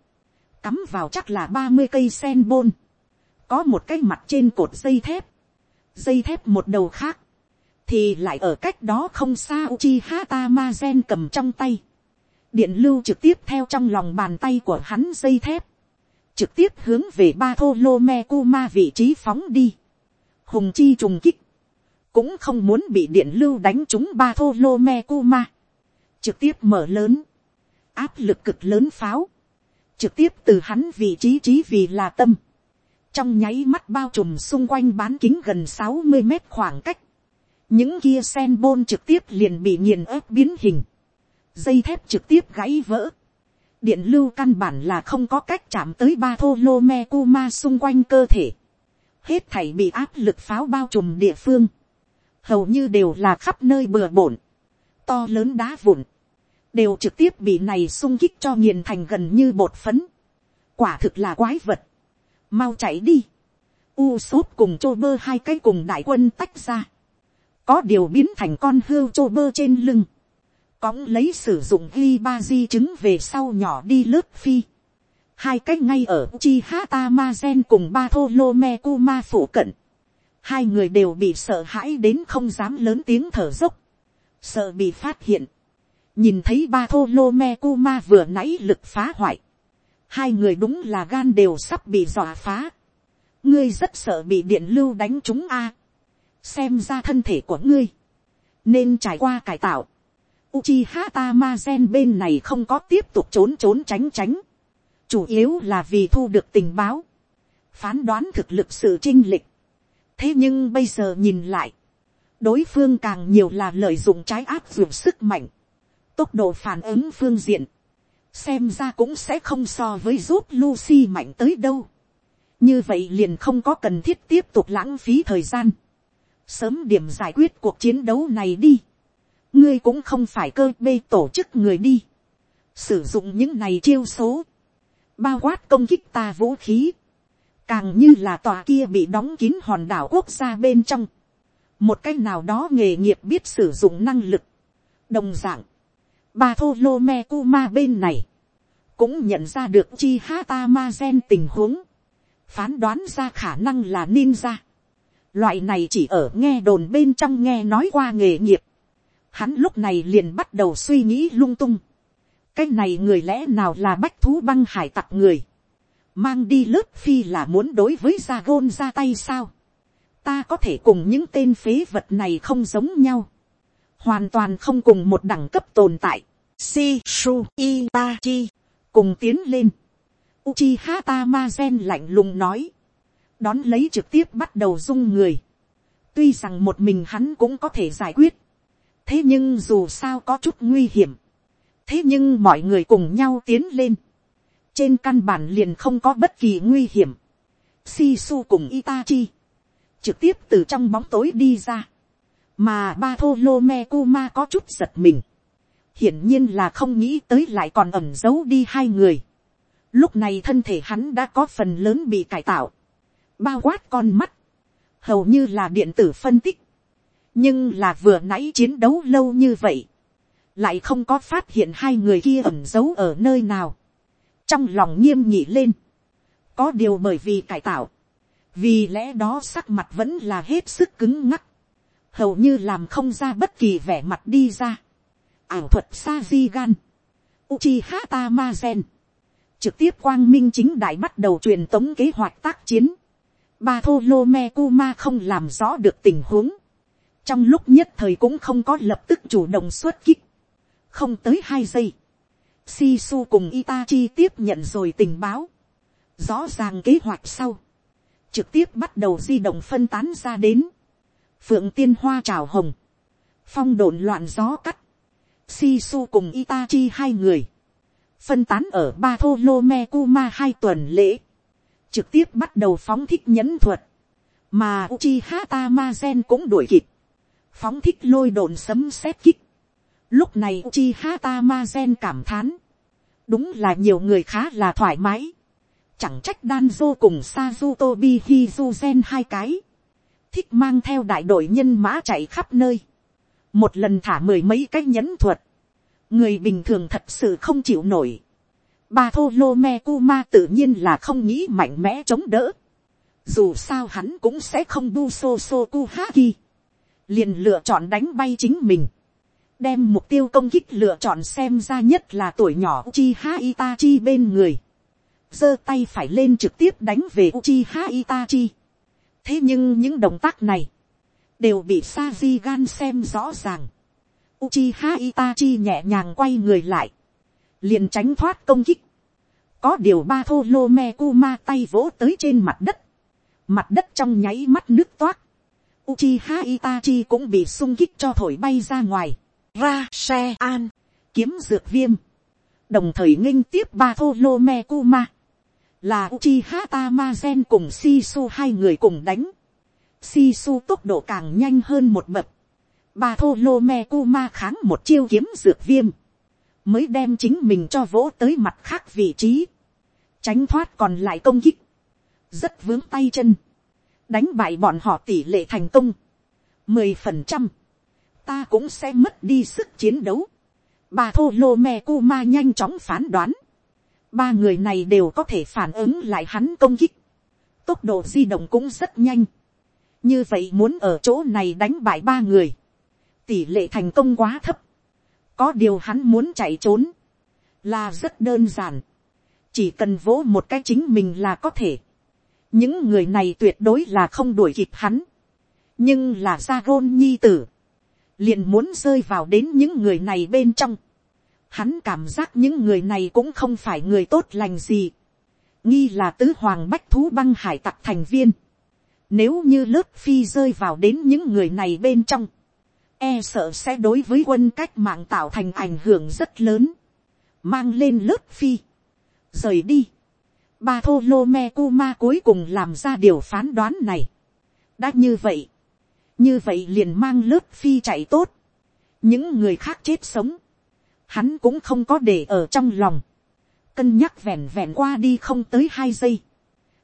cắm vào chắc là ba mươi cây sen bôn, có một cái mặt trên cột dây thép, dây thép một đầu khác, thì lại ở cách đó không xa Uchi Hata Ma Gen cầm trong tay. Điện lưu trực tiếp theo trong lòng bàn tay của hắn dây thép, trực tiếp hướng về ba thô lô me kuma vị trí phóng đi. Hùng chi trùng kích, cũng không muốn bị điện lưu đánh trúng ba thô lô me kuma. Trực tiếp mở lớn, áp lực cực lớn pháo, trực tiếp từ hắn vị trí trí vì là tâm. Trong nháy mắt bao trùm xung quanh bán kính gần sáu mươi mét khoảng cách. Những kia sen bôn trực tiếp liền bị nghiền ép biến hình. Dây thép trực tiếp gãy vỡ. Điện lưu căn bản là không có cách chạm tới ba thô lô me kuma xung quanh cơ thể. Hết thảy bị áp lực pháo bao trùm địa phương. Hầu như đều là khắp nơi bừa bổn. To lớn đá vụn, đều trực tiếp bị này sung kích cho nghiền thành gần như bột phấn. quả thực là quái vật. mau chạy đi. u sốt cùng chô bơ hai cái cùng đại quân tách ra. có điều biến thành con hươu chô bơ trên lưng. cõng lấy sử dụng ghi ba di trứng về sau nhỏ đi lướt phi. hai cái ngay ở chi hata ma gen cùng ba thô lô me cu ma phủ cận hai người đều bị sợ hãi đến không dám lớn tiếng thở dốc. sợ bị phát hiện nhìn thấy ba thô lô me cu ma vừa nãy lực phá hoại, hai người đúng là gan đều sắp bị dọa phá, ngươi rất sợ bị điện lưu đánh chúng a, xem ra thân thể của ngươi, nên trải qua cải tạo, Uchiha Tamazen bên này không có tiếp tục trốn trốn tránh tránh. Chủ yếu là vì thu được tình báo. Phán đoán thực lực sự trinh lịch. Thế nhưng bây giờ nhìn lại. Đối phương càng nhiều là lợi dụng trái áp dụng sức mạnh tốc độ phản ứng phương diện, xem ra cũng sẽ không so với giúp Lucy mạnh tới đâu. như vậy liền không có cần thiết tiếp tục lãng phí thời gian, sớm điểm giải quyết cuộc chiến đấu này đi. ngươi cũng không phải cơ bê tổ chức người đi, sử dụng những này chiêu số, bao quát công kích ta vũ khí, càng như là tòa kia bị đóng kín hòn đảo quốc gia bên trong, một cách nào đó nghề nghiệp biết sử dụng năng lực, đồng d ạ n g bà thô lô me cu ma bên này. Cũng nhận ra được chi ha ta ma gen tình huống. Phán đoán ra khả năng là ninja. Loại này chỉ ở nghe đồn bên trong nghe nói qua nghề nghiệp. Hắn lúc này liền bắt đầu suy nghĩ lung tung. Cái này người lẽ nào là bách thú băng hải tặc người. Mang đi lớp phi là muốn đối với ra gôn ra tay sao. Ta có thể cùng những tên phế vật này không giống nhau hoàn toàn không cùng một đẳng cấp tồn tại. Si su itachi, cùng tiến lên. Uchiha gen lạnh lùng nói. Đón lấy trực tiếp bắt đầu dung người. Tuy rằng một mình hắn cũng có thể giải quyết. Thế nhưng dù sao có chút nguy hiểm. Thế nhưng mọi người cùng nhau tiến lên. Trên căn bản liền không có bất kỳ nguy hiểm. Sisu cùng Itachi. Trực tiếp từ trong bóng tối đi ra mà ba thô lô me kuma ma có chút giật mình, hiển nhiên là không nghĩ tới lại còn ẩm giấu đi hai người. Lúc này thân thể hắn đã có phần lớn bị cải tạo, bao quát con mắt, hầu như là điện tử phân tích. nhưng là vừa nãy chiến đấu lâu như vậy, lại không có phát hiện hai người kia ẩm giấu ở nơi nào trong lòng nghiêm nhị lên, có điều bởi vì cải tạo, vì lẽ đó sắc mặt vẫn là hết sức cứng ngắc hầu như làm không ra bất kỳ vẻ mặt đi ra. ảo thuật sa di gan, uchi hata ma gen, trực tiếp quang minh chính đại bắt đầu truyền tống kế hoạch tác chiến. ba thô lô me cu ma không làm rõ được tình huống. trong lúc nhất thời cũng không có lập tức chủ động xuất kích. không tới hai giây. Sisu cùng Itachi tiếp nhận rồi tình báo. Rõ ràng kế hoạch sau. Trực tiếp bắt đầu di động phân tán ra đến. Phượng tiên hoa trào hồng, phong độn loạn gió cắt, Sisu cùng itachi hai người, phân tán ở ba thô lô me kuma hai tuần lễ, trực tiếp bắt đầu phóng thích nhẫn thuật, mà Uchiha hata cũng đuổi kịp, phóng thích lôi đồn sấm sét kích. Lúc này Uchiha hata ma gen cảm thán, đúng là nhiều người khá là thoải mái, chẳng trách Danzo cùng Sazutobi du gen hai cái, thích mang theo đại đội nhân mã chạy khắp nơi, một lần thả mười mấy cái nhẫn thuật, người bình thường thật sự không chịu nổi, Ba thô lô me kuma tự nhiên là không nghĩ mạnh mẽ chống đỡ. Dù sao hắn cũng sẽ không bu so so ku haki. Liền lựa chọn đánh bay chính mình. Đem mục tiêu công kích lựa chọn xem ra nhất là tuổi nhỏ Uchiha Itachi bên người. giơ tay phải lên trực tiếp đánh về Uchiha Itachi. Thế nhưng những động tác này. Đều bị Sajigan xem rõ ràng. Uchiha Itachi nhẹ nhàng quay người lại. Liền tránh thoát công kích. Có điều ba thô lô me kuma tay vỗ tới trên mặt đất. Mặt đất trong nháy mắt nước toát. Uchiha Itachi cũng bị sung kích cho thổi bay ra ngoài. Ra xe an. Kiếm dược viêm. Đồng thời nghinh tiếp ba thô lô me kuma. Là Uchiha Tamazen cùng Sisu hai người cùng đánh. Sisu tốc độ càng nhanh hơn một bậc ba thô lô me cu ma kháng một chiêu kiếm dược viêm, mới đem chính mình cho vỗ tới mặt khác vị trí, tránh thoát còn lại công kích, rất vướng tay chân, đánh bại bọn họ tỷ lệ thành công, mười phần trăm, ta cũng sẽ mất đi sức chiến đấu, bà thô lô me cu ma nhanh chóng phán đoán, ba người này đều có thể phản ứng lại hắn công kích, tốc độ di động cũng rất nhanh, như vậy muốn ở chỗ này đánh bại ba người, tỷ lệ thành công quá thấp. Có điều hắn muốn chạy trốn. Là rất đơn giản. Chỉ cần vỗ một cái chính mình là có thể. Những người này tuyệt đối là không đuổi kịp hắn. Nhưng là ra gôn nhi tử. Liền muốn rơi vào đến những người này bên trong. Hắn cảm giác những người này cũng không phải người tốt lành gì. Nghi là tứ hoàng bách thú băng hải tặc thành viên. Nếu như lớp phi rơi vào đến những người này bên trong e sợ sẽ đối với quân cách mạng tạo thành ảnh hưởng rất lớn, mang lên lớp phi, rời đi, ba thô lô me cu ma cuối cùng làm ra điều phán đoán này, đã như vậy, như vậy liền mang lớp phi chạy tốt, những người khác chết sống, hắn cũng không có để ở trong lòng, cân nhắc vẹn vẹn qua đi không tới hai giây,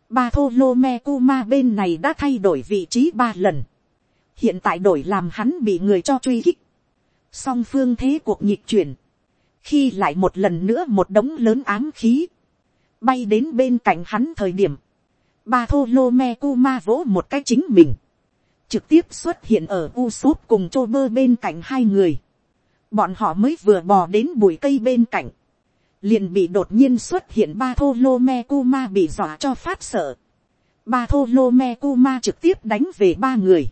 ba thô lô me cu ma bên này đã thay đổi vị trí ba lần, hiện tại đổi làm hắn bị người cho truy kích, song phương thế cuộc nhịp chuyển, khi lại một lần nữa một đống lớn ám khí, bay đến bên cạnh hắn thời điểm, ba thô lô me cu ma vỗ một cái chính mình, trực tiếp xuất hiện ở u súp cùng chô bơ bên cạnh hai người, bọn họ mới vừa bò đến bụi cây bên cạnh, liền bị đột nhiên xuất hiện ba thô lô me cu ma bị dọa cho phát sợ, ba thô lô me cu ma trực tiếp đánh về ba người,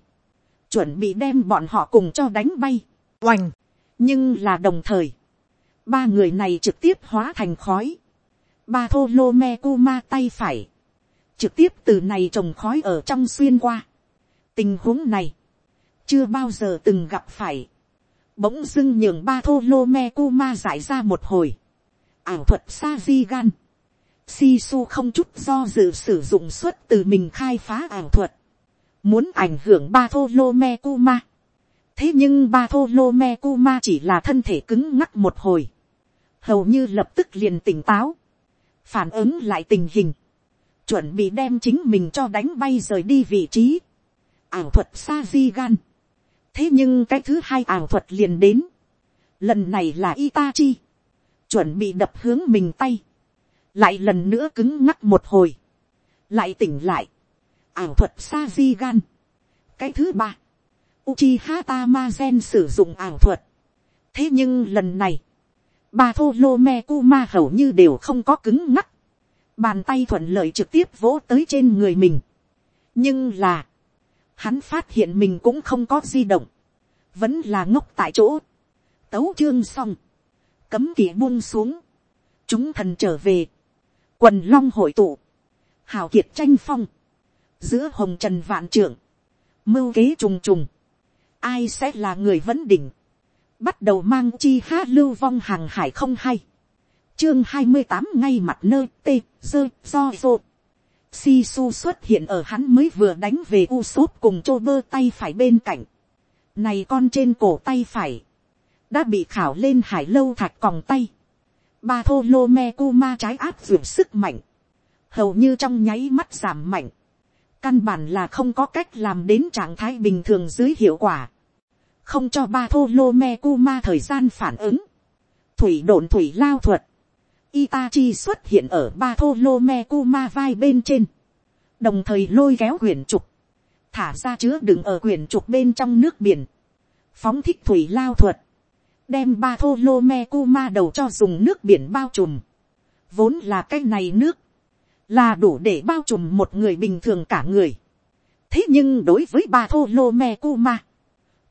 chuẩn bị đem bọn họ cùng cho đánh bay, oành, nhưng là đồng thời, ba người này trực tiếp hóa thành khói, ba thô lô me cu ma tay phải, trực tiếp từ này trồng khói ở trong xuyên qua tình huống này, chưa bao giờ từng gặp phải, bỗng dưng nhường ba thô lô me cu ma giải ra một hồi, ảo thuật sa di gan, si su không chút do dự sử dụng suất từ mình khai phá ảo thuật, muốn ảnh hưởng ba thô lô me cu ma. thế nhưng ba thô lô me cu ma chỉ là thân thể cứng ngắc một hồi, hầu như lập tức liền tỉnh táo, phản ứng lại tình hình, chuẩn bị đem chính mình cho đánh bay rời đi vị trí, ảo thuật sa di gan. thế nhưng cái thứ hai ảo thuật liền đến, lần này là Itachi, chuẩn bị đập hướng mình tay, lại lần nữa cứng ngắc một hồi, lại tỉnh lại, ảo thuật sa di gan. cái thứ ba, Uchiha Tamazen sử dụng ảo thuật. thế nhưng lần này, ba thô lô me kuma hầu như đều không có cứng ngắc. bàn tay thuận lợi trực tiếp vỗ tới trên người mình. nhưng là, hắn phát hiện mình cũng không có di động, vẫn là ngốc tại chỗ. tấu chương xong, cấm kỵ buông xuống, chúng thần trở về, quần long hội tụ, hào kiệt tranh phong, giữa hồng trần vạn trưởng, mưu kế trùng trùng, ai sẽ là người vấn đỉnh, bắt đầu mang chi hát lưu vong hàng hải không hay, chương hai mươi tám ngay mặt nơi tê dơ do dô, si su xuất hiện ở hắn mới vừa đánh về u sốt cùng chô bơ tay phải bên cạnh, này con trên cổ tay phải, đã bị khảo lên hải lâu thạch còng tay, ba thô lô me cu ma trái áp vượt sức mạnh, hầu như trong nháy mắt giảm mạnh, căn bản là không có cách làm đến trạng thái bình thường dưới hiệu quả, không cho ba thô lô me cu ma thời gian phản ứng, thủy độn thủy lao thuật, Itachi xuất hiện ở ba thô lô me kuma vai bên trên. Đồng thời lôi kéo quyển trục. Thả ra chứa đựng ở quyển trục bên trong nước biển. Phóng thích thủy lao thuật. Đem ba thô lô me kuma đầu cho dùng nước biển bao trùm. Vốn là cái này nước. Là đủ để bao trùm một người bình thường cả người. Thế nhưng đối với ba thô lô me kuma.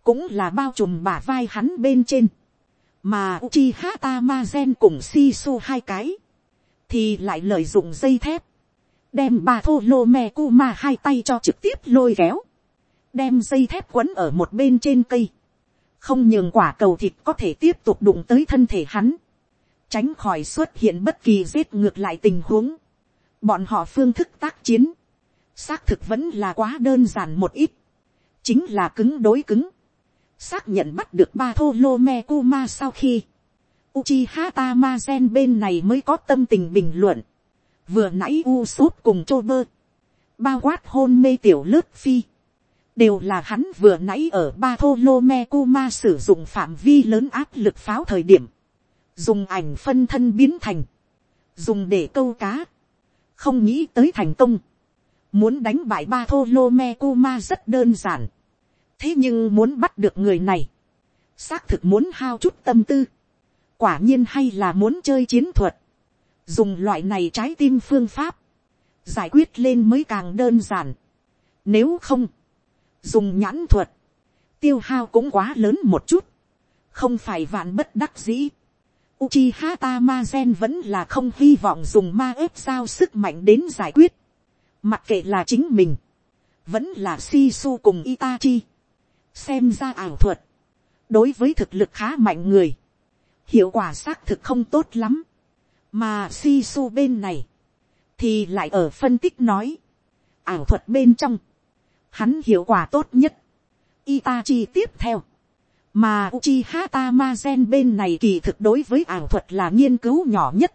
Cũng là bao trùm bả vai hắn bên trên mà Uchiha Tamazen cùng Shisu hai cái, thì lại lợi dụng dây thép, đem ba thô lô me kuma hai tay cho trực tiếp lôi kéo, đem dây thép quấn ở một bên trên cây, không nhường quả cầu thịt có thể tiếp tục đụng tới thân thể hắn, tránh khỏi xuất hiện bất kỳ giết ngược lại tình huống, bọn họ phương thức tác chiến, xác thực vẫn là quá đơn giản một ít, chính là cứng đối cứng, xác nhận bắt được ba thô lô me kuma sau khi, Uchiha Tamazen bên này mới có tâm tình bình luận. Vừa nãy U sốt cùng chô bơ. Bao quát hôn mê tiểu lướt phi. Đều là hắn vừa nãy ở ba thô lô me kuma sử dụng phạm vi lớn áp lực pháo thời điểm. Dùng ảnh phân thân biến thành. Dùng để câu cá. Không nghĩ tới thành công. Muốn đánh bại ba thô lô me kuma rất đơn giản thế nhưng muốn bắt được người này, xác thực muốn hao chút tâm tư, quả nhiên hay là muốn chơi chiến thuật, dùng loại này trái tim phương pháp, giải quyết lên mới càng đơn giản. Nếu không, dùng nhãn thuật, tiêu hao cũng quá lớn một chút, không phải vạn bất đắc dĩ. Uchiha Tamazen vẫn là không hy vọng dùng ma ếp sao sức mạnh đến giải quyết. Mặc kệ là chính mình, vẫn là Shisu cùng Itachi xem ra ảo thuật, đối với thực lực khá mạnh người, hiệu quả xác thực không tốt lắm, mà si su bên này, thì lại ở phân tích nói, ảo thuật bên trong, hắn hiệu quả tốt nhất, Itachi tiếp theo, mà Uchiha Tamazen bên này kỳ thực đối với ảo thuật là nghiên cứu nhỏ nhất,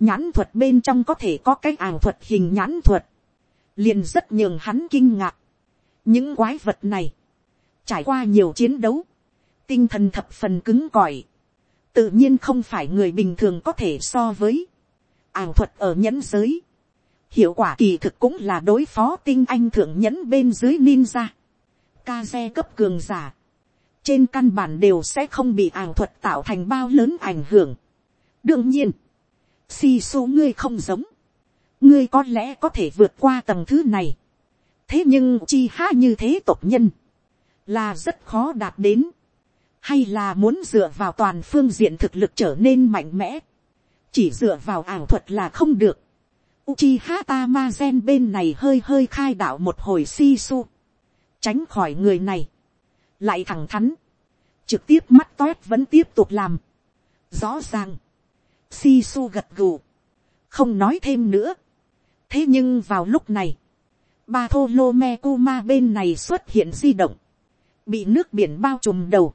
nhãn thuật bên trong có thể có cái ảo thuật hình nhãn thuật, liền rất nhường hắn kinh ngạc. những quái vật này, trải qua nhiều chiến đấu, tinh thần thập phần cứng cỏi, tự nhiên không phải người bình thường có thể so với, ảo thuật ở nhẫn giới, hiệu quả kỳ thực cũng là đối phó tinh anh thượng nhẫn bên dưới ninja, ca xe cấp cường giả, trên căn bản đều sẽ không bị ảo thuật tạo thành bao lớn ảnh hưởng. đương nhiên, si số ngươi không giống, ngươi có lẽ có thể vượt qua tầng thứ này, thế nhưng chi ha như thế tộc nhân, là rất khó đạt đến, hay là muốn dựa vào toàn phương diện thực lực trở nên mạnh mẽ, chỉ dựa vào ảo thuật là không được. Uchiha Tamazen bên này hơi hơi khai đạo một hồi si su, tránh khỏi người này, lại thẳng thắn, trực tiếp mắt toét vẫn tiếp tục làm. Rõ ràng, si su gật gù, không nói thêm nữa. thế nhưng vào lúc này, ba thô lô me kuma bên này xuất hiện di động, bị nước biển bao trùm đầu,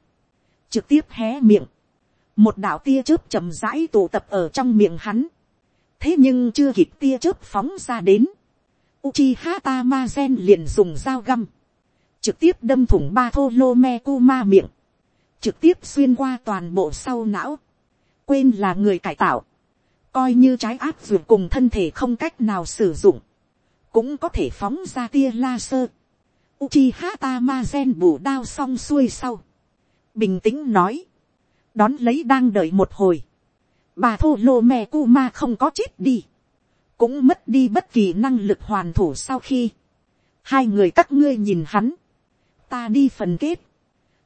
trực tiếp hé miệng, một đạo tia chớp chậm rãi tụ tập ở trong miệng hắn, thế nhưng chưa kịp tia chớp phóng ra đến, Uchiha gen liền dùng dao găm, trực tiếp đâm thủng ba thô lô me kuma miệng, trực tiếp xuyên qua toàn bộ sau não, quên là người cải tạo, coi như trái áp ruột cùng thân thể không cách nào sử dụng, cũng có thể phóng ra tia laser, Uchiha Tamazen bù đao xong xuôi sau. Bình tĩnh nói. Đón lấy đang đợi một hồi. Bà thô lô Mè Kuma không có chết đi. Cũng mất đi bất kỳ năng lực hoàn thủ sau khi. Hai người các ngươi nhìn hắn. Ta đi phần kết.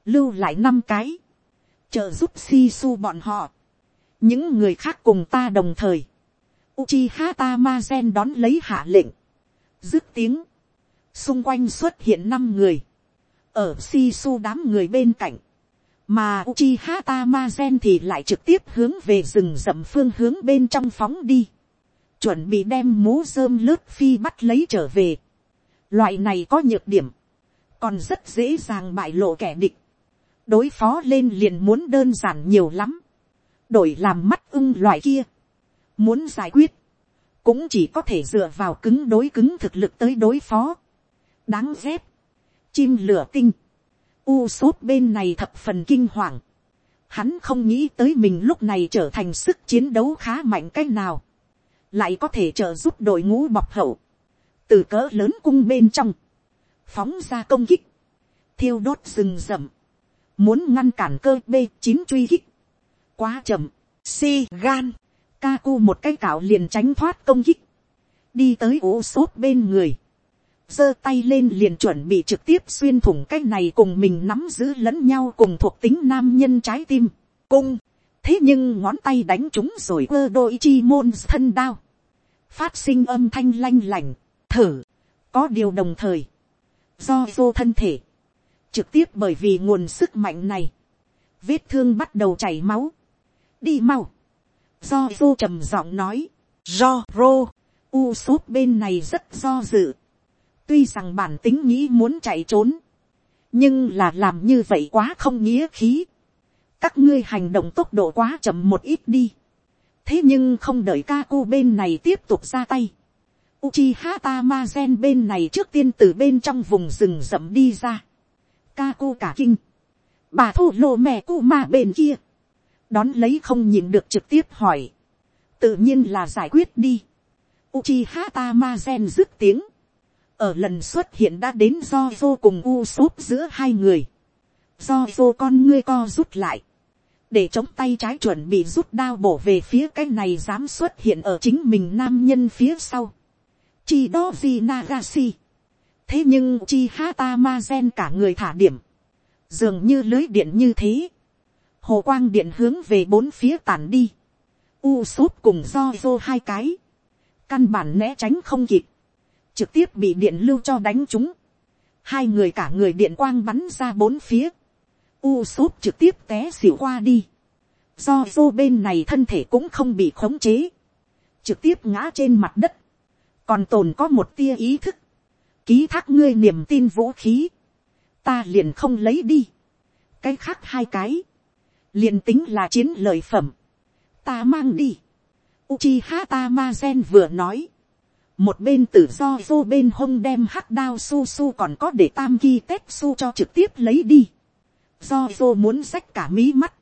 Lưu lại năm cái. Trợ giúp si su bọn họ. Những người khác cùng ta đồng thời. Uchiha Tamazen đón lấy hạ lệnh. Dứt tiếng xung quanh xuất hiện năm người, ở si su đám người bên cạnh, mà Uchiha Tamazen thì lại trực tiếp hướng về rừng rậm phương hướng bên trong phóng đi, chuẩn bị đem mố rơm lướt phi bắt lấy trở về. Loại này có nhược điểm, còn rất dễ dàng bại lộ kẻ địch, đối phó lên liền muốn đơn giản nhiều lắm, đổi làm mắt ưng loại kia, muốn giải quyết, cũng chỉ có thể dựa vào cứng đối cứng thực lực tới đối phó đáng ghét, chim lửa tinh, u sốt bên này thập phần kinh hoàng, Hắn không nghĩ tới mình lúc này trở thành sức chiến đấu khá mạnh cách nào. Lại có thể trợ giúp đội ngũ bọc hậu. Từ cỡ lớn cung bên trong. Phóng ra công kích. Thiêu đốt rừng rậm. Muốn ngăn cản cơ B chín truy kích. Quá chậm. Si gan. ca cu một cái cạo liền tránh thoát công kích. Đi tới ố sốt bên người giơ tay lên liền chuẩn bị trực tiếp xuyên thủng cái này cùng mình nắm giữ lẫn nhau cùng thuộc tính nam nhân trái tim, cung, thế nhưng ngón tay đánh chúng rồi quơ đôi chi môn thân đao, phát sinh âm thanh lanh lành, thở, có điều đồng thời, do vô thân thể, trực tiếp bởi vì nguồn sức mạnh này, vết thương bắt đầu chảy máu, đi mau, do vô trầm giọng nói, do rô, u sốt bên này rất do dự, tuy rằng bản tính nghĩ muốn chạy trốn, nhưng là làm như vậy quá không nghĩa khí. các ngươi hành động tốc độ quá chậm một ít đi. thế nhưng không đợi ca cu bên này tiếp tục ra tay. Uchiha Tamazen bên này trước tiên từ bên trong vùng rừng rậm đi ra. Ca cu cả kinh. Bà thu lô mẹ cu ma bên kia. Đón lấy không nhìn được trực tiếp hỏi. Tự nhiên là giải quyết đi. Uchiha Tamazen dứt tiếng ở lần xuất hiện đã đến do vô cùng u súp giữa hai người, do vô con ngươi co rút lại, để chống tay trái chuẩn bị rút đao bổ về phía cái này dám xuất hiện ở chính mình nam nhân phía sau, chi đó gì nagasi, thế nhưng chi hata ma gen cả người thả điểm, dường như lưới điện như thế, hồ quang điện hướng về bốn phía tàn đi, u súp cùng do vô hai cái, căn bản né tránh không kịp, trực tiếp bị điện lưu cho đánh chúng, hai người cả người điện quang bắn ra bốn phía, u súp trực tiếp té xỉu qua đi, do vô bên này thân thể cũng không bị khống chế, trực tiếp ngã trên mặt đất, còn tồn có một tia ý thức, ký thác ngươi niềm tin vũ khí, ta liền không lấy đi, cái khác hai cái, liền tính là chiến lợi phẩm, ta mang đi, Uchiha Tamazen vừa nói, một bên tự do vô bên hông đem hắc đao su su còn có để tam ki tết su cho trực tiếp lấy đi. do vô muốn rách cả mí mắt.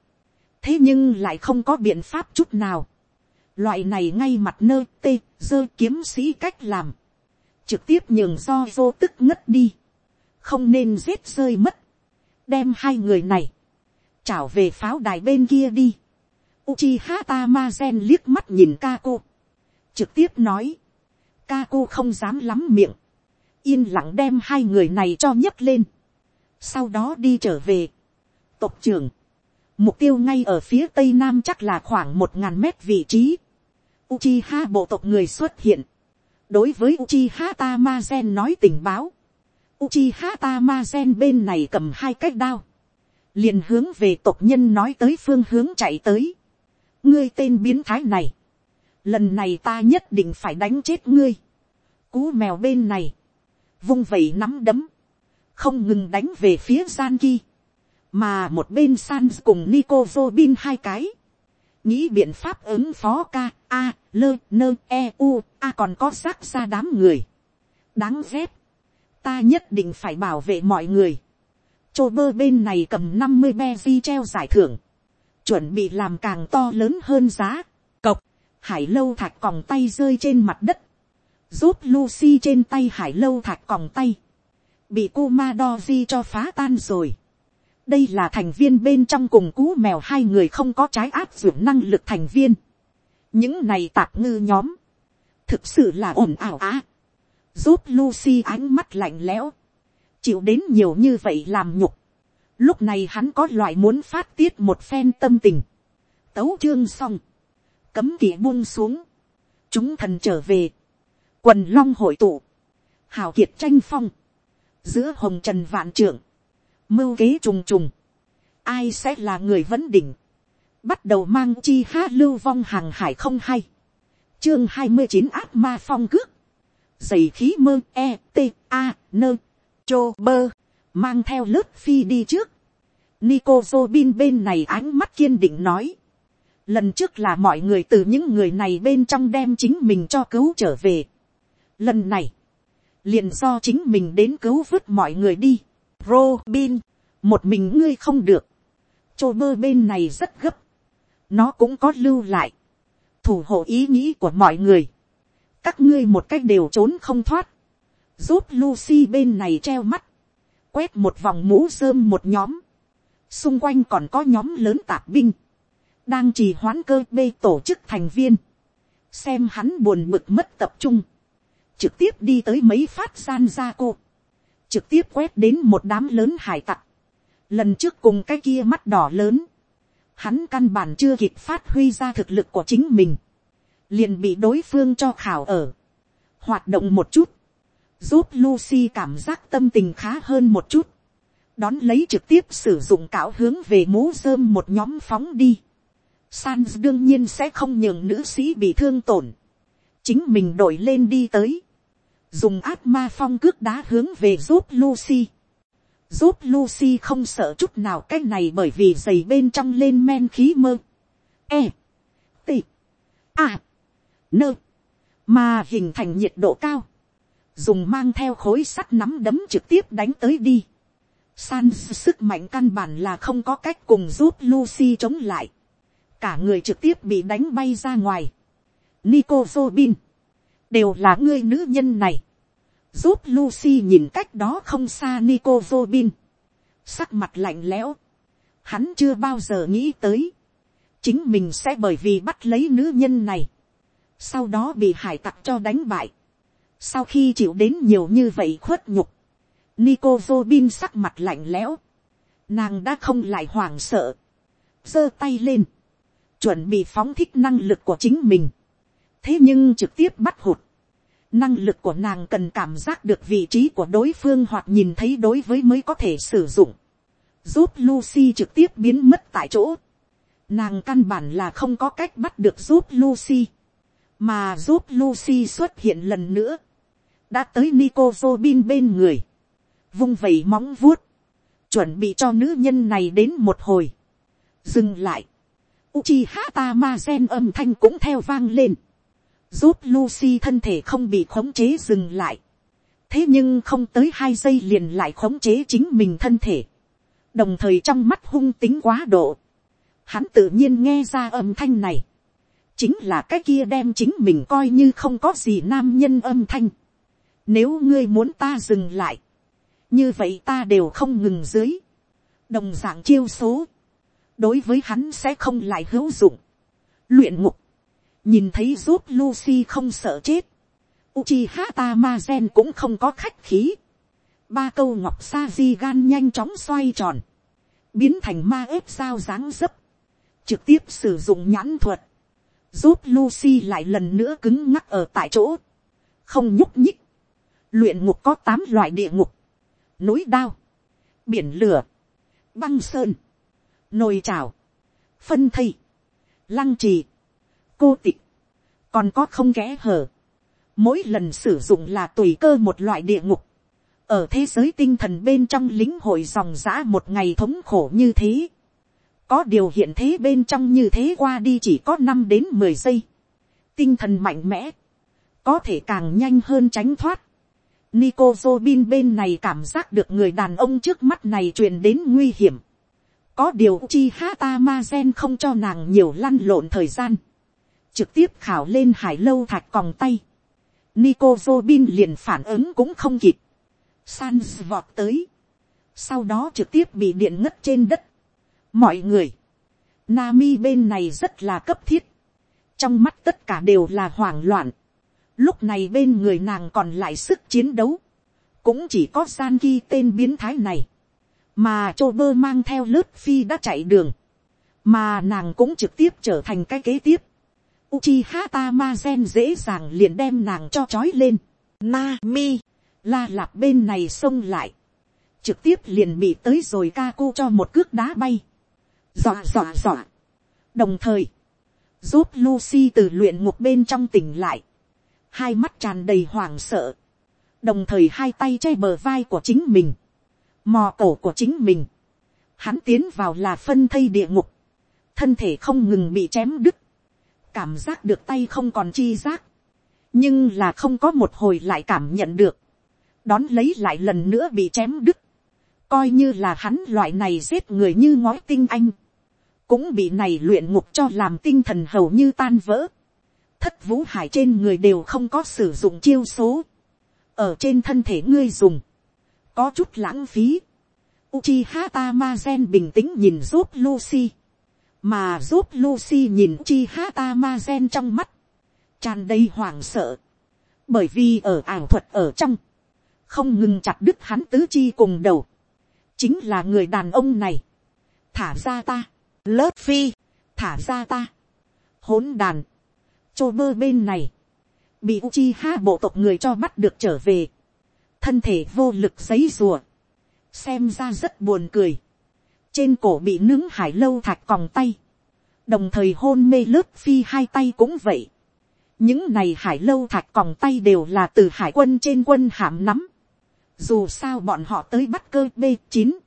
thế nhưng lại không có biện pháp chút nào. loại này ngay mặt nơ tê, dơ kiếm sĩ cách làm. trực tiếp nhường do vô tức ngất đi. không nên giết rơi mất. đem hai người này. trảo về pháo đài bên kia đi. Uchiha Tamazen liếc mắt nhìn Kako. Trực tiếp nói ca cô không dám lắm miệng, yên lặng đem hai người này cho nhấc lên, sau đó đi trở về. tộc trưởng, mục tiêu ngay ở phía tây nam chắc là khoảng một ngàn mét vị trí. Uchiha bộ tộc người xuất hiện. đối với Uchiha Tamazen nói tình báo. Uchiha Tamazen bên này cầm hai cái đao. liền hướng về tộc nhân nói tới phương hướng chạy tới. ngươi tên biến thái này lần này ta nhất định phải đánh chết ngươi. cú mèo bên này, vung vẩy nắm đấm, không ngừng đánh về phía gian ki, mà một bên san cùng nico Robin hai cái, nghĩ biện pháp ứng phó ca a lơ nơ e u a còn có xác ra đám người, đáng ghét, ta nhất định phải bảo vệ mọi người, chô bơ bên này cầm năm mươi be vi treo giải thưởng, chuẩn bị làm càng to lớn hơn giá, hải lâu thạch còng tay rơi trên mặt đất, rút Lucy trên tay hải lâu thạch còng tay, bị Kumadoji cho phá tan rồi. đây là thành viên bên trong cùng cú mèo hai người không có trái áp dụng năng lực thành viên. những này tạp ngư nhóm, thực sự là ồn ào á. rút Lucy ánh mắt lạnh lẽo, chịu đến nhiều như vậy làm nhục. lúc này hắn có loại muốn phát tiết một phen tâm tình. tấu chương xong cấm kỵ buông xuống, chúng thần trở về, quần long hội tụ, hào kiệt tranh phong, giữa hồng trần vạn trưởng, mưu kế trùng trùng, ai sẽ là người vấn đỉnh, bắt đầu mang chi hát lưu vong hàng hải không hay, chương hai mươi chín áp ma phong cước, dày khí mơ e t a nơ chô bơ, mang theo lớp phi đi trước, Nico Zobin bên này ánh mắt kiên định nói. Lần trước là mọi người từ những người này bên trong đem chính mình cho cứu trở về. Lần này, liền do chính mình đến cứu vớt mọi người đi. Robin, một mình ngươi không được. chô bơ bên này rất gấp, nó cũng có lưu lại, thủ hộ ý nghĩ của mọi người, các ngươi một cách đều trốn không thoát, giúp Lucy bên này treo mắt, quét một vòng mũ rơm một nhóm, xung quanh còn có nhóm lớn tạp binh, đang trì hoãn cơ bê tổ chức thành viên, xem hắn buồn bực mất tập trung, trực tiếp đi tới mấy phát gian ra cô, trực tiếp quét đến một đám lớn hải tặc, lần trước cùng cái kia mắt đỏ lớn, hắn căn bản chưa kịp phát huy ra thực lực của chính mình, liền bị đối phương cho khảo ở, hoạt động một chút, giúp Lucy cảm giác tâm tình khá hơn một chút, đón lấy trực tiếp sử dụng cảo hướng về mố rơm một nhóm phóng đi. Sans đương nhiên sẽ không nhường nữ sĩ bị thương tổn, chính mình đổi lên đi tới, dùng áp ma phong cước đá hướng về giúp Lucy. Giúp Lucy không sợ chút nào cái này bởi vì giày bên trong lên men khí mơ. E. T. A. Nơ. Mà hình thành nhiệt độ cao. Dùng mang theo khối sắt nắm đấm trực tiếp đánh tới đi. Sans sức mạnh căn bản là không có cách cùng giúp Lucy chống lại. Cả người trực tiếp bị đánh bay ra ngoài. Nico Robin. Đều là ngươi nữ nhân này giúp Lucy nhìn cách đó không xa Nico Robin. Sắc mặt lạnh lẽo. Hắn chưa bao giờ nghĩ tới. Chính mình sẽ bởi vì bắt lấy nữ nhân này. Sau đó bị hải tặc cho đánh bại. Sau khi chịu đến nhiều như vậy khuất nhục. Nico Robin sắc mặt lạnh lẽo. Nàng đã không lại hoảng sợ. giơ tay lên. Chuẩn bị phóng thích năng lực của chính mình. Thế nhưng trực tiếp bắt hụt. Năng lực của nàng cần cảm giác được vị trí của đối phương hoặc nhìn thấy đối với mới có thể sử dụng, giúp Lucy trực tiếp biến mất tại chỗ. Nàng căn bản là không có cách bắt được giúp Lucy, mà giúp Lucy xuất hiện lần nữa, đã tới Nico Robin bên người, vung vẩy móng vuốt, chuẩn bị cho nữ nhân này đến một hồi, dừng lại, Uchiha Tamazen âm thanh cũng theo vang lên giúp Lucy thân thể không bị khống chế dừng lại. Thế nhưng không tới hai giây liền lại khống chế chính mình thân thể. Đồng thời trong mắt hung tính quá độ. Hắn tự nhiên nghe ra âm thanh này. Chính là cái kia đem chính mình coi như không có gì nam nhân âm thanh. Nếu ngươi muốn ta dừng lại. Như vậy ta đều không ngừng dưới. Đồng dạng chiêu số. Đối với hắn sẽ không lại hữu dụng. Luyện ngục. Nhìn thấy giúp Lucy không sợ chết, Uchiha Tamazen cũng không có khách khí. Ba câu ngọc sa di gan nhanh chóng xoay tròn, biến thành ma ép sao dáng dấp, trực tiếp sử dụng nhãn thuật, giúp Lucy lại lần nữa cứng ngắc ở tại chỗ, không nhúc nhích. Luyện ngục có tám loại địa ngục, núi đao, biển lửa, băng sơn, nồi chảo, phân thây, lăng trì, cô tịch, còn có không ghé hở. Mỗi lần sử dụng là tùy cơ một loại địa ngục. Ở thế giới tinh thần bên trong lính hội dòng giã một ngày thống khổ như thế. Có điều hiện thế bên trong như thế qua đi chỉ có năm đến mười giây. Tinh thần mạnh mẽ. Có thể càng nhanh hơn tránh thoát. Nico Zobin bên này cảm giác được người đàn ông trước mắt này truyền đến nguy hiểm. Có điều chi hata ma gen không cho nàng nhiều lăn lộn thời gian trực tiếp khảo lên hải lâu thạch còng tay. Nico Robin liền phản ứng cũng không kịp. Sans vọt tới. Sau đó trực tiếp bị điện ngất trên đất. Mọi người. Nami bên này rất là cấp thiết. Trong mắt tất cả đều là hoảng loạn. Lúc này bên người nàng còn lại sức chiến đấu. Cũng chỉ có Sanki tên biến thái này. Mà Chô Bơ mang theo lớp phi đã chạy đường. Mà nàng cũng trực tiếp trở thành cái kế tiếp Uchiha Tamazen dễ dàng liền đem nàng cho trói lên. Nami, la lạp bên này xông lại. Trực tiếp liền bị tới rồi ca cô cho một cước đá bay. Dọa dọa dọa. Đồng thời, giúp Lucy từ luyện ngục bên trong tỉnh lại. Hai mắt tràn đầy hoảng sợ. Đồng thời hai tay che bờ vai của chính mình. Mò cổ của chính mình. Hắn tiến vào là phân thây địa ngục. Thân thể không ngừng bị chém đứt cảm giác được tay không còn chi giác, nhưng là không có một hồi lại cảm nhận được, đón lấy lại lần nữa bị chém đứt, coi như là hắn loại này giết người như ngói tinh anh, cũng bị này luyện ngục cho làm tinh thần hầu như tan vỡ. thất vũ hải trên người đều không có sử dụng chiêu số. ở trên thân thể ngươi dùng, có chút lãng phí. Uchiha Tamazen bình tĩnh nhìn giúp Lucy, mà giúp Lucy nhìn Uchiha Tamazen trong mắt, tràn đầy hoảng sợ, bởi vì ở ảo thuật ở trong, không ngừng chặt đứt hắn tứ chi cùng đầu, chính là người đàn ông này, thả ra ta, Lớt phi, thả ra ta, hỗn đàn, chô bơ bên này, bị Uchiha bộ tộc người cho bắt được trở về, thân thể vô lực giấy rùa, xem ra rất buồn cười, trên cổ bị nướng hải lâu thạch còng tay, đồng thời hôn mê lớp phi hai tay cũng vậy, những này hải lâu thạch còng tay đều là từ hải quân trên quân hàm nắm, dù sao bọn họ tới bắt cơ b chín,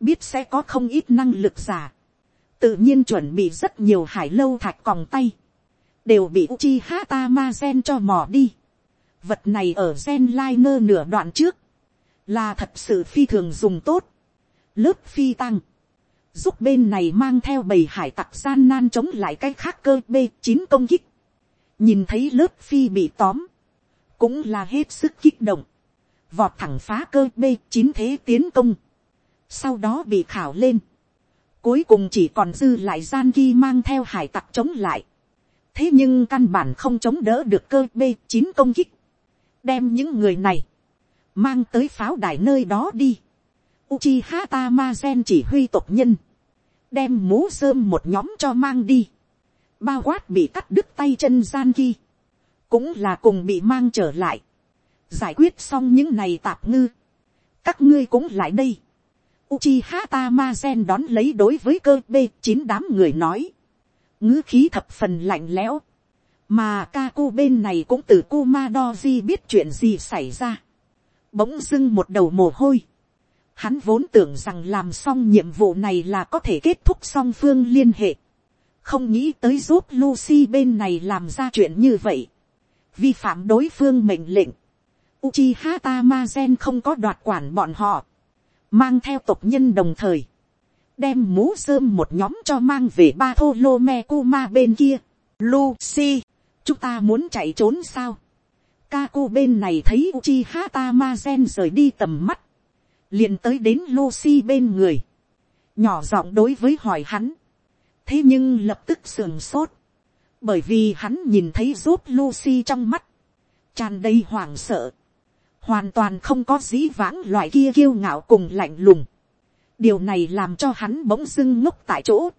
biết sẽ có không ít năng lực giả, tự nhiên chuẩn bị rất nhiều hải lâu thạch còng tay, đều bị Uchi Hata Ma Gen cho mò đi. Vật này ở Gen Liner nửa đoạn trước, là thật sự phi thường dùng tốt. Lớp phi tăng, giúp bên này mang theo bầy hải tặc gian nan chống lại cái khác cơ b chín công kích. Nhìn thấy lớp phi bị tóm, cũng là hết sức kích động. Vọt thẳng phá cơ b chín thế tiến công. Sau đó bị khảo lên. Cuối cùng chỉ còn dư lại gian ghi mang theo hải tặc chống lại. Thế nhưng căn bản không chống đỡ được cơ b chín công kích. Đem những người này mang tới pháo đài nơi đó đi. Uchiha Tamazen chỉ huy tộc nhân, đem mũ rơm một nhóm cho mang đi, bao quát bị cắt đứt tay chân gian ghi, cũng là cùng bị mang trở lại, giải quyết xong những này tạp ngư, các ngươi cũng lại đây. Uchiha Tamazen đón lấy đối với cơ b chín đám người nói, ngữ khí thập phần lạnh lẽo, mà Kaku bên này cũng từ Kumadoji biết chuyện gì xảy ra bỗng dưng một đầu mồ hôi. Hắn vốn tưởng rằng làm xong nhiệm vụ này là có thể kết thúc song phương liên hệ. Không nghĩ tới giúp Lucy bên này làm ra chuyện như vậy. Vi phạm đối phương mệnh lệnh. Uchiha Tamazen không có đoạt quản bọn họ. Mang theo tộc nhân đồng thời. Đem mũ rơm một nhóm cho mang về ba thô lô me kuma bên kia. Lucy, chúng ta muốn chạy trốn sao? Kako bên này thấy Uchiha Tamazen rời đi tầm mắt. liền tới đến Lucy bên người. Nhỏ giọng đối với hỏi hắn. Thế nhưng lập tức sườn sốt. Bởi vì hắn nhìn thấy giúp Lucy trong mắt. tràn đầy hoảng sợ. Hoàn toàn không có dĩ vãng loại kia kiêu ngạo cùng lạnh lùng. Điều này làm cho hắn bỗng dưng ngốc tại chỗ.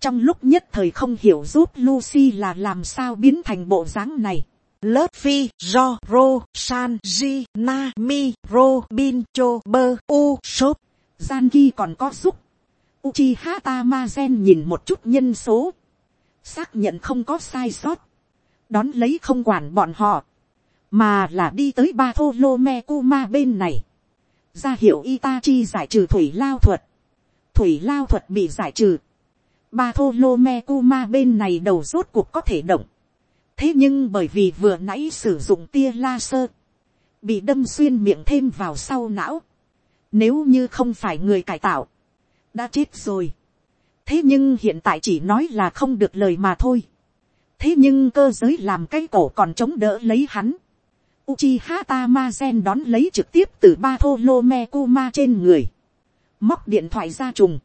Trong lúc nhất thời không hiểu giúp Lucy là làm sao biến thành bộ dáng này. Lớp phi ro, ro san ji na mi ro bin cho bơ u shop. Gian ghi còn có giúp. Uchiha Tamazen nhìn một chút nhân số. Xác nhận không có sai sót. Đón lấy không quản bọn họ. Mà là đi tới ba thô lô me kuma bên này. Ra hiệu itachi giải trừ thủy lao thuật. Thủy lao thuật bị giải trừ ba thô lô me kuma bên này đầu rốt cuộc có thể động thế nhưng bởi vì vừa nãy sử dụng tia laser, bị đâm xuyên miệng thêm vào sau não, nếu như không phải người cải tạo, đã chết rồi. thế nhưng hiện tại chỉ nói là không được lời mà thôi. thế nhưng cơ giới làm cái cổ còn chống đỡ lấy hắn. Uchiha Tamazen đón lấy trực tiếp từ ba thô lô me kuma trên người. Móc điện thoại ra trùng.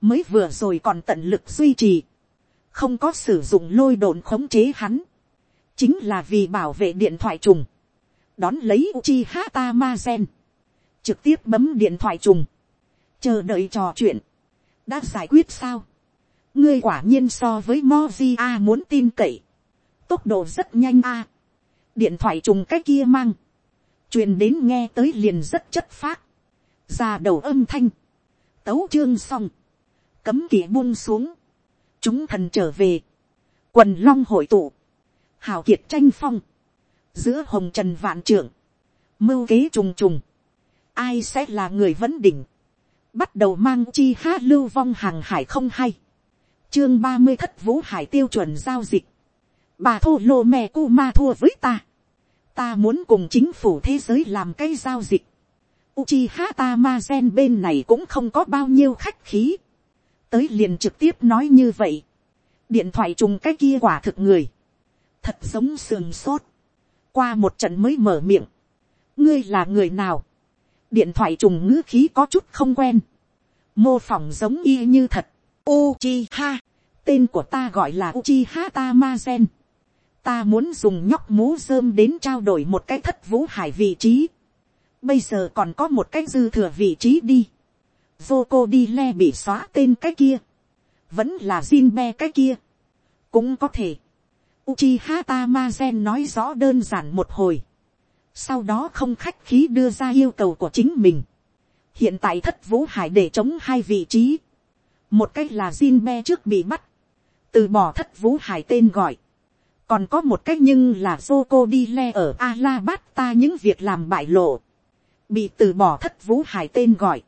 Mới vừa rồi còn tận lực duy trì. Không có sử dụng lôi đồn khống chế hắn chính là vì bảo vệ điện thoại trùng, đón lấy uchi hata ma gen, trực tiếp bấm điện thoại trùng, chờ đợi trò chuyện, đã giải quyết sao, ngươi quả nhiên so với moji a muốn tin cậy, tốc độ rất nhanh a, điện thoại trùng cái kia mang, truyền đến nghe tới liền rất chất phác, ra đầu âm thanh, tấu chương xong, cấm kỵ buông xuống, chúng thần trở về, quần long hội tụ, hào kiệt tranh phong, giữa hồng trần vạn trưởng, mưu kế trùng trùng, ai sẽ là người vấn đỉnh, bắt đầu mang chi ha lưu vong hàng hải không hay, chương ba mươi thất vũ hải tiêu chuẩn giao dịch, bà thô lô mè cu ma thua với ta, ta muốn cùng chính phủ thế giới làm cái giao dịch, Uchiha Tamazen bên này cũng không có bao nhiêu khách khí tới liền trực tiếp nói như vậy, điện thoại trùng cái kia quả thực người, thật giống sườn sốt, qua một trận mới mở miệng, ngươi là người nào, điện thoại trùng ngữ khí có chút không quen, mô phỏng giống y như thật, Uchiha, tên của ta gọi là Uchiha Tamazen, ta muốn dùng nhóc mú rơm đến trao đổi một cái thất vũ hải vị trí, bây giờ còn có một cái dư thừa vị trí đi, vô cô đi le bị xóa tên cái kia, vẫn là Jinbe cái kia, cũng có thể. Uchiha Tamazen nói rõ đơn giản một hồi, sau đó không khách khí đưa ra yêu cầu của chính mình. hiện tại thất vũ hải để chống hai vị trí, một cách là Jinbe trước bị bắt, từ bỏ thất vũ hải tên gọi, còn có một cách nhưng là Joko đi le ở Alabasta những việc làm bại lộ, bị từ bỏ thất vũ hải tên gọi,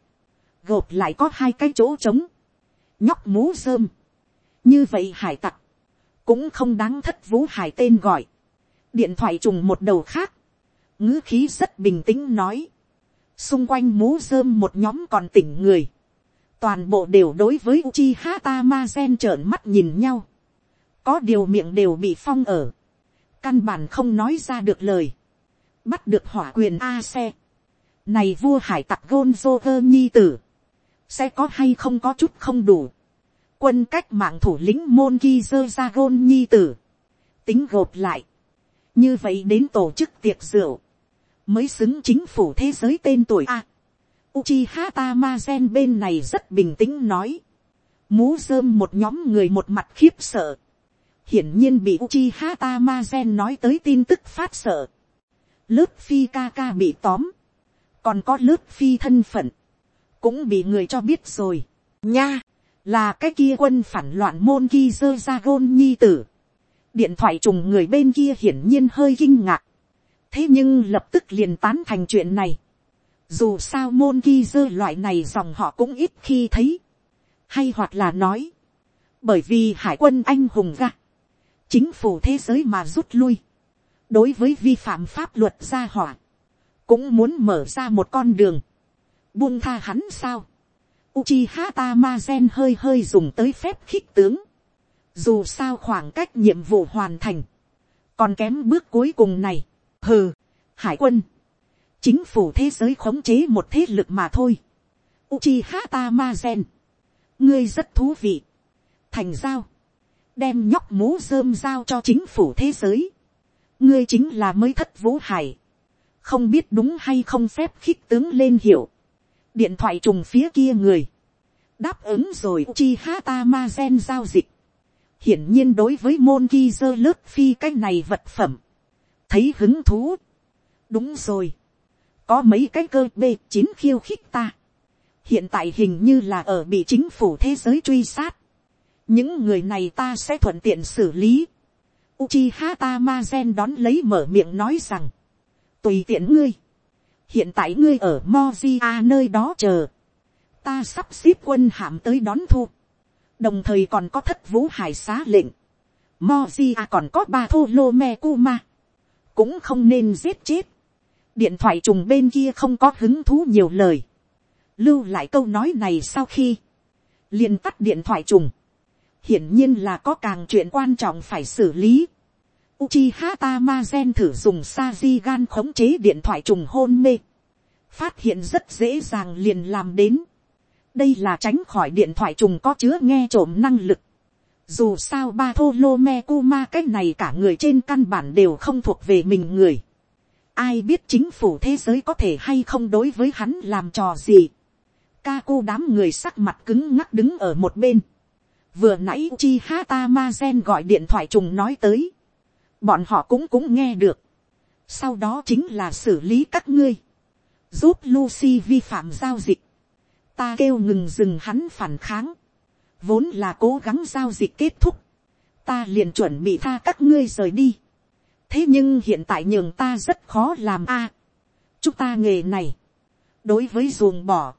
gộp lại có hai cái chỗ trống, nhóc mú rơm, như vậy hải tặc, cũng không đáng thất vũ hải tên gọi, điện thoại trùng một đầu khác, ngữ khí rất bình tĩnh nói, xung quanh mú rơm một nhóm còn tỉnh người, toàn bộ đều đối với Uchi Hata Ma Gen trợn mắt nhìn nhau, có điều miệng đều bị phong ở, căn bản không nói ra được lời, bắt được hỏa quyền a xe, này vua hải tặc gôn dô ơ nhi tử, sẽ có hay không có chút không đủ, quân cách mạng thủ lĩnh môn ghi dơ ra gôn nhi tử, tính gộp lại, như vậy đến tổ chức tiệc rượu, mới xứng chính phủ thế giới tên tuổi a. Uchiha Tamazen bên này rất bình tĩnh nói. Mú rơm một nhóm người một mặt khiếp sợ. Hiển nhiên bị Uchiha Tamazen nói tới tin tức phát sợ. Lớp phi ca ca bị tóm. Còn có lớp phi thân phận. Cũng bị người cho biết rồi. Nha. Là cái kia quân phản loạn môn Ghi dơ ra gôn nhi tử. Điện thoại trùng người bên kia hiển nhiên hơi kinh ngạc. Thế nhưng lập tức liền tán thành chuyện này dù sao môn Ghi dơ loại này dòng họ cũng ít khi thấy, hay hoặc là nói, bởi vì hải quân anh hùng ra, chính phủ thế giới mà rút lui, đối với vi phạm pháp luật gia hỏa, cũng muốn mở ra một con đường, buông tha hắn sao, Uchiha Tamazen hơi hơi dùng tới phép khích tướng. Dù sao khoảng cách nhiệm vụ hoàn thành. Còn kém bước cuối cùng này. Hừ, hải quân chính phủ thế giới khống chế một thế lực mà thôi. Uchiha Tamazen, ngươi rất thú vị. Thành giao, đem nhóc mố rơm giao cho chính phủ thế giới. ngươi chính là mới thất vũ hải. không biết đúng hay không phép khích tướng lên hiệu điện thoại trùng phía kia người. đáp ứng rồi Uchiha Tamazen giao dịch. hiển nhiên đối với môn ghi dơ lớp phi cái này vật phẩm. thấy hứng thú. đúng rồi có mấy cái cơ b chín khiêu khích ta. hiện tại hình như là ở bị chính phủ thế giới truy sát. những người này ta sẽ thuận tiện xử lý. Uchiha Tamazen đón lấy mở miệng nói rằng, tùy tiện ngươi, hiện tại ngươi ở mozia nơi đó chờ, ta sắp xếp quân hạm tới đón thu, đồng thời còn có thất vũ hải xá lệnh, mozia còn có ba thô lô me kuma, cũng không nên giết chết, điện thoại trùng bên kia không có hứng thú nhiều lời, lưu lại câu nói này sau khi, liền tắt điện thoại trùng, hiển nhiên là có càng chuyện quan trọng phải xử lý. Uchiha Tamazen thử dùng Sajigan khống chế điện thoại trùng hôn mê. Phát hiện rất dễ dàng liền làm đến. Đây là tránh khỏi điện thoại trùng có chứa nghe trộm năng lực. Dù sao ba thô lô me kuma cách này cả người trên căn bản đều không thuộc về mình người. Ai biết chính phủ thế giới có thể hay không đối với hắn làm trò gì. Ca cô đám người sắc mặt cứng ngắc đứng ở một bên. Vừa nãy chi hata ma gen gọi điện thoại trùng nói tới. Bọn họ cũng cũng nghe được. Sau đó chính là xử lý các ngươi. Giúp Lucy vi phạm giao dịch. Ta kêu ngừng dừng hắn phản kháng. Vốn là cố gắng giao dịch kết thúc. Ta liền chuẩn bị tha các ngươi rời đi thế nhưng hiện tại nhường ta rất khó làm a. chúng ta nghề này, đối với ruồng bỏ,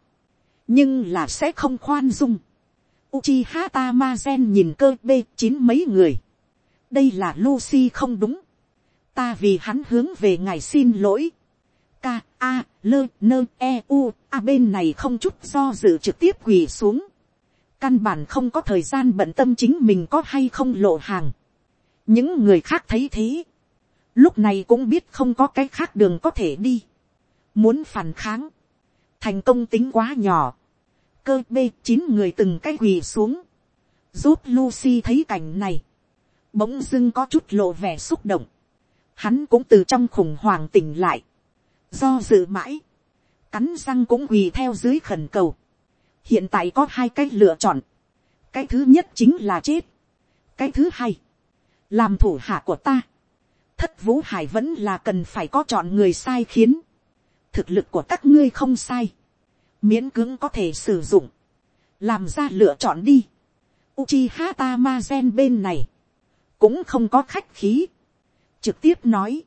nhưng là sẽ không khoan dung. Uchiha Tamazen nhìn cơ B9 mấy người đây là Lucy không đúng. ta vì hắn hướng về ngài xin lỗi. K, A, L, N, E, U, A bên này không chút do dự trực tiếp quỳ xuống. căn bản không có thời gian bận tâm chính mình có hay không lộ hàng. những người khác thấy thế, lúc này cũng biết không có cái khác đường có thể đi. muốn phản kháng, thành công tính quá nhỏ, cơ b chín người từng cái quỳ xuống, giúp Lucy thấy cảnh này, bỗng dưng có chút lộ vẻ xúc động, hắn cũng từ trong khủng hoảng tỉnh lại, do dự mãi, cắn răng cũng quỳ theo dưới khẩn cầu, hiện tại có hai cách lựa chọn, cái thứ nhất chính là chết, cái thứ hai, làm thủ hạ của ta, thất vũ hải vẫn là cần phải có chọn người sai khiến, thực lực của các ngươi không sai, miễn cưỡng có thể sử dụng, làm ra lựa chọn đi. Uchiha Tamazen bên này, cũng không có khách khí, trực tiếp nói,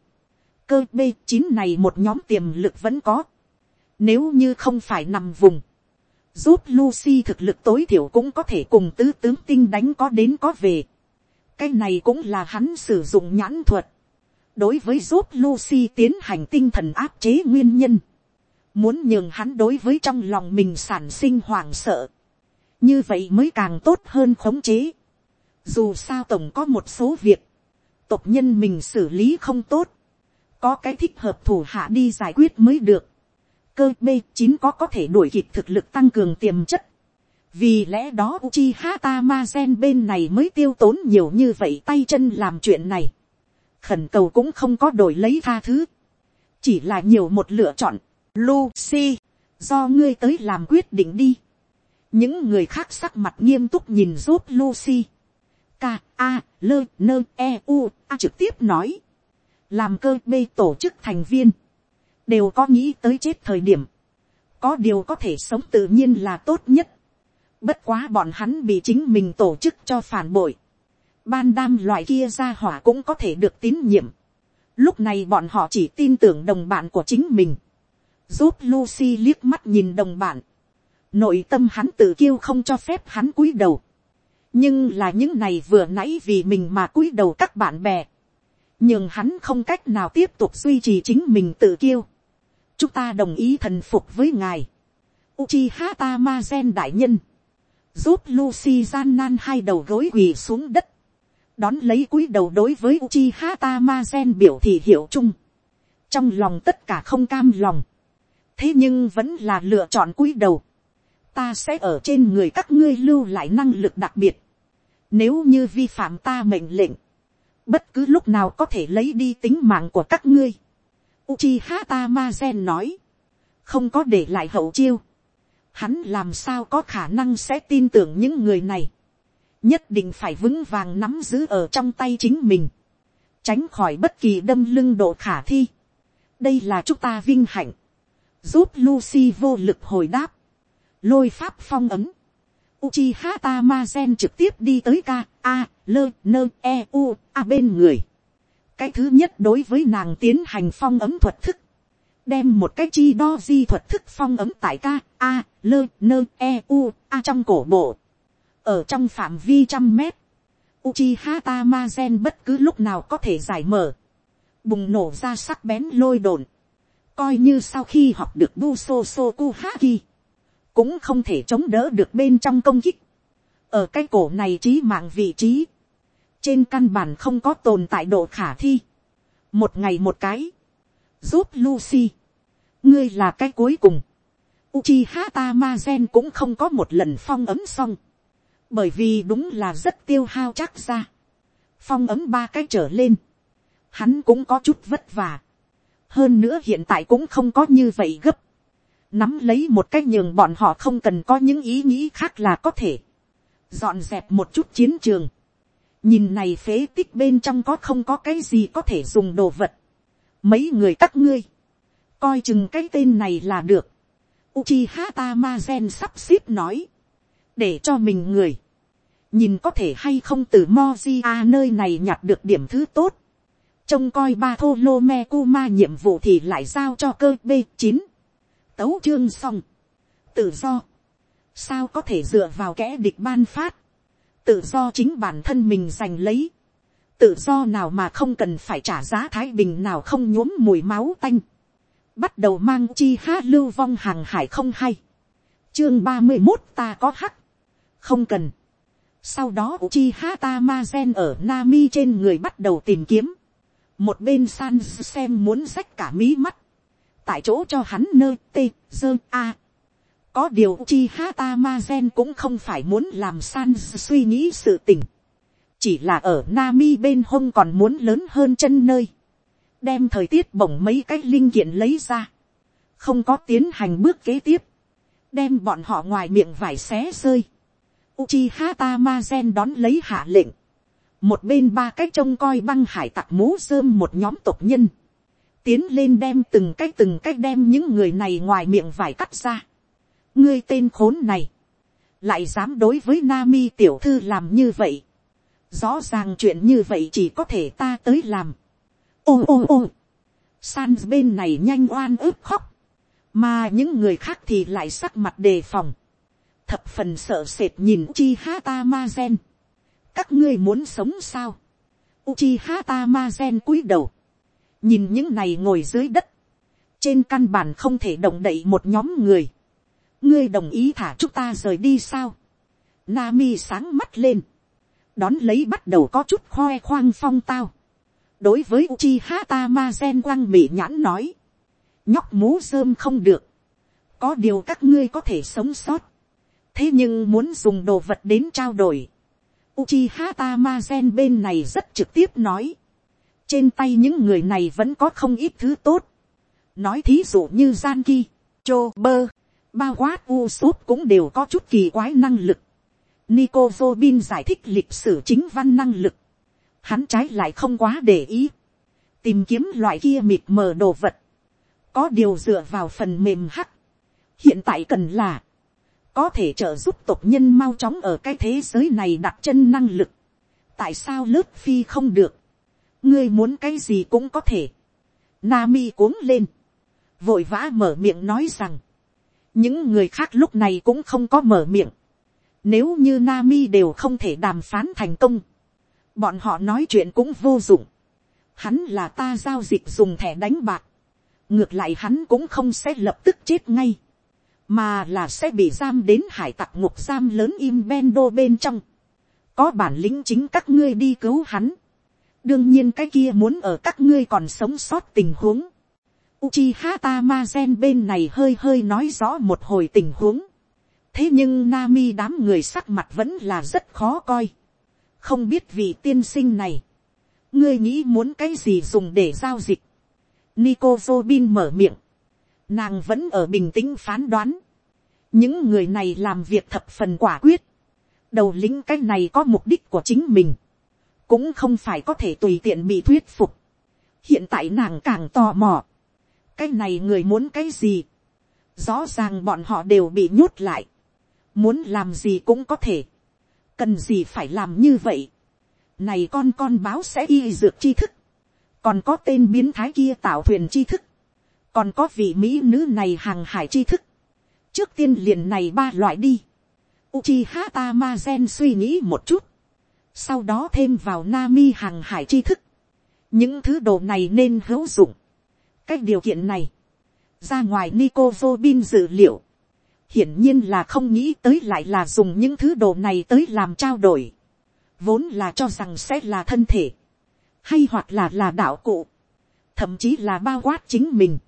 cơ b chín này một nhóm tiềm lực vẫn có, nếu như không phải nằm vùng, giúp Lucy thực lực tối thiểu cũng có thể cùng tứ tướng tinh đánh có đến có về. cái này cũng là hắn sử dụng nhãn thuật, đối với giúp Lucy tiến hành tinh thần áp chế nguyên nhân, muốn nhường hắn đối với trong lòng mình sản sinh hoảng sợ, như vậy mới càng tốt hơn khống chế. Dù sao tổng có một số việc, tộc nhân mình xử lý không tốt, có cái thích hợp thủ hạ đi giải quyết mới được. Cơ B chín có có thể đuổi kịp thực lực tăng cường tiềm chất. Vì lẽ đó Uchiha Tamazen bên này mới tiêu tốn nhiều như vậy tay chân làm chuyện này. Khẩn cầu cũng không có đổi lấy tha thứ. Chỉ là nhiều một lựa chọn. Lucy, do ngươi tới làm quyết định đi. Những người khác sắc mặt nghiêm túc nhìn giúp Lucy. K, A, L, N, E, U, A trực tiếp nói. Làm cơ B tổ chức thành viên. Đều có nghĩ tới chết thời điểm. Có điều có thể sống tự nhiên là tốt nhất. Bất quá bọn hắn bị chính mình tổ chức cho phản bội. Ban đam loại kia ra hỏa cũng có thể được tín nhiệm. Lúc này bọn họ chỉ tin tưởng đồng bạn của chính mình giúp Lucy liếc mắt nhìn đồng bạn. Nội tâm hắn tự kiêu không cho phép hắn cúi đầu. Nhưng là những này vừa nãy vì mình mà cúi đầu các bạn bè. Nhưng hắn không cách nào tiếp tục duy trì chính mình tự kiêu. Chúng ta đồng ý thần phục với ngài. Uchiha Tamazen đại nhân. Giúp Lucy gian nan hai đầu gối quỳ xuống đất. Đón lấy cúi đầu đối với Uchiha Tamazen biểu thị hiệu chung. Trong lòng tất cả không cam lòng thế nhưng vẫn là lựa chọn cúi đầu. ta sẽ ở trên người các ngươi lưu lại năng lực đặc biệt nếu như vi phạm ta mệnh lệnh, bất cứ lúc nào có thể lấy đi tính mạng của các ngươi. Uchiha Tamazen nói, không có để lại hậu chiêu. Hắn làm sao có khả năng sẽ tin tưởng những người này. Nhất định phải vững vàng nắm giữ ở trong tay chính mình. Tránh khỏi bất kỳ đâm lưng độ khả thi. Đây là chúng ta vinh hạnh giúp Lucy vô lực hồi đáp, lôi pháp phong ấm, Uchiha Tamazen trực tiếp đi tới K, A, L, N, E, U, A bên người. Cái thứ nhất đối với nàng tiến hành phong ấm thuật thức. Đem một cái chi đo di thuật thức phong ấm tại K, A, L, N, E, U, A trong cổ bộ. Ở trong phạm vi trăm mét. Uchiha Tamazen bất cứ lúc nào có thể giải mở. Bùng nổ ra sắc bén lôi đồn coi như sau khi học được Buso Sokuhaki, cũng không thể chống đỡ được bên trong công kích. ở cái cổ này trí mạng vị trí, trên căn bản không có tồn tại độ khả thi. một ngày một cái, giúp Lucy, ngươi là cái cuối cùng. Uchiha Tamazen cũng không có một lần phong ấm xong, bởi vì đúng là rất tiêu hao chắc ra. phong ấm ba cái trở lên, hắn cũng có chút vất vả hơn nữa hiện tại cũng không có như vậy gấp, nắm lấy một cách nhường bọn họ không cần có những ý nghĩ khác là có thể, dọn dẹp một chút chiến trường, nhìn này phế tích bên trong có không có cái gì có thể dùng đồ vật, mấy người các ngươi, coi chừng cái tên này là được, Uchiha Tamazen sắp xếp nói, để cho mình người, nhìn có thể hay không từ Moji nơi này nhặt được điểm thứ tốt, trông coi ba thô lô me kuma ma nhiệm vụ thì lại giao cho cơ b chín tấu chương xong. Tự do. Sao có thể dựa vào kẻ địch ban phát? Tự do chính bản thân mình giành lấy. Tự do nào mà không cần phải trả giá thái bình nào không nhuốm mùi máu tanh. Bắt đầu mang chi hát lưu vong hàng hải không hay. Chương ba mươi một ta có hắc. Không cần. sau đó chi hát ta ma gen ở Nami trên người bắt đầu tìm kiếm. một bên san xem muốn rách cả mí mắt tại chỗ cho hắn nơ tê, dơ a. có điều Uchiha gen cũng không phải muốn làm san suy nghĩ sự tình. chỉ là ở Nami bên hông còn muốn lớn hơn chân nơi. đem thời tiết bổng mấy cái linh kiện lấy ra. không có tiến hành bước kế tiếp đem bọn họ ngoài miệng vải xé rơi. Uchiha Tamazen đón lấy hạ lệnh. Một bên ba cách trông coi băng hải tặc mố rơm một nhóm tộc nhân. Tiến lên đem từng cách từng cách đem những người này ngoài miệng vải cắt ra. Ngươi tên khốn này. Lại dám đối với Nami tiểu thư làm như vậy. Rõ ràng chuyện như vậy chỉ có thể ta tới làm. ôm ôm ôm. Sans bên này nhanh oan ức khóc mà những người khác thì lại sắc mặt đề phòng, thập phần sợ sệt nhìn chi ha ta ma gen, các ngươi muốn sống sao, Uchiha Tamazen cúi đầu, nhìn những này ngồi dưới đất, trên căn bản không thể động đậy một nhóm người, ngươi đồng ý thả chúng ta rời đi sao, Nami sáng mắt lên, đón lấy bắt đầu có chút khoe khoang phong tao, đối với Uchiha Tamazen quang mỹ nhãn nói, nhóc mú rơm không được, có điều các ngươi có thể sống sót, thế nhưng muốn dùng đồ vật đến trao đổi, Uchiha Tamazen bên này rất trực tiếp nói, trên tay những người này vẫn có không ít thứ tốt, nói thí dụ như gian ki, chô bơ, bao quát u súp cũng đều có chút kỳ quái năng lực. Nico Robin giải thích lịch sử chính văn năng lực. Hắn trái lại không quá để ý. Tìm kiếm loại kia mịt mờ đồ vật có điều dựa vào phần mềm hắc, hiện tại cần là, có thể trợ giúp tộc nhân mau chóng ở cái thế giới này đặt chân năng lực, tại sao lớp phi không được, ngươi muốn cái gì cũng có thể, Nami cuống lên, vội vã mở miệng nói rằng, những người khác lúc này cũng không có mở miệng, nếu như Nami đều không thể đàm phán thành công, bọn họ nói chuyện cũng vô dụng, hắn là ta giao dịch dùng thẻ đánh bạc, ngược lại hắn cũng không sẽ lập tức chết ngay, mà là sẽ bị giam đến hải tặc ngục giam lớn im bendo bên trong, có bản lĩnh chính các ngươi đi cứu hắn, đương nhiên cái kia muốn ở các ngươi còn sống sót tình huống, Uchiha Tamazen bên này hơi hơi nói rõ một hồi tình huống. Thế nhưng Nami đám người sắc mặt vẫn là rất khó coi. Không biết vị tiên sinh này. Ngươi nghĩ muốn cái gì dùng để giao dịch. Nico Robin mở miệng. Nàng vẫn ở bình tĩnh phán đoán. Những người này làm việc thập phần quả quyết. Đầu lĩnh cái này có mục đích của chính mình. Cũng không phải có thể tùy tiện bị thuyết phục. Hiện tại nàng càng tò mò. Cái này người muốn cái gì? Rõ ràng bọn họ đều bị nhốt lại. Muốn làm gì cũng có thể. Cần gì phải làm như vậy? Này con con báo sẽ y dược tri thức còn có tên biến thái kia tạo thuyền tri thức, còn có vị mỹ nữ này hàng hải tri thức, trước tiên liền này ba loại đi, Uchiha Tamazen suy nghĩ một chút, sau đó thêm vào Nami hàng hải tri thức, những thứ đồ này nên hữu dụng, cái điều kiện này, ra ngoài Nico Robin dự liệu, hiển nhiên là không nghĩ tới lại là dùng những thứ đồ này tới làm trao đổi, vốn là cho rằng sẽ là thân thể, hay hoặc là là đạo cụ, thậm chí là bao quát chính mình.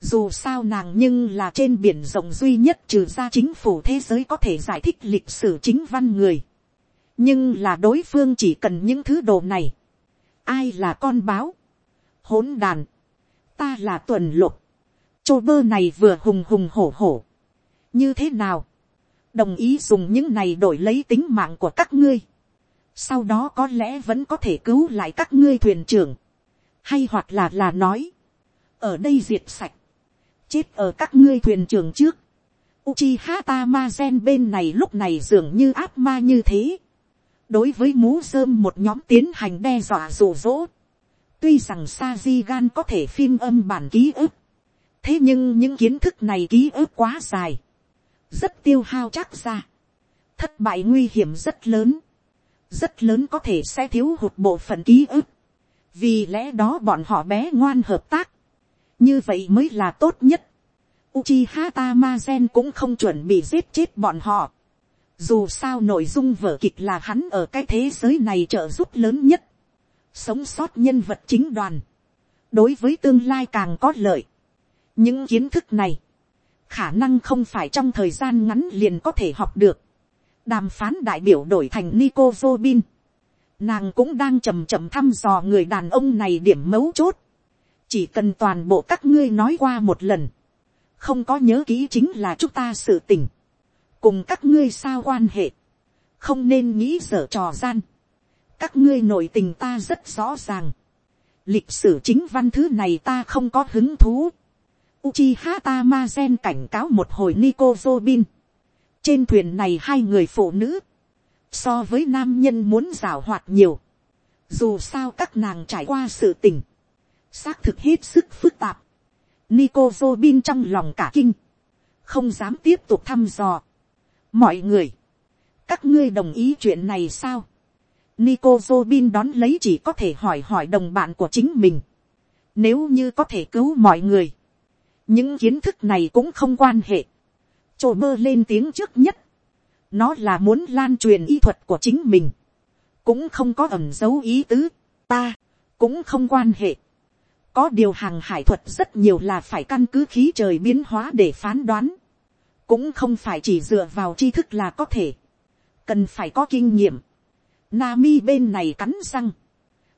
Dù sao nàng nhưng là trên biển rộng duy nhất trừ ra chính phủ thế giới có thể giải thích lịch sử chính văn người. Nhưng là đối phương chỉ cần những thứ đồ này. Ai là con báo? Hỗn đàn. Ta là tuần lục. Chô bơ này vừa hùng hùng hổ hổ. Như thế nào? Đồng ý dùng những này đổi lấy tính mạng của các ngươi sau đó có lẽ vẫn có thể cứu lại các ngươi thuyền trưởng, hay hoặc là là nói, ở đây diệt sạch, chết ở các ngươi thuyền trưởng trước, Uchiha Tamazen bên này lúc này dường như áp ma như thế. Đối với mũ rơm một nhóm tiến hành đe dọa rủ rỗ. Tuy rằng Sajigan có thể phim âm bản ký ức. Thế nhưng những kiến thức này ký ức quá dài. Rất tiêu hao chắc ra. Thất bại nguy hiểm rất lớn rất lớn có thể sẽ thiếu hụt bộ phận ký ức, vì lẽ đó bọn họ bé ngoan hợp tác, như vậy mới là tốt nhất. Uchiha Tamazen cũng không chuẩn bị giết chết bọn họ. Dù sao nội dung vở kịch là hắn ở cái thế giới này trợ giúp lớn nhất. Sống sót nhân vật chính đoàn. Đối với tương lai càng có lợi. Những kiến thức này. Khả năng không phải trong thời gian ngắn liền có thể học được. Đàm phán đại biểu đổi thành Nico Robin. Nàng cũng đang chầm chậm thăm dò người đàn ông này điểm mấu chốt. Chỉ cần toàn bộ các ngươi nói qua một lần. Không có nhớ kỹ chính là chúng ta sự tình cùng các ngươi sao quan hệ, không nên nghĩ dở trò gian, các ngươi nội tình ta rất rõ ràng, lịch sử chính văn thứ này ta không có hứng thú, Uchiha Tamazen cảnh cáo một hồi Nico Robin. Trên thuyền này hai người phụ nữ. So với nam nhân muốn rào hoạt nhiều. Dù sao các nàng trải qua sự tình. Xác thực hết sức phức tạp. Nico Robin trong lòng cả kinh. Không dám tiếp tục thăm dò mọi người, các ngươi đồng ý chuyện này sao. Nico Zobin đón lấy chỉ có thể hỏi hỏi đồng bạn của chính mình. Nếu như có thể cứu mọi người, những kiến thức này cũng không quan hệ. Trồ mơ lên tiếng trước nhất. Nó là muốn lan truyền y thuật của chính mình. Cũng không có ẩm dấu ý tứ. Ta, cũng không quan hệ. Có điều hàng hải thuật rất nhiều là phải căn cứ khí trời biến hóa để phán đoán cũng không phải chỉ dựa vào tri thức là có thể, cần phải có kinh nghiệm. Nami bên này cắn răng,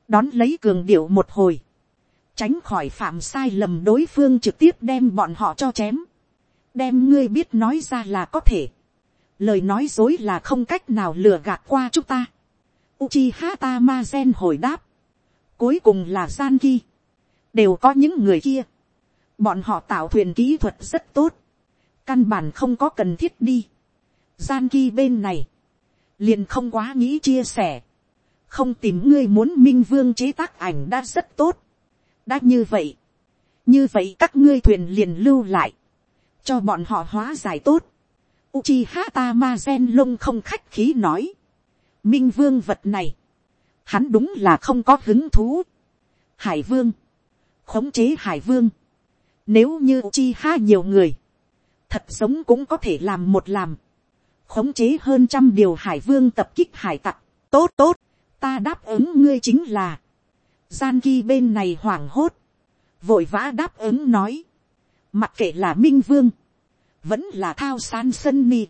đón lấy cường điệu một hồi, tránh khỏi phạm sai lầm đối phương trực tiếp đem bọn họ cho chém, đem ngươi biết nói ra là có thể, lời nói dối là không cách nào lừa gạt qua chúng ta. Uchiha Tamazen hồi đáp, cuối cùng là gian ki, đều có những người kia, bọn họ tạo thuyền kỹ thuật rất tốt, căn bản không có cần thiết đi. gian ki bên này, liền không quá nghĩ chia sẻ, không tìm ngươi muốn minh vương chế tác ảnh đã rất tốt. đã như vậy, như vậy các ngươi thuyền liền lưu lại, cho bọn họ hóa giải tốt. Uchiha Tamazen lông không khách khí nói, minh vương vật này, hắn đúng là không có hứng thú. hải vương, khống chế hải vương, nếu như Uchiha nhiều người, thật giống cũng có thể làm một làm, khống chế hơn trăm điều hải vương tập kích hải tặc, tốt tốt, ta đáp ứng ngươi chính là, gian ghi bên này hoảng hốt, vội vã đáp ứng nói, mặc kệ là minh vương, vẫn là thao san sân mi,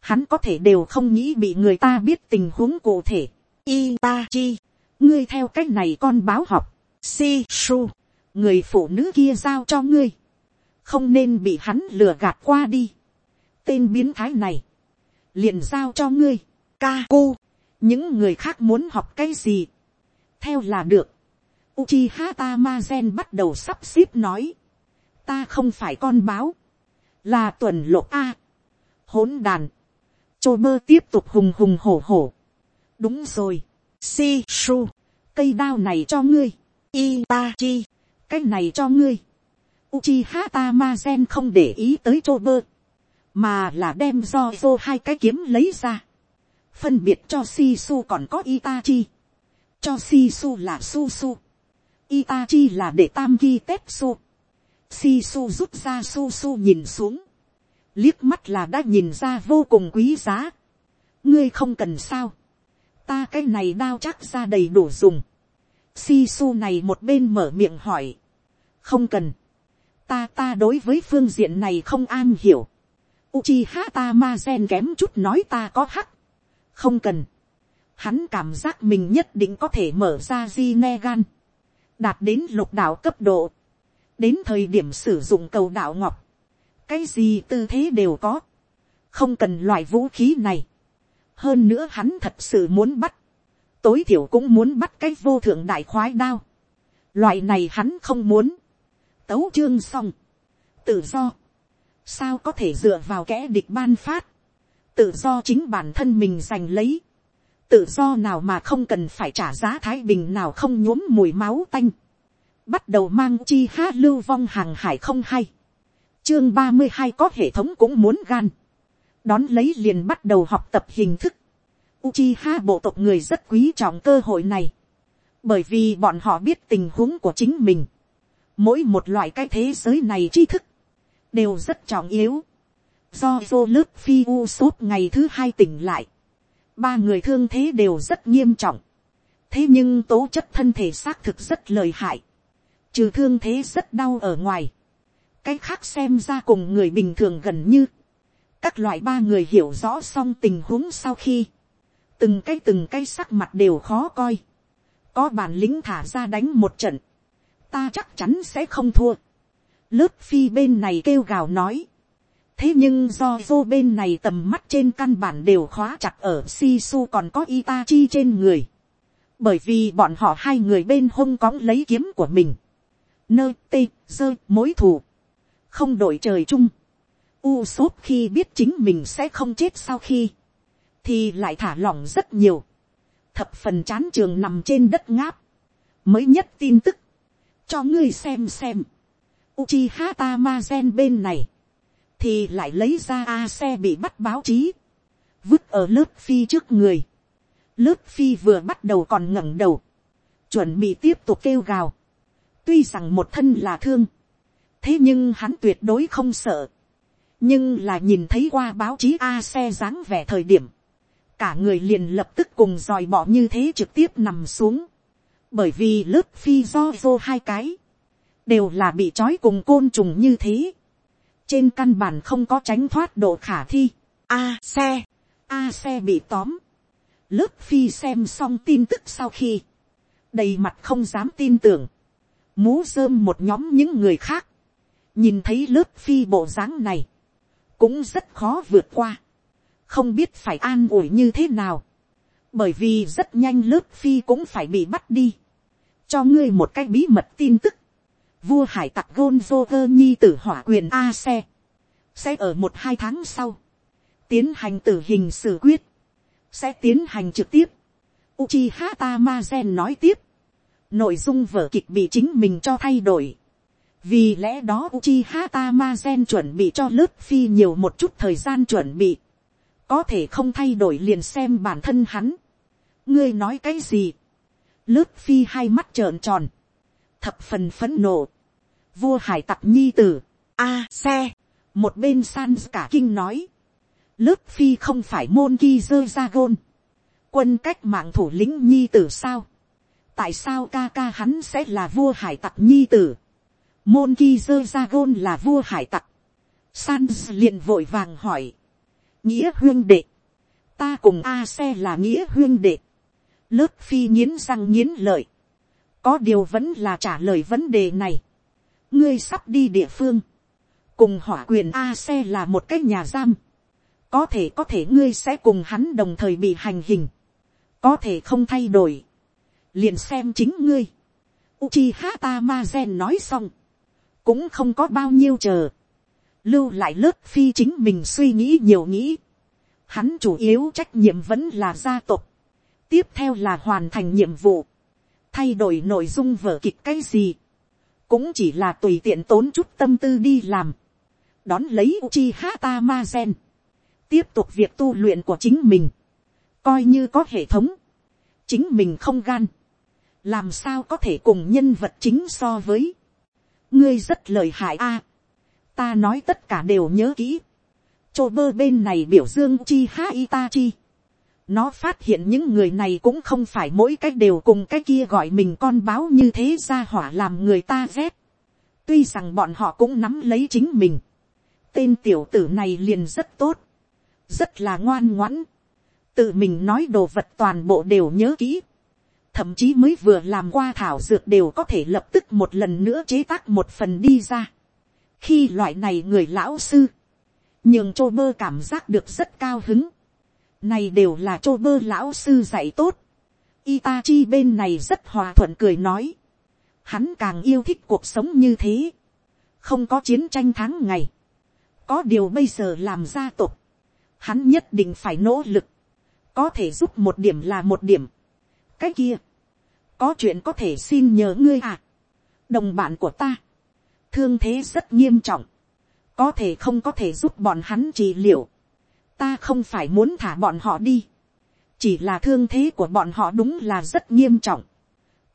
hắn có thể đều không nghĩ bị người ta biết tình huống cụ thể, y ta chi ngươi theo cách này con báo học, si su, người phụ nữ kia giao cho ngươi, không nên bị hắn lừa gạt qua đi. tên biến thái này, liền giao cho ngươi, ca cô, những người khác muốn học cái gì, theo là được. Uchiha Tamazen bắt đầu sắp xếp nói, ta không phải con báo, là tuần lộc a, hỗn đàn, chô mơ tiếp tục hùng hùng hổ hổ. đúng rồi, si su, cây đao này cho ngươi, itachi, cái này cho ngươi, Uchiha Tamazen không để ý tới Chober, mà là đem do vô hai cái kiếm lấy ra, phân biệt cho Shisu còn có Itachi, cho Shisu là Susu, Itachi là để tam ghi Tetsu, Shisu rút ra Susu nhìn xuống, liếc mắt là đã nhìn ra vô cùng quý giá, ngươi không cần sao, ta cái này đao chắc ra đầy đủ dùng, Shisu này một bên mở miệng hỏi, không cần, ta ta đối với phương diện này không an hiểu. Uchiha Tamazen kém chút nói ta có hắc. Không cần. Hắn cảm giác mình nhất định có thể mở ra Jinegan. Đạt đến lục đạo cấp độ. Đến thời điểm sử dụng cầu đạo ngọc. Cái gì tư thế đều có. Không cần loại vũ khí này. Hơn nữa hắn thật sự muốn bắt. Tối thiểu cũng muốn bắt cái vô thượng đại khoái đao. Loại này hắn không muốn tấu chương xong. Tự do. Sao có thể dựa vào kẻ địch ban phát. Tự do chính bản thân mình giành lấy. Tự do nào mà không cần phải trả giá thái bình nào không nhuốm mùi máu tanh. Bắt đầu mang chi hát lưu vong hàng hải không hay. Chương ba mươi hai có hệ thống cũng muốn gan. Đón lấy liền bắt đầu học tập hình thức. Uchiha bộ tộc người rất quý trọng cơ hội này. Bởi vì bọn họ biết tình huống của chính mình mỗi một loại cái thế giới này tri thức, đều rất trọng yếu. do vô lớp phi u sốt ngày thứ hai tỉnh lại, ba người thương thế đều rất nghiêm trọng, thế nhưng tố chất thân thể xác thực rất lời hại, trừ thương thế rất đau ở ngoài, cái khác xem ra cùng người bình thường gần như, các loại ba người hiểu rõ xong tình huống sau khi, từng cái từng cái sắc mặt đều khó coi, có bản lính thả ra đánh một trận, ta chắc chắn sẽ không thua. Lớp phi bên này kêu gào nói, thế nhưng do vô bên này tầm mắt trên căn bản đều khóa chặt ở sisu còn có itachi trên người, bởi vì bọn họ hai người bên hông cóng lấy kiếm của mình, nơ tê dơ mối thù, không đổi trời chung, u sốt khi biết chính mình sẽ không chết sau khi, thì lại thả lỏng rất nhiều, thập phần chán trường nằm trên đất ngáp, mới nhất tin tức, cho ngươi xem xem, Uchiha Tamazen bên này, thì lại lấy ra a xe bị bắt báo chí, vứt ở lớp phi trước người, lớp phi vừa bắt đầu còn ngẩng đầu, chuẩn bị tiếp tục kêu gào, tuy rằng một thân là thương, thế nhưng hắn tuyệt đối không sợ, nhưng là nhìn thấy qua báo chí a xe dáng vẻ thời điểm, cả người liền lập tức cùng dòi bỏ như thế trực tiếp nằm xuống, bởi vì lớp phi do vô hai cái, đều là bị trói cùng côn trùng như thế, trên căn bản không có tránh thoát độ khả thi, a xe, a xe bị tóm, lớp phi xem xong tin tức sau khi, đầy mặt không dám tin tưởng, mú rơm một nhóm những người khác, nhìn thấy lớp phi bộ dáng này, cũng rất khó vượt qua, không biết phải an ủi như thế nào, bởi vì rất nhanh lớp phi cũng phải bị bắt đi, cho ngươi một cái bí mật tin tức, vua hải tặc gonzo ơ nhi nhi tử hỏa quyền a xe, sẽ ở một hai tháng sau, tiến hành tử hình xử quyết, sẽ tiến hành trực tiếp. Uchiha Tamazen nói tiếp, nội dung vở kịch bị chính mình cho thay đổi. vì lẽ đó Uchiha Tamazen chuẩn bị cho lớp phi nhiều một chút thời gian chuẩn bị có thể không thay đổi liền xem bản thân hắn. ngươi nói cái gì. lớp phi hai mắt trợn tròn. thập phần phấn nộ. vua hải tặc nhi tử. a, xe. một bên san cả kinh nói. lớp phi không phải môn ki dơ ra gôn. quân cách mạng thủ lĩnh nhi tử sao tại sao ca ca hắn sẽ là vua hải tặc nhi tử. môn ki dơ ra gôn là vua hải tặc. san liền vội vàng hỏi nghĩa huyên đệ. ta cùng a xe là nghĩa huyên đệ. lớp phi nghiến răng nghiến lợi. có điều vẫn là trả lời vấn đề này. ngươi sắp đi địa phương. cùng hỏa quyền a xe là một cái nhà giam. có thể có thể ngươi sẽ cùng hắn đồng thời bị hành hình. có thể không thay đổi liền xem chính ngươi. Uchiha Tamazen nói xong, cũng không có bao nhiêu chờ, lưu lại lớp phi chính mình suy nghĩ nhiều nghĩ. Hắn chủ yếu trách nhiệm vẫn là gia tộc, tiếp theo là hoàn thành nhiệm vụ, thay đổi nội dung vở kịch cái gì, cũng chỉ là tùy tiện tốn chút tâm tư đi làm, đón lấy Uchiha Tamazen, tiếp tục việc tu luyện của chính mình, coi như có hệ thống, chính mình không gan, làm sao có thể cùng nhân vật chính so với, ngươi rất lời hại a, ta nói tất cả đều nhớ kỹ, chô bơ bên này biểu dương chi ha itachi, nó phát hiện những người này cũng không phải mỗi cách đều cùng cái kia gọi mình con báo như thế ra hỏa làm người ta ghét, tuy rằng bọn họ cũng nắm lấy chính mình, tên tiểu tử này liền rất tốt, rất là ngoan ngoãn, tự mình nói đồ vật toàn bộ đều nhớ kỹ, thậm chí mới vừa làm qua thảo dược đều có thể lập tức một lần nữa chế tác một phần đi ra khi loại này người lão sư, nhường chô bơ cảm giác được rất cao hứng. này đều là chô bơ lão sư dạy tốt. Itachi bên này rất hòa thuận cười nói. hắn càng yêu thích cuộc sống như thế. không có chiến tranh tháng ngày. có điều bây giờ làm gia tộc. hắn nhất định phải nỗ lực. có thể giúp một điểm là một điểm cái kia, có chuyện có thể xin nhờ ngươi à, đồng bạn của ta, thương thế rất nghiêm trọng, có thể không có thể giúp bọn hắn trị liệu, ta không phải muốn thả bọn họ đi, chỉ là thương thế của bọn họ đúng là rất nghiêm trọng,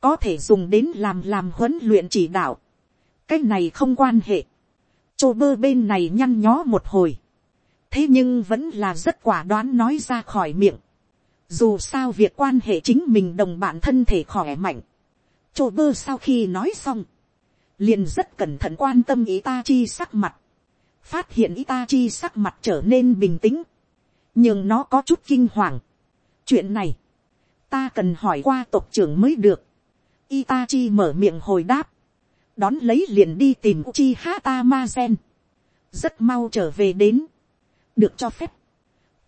có thể dùng đến làm làm huấn luyện chỉ đạo, cái này không quan hệ, chô bơ bên này nhăn nhó một hồi, thế nhưng vẫn là rất quả đoán nói ra khỏi miệng. dù sao việc quan hệ chính mình đồng bạn thân thể khỏe mạnh. chô bơ sau khi nói xong, liền rất cẩn thận quan tâm ý ta chi sắc mặt. phát hiện ý ta chi sắc mặt trở nên bình tĩnh, nhưng nó có chút kinh hoàng. chuyện này, ta cần hỏi qua tộc trưởng mới được. Itachi mở miệng hồi đáp, đón lấy liền đi tìm Uchiha Tamazen. rất mau trở về đến, được cho phép.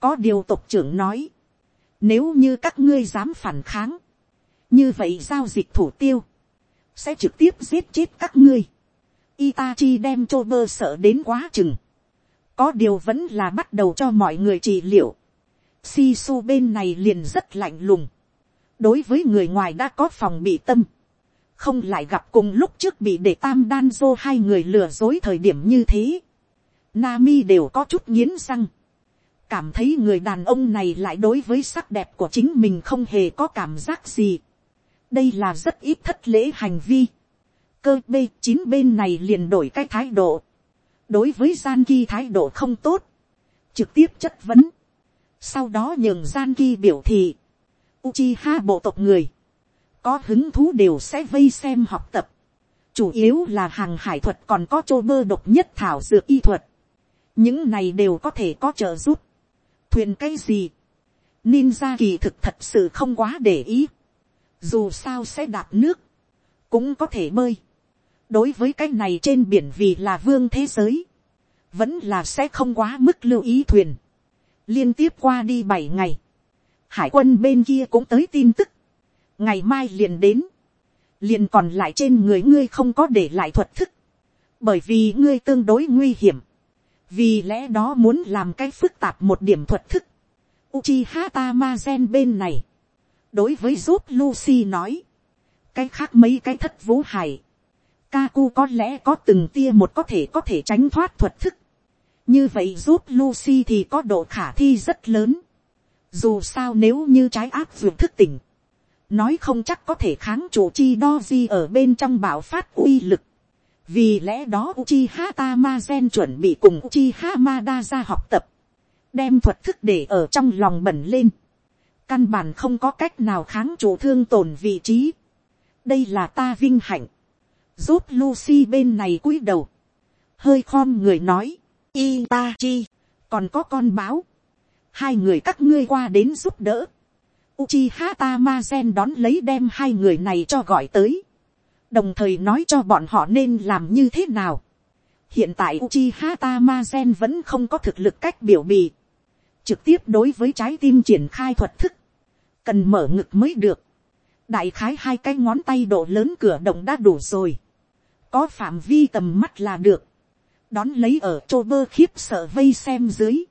có điều tộc trưởng nói, nếu như các ngươi dám phản kháng, như vậy giao dịch thủ tiêu, sẽ trực tiếp giết chết các ngươi. Itachi đem chô bơ sợ đến quá chừng. Có điều vẫn là bắt đầu cho mọi người trị liệu. Sisu bên này liền rất lạnh lùng. Đối với người ngoài đã có phòng bị tâm. Không lại gặp cùng lúc trước bị để tam đan dô hai người lừa dối thời điểm như thế. Nami đều có chút nghiến răng. Cảm thấy người đàn ông này lại đối với sắc đẹp của chính mình không hề có cảm giác gì đây là rất ít thất lễ hành vi. cơ b chín bên này liền đổi cái thái độ. đối với gian ki thái độ không tốt. trực tiếp chất vấn. sau đó nhường gian ki biểu thị. Uchiha bộ tộc người. có hứng thú đều sẽ vây xem học tập. chủ yếu là hàng hải thuật còn có chô bơ độc nhất thảo dược y thuật. những này đều có thể có trợ giúp. thuyền cái gì. ninja kỳ thực thật sự không quá để ý dù sao sẽ đạp nước, cũng có thể bơi. đối với cái này trên biển vì là vương thế giới, vẫn là sẽ không quá mức lưu ý thuyền. liên tiếp qua đi bảy ngày, hải quân bên kia cũng tới tin tức, ngày mai liền đến, liền còn lại trên người ngươi không có để lại thuật thức, bởi vì ngươi tương đối nguy hiểm, vì lẽ đó muốn làm cái phức tạp một điểm thuật thức. Uchiha Tamazen bên này, đối với giúp Lucy nói, cái khác mấy cái thất vũ hải, Kaku có lẽ có từng tia một có thể có thể tránh thoát thuật thức. Như vậy giúp Lucy thì có độ khả thi rất lớn. Dù sao nếu như trái ác dược thức tỉnh. Nói không chắc có thể kháng chủ chi đo di ở bên trong bảo phát uy lực. Vì lẽ đó Uchi Hatama gen chuẩn bị cùng Uchi Hamada ra học tập. Đem thuật thức để ở trong lòng bẩn lên căn bản không có cách nào kháng chủ thương tổn vị trí. đây là ta vinh hạnh. giúp Lucy bên này cúi đầu. hơi khom người nói. y ta chi. còn có con báo. hai người các ngươi qua đến giúp đỡ. Uchiha Tamazen đón lấy đem hai người này cho gọi tới. đồng thời nói cho bọn họ nên làm như thế nào. hiện tại Uchiha Tamazen vẫn không có thực lực cách biểu bì trực tiếp đối với trái tim triển khai thuật thức cần mở ngực mới được. đại khái hai cái ngón tay độ lớn cửa động đã đủ rồi. có phạm vi tầm mắt là được. đón lấy ở chô bơ khiếp sợ vây xem dưới.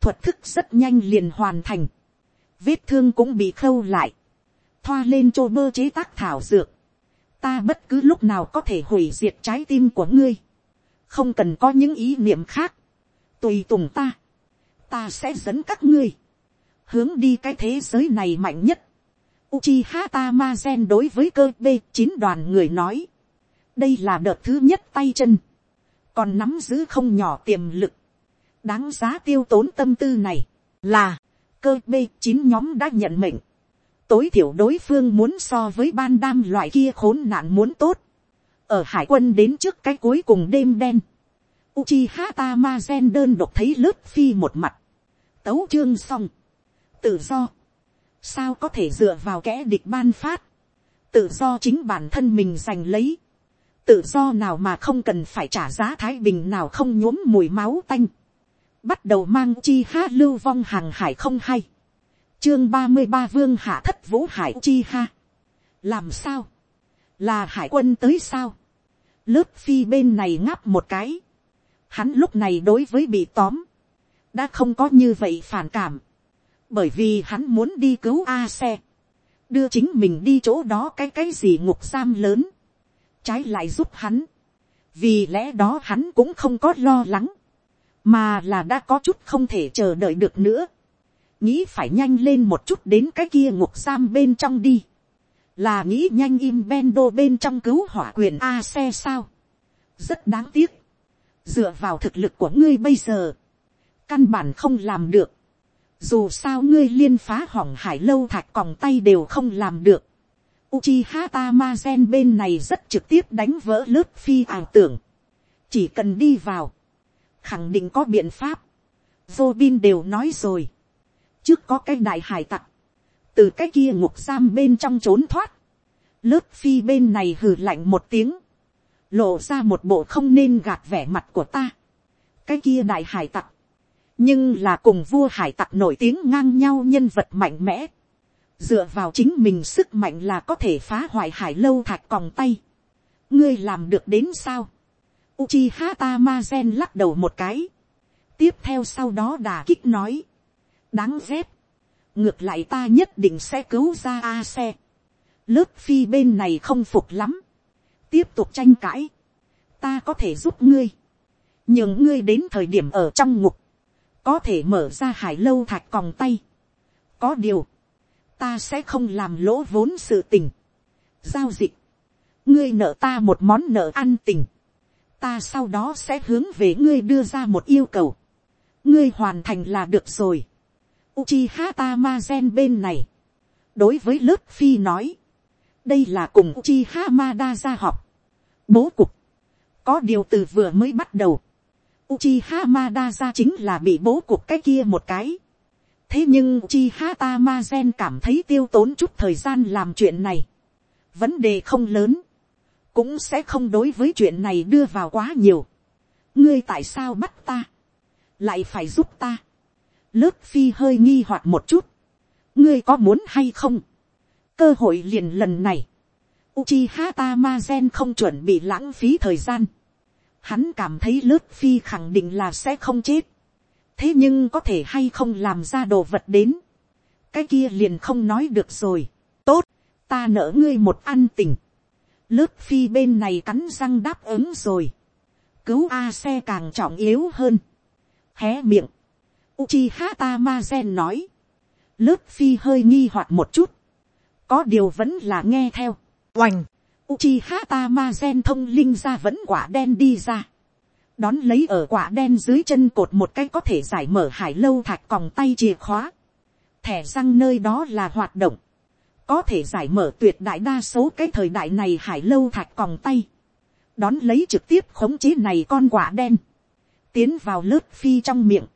thuật thức rất nhanh liền hoàn thành. vết thương cũng bị khâu lại. thoa lên chô bơ chế tác thảo dược. ta bất cứ lúc nào có thể hủy diệt trái tim của ngươi. không cần có những ý niệm khác. tùy tùng ta. ta sẽ dẫn các ngươi hướng đi cái thế giới này mạnh nhất. Uchiha Tamazen đối với cơ B chín đoàn người nói. Đây là đợt thứ nhất tay chân. Còn nắm giữ không nhỏ tiềm lực. Đáng giá tiêu tốn tâm tư này là, cơ B chín nhóm đã nhận mệnh. Tối thiểu đối phương muốn so với ban đam loại kia khốn nạn muốn tốt. Ở hải quân đến trước cái cuối cùng đêm đen. Uchiha Tamazen đơn độc thấy lớp phi một mặt. Tấu chương xong tự do, sao có thể dựa vào kẻ địch ban phát, tự do chính bản thân mình giành lấy, tự do nào mà không cần phải trả giá thái bình nào không nhuốm mùi máu tanh, bắt đầu mang chi ha lưu vong hàng hải không hay, chương ba mươi ba vương hạ thất vũ hải chi ha, làm sao, là hải quân tới sao, lớp phi bên này ngáp một cái, hắn lúc này đối với bị tóm, đã không có như vậy phản cảm, bởi vì hắn muốn đi cứu a xe, đưa chính mình đi chỗ đó cái cái gì ngục giam lớn, trái lại giúp hắn, vì lẽ đó hắn cũng không có lo lắng, mà là đã có chút không thể chờ đợi được nữa, nghĩ phải nhanh lên một chút đến cái kia ngục giam bên trong đi, là nghĩ nhanh im bendo bên trong cứu hỏa quyền a xe sao, rất đáng tiếc, dựa vào thực lực của ngươi bây giờ, căn bản không làm được, dù sao ngươi liên phá hỏng hải lâu thạch còng tay đều không làm được, Uchiha Tamazen bên này rất trực tiếp đánh vỡ lớp phi ảo tưởng. Chỉ cần đi vào. Khẳng định có biện pháp. Robin đều nói rồi. Trước có cái đại hải tặc. Từ cái kia ngục giam bên trong trốn thoát. Lớp phi bên này hừ lạnh một tiếng. Lộ ra một bộ không nên gạt vẻ mặt của ta. Cái kia đại hải tặc. Nhưng là cùng vua hải tặc nổi tiếng ngang nhau nhân vật mạnh mẽ dựa vào chính mình sức mạnh là có thể phá hoại hải lâu thạch còng tay. ngươi làm được đến sao. Uchiha Tamazen lắc đầu một cái. tiếp theo sau đó đà kích nói. đáng ghét. ngược lại ta nhất định sẽ cứu ra a xe. lớp phi bên này không phục lắm. tiếp tục tranh cãi. ta có thể giúp ngươi. nhưng ngươi đến thời điểm ở trong ngục có thể mở ra hải lâu thạch còng tay. có điều ta sẽ không làm lỗ vốn sự tình. giao dịch, ngươi nợ ta một món nợ ăn tình, ta sau đó sẽ hướng về ngươi đưa ra một yêu cầu, ngươi hoàn thành là được rồi. Uchiha Tamazen bên này, đối với lớp phi nói, đây là cùng Uchiha Mada ra học, bố cục, có điều từ vừa mới bắt đầu, Uchiha Madara chính là bị bố cục cái kia một cái, thế nhưng Uchiha Tamazen cảm thấy tiêu tốn chút thời gian làm chuyện này. vấn đề không lớn, cũng sẽ không đối với chuyện này đưa vào quá nhiều. ngươi tại sao bắt ta, lại phải giúp ta. lớp phi hơi nghi hoặc một chút. ngươi có muốn hay không. cơ hội liền lần này. Uchiha Tamazen không chuẩn bị lãng phí thời gian. Hắn cảm thấy lớp phi khẳng định là sẽ không chết. Thế nhưng có thể hay không làm ra đồ vật đến, cái kia liền không nói được rồi, tốt, ta nỡ ngươi một ăn tình, lớp phi bên này cắn răng đáp ứng rồi, cứu a xe càng trọng yếu hơn, hé miệng, Uchiha Tamazen nói, lớp phi hơi nghi hoặc một chút, có điều vẫn là nghe theo, oành, Uchiha Tamazen thông linh ra vẫn quả đen đi ra, đón lấy ở quả đen dưới chân cột một cái có thể giải mở hải lâu thạch còng tay chìa khóa. Thẻ răng nơi đó là hoạt động. Có thể giải mở tuyệt đại đa số cái thời đại này hải lâu thạch còng tay. Đón lấy trực tiếp khống chế này con quả đen. Tiến vào lớp phi trong miệng.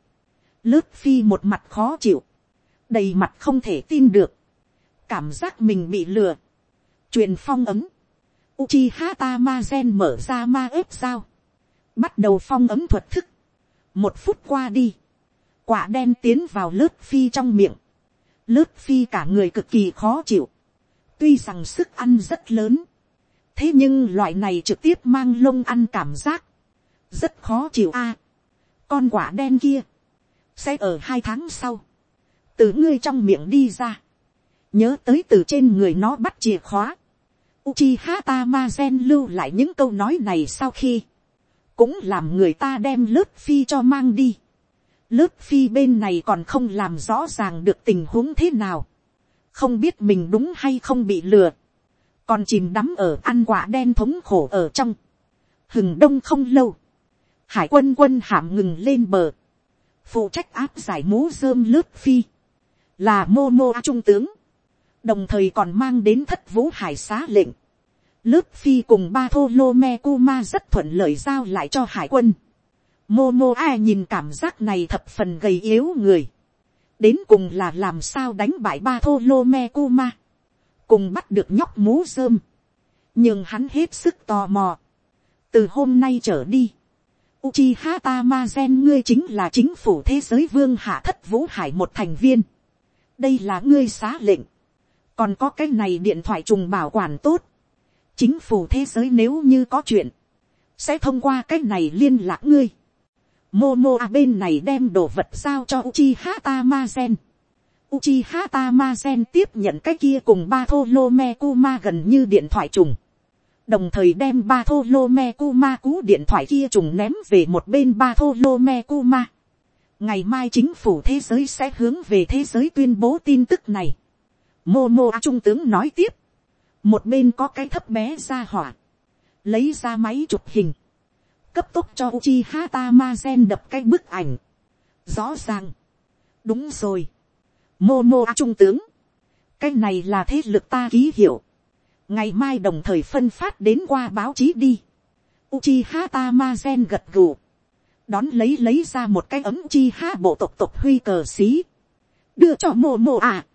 Lớp phi một mặt khó chịu. Đầy mặt không thể tin được. Cảm giác mình bị lừa. Truyền phong ấm. Uchiha Tamazen mở ra ma ếp sao bắt đầu phong ấm thuật thức. một phút qua đi, quả đen tiến vào lớp phi trong miệng, lớp phi cả người cực kỳ khó chịu, tuy rằng sức ăn rất lớn, thế nhưng loại này trực tiếp mang lông ăn cảm giác, rất khó chịu a. con quả đen kia, sẽ ở hai tháng sau, từ ngươi trong miệng đi ra, nhớ tới từ trên người nó bắt chìa khóa, Uchiha Tamazen lưu lại những câu nói này sau khi cũng làm người ta đem lớp phi cho mang đi. lớp phi bên này còn không làm rõ ràng được tình huống thế nào. không biết mình đúng hay không bị lừa. còn chìm đắm ở ăn quả đen thống khổ ở trong. hừng đông không lâu. hải quân quân hạm ngừng lên bờ. phụ trách áp giải mố dơm lớp phi. là momo trung tướng đồng thời còn mang đến thất vũ hải xá lệnh Lớp phi cùng ba thô lô me kuma rất thuận lợi giao lại cho hải quân. Momo a nhìn cảm giác này thập phần gầy yếu người. Đến cùng là làm sao đánh bại ba thô lô me kuma. Cùng bắt được nhóc mú rơm. Nhưng hắn hết sức tò mò. Từ hôm nay trở đi. Uchiha Tamazen ngươi chính là chính phủ thế giới vương hạ thất vũ hải một thành viên. Đây là ngươi xá lệnh. Còn có cái này điện thoại trùng bảo quản tốt chính phủ thế giới nếu như có chuyện, sẽ thông qua cái này liên lạc ngươi. Momo a bên này đem đồ vật giao cho Uchiha Tamazen. Uchiha Tamazen tiếp nhận cái kia cùng ba thô lô me kuma gần như điện thoại trùng. Đồng thời đem ba thô lô me kuma cú điện thoại kia trùng ném về một bên ba thô lô me kuma. Ngày mai chính phủ thế giới sẽ hướng về thế giới tuyên bố tin tức này. Momo trung tướng nói tiếp. Một bên có cái thấp bé ra hỏa, lấy ra máy chụp hình, cấp tốc cho Uchiha Tamazen đập cái bức ảnh, rõ ràng, đúng rồi, Momo trung tướng, cái này là thế lực ta ký hiệu, ngày mai đồng thời phân phát đến qua báo chí đi, Uchiha Tamazen gật gù, đón lấy lấy ra một cái ấm Uchiha bộ tộc tộc huy cờ xí, đưa cho Momo à,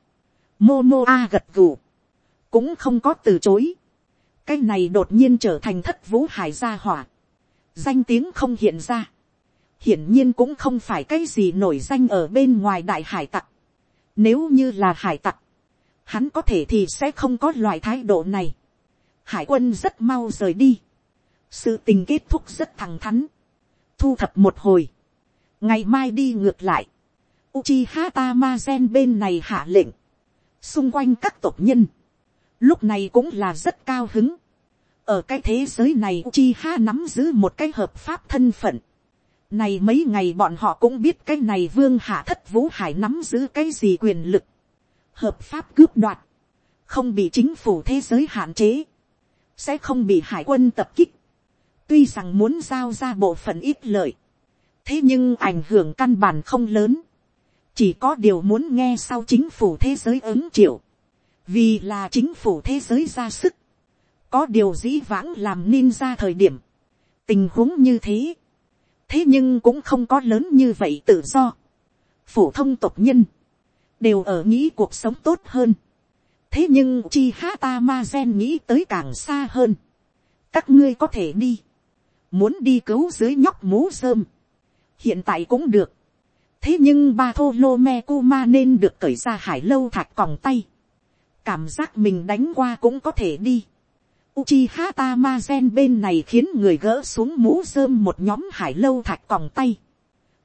Momo a gật gù, cũng không có từ chối, cái này đột nhiên trở thành thất vũ hải gia hỏa, danh tiếng không hiện ra, hiển nhiên cũng không phải cái gì nổi danh ở bên ngoài đại hải tặc, nếu như là hải tặc, hắn có thể thì sẽ không có loại thái độ này. Hải quân rất mau rời đi. Sự tình kết thúc rất thẳng thắn. Thu thập một hồi. Ngày mai đi ngược lại. Uchiha Tamazen bên này hạ lệnh. Xung quanh các tộc nhân. Lúc này cũng là rất cao hứng. Ở cái thế giới này chi ha nắm giữ một cái hợp pháp thân phận. Này mấy ngày bọn họ cũng biết cái này vương hạ thất vũ hải nắm giữ cái gì quyền lực. Hợp pháp cướp đoạt. Không bị chính phủ thế giới hạn chế. Sẽ không bị hải quân tập kích. Tuy rằng muốn giao ra bộ phận ít lợi. Thế nhưng ảnh hưởng căn bản không lớn. Chỉ có điều muốn nghe sau chính phủ thế giới ứng triệu. Vì là chính phủ thế giới ra sức. Có điều dĩ vãng làm nên ra thời điểm. Tình huống như thế thế nhưng cũng không có lớn như vậy tự do. phổ thông tộc nhân, đều ở nghĩ cuộc sống tốt hơn. thế nhưng chi ha ta ma gen nghĩ tới càng xa hơn. các ngươi có thể đi, muốn đi cứu dưới nhóc mố rơm. hiện tại cũng được thế nhưng ba thô lô me cu ma nên được cởi ra hải lâu thạch còng tay. cảm giác mình đánh qua cũng có thể đi Uchiha Tamazen bên này khiến người gỡ xuống mũ rơm một nhóm hải lâu thạch còng tay.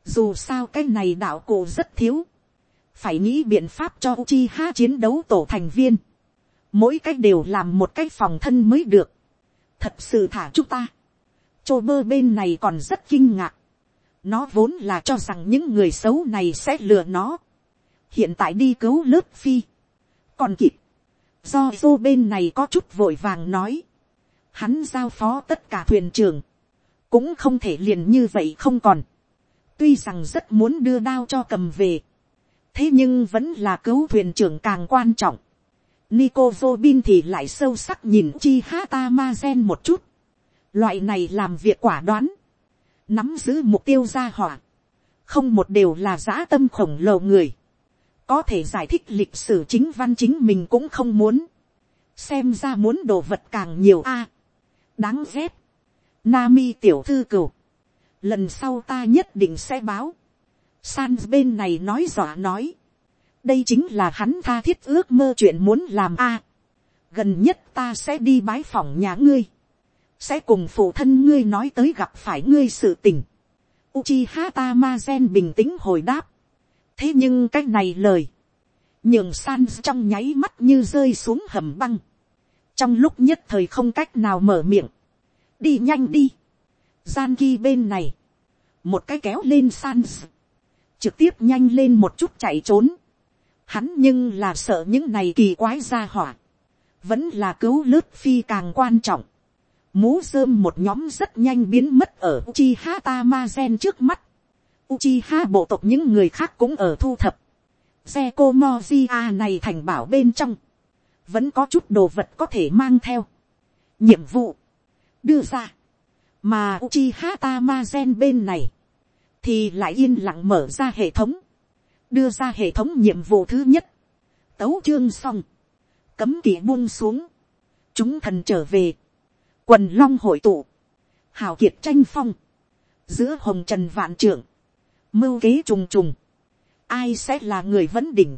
Dù sao cái này đạo cổ rất thiếu. Phải nghĩ biện pháp cho Uchiha chiến đấu tổ thành viên. Mỗi cách đều làm một cách phòng thân mới được. Thật sự thả chúng ta. Chô bơ bên này còn rất kinh ngạc. Nó vốn là cho rằng những người xấu này sẽ lừa nó. Hiện tại đi cứu lớp phi. Còn kịp. Do vô bên này có chút vội vàng nói, hắn giao phó tất cả thuyền trưởng, cũng không thể liền như vậy không còn, tuy rằng rất muốn đưa đao cho cầm về, thế nhưng vẫn là cứu thuyền trưởng càng quan trọng. Nico Robin thì lại sâu sắc nhìn chi hata ma gen một chút, loại này làm việc quả đoán, nắm giữ mục tiêu gia hỏa, không một đều là dã tâm khổng lồ người, có thể giải thích lịch sử chính văn chính mình cũng không muốn, xem ra muốn đồ vật càng nhiều a, đáng ghét, Nami tiểu thư cửu, lần sau ta nhất định sẽ báo, san bên này nói dọa nói, đây chính là hắn tha thiết ước mơ chuyện muốn làm a, gần nhất ta sẽ đi bái phòng nhà ngươi, sẽ cùng phụ thân ngươi nói tới gặp phải ngươi sự tình. Uchiha Tamazen bình tĩnh hồi đáp. Thế nhưng cái này lời, nhường san trong nháy mắt như rơi xuống hầm băng, trong lúc nhất thời không cách nào mở miệng, đi nhanh đi, gian ghi bên này, một cái kéo lên san, trực tiếp nhanh lên một chút chạy trốn, hắn nhưng là sợ những này kỳ quái ra hỏa, vẫn là cứu lướt phi càng quan trọng, mũ rơm một nhóm rất nhanh biến mất ở Uchiha Tamazen trước mắt. Uchiha bộ tộc những người khác cũng ở thu thập. Xe cô Mojia này thành bảo bên trong. Vẫn có chút đồ vật có thể mang theo. Nhiệm vụ. Đưa ra. Mà Uchiha Tamazen bên này. Thì lại yên lặng mở ra hệ thống. Đưa ra hệ thống nhiệm vụ thứ nhất. Tấu chương xong. Cấm kỵ buông xuống. Chúng thần trở về. Quần long hội tụ. Hào kiệt tranh phong. Giữa hồng trần vạn trưởng mưu kế trùng trùng, ai sẽ là người vấn đỉnh,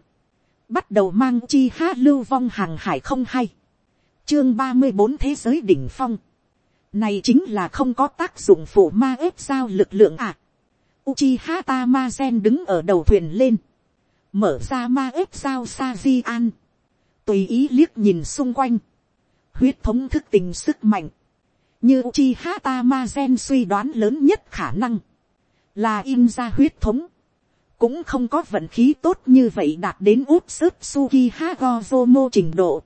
bắt đầu mang chi hát lưu vong hàng hải không hay, chương ba mươi bốn thế giới đỉnh phong, này chính là không có tác dụng phụ ma ếp sao lực lượng à. Uchiha Tamazen đứng ở đầu thuyền lên, mở ra ma ếp sao sa di an, tùy ý liếc nhìn xung quanh, huyết thống thức tình sức mạnh, như Uchiha Tamazen suy đoán lớn nhất khả năng, là in ra huyết thống, cũng không có vận khí tốt như vậy đạt đến út sức suki hagozomo trình độ.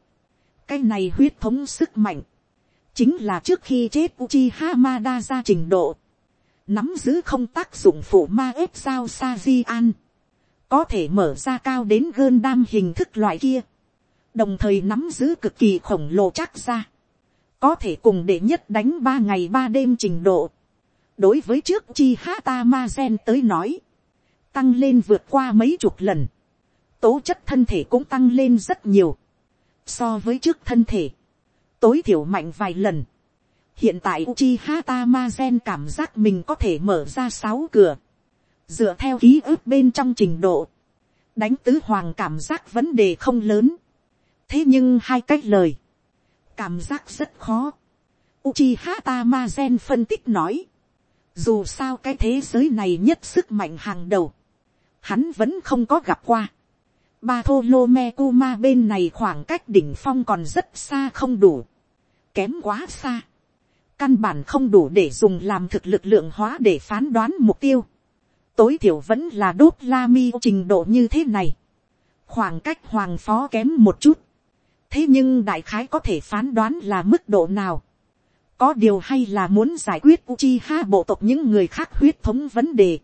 cái này huyết thống sức mạnh, chính là trước khi chết uchi hamada ra trình độ, nắm giữ không tác dụng phụ ma ép sao sa di an, có thể mở ra cao đến gơn đam hình thức loại kia, đồng thời nắm giữ cực kỳ khổng lồ chắc ra, có thể cùng đệ nhất đánh ba ngày ba đêm trình độ. đối với trước chi hata ma gen tới nói, tăng lên vượt qua mấy chục lần, tố chất thân thể cũng tăng lên rất nhiều, so với trước thân thể, tối thiểu mạnh vài lần. hiện tại chi hata ma gen cảm giác mình có thể mở ra sáu cửa, dựa theo ký ức bên trong trình độ, đánh tứ hoàng cảm giác vấn đề không lớn, thế nhưng hai cách lời, cảm giác rất khó. Uchiha Tamazen phân tích nói, dù sao cái thế giới này nhất sức mạnh hàng đầu, hắn vẫn không có gặp qua. Ba thô lô me kuma bên này khoảng cách đỉnh phong còn rất xa không đủ. Kém quá xa. Căn bản không đủ để dùng làm thực lực lượng hóa để phán đoán mục tiêu. Tối thiểu vẫn là đốt la mi trình độ như thế này. Khoảng cách hoàng phó kém một chút. Thế nhưng đại khái có thể phán đoán là mức độ nào. Có điều hay là muốn giải quyết Uchiha bộ tộc những người khác huyết thống vấn đề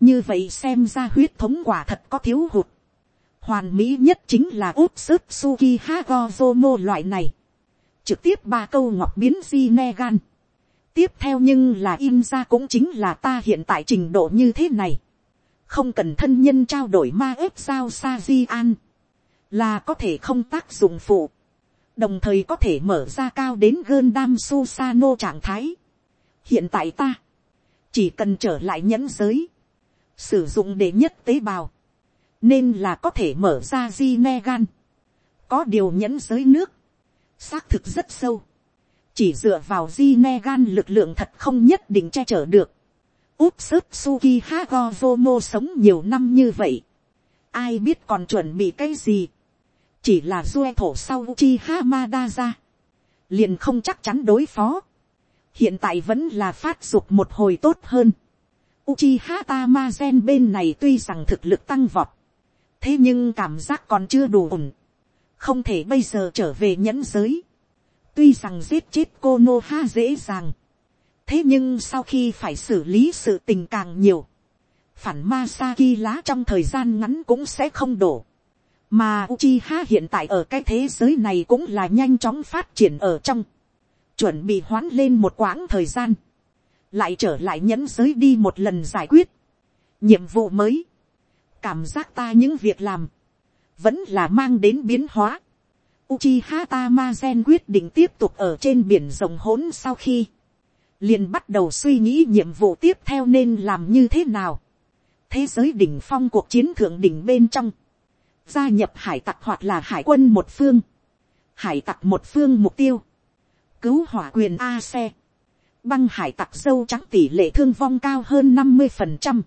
như vậy xem ra huyết thống quả thật có thiếu hụt. hoàn mỹ nhất chính là úp sức suki hagozomo loại này. trực tiếp ba câu ngọc biến di ne gan. tiếp theo nhưng là in ra cũng chính là ta hiện tại trình độ như thế này. không cần thân nhân trao đổi ma ếp sao sa di an là có thể không tác dụng phụ. đồng thời có thể mở ra cao đến gơn đam su sa nô trạng thái. hiện tại ta chỉ cần trở lại nhẫn giới sử dụng để nhất tế bào, nên là có thể mở ra di ne gan, có điều nhẫn giới nước, xác thực rất sâu, chỉ dựa vào di ne gan lực lượng thật không nhất định che chở được, úp sức suki hago zomo sống nhiều năm như vậy, ai biết còn chuẩn bị cái gì, chỉ là due thổ sau chi hamada ra, liền không chắc chắn đối phó, hiện tại vẫn là phát dục một hồi tốt hơn, Uchiha Tamazen bên này tuy rằng thực lực tăng vọt. Thế nhưng cảm giác còn chưa đủ ổn. Không thể bây giờ trở về nhẫn giới. Tuy rằng giết chết Konoha dễ dàng. Thế nhưng sau khi phải xử lý sự tình càng nhiều. Phản Masaki lá trong thời gian ngắn cũng sẽ không đổ. Mà Uchiha hiện tại ở cái thế giới này cũng là nhanh chóng phát triển ở trong. Chuẩn bị hoán lên một quãng thời gian lại trở lại nhẫn giới đi một lần giải quyết, nhiệm vụ mới, cảm giác ta những việc làm, vẫn là mang đến biến hóa. Uchiha Tamazen quyết định tiếp tục ở trên biển rồng hỗn sau khi, liền bắt đầu suy nghĩ nhiệm vụ tiếp theo nên làm như thế nào. thế giới đỉnh phong cuộc chiến thượng đỉnh bên trong, gia nhập hải tặc hoặc là hải quân một phương, hải tặc một phương mục tiêu, cứu hỏa quyền a xe, băng hải tặc dâu trắng tỷ lệ thương vong cao hơn năm mươi phần trăm.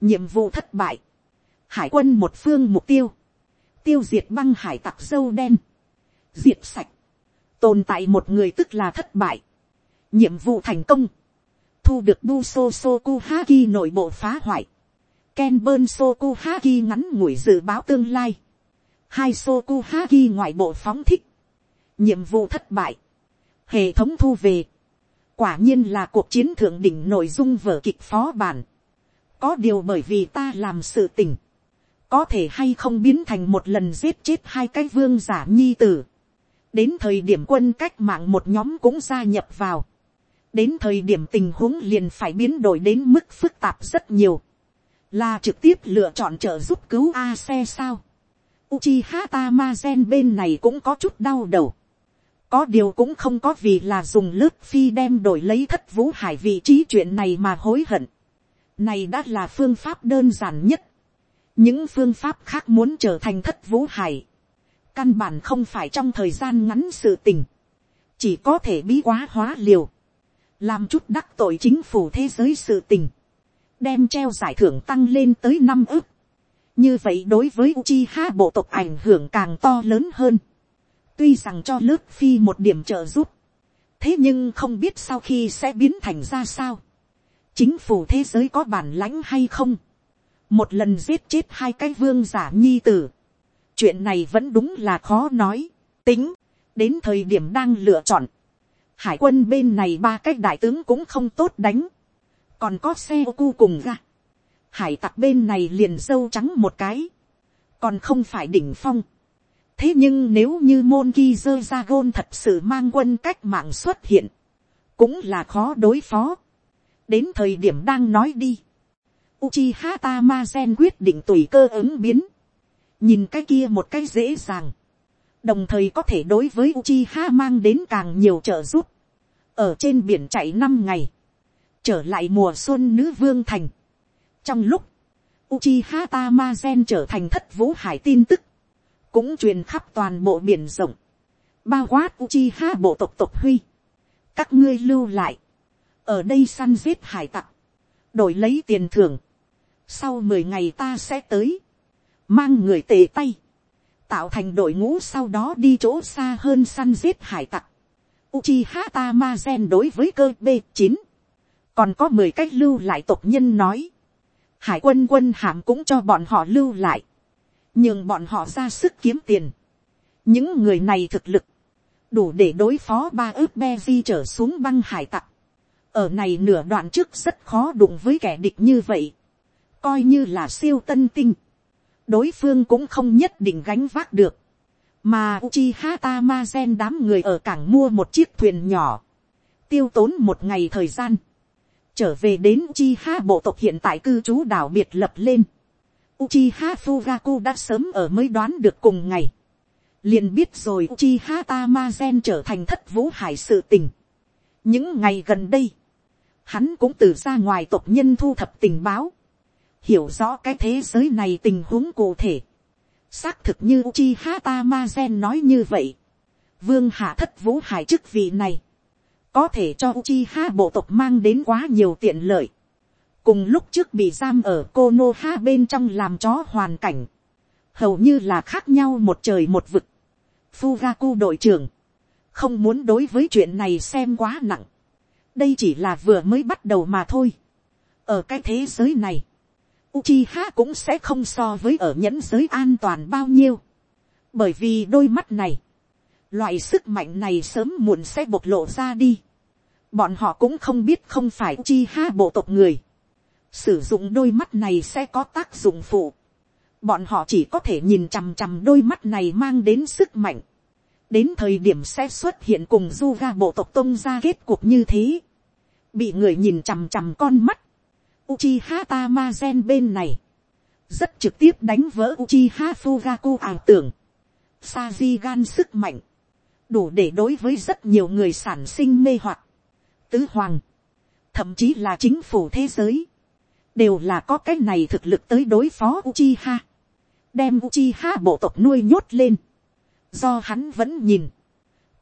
nhiệm vụ thất bại, hải quân một phương mục tiêu, tiêu diệt băng hải tặc dâu đen, diệt sạch, tồn tại một người tức là thất bại, nhiệm vụ thành công, thu được bu so ha ki nội bộ phá hoại, ken bơn soku haki ngắn ngủi dự báo tương lai, hai soku haki ngoại bộ phóng thích, nhiệm vụ thất bại, hệ thống thu về, quả nhiên là cuộc chiến thượng đỉnh nội dung vở kịch phó bản. có điều bởi vì ta làm sự tình, có thể hay không biến thành một lần giết chết hai cái vương giả nhi tử. đến thời điểm quân cách mạng một nhóm cũng gia nhập vào. đến thời điểm tình huống liền phải biến đổi đến mức phức tạp rất nhiều là trực tiếp lựa chọn trợ giúp cứu a xe sao. Uchiha Tamazen bên này cũng có chút đau đầu có điều cũng không có vì là dùng lớp phi đem đổi lấy thất vũ hải vị trí chuyện này mà hối hận. Này đã là phương pháp đơn giản nhất. Những phương pháp khác muốn trở thành thất vũ hải. Căn bản không phải trong thời gian ngắn sự tình. Chỉ có thể bí quá hóa liều. Làm chút đắc tội chính phủ thế giới sự tình. Đem treo giải thưởng tăng lên tới năm ức. Như vậy đối với Uchiha bộ tộc ảnh hưởng càng to lớn hơn. Tuy rằng cho lớp phi một điểm trợ giúp, thế nhưng không biết sau khi sẽ biến thành ra sao, chính phủ thế giới có bản lãnh hay không, một lần giết chết hai cái vương giả nhi tử, chuyện này vẫn đúng là khó nói, tính, đến thời điểm đang lựa chọn, hải quân bên này ba cái đại tướng cũng không tốt đánh, còn có xe ô cu cùng ra, hải tặc bên này liền dâu trắng một cái, còn không phải đỉnh phong. thế nhưng nếu như môn ghi dơ ra gôn thật sự mang quân cách mạng xuất hiện, cũng là khó đối phó. đến thời điểm đang nói đi, Uchiha Tamazen quyết định tùy cơ ứng biến. Nhìn cái kia một cái dễ dàng. Đồng thời có thể đối với Uchiha mang đến càng nhiều trợ giúp. Ở trên biển chạy năm ngày. Trở lại mùa xuân nữ vương thành. Trong lúc Uchiha Tamazen trở thành thất vũ hải tin tức. Cũng truyền khắp toàn bộ biển rộng. Bao quát Uchiha bộ tộc tộc huy. Các ngươi lưu lại. Ở đây săn giết hải tặc. Đổi lấy tiền thưởng sau mười ngày ta sẽ tới, mang người tề tay, tạo thành đội ngũ sau đó đi chỗ xa hơn săn giết hải tặc. Uchiha Tamazen đối với cơ b chín còn có mười cách lưu lại tộc nhân nói, hải quân quân hàm cũng cho bọn họ lưu lại, nhưng bọn họ ra sức kiếm tiền. những người này thực lực, đủ để đối phó ba ước be di trở xuống băng hải tặc. ở này nửa đoạn trước rất khó đụng với kẻ địch như vậy. Coi như là siêu tân tinh, đối phương cũng không nhất định gánh vác được, mà Uchiha Tamazen đám người ở cảng mua một chiếc thuyền nhỏ, tiêu tốn một ngày thời gian, trở về đến Uchiha bộ tộc hiện tại cư trú đảo biệt lập lên. Uchiha Fugaku đã sớm ở mới đoán được cùng ngày, liền biết rồi Uchiha Tamazen trở thành thất vũ hải sự tình. những ngày gần đây, hắn cũng từ ra ngoài tộc nhân thu thập tình báo, hiểu rõ cái thế giới này tình huống cụ thể. xác thực như Uchiha Tamazen nói như vậy. vương hạ thất vũ hải chức vị này, có thể cho Uchiha bộ tộc mang đến quá nhiều tiện lợi. cùng lúc trước bị giam ở Konoha bên trong làm chó hoàn cảnh, hầu như là khác nhau một trời một vực. Fugaku đội trưởng, không muốn đối với chuyện này xem quá nặng. đây chỉ là vừa mới bắt đầu mà thôi. ở cái thế giới này, Uchiha cũng sẽ không so với ở nhẫn giới an toàn bao nhiêu. Bởi vì đôi mắt này, loại sức mạnh này sớm muộn sẽ bộc lộ ra đi. Bọn họ cũng không biết không phải Uchiha bộ tộc người. Sử dụng đôi mắt này sẽ có tác dụng phụ. Bọn họ chỉ có thể nhìn chằm chằm đôi mắt này mang đến sức mạnh. Đến thời điểm sẽ xuất hiện cùng Zuga bộ tộc tông ra kết cuộc như thế. Bị người nhìn chằm chằm con mắt Uchiha Tamazen bên này, rất trực tiếp đánh vỡ Uchiha Fugaku ảo tưởng. Sajigan sức mạnh, đủ để đối với rất nhiều người sản sinh mê hoặc. Tứ Hoàng, thậm chí là chính phủ thế giới, đều là có cái này thực lực tới đối phó Uchiha. Đem Uchiha bộ tộc nuôi nhốt lên. Do hắn vẫn nhìn,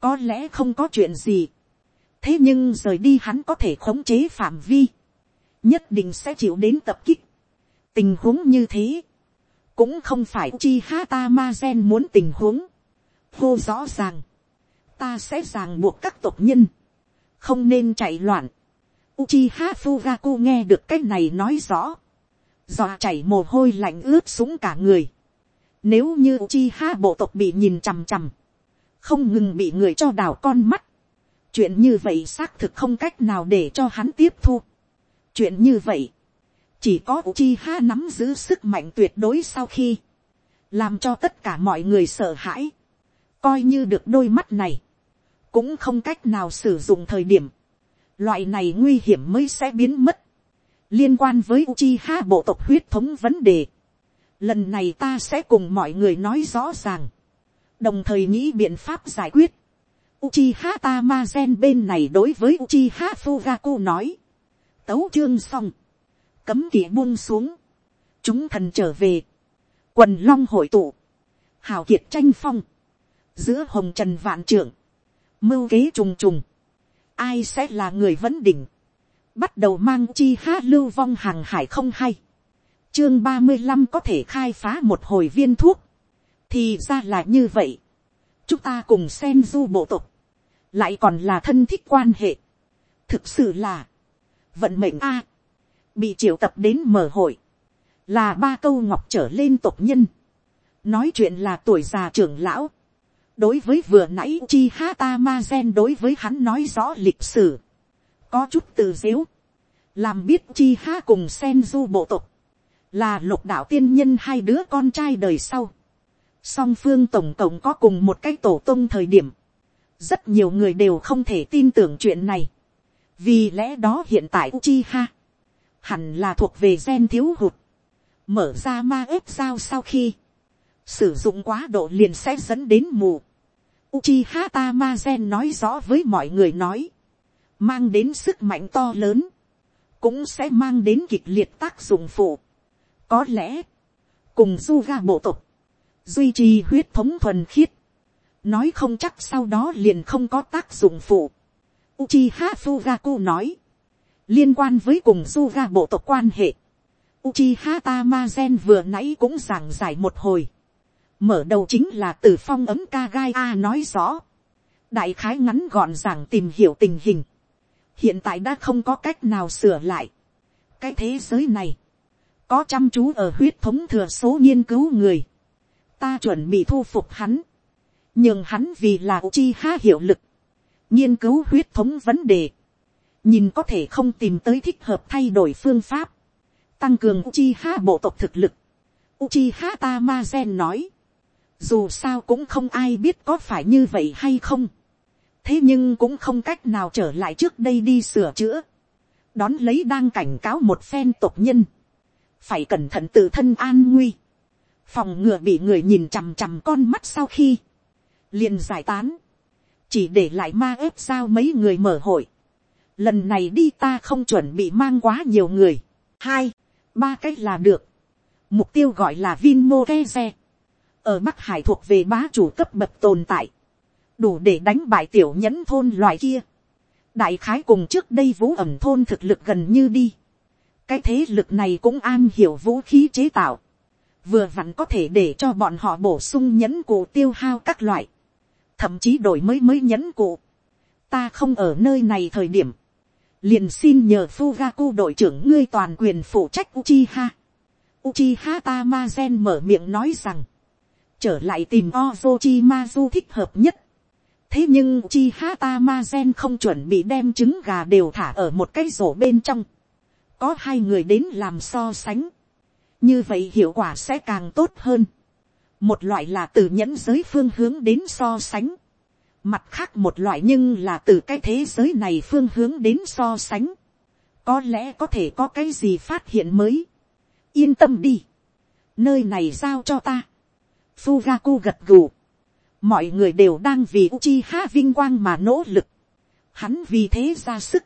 có lẽ không có chuyện gì. Thế nhưng rời đi hắn có thể khống chế phạm vi nhất định sẽ chịu đến tập kích. tình huống như thế, cũng không phải Uchiha ta ma gen muốn tình huống. hô rõ ràng, ta sẽ ràng buộc các tộc nhân, không nên chạy loạn. Uchiha Fugaku nghe được cái này nói rõ, dọa chảy mồ hôi lạnh ướt súng cả người. Nếu như Uchiha bộ tộc bị nhìn chằm chằm, không ngừng bị người cho đào con mắt, chuyện như vậy xác thực không cách nào để cho hắn tiếp thu. Chuyện như vậy, chỉ có Uchiha nắm giữ sức mạnh tuyệt đối sau khi, làm cho tất cả mọi người sợ hãi, coi như được đôi mắt này, cũng không cách nào sử dụng thời điểm, loại này nguy hiểm mới sẽ biến mất, liên quan với Uchiha bộ tộc huyết thống vấn đề, lần này ta sẽ cùng mọi người nói rõ ràng, đồng thời nghĩ biện pháp giải quyết, Uchiha Tamazen bên này đối với Uchiha Fugaku nói, tấu chương xong, cấm kỵ buông xuống, chúng thần trở về, quần long hội tụ, hào kiệt tranh phong, giữa hồng trần vạn trưởng, mưu kế trùng trùng, ai sẽ là người vấn đỉnh, bắt đầu mang chi hát lưu vong hàng hải không hay, chương ba mươi năm có thể khai phá một hồi viên thuốc, thì ra là như vậy, chúng ta cùng sen du bộ tộc, lại còn là thân thích quan hệ, thực sự là, vận mệnh a, bị triệu tập đến mở hội, là ba câu ngọc trở lên tộc nhân, nói chuyện là tuổi già trưởng lão, đối với vừa nãy chi ha ta ma gen đối với hắn nói rõ lịch sử, có chút từ dếu, làm biết chi ha cùng sen du bộ tộc, là lục đạo tiên nhân hai đứa con trai đời sau. song phương tổng cộng có cùng một cái tổ tung thời điểm, rất nhiều người đều không thể tin tưởng chuyện này, vì lẽ đó hiện tại Chi Ha. Hẳn là thuộc về gen thiếu hụt, mở ra ma ếp sao sau khi, sử dụng quá độ liền sẽ dẫn đến mù. Uchiha Tamazen nói rõ với mọi người nói, mang đến sức mạnh to lớn, cũng sẽ mang đến kịch liệt tác dụng phụ. Có lẽ, cùng Suga bộ tộc, duy trì huyết thống thuần khiết, nói không chắc sau đó liền không có tác dụng phụ. Uchiha Fugaku nói, liên quan với cùng Suga bộ tộc quan hệ, Uchiha Tamazen vừa nãy cũng giảng giải một hồi. Mở đầu chính là từ phong ấm ca gai A nói rõ. Đại khái ngắn gọn rằng tìm hiểu tình hình. Hiện tại đã không có cách nào sửa lại. Cái thế giới này. Có chăm chú ở huyết thống thừa số nghiên cứu người. Ta chuẩn bị thu phục hắn. Nhưng hắn vì là u chi ha hiệu lực. Nghiên cứu huyết thống vấn đề. Nhìn có thể không tìm tới thích hợp thay đổi phương pháp tăng cường Uchiha bộ tộc thực lực. Uchiha Tamazen nói, dù sao cũng không ai biết có phải như vậy hay không. thế nhưng cũng không cách nào trở lại trước đây đi sửa chữa. đón lấy đang cảnh cáo một phen tộc nhân. phải cẩn thận tự thân an nguy. phòng ngừa bị người nhìn chằm chằm con mắt sau khi, liền giải tán. chỉ để lại ma ép sao mấy người mở hội. lần này đi ta không chuẩn bị mang quá nhiều người. hai, ba cách là được. Mục tiêu gọi là Vinmo Keze. Ở Bắc Hải thuộc về bá chủ cấp bậc tồn tại. Đủ để đánh bại tiểu nhẫn thôn loại kia. Đại khái cùng trước đây vũ ẩm thôn thực lực gần như đi. Cái thế lực này cũng an hiểu vũ khí chế tạo. Vừa vặn có thể để cho bọn họ bổ sung nhẫn cụ tiêu hao các loại. Thậm chí đổi mới mới nhẫn cụ. Ta không ở nơi này thời điểm liền xin nhờ Fugaku đội trưởng ngươi toàn quyền phụ trách Uchiha. Uchiha Tamazen mở miệng nói rằng, trở lại tìm Ozochimazu thích hợp nhất. thế nhưng Uchiha Tamazen không chuẩn bị đem trứng gà đều thả ở một cái rổ bên trong. có hai người đến làm so sánh. như vậy hiệu quả sẽ càng tốt hơn. một loại là từ nhẫn giới phương hướng đến so sánh Mặt khác một loại nhưng là từ cái thế giới này phương hướng đến so sánh. Có lẽ có thể có cái gì phát hiện mới. Yên tâm đi. Nơi này giao cho ta. Fugaku gật gù. Mọi người đều đang vì Uchiha vinh quang mà nỗ lực. Hắn vì thế ra sức.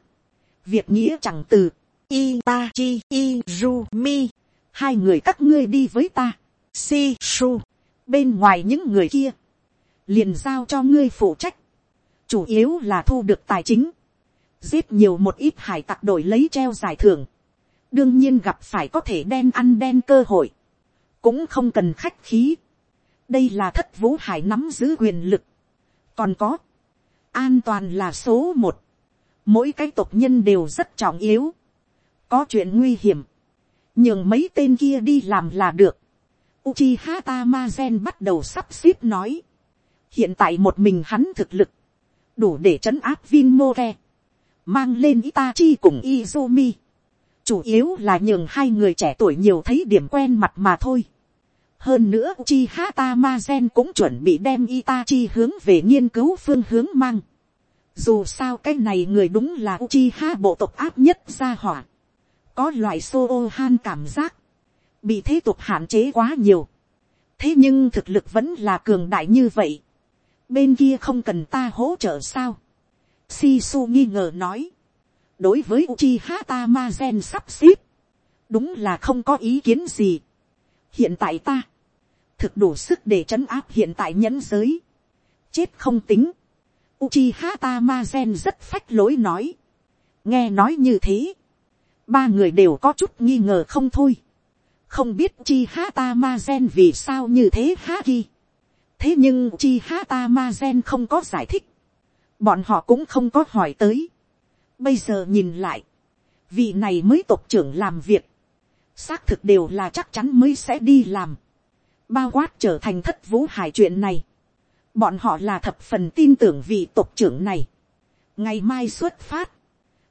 Việc nghĩa chẳng từ. Itachi Izumi. Hai người các ngươi đi với ta. Shishu. Bên ngoài những người kia liền giao cho ngươi phụ trách, chủ yếu là thu được tài chính, giết nhiều một ít hải tặc đổi lấy treo giải thưởng, đương nhiên gặp phải có thể đen ăn đen cơ hội, cũng không cần khách khí, đây là thất vũ hải nắm giữ quyền lực, còn có, an toàn là số một, mỗi cái tộc nhân đều rất trọng yếu, có chuyện nguy hiểm, nhường mấy tên kia đi làm là được. Uchiha Mazen bắt đầu sắp xếp nói. Hiện tại một mình hắn thực lực, đủ để trấn áp Vinmore, mang lên Itachi cùng Izumi. Chủ yếu là nhường hai người trẻ tuổi nhiều thấy điểm quen mặt mà thôi. Hơn nữa Uchiha Tamazen cũng chuẩn bị đem Itachi hướng về nghiên cứu phương hướng mang. Dù sao cái này người đúng là Uchiha bộ tộc áp nhất gia hỏa. Có loại Sohan cảm giác. Bị thế tục hạn chế quá nhiều. Thế nhưng thực lực vẫn là cường đại như vậy bên kia không cần ta hỗ trợ sao. Sisu nghi ngờ nói. đối với Uchiha Tamazen sắp xếp, đúng là không có ý kiến gì. hiện tại ta, thực đủ sức để trấn áp hiện tại nhẫn giới. chết không tính. Uchiha Tamazen rất phách lối nói. nghe nói như thế, ba người đều có chút nghi ngờ không thôi. không biết Uchiha Tamazen vì sao như thế Haki thế nhưng Uchiha Tamazen không có giải thích, bọn họ cũng không có hỏi tới. bây giờ nhìn lại, vị này mới tộc trưởng làm việc, xác thực đều là chắc chắn mới sẽ đi làm, bao quát trở thành thất vũ hải chuyện này, bọn họ là thập phần tin tưởng vị tộc trưởng này, ngày mai xuất phát,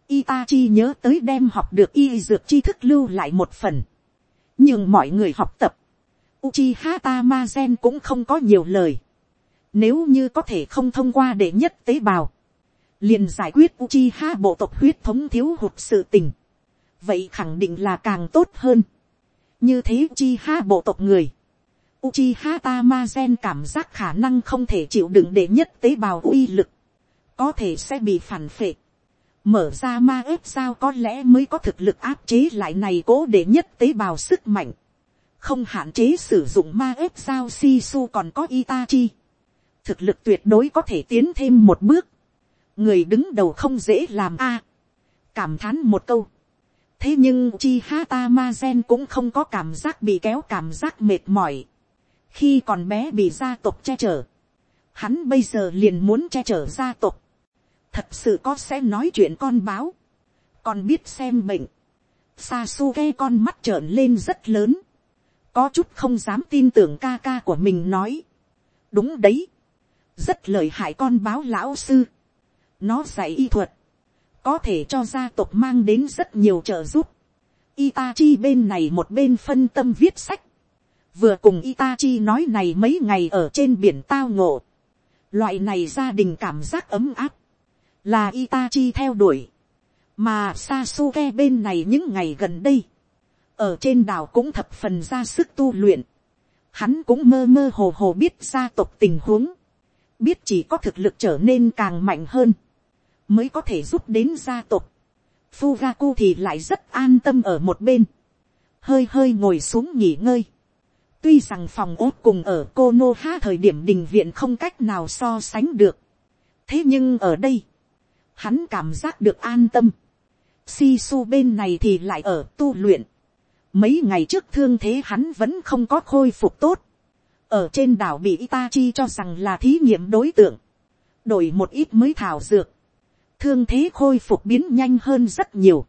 Itachi nhớ tới đem học được y dược tri thức lưu lại một phần. Nhưng mọi người học tập. Uchiha Tamazen cũng không có nhiều lời. Nếu như có thể không thông qua để nhất tế bào. Liền giải quyết Uchiha bộ tộc huyết thống thiếu hụt sự tình. Vậy khẳng định là càng tốt hơn. Như thế Uchiha bộ tộc người. Uchiha Tamazen cảm giác khả năng không thể chịu đựng để nhất tế bào uy lực. Có thể sẽ bị phản phệ. Mở ra ma ếp sao có lẽ mới có thực lực áp chế lại này cố để nhất tế bào sức mạnh, không hạn chế sử dụng ma ếp sao sisu còn có Itachi, thực lực tuyệt đối có thể tiến thêm một bước, người đứng đầu không dễ làm a, cảm thán một câu, thế nhưng chi ha ma gen cũng không có cảm giác bị kéo cảm giác mệt mỏi, khi còn bé bị gia tộc che chở, hắn bây giờ liền muốn che chở gia tộc, thật sự có sẽ nói chuyện con báo, còn biết xem bệnh, sa su ghe con mắt trợn lên rất lớn, có chút không dám tin tưởng ca ca của mình nói, đúng đấy, rất lời hại con báo lão sư, nó dạy y thuật, có thể cho gia tộc mang đến rất nhiều trợ giúp, Itachi bên này một bên phân tâm viết sách, vừa cùng Itachi nói này mấy ngày ở trên biển tao ngộ, loại này gia đình cảm giác ấm áp, là Itachi theo đuổi, mà Sasuke bên này những ngày gần đây, ở trên đảo cũng thập phần ra sức tu luyện, hắn cũng mơ mơ hồ hồ biết gia tộc tình huống, biết chỉ có thực lực trở nên càng mạnh hơn, mới có thể giúp đến gia tộc. Fugaku thì lại rất an tâm ở một bên, hơi hơi ngồi xuống nghỉ ngơi. Tuy rằng phòng ốt cùng ở cô nô ha thời điểm đình viện không cách nào so sánh được. Thế nhưng ở đây, hắn cảm giác được an tâm. Si su bên này thì lại ở tu luyện. Mấy ngày trước thương thế hắn vẫn không có khôi phục tốt. Ở trên đảo bị Itachi cho rằng là thí nghiệm đối tượng. Đổi một ít mới thảo dược. Thương thế khôi phục biến nhanh hơn rất nhiều.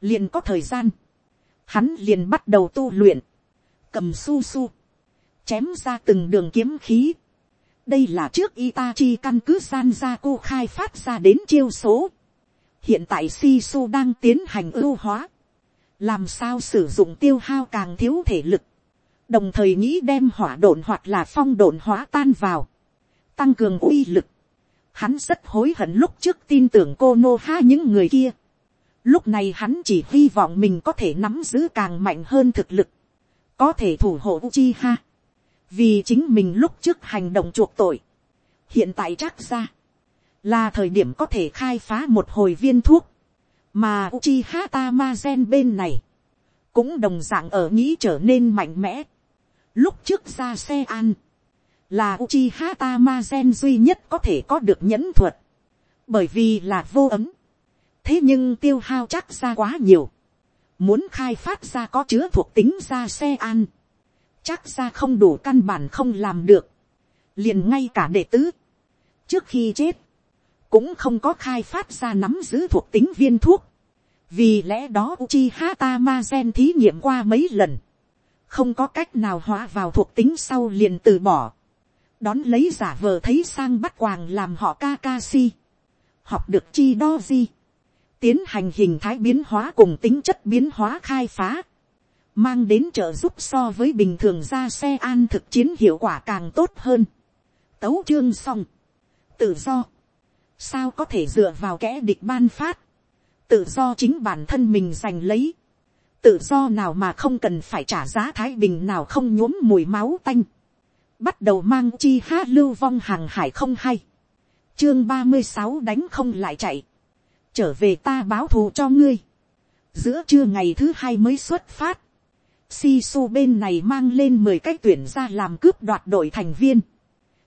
Liền có thời gian. Hắn liền bắt đầu tu luyện. Cầm su su. Chém ra từng đường kiếm khí đây là trước Itachi căn cứ san ra cô khai phát ra đến chiêu số. hiện tại Sisu đang tiến hành ưu hóa. làm sao sử dụng tiêu hao càng thiếu thể lực. đồng thời nghĩ đem hỏa độn hoặc là phong độn hóa tan vào. tăng cường uy lực. hắn rất hối hận lúc trước tin tưởng cô nô ha những người kia. lúc này hắn chỉ hy vọng mình có thể nắm giữ càng mạnh hơn thực lực có thể thủ hộ Uchiha. Vì chính mình lúc trước hành động chuộc tội, hiện tại chắc ra, là thời điểm có thể khai phá một hồi viên thuốc, mà Uchiha Tamazen bên này, cũng đồng d ạ n g ở nghĩ trở nên mạnh mẽ. Lúc trước ra xe an, là Uchiha Tamazen duy nhất có thể có được nhẫn thuật, bởi vì là vô ấm. thế nhưng tiêu hao chắc ra quá nhiều, muốn khai phát ra có chứa thuộc tính ra xe an, chắc ra không đủ căn bản không làm được, liền ngay cả đệ tứ, trước khi chết, cũng không có khai phát ra nắm giữ thuộc tính viên thuốc, vì lẽ đó Uchiha Gen thí nghiệm qua mấy lần, không có cách nào hóa vào thuộc tính sau liền từ bỏ, đón lấy giả vờ thấy sang bắt quàng làm họ Kakashi, học được chi đo gì, tiến hành hình thái biến hóa cùng tính chất biến hóa khai phá, mang đến trợ giúp so với bình thường ra xe an thực chiến hiệu quả càng tốt hơn. Tấu chương xong. Tự do. Sao có thể dựa vào kẽ địch ban phát. Tự do chính bản thân mình giành lấy. Tự do nào mà không cần phải trả giá thái bình nào không nhuốm mùi máu tanh. Bắt đầu mang chi hát lưu vong hàng hải không hay. Chương ba mươi sáu đánh không lại chạy. Trở về ta báo thù cho ngươi. Giữa trưa ngày thứ hai mới xuất phát Si su bên này mang lên mười cái tuyển ra làm cướp đoạt đội thành viên.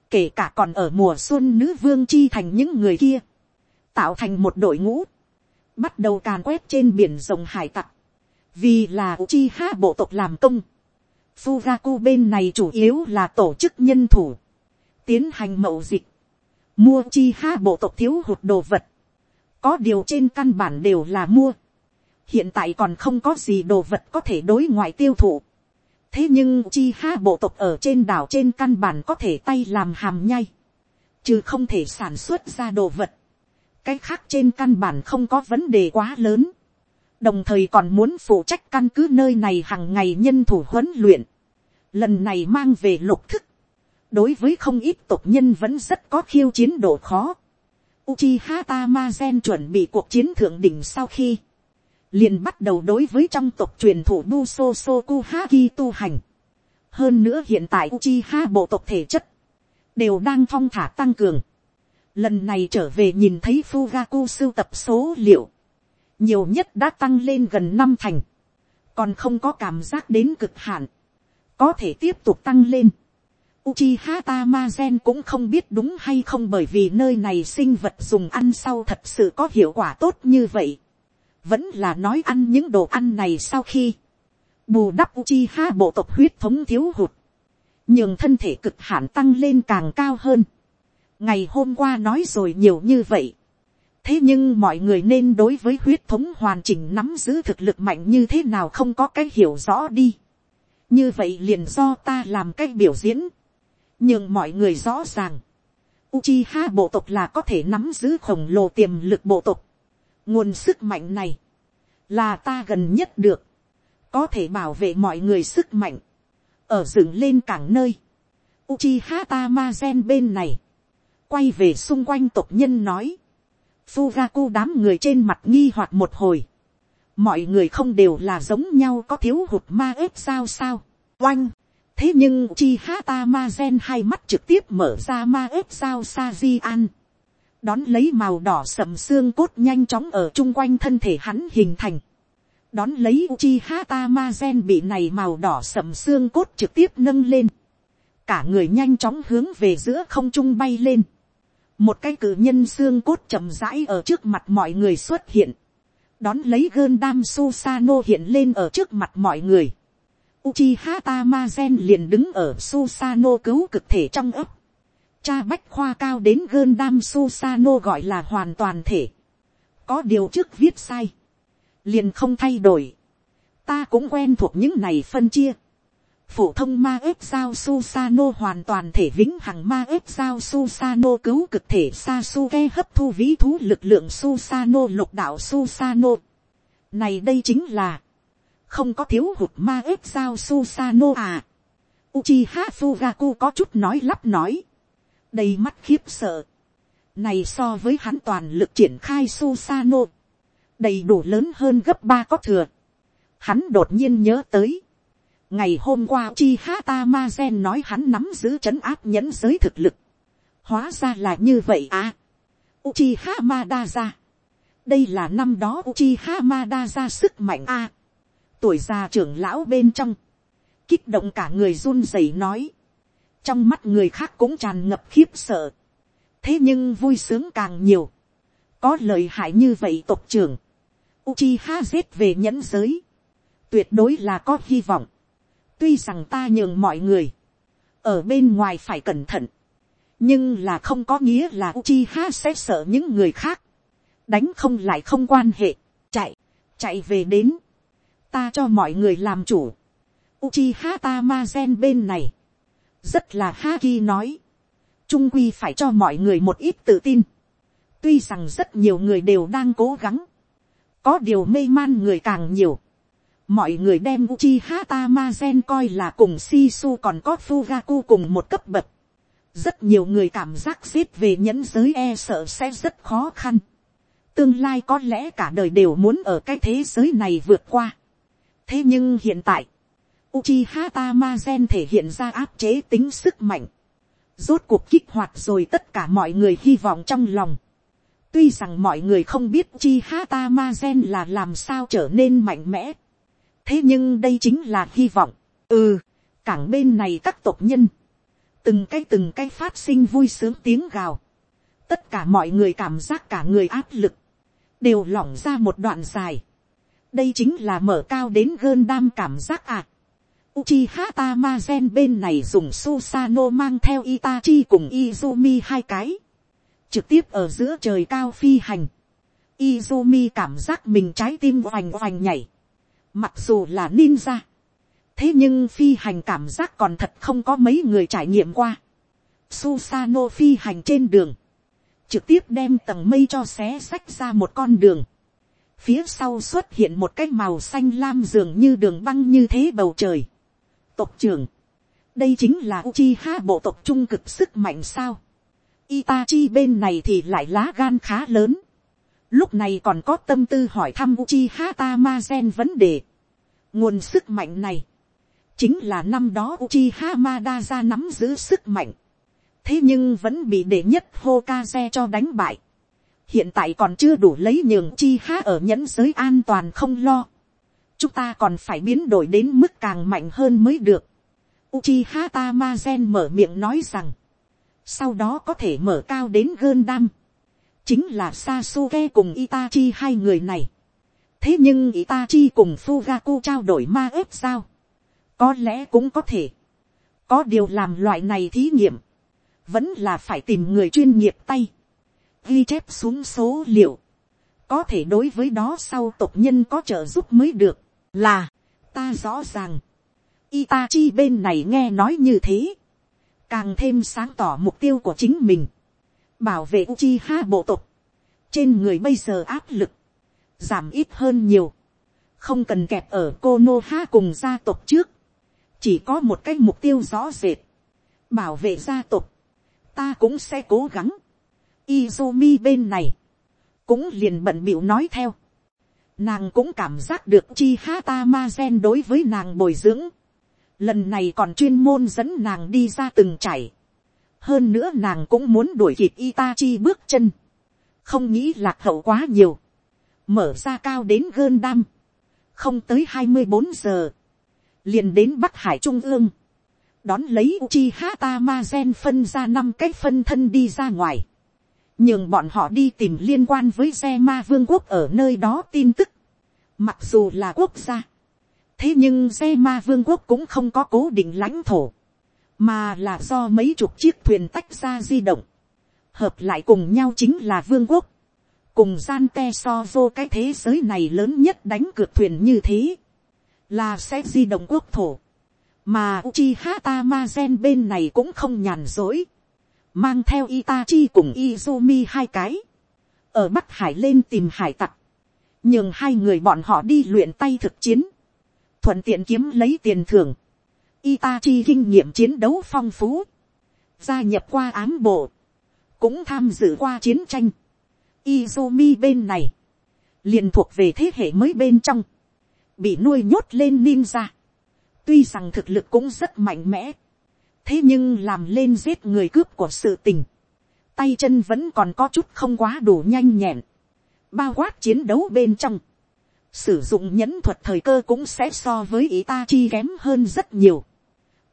Kể cả còn ở mùa xuân nữ vương chi thành những người kia. Tạo thành một đội ngũ. Bắt đầu càn quét trên biển rồng hải tặc. Vì là chi ha bộ tộc làm công. Furaku bên này chủ yếu là tổ chức nhân thủ. Tiến hành mậu dịch. Mua chi ha bộ tộc thiếu hụt đồ vật. Có điều trên căn bản đều là mua hiện tại còn không có gì đồ vật có thể đối ngoại tiêu thụ. thế nhưng chi ha bộ tộc ở trên đảo trên căn bản có thể tay làm hàm nhai, chứ không thể sản xuất ra đồ vật. cái khác trên căn bản không có vấn đề quá lớn, đồng thời còn muốn phụ trách căn cứ nơi này hàng ngày nhân thủ huấn luyện, lần này mang về lục thức, đối với không ít tộc nhân vẫn rất có khiêu chiến độ khó. Uchiha Tamazen chuẩn bị cuộc chiến thượng đỉnh sau khi, liền bắt đầu đối với trong tộc truyền thủ Buso Sokuhaki tu hành. Hơn nữa hiện tại Uchiha bộ tộc thể chất, đều đang phong thả tăng cường. Lần này trở về nhìn thấy Fugaku sưu tập số liệu, nhiều nhất đã tăng lên gần năm thành, còn không có cảm giác đến cực hạn, có thể tiếp tục tăng lên. Uchiha Tamazen cũng không biết đúng hay không bởi vì nơi này sinh vật dùng ăn sau thật sự có hiệu quả tốt như vậy. Vẫn là nói ăn những đồ ăn này sau khi bù đắp Uchiha bộ tộc huyết thống thiếu hụt. Nhưng thân thể cực hạn tăng lên càng cao hơn. Ngày hôm qua nói rồi nhiều như vậy. Thế nhưng mọi người nên đối với huyết thống hoàn chỉnh nắm giữ thực lực mạnh như thế nào không có cái hiểu rõ đi. Như vậy liền do ta làm cái biểu diễn nhưng mọi người rõ ràng, Uchiha bộ tộc là có thể nắm giữ khổng lồ tiềm lực bộ tộc. Nguồn sức mạnh này, là ta gần nhất được, có thể bảo vệ mọi người sức mạnh, ở dựng lên cảng nơi. Uchiha Tamazen bên này, quay về xung quanh tộc nhân nói, Furaku đám người trên mặt nghi hoặc một hồi, mọi người không đều là giống nhau có thiếu hụt ma ếp sao sao, oanh, thế nhưng chi hata ma gen hai mắt trực tiếp mở ra ma ếp sao sa di an. Đón lấy màu đỏ sầm xương cốt nhanh chóng ở chung quanh thân thể hắn hình thành. Đón lấy chi hata ma gen bị này màu đỏ sầm xương cốt trực tiếp nâng lên. Cả người nhanh chóng hướng về giữa không trung bay lên. Một cái cử nhân xương cốt chậm rãi ở trước mặt mọi người xuất hiện. Đón lấy gơn đam susano hiện lên ở trước mặt mọi người. Uchiha Tamazen liền đứng ở Susano cứu cực thể trong ấp. Cha bách khoa cao đến Gundam Susano gọi là hoàn toàn thể. Có điều trước viết sai. Liền không thay đổi. Ta cũng quen thuộc những này phân chia. Phổ thông ma ếp sao Susano hoàn toàn thể vĩnh hằng ma ếp sao Susano cứu cực thể Sasuke hấp thu vĩ thú lực lượng Susano lục đạo Susano. Này đây chính là không có thiếu hụt ma ếp sao Susano à. Uchiha Fugaku có chút nói lắp nói. Đầy mắt khiếp sợ. Này so với hắn toàn lực triển khai Susano. Đầy đủ lớn hơn gấp ba có thừa. Hắn đột nhiên nhớ tới. Ngày hôm qua Uchiha Tamazen nói hắn nắm giữ trấn áp nhẫn giới thực lực. Hóa ra là như vậy à. Uchiha Madara. Đây là năm đó Uchiha Madara sức mạnh a. À tuổi già trưởng lão bên trong, kích động cả người run rẩy nói, trong mắt người khác cũng tràn ngập khiếp sợ, thế nhưng vui sướng càng nhiều, có lời hại như vậy tộc trưởng, Uchiha giết về nhẫn giới, tuyệt đối là có hy vọng, tuy rằng ta nhường mọi người, ở bên ngoài phải cẩn thận, nhưng là không có nghĩa là Uchiha sẽ sợ những người khác, đánh không lại không quan hệ, chạy, chạy về đến, ta cho mọi người làm chủ. Uchiha Tamazen bên này, rất là Haki nói, trung quy phải cho mọi người một ít tự tin. tuy rằng rất nhiều người đều đang cố gắng, có điều mê man người càng nhiều. mọi người đem Uchiha Tamazen coi là cùng Sisu còn có Fugaku cùng một cấp bậc. rất nhiều người cảm giác giết về nhẫn giới e sợ sẽ rất khó khăn. tương lai có lẽ cả đời đều muốn ở cái thế giới này vượt qua thế nhưng hiện tại, Uchiha Tamazen thể hiện ra áp chế tính sức mạnh, rốt cuộc kích hoạt rồi tất cả mọi người hy vọng trong lòng. tuy rằng mọi người không biết Uchiha Tamazen là làm sao trở nên mạnh mẽ, thế nhưng đây chính là hy vọng. ừ, cảng bên này các tộc nhân, từng cái từng cái phát sinh vui sướng tiếng gào, tất cả mọi người cảm giác cả người áp lực, đều lỏng ra một đoạn dài đây chính là mở cao đến gơn đam cảm giác à. Uchiha Tamazen bên này dùng Susano mang theo Itachi cùng Izumi hai cái. Trực tiếp ở giữa trời cao phi hành. Izumi cảm giác mình trái tim oành oành nhảy. Mặc dù là ninja. Thế nhưng phi hành cảm giác còn thật không có mấy người trải nghiệm qua. Susano phi hành trên đường. trực tiếp đem tầng mây cho xé sách ra một con đường, phía sau xuất hiện một cái màu xanh lam dường như đường băng như thế bầu trời. tộc trưởng, đây chính là Uchiha bộ tộc trung cực sức mạnh sao. Itachi bên này thì lại lá gan khá lớn. Lúc này còn có tâm tư hỏi thăm Uchiha Tamazen vấn đề. Nguồn sức mạnh này, chính là năm đó Uchiha Madara nắm giữ sức mạnh. Thế nhưng vẫn bị đệ nhất Hokage cho đánh bại. Hiện tại còn chưa đủ lấy nhường Uchiha ở nhẫn giới an toàn không lo. Chúng ta còn phải biến đổi đến mức càng mạnh hơn mới được. Uchiha Tamazen mở miệng nói rằng, sau đó có thể mở cao đến Gundam. Chính là Sasuke cùng Itachi hai người này. Thế nhưng Itachi cùng Fugaku trao đổi ma ếp sao? Có lẽ cũng có thể. Có điều làm loại này thí nghiệm. Vẫn là phải tìm người chuyên nghiệp tay. Ghi chép xuống số liệu. Có thể đối với đó sau tộc nhân có trợ giúp mới được. Là, ta rõ ràng Itachi bên này nghe nói như thế. Càng thêm sáng tỏ mục tiêu của chính mình. Bảo vệ Uchiha bộ tộc. Trên người bây giờ áp lực. Giảm ít hơn nhiều. Không cần kẹp ở Konoha cùng gia tộc trước. Chỉ có một cái mục tiêu rõ rệt. Bảo vệ gia tộc. Ta cũng sẽ cố gắng. Izumi bên này. Cũng liền bận bịu nói theo. Nàng cũng cảm giác được chi hata ma gen đối với nàng bồi dưỡng lần này còn chuyên môn dẫn nàng đi ra từng chảy. hơn nữa nàng cũng muốn đuổi kịp Itachi bước chân. không nghĩ lạc hậu quá nhiều. mở ra cao đến gơn đam. không tới hai mươi bốn giờ. liền đến bắc hải trung ương. đón lấy Uchiha Tamazen phân ra năm cái phân thân đi ra ngoài nhường bọn họ đi tìm liên quan với xe ma vương quốc ở nơi đó tin tức. mặc dù là quốc gia. Thế nhưng xe ma vương quốc cũng không có cố định lãnh thổ, mà là do mấy chục chiếc thuyền tách ra di động, hợp lại cùng nhau chính là vương quốc, cùng gian te so vô cái thế giới này lớn nhất đánh cược thuyền như thế, là sẽ di động quốc thổ, mà Uchiha Tamazen bên này cũng không nhàn dối, mang theo Itachi cùng Izumi hai cái, ở Bắc Hải lên tìm hải tặc, nhường hai người bọn họ đi luyện tay thực chiến, thuận tiện kiếm lấy tiền thưởng, Itachi kinh nghiệm chiến đấu phong phú, gia nhập qua ám bộ, cũng tham dự qua chiến tranh. Izumi bên này, liền thuộc về thế hệ mới bên trong, bị nuôi nhốt lên ninja. Tuy rằng thực lực cũng rất mạnh mẽ, thế nhưng làm lên giết người cướp của sự tình, tay chân vẫn còn có chút không quá đủ nhanh nhẹn, bao quát chiến đấu bên trong, sử dụng nhẫn thuật thời cơ cũng sẽ so với ý ta chi kém hơn rất nhiều,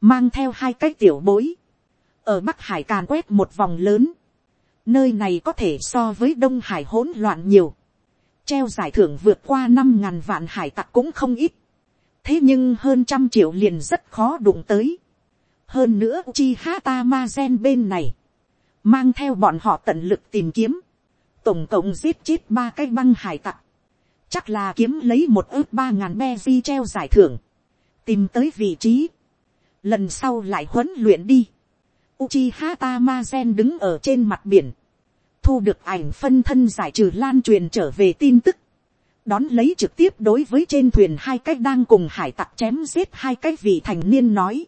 mang theo hai cái tiểu bối, ở bắc hải càn quét một vòng lớn, nơi này có thể so với đông hải hỗn loạn nhiều, treo giải thưởng vượt qua năm ngàn vạn hải tặc cũng không ít, thế nhưng hơn trăm triệu liền rất khó đụng tới, hơn nữa chi hata ma gen bên này, mang theo bọn họ tận lực tìm kiếm, tổng cộng giết chết ba cái băng hải tặc, chắc là kiếm lấy một ước ba ngàn be di treo giải thưởng, tìm tới vị trí, lần sau lại huấn luyện đi. Uchiha Tamazen đứng ở trên mặt biển, thu được ảnh phân thân giải trừ lan truyền trở về tin tức, đón lấy trực tiếp đối với trên thuyền hai cái đang cùng hải tặc chém giết hai cái vị thành niên nói,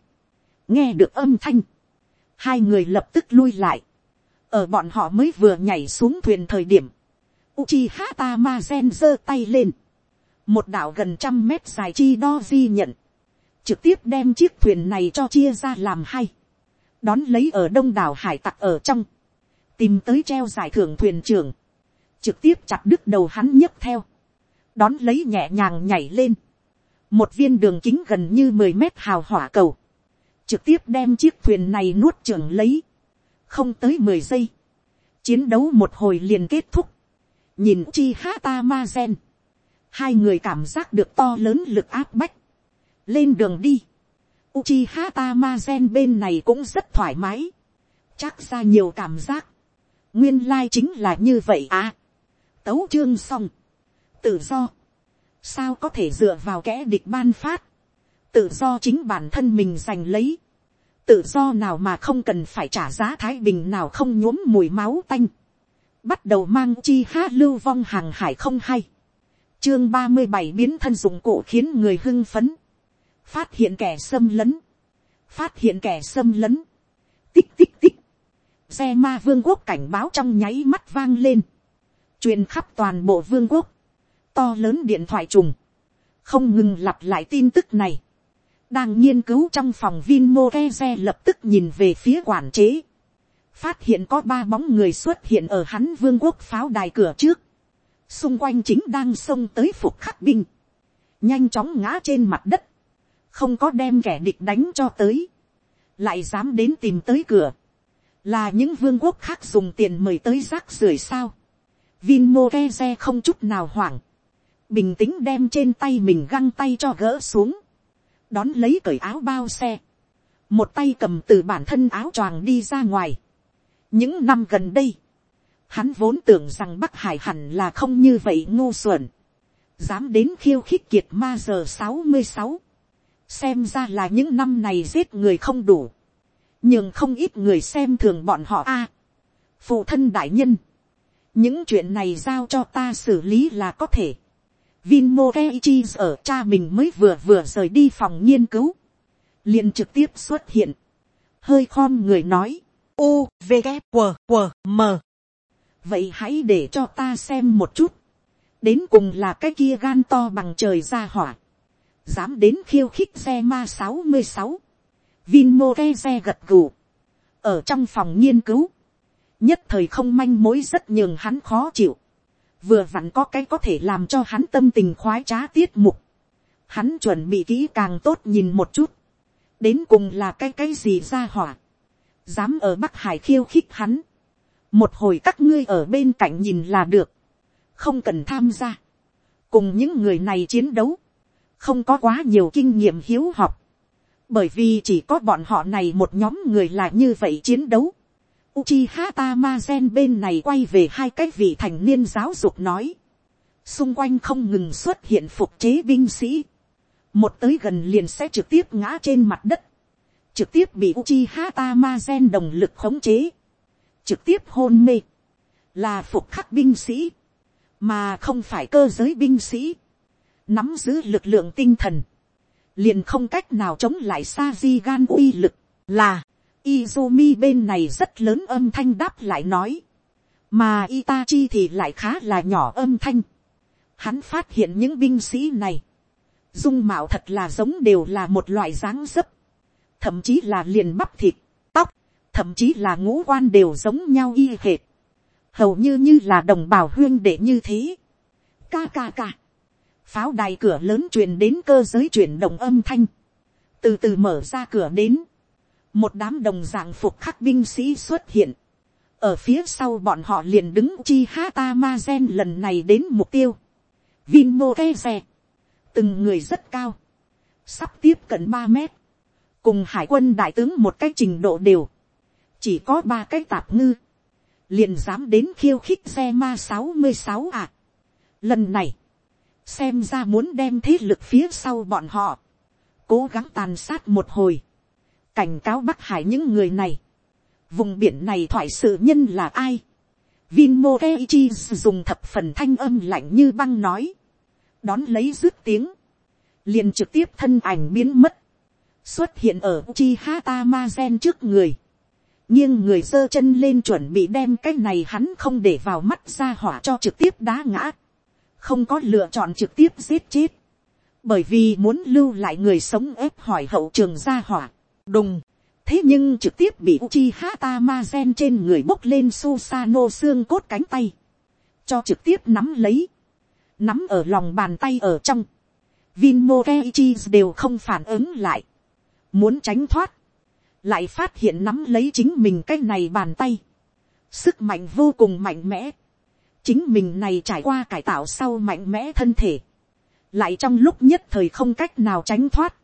nghe được âm thanh, hai người lập tức lui lại, ở bọn họ mới vừa nhảy xuống thuyền thời điểm, Uchiha gen giơ tay lên. Một đảo gần trăm mét dài chi đo di nhận. Trực tiếp đem chiếc thuyền này cho chia ra làm hai. Đón lấy ở đông đảo hải tặc ở trong. Tìm tới treo giải thưởng thuyền trưởng. Trực tiếp chặt đứt đầu hắn nhấc theo. Đón lấy nhẹ nhàng nhảy lên. Một viên đường kính gần như mười mét hào hỏa cầu. Trực tiếp đem chiếc thuyền này nuốt trưởng lấy. Không tới mười giây. Chiến đấu một hồi liền kết thúc nhìn chi hata ma gen, hai người cảm giác được to lớn lực áp bách, lên đường đi, Uchiha Tamazen bên này cũng rất thoải mái. Chắc ra nhiều cảm giác. Nguyên lai chính là như vậy à. Tấu chương xong. Tự do. Sao có thể dựa vào kẻ địch ban phát. Tự do chính bản thân mình giành lấy. Tự do nào mà không cần phải trả giá thái bình nào không nhuốm mùi máu tanh bắt đầu mang chi ha lưu vong hàng hải không hay. chương ba mươi bảy biến thân dụng cụ khiến người hưng phấn. phát hiện kẻ xâm lấn. phát hiện kẻ xâm lấn. tích tích tích. xe ma vương quốc cảnh báo trong nháy mắt vang lên. truyền khắp toàn bộ vương quốc. to lớn điện thoại trùng. không ngừng lặp lại tin tức này đang nghiên cứu trong phòng Vinmo Keze lập tức nhìn về phía quản chế. Phát hiện có ba bóng người xuất hiện ở hắn vương quốc pháo đài cửa trước, xung quanh chính đang xông tới phục khắc binh, nhanh chóng ngã trên mặt đất, không có đem kẻ địch đánh cho tới, lại dám đến tìm tới cửa, là những vương quốc khác dùng tiền mời tới rác rưởi sao, Vinmo Keze không chút nào hoảng, bình tĩnh đem trên tay mình găng tay cho gỡ xuống, đón lấy cởi áo bao xe, một tay cầm từ bản thân áo choàng đi ra ngoài, những năm gần đây, hắn vốn tưởng rằng bắc hải hẳn là không như vậy ngu xuẩn, dám đến khiêu khích kiệt ma giờ sáu mươi sáu, xem ra là những năm này giết người không đủ, nhưng không ít người xem thường bọn họ a. phụ thân đại nhân, những chuyện này giao cho ta xử lý là có thể. Vinmo Keiichi ở cha mình mới vừa vừa rời đi phòng nghiên cứu, liền trực tiếp xuất hiện, hơi khom người nói, u v g q q m. Vậy hãy để cho ta xem một chút. Đến cùng là cái kia gan to bằng trời ra hỏa. Dám đến khiêu khích xe ma sáu mươi sáu. Vinmo ke xe gật gù. Ở trong phòng nghiên cứu. Nhất thời không manh mối rất nhường hắn khó chịu vừa vặn có cái có thể làm cho hắn tâm tình khoái trá tiết mục. Hắn chuẩn bị kỹ càng tốt nhìn một chút. Đến cùng là cái cái gì ra hỏa. Dám ở bắc hải khiêu khích hắn, một hồi các ngươi ở bên cạnh nhìn là được, không cần tham gia, cùng những người này chiến đấu, không có quá nhiều kinh nghiệm hiếu học, bởi vì chỉ có bọn họ này một nhóm người là như vậy chiến đấu. Uchiha Tamazen bên này quay về hai cái vị thành niên giáo dục nói. Xung quanh không ngừng xuất hiện phục chế binh sĩ. Một tới gần liền sẽ trực tiếp ngã trên mặt đất. Trực tiếp bị Uchiha Tamazen đồng lực khống chế, trực tiếp hôn mê, là phục khắc binh sĩ, mà không phải cơ giới binh sĩ, nắm giữ lực lượng tinh thần, liền không cách nào chống lại Sajigan uy lực, là, Izumi bên này rất lớn âm thanh đáp lại nói, mà Itachi thì lại khá là nhỏ âm thanh. Hắn phát hiện những binh sĩ này, dung mạo thật là giống đều là một loại dáng dấp, thậm chí là liền bắp thịt, tóc, thậm chí là ngũ quan đều giống nhau y hệt, hầu như như là đồng bào huyên đệ như thế. Ca ca ca, pháo đài cửa lớn truyền đến cơ giới chuyển động âm thanh, từ từ mở ra cửa đến, một đám đồng dạng phục khắc binh sĩ xuất hiện, ở phía sau bọn họ liền đứng chi hata ma gen lần này đến mục tiêu, vinmo ke xe, từng người rất cao, sắp tiếp cận ba mét, cùng hải quân đại tướng một cái trình độ đều, chỉ có ba cái tạp ngư, liền dám đến khiêu khích xe ma sáu mươi sáu à. Lần này, xem ra muốn đem thế lực phía sau bọn họ, cố gắng tàn sát một hồi, cảnh cáo bắc hải những người này, vùng biển này thoại sự nhân là ai, Vinmo Keiichi dùng thập phần thanh âm lạnh như băng nói. Đón lấy rước tiếng. Liền trực tiếp thân ảnh biến mất. Xuất hiện ở chi hata ma gen trước người, nghiêng người giơ chân lên chuẩn bị đem cái này hắn không để vào mắt ra hỏa cho trực tiếp đá ngã, không có lựa chọn trực tiếp giết chết, bởi vì muốn lưu lại người sống ép hỏi hậu trường ra hỏa, đùng, thế nhưng trực tiếp bị Uchiha Tamazen trên người bốc lên Susano xương cốt cánh tay, cho trực tiếp nắm lấy, nắm ở lòng bàn tay ở trong, Vinmo đều không phản ứng lại, muốn tránh thoát, lại phát hiện nắm lấy chính mình cái này bàn tay, sức mạnh vô cùng mạnh mẽ, chính mình này trải qua cải tạo sau mạnh mẽ thân thể, lại trong lúc nhất thời không cách nào tránh thoát,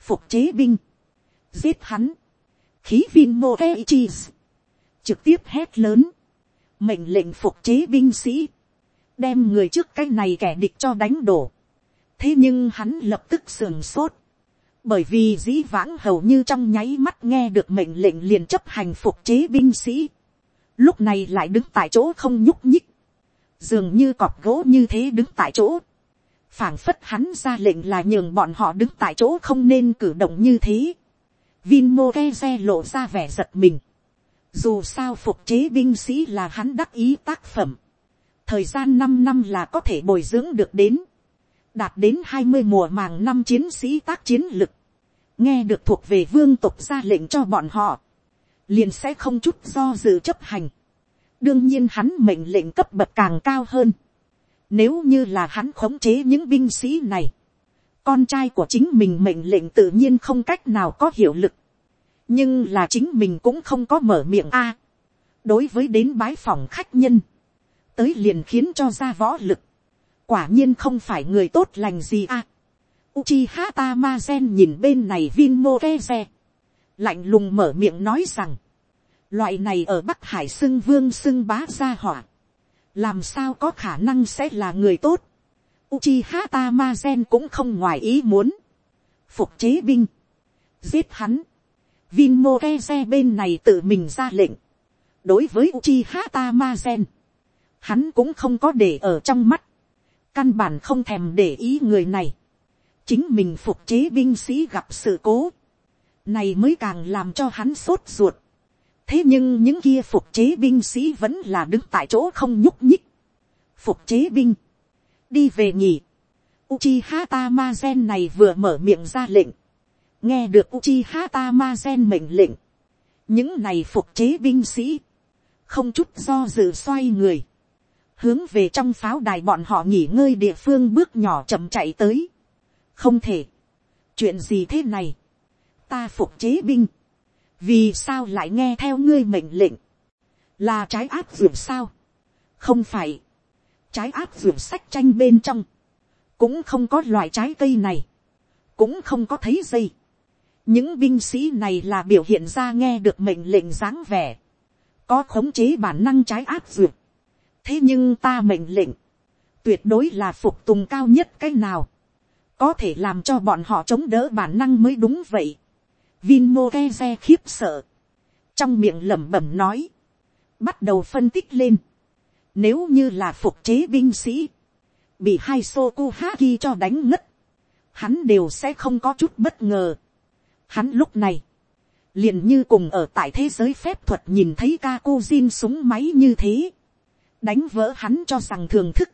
phục chế binh, giết hắn, khí vin mô e cheese, trực tiếp hét lớn, mệnh lệnh phục chế binh sĩ, đem người trước cái này kẻ địch cho đánh đổ, thế nhưng hắn lập tức sườn sốt, bởi vì dĩ vãng hầu như trong nháy mắt nghe được mệnh lệnh liền chấp hành phục chế binh sĩ, lúc này lại đứng tại chỗ không nhúc nhích, dường như cọp gỗ như thế đứng tại chỗ, phảng phất hắn ra lệnh là nhường bọn họ đứng tại chỗ không nên cử động như thế. Vin mô ke xe lộ ra vẻ giật mình. Dù sao phục chế binh sĩ là hắn đắc ý tác phẩm. Thời gian 5 năm là có thể bồi dưỡng được đến. Đạt đến 20 mùa màng năm chiến sĩ tác chiến lực. Nghe được thuộc về vương tục ra lệnh cho bọn họ. Liền sẽ không chút do dự chấp hành. Đương nhiên hắn mệnh lệnh cấp bậc càng cao hơn nếu như là hắn khống chế những binh sĩ này, con trai của chính mình mệnh lệnh tự nhiên không cách nào có hiệu lực. nhưng là chính mình cũng không có mở miệng a. đối với đến bái phòng khách nhân, tới liền khiến cho ra võ lực. quả nhiên không phải người tốt lành gì a. Uchiha Tamazen nhìn bên này Vinmo Keze. Lạnh lùng mở miệng nói rằng. Loại này ở Bắc Hải xưng vương xưng bá gia hỏa làm sao có khả năng sẽ là người tốt. Uchiha Tamazen cũng không ngoài ý muốn. Phục chế binh. Giết hắn. Vinmo Keze bên này tự mình ra lệnh. Đối với Uchiha Tamazen. Hắn cũng không có để ở trong mắt. Căn bản không thèm để ý người này. Chính mình phục chế binh sĩ gặp sự cố. Này mới càng làm cho hắn sốt ruột thế nhưng những kia phục chế binh sĩ vẫn là đứng tại chỗ không nhúc nhích. phục chế binh, đi về nhỉ. Uchiha Tamazen này vừa mở miệng ra lệnh, nghe được Uchiha Tamazen mệnh lệnh, những này phục chế binh sĩ, không chút do dự xoay người, hướng về trong pháo đài bọn họ nghỉ ngơi địa phương bước nhỏ chậm chạy tới. không thể, chuyện gì thế này, ta phục chế binh, vì sao lại nghe theo ngươi mệnh lệnh, là trái áp dược sao, không phải, trái áp dược sách tranh bên trong, cũng không có loại trái cây này, cũng không có thấy dây. những binh sĩ này là biểu hiện ra nghe được mệnh lệnh dáng vẻ, có khống chế bản năng trái áp dược. thế nhưng ta mệnh lệnh, tuyệt đối là phục tùng cao nhất cái nào, có thể làm cho bọn họ chống đỡ bản năng mới đúng vậy. Vinmo Keze khiếp sợ. Trong miệng lẩm bẩm nói. Bắt đầu phân tích lên. Nếu như là phục chế binh sĩ. Bị hai Soku Haki cho đánh ngất. Hắn đều sẽ không có chút bất ngờ. Hắn lúc này. Liền như cùng ở tại thế giới phép thuật nhìn thấy Kakujin súng máy như thế. Đánh vỡ hắn cho rằng thường thức.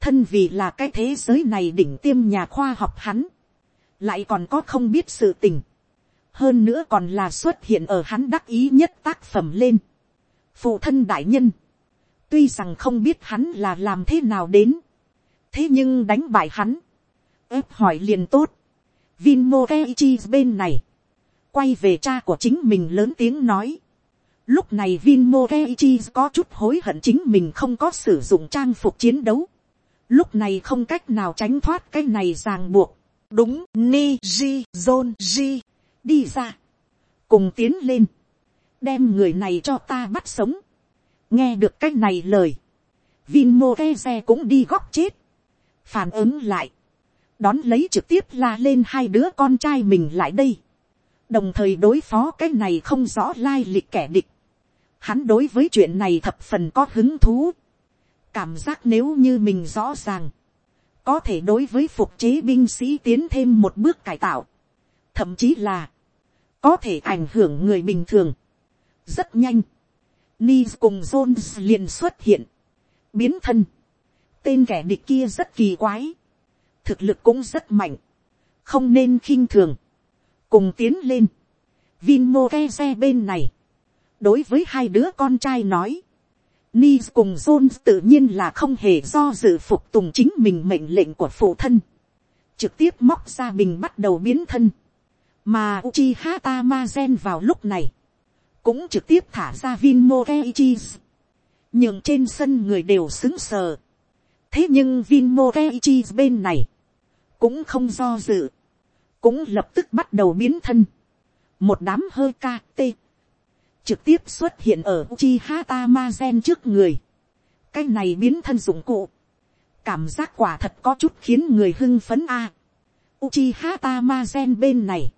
Thân vì là cái thế giới này đỉnh tiêm nhà khoa học hắn. Lại còn có không biết sự tình hơn nữa còn là xuất hiện ở hắn đắc ý nhất tác phẩm lên. phụ thân đại nhân, tuy rằng không biết hắn là làm thế nào đến, thế nhưng đánh bại hắn, ép hỏi liền tốt, Vinmo Keiichi bên này, quay về cha của chính mình lớn tiếng nói, lúc này Vinmo Keiichi có chút hối hận chính mình không có sử dụng trang phục chiến đấu, lúc này không cách nào tránh thoát cái này ràng buộc, đúng, Niji, Zon, Ji, đi ra, cùng tiến lên, đem người này cho ta bắt sống, nghe được cái này lời, Vinmo Keze cũng đi góc chết, phản ứng lại, đón lấy trực tiếp la lên hai đứa con trai mình lại đây, đồng thời đối phó cái này không rõ lai lịch kẻ địch, hắn đối với chuyện này thập phần có hứng thú, cảm giác nếu như mình rõ ràng, có thể đối với phục chế binh sĩ tiến thêm một bước cải tạo, thậm chí là có thể ảnh hưởng người bình thường. rất nhanh, Nis cùng Jones liền xuất hiện, biến thân. tên kẻ địch kia rất kỳ quái, thực lực cũng rất mạnh, không nên khinh thường, cùng tiến lên. Vinmo Keze bên này, đối với hai đứa con trai nói, Nis cùng Jones tự nhiên là không hề do dự phục tùng chính mình mệnh lệnh của phụ thân. Trực tiếp móc ra bình bắt đầu biến thân. Mà Uchiha Tamazen vào lúc này, cũng trực tiếp thả ra Vinmo Keiichi. Nhưng trên sân người đều xứng sờ. Thế nhưng Vinmo Keiichi bên này, cũng không do dự, cũng lập tức bắt đầu biến thân. Một đám hơi ca tê, trực tiếp xuất hiện ở Uchiha Tamazen trước người. Cái này biến thân dụng cụ, cảm giác quả thật có chút khiến người hưng phấn a. Uchiha Tamazen bên này,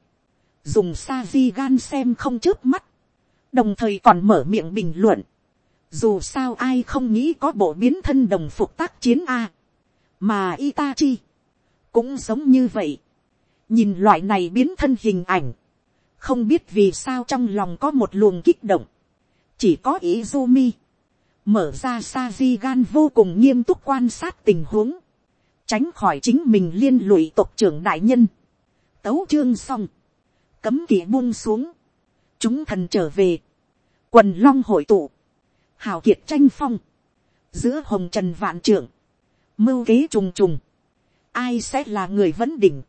dùng sa di gan xem không trước mắt, đồng thời còn mở miệng bình luận, Dù sao ai không nghĩ có bộ biến thân đồng phục tác chiến A. Mà Itachi. Cũng giống như vậy. Nhìn loại này biến thân hình ảnh. Không biết vì sao trong lòng có một luồng kích động. Chỉ có Izumi. Mở ra Sajigan vô cùng nghiêm túc quan sát tình huống. Tránh khỏi chính mình liên lụy tộc trưởng đại nhân. Tấu chương xong. Cấm kỵ buông xuống. Chúng thần trở về. Quần long hội tụ. Hào kiệt tranh phong, giữa hồng trần vạn trưởng, mưu kế trùng trùng, ai sẽ là người vấn đỉnh,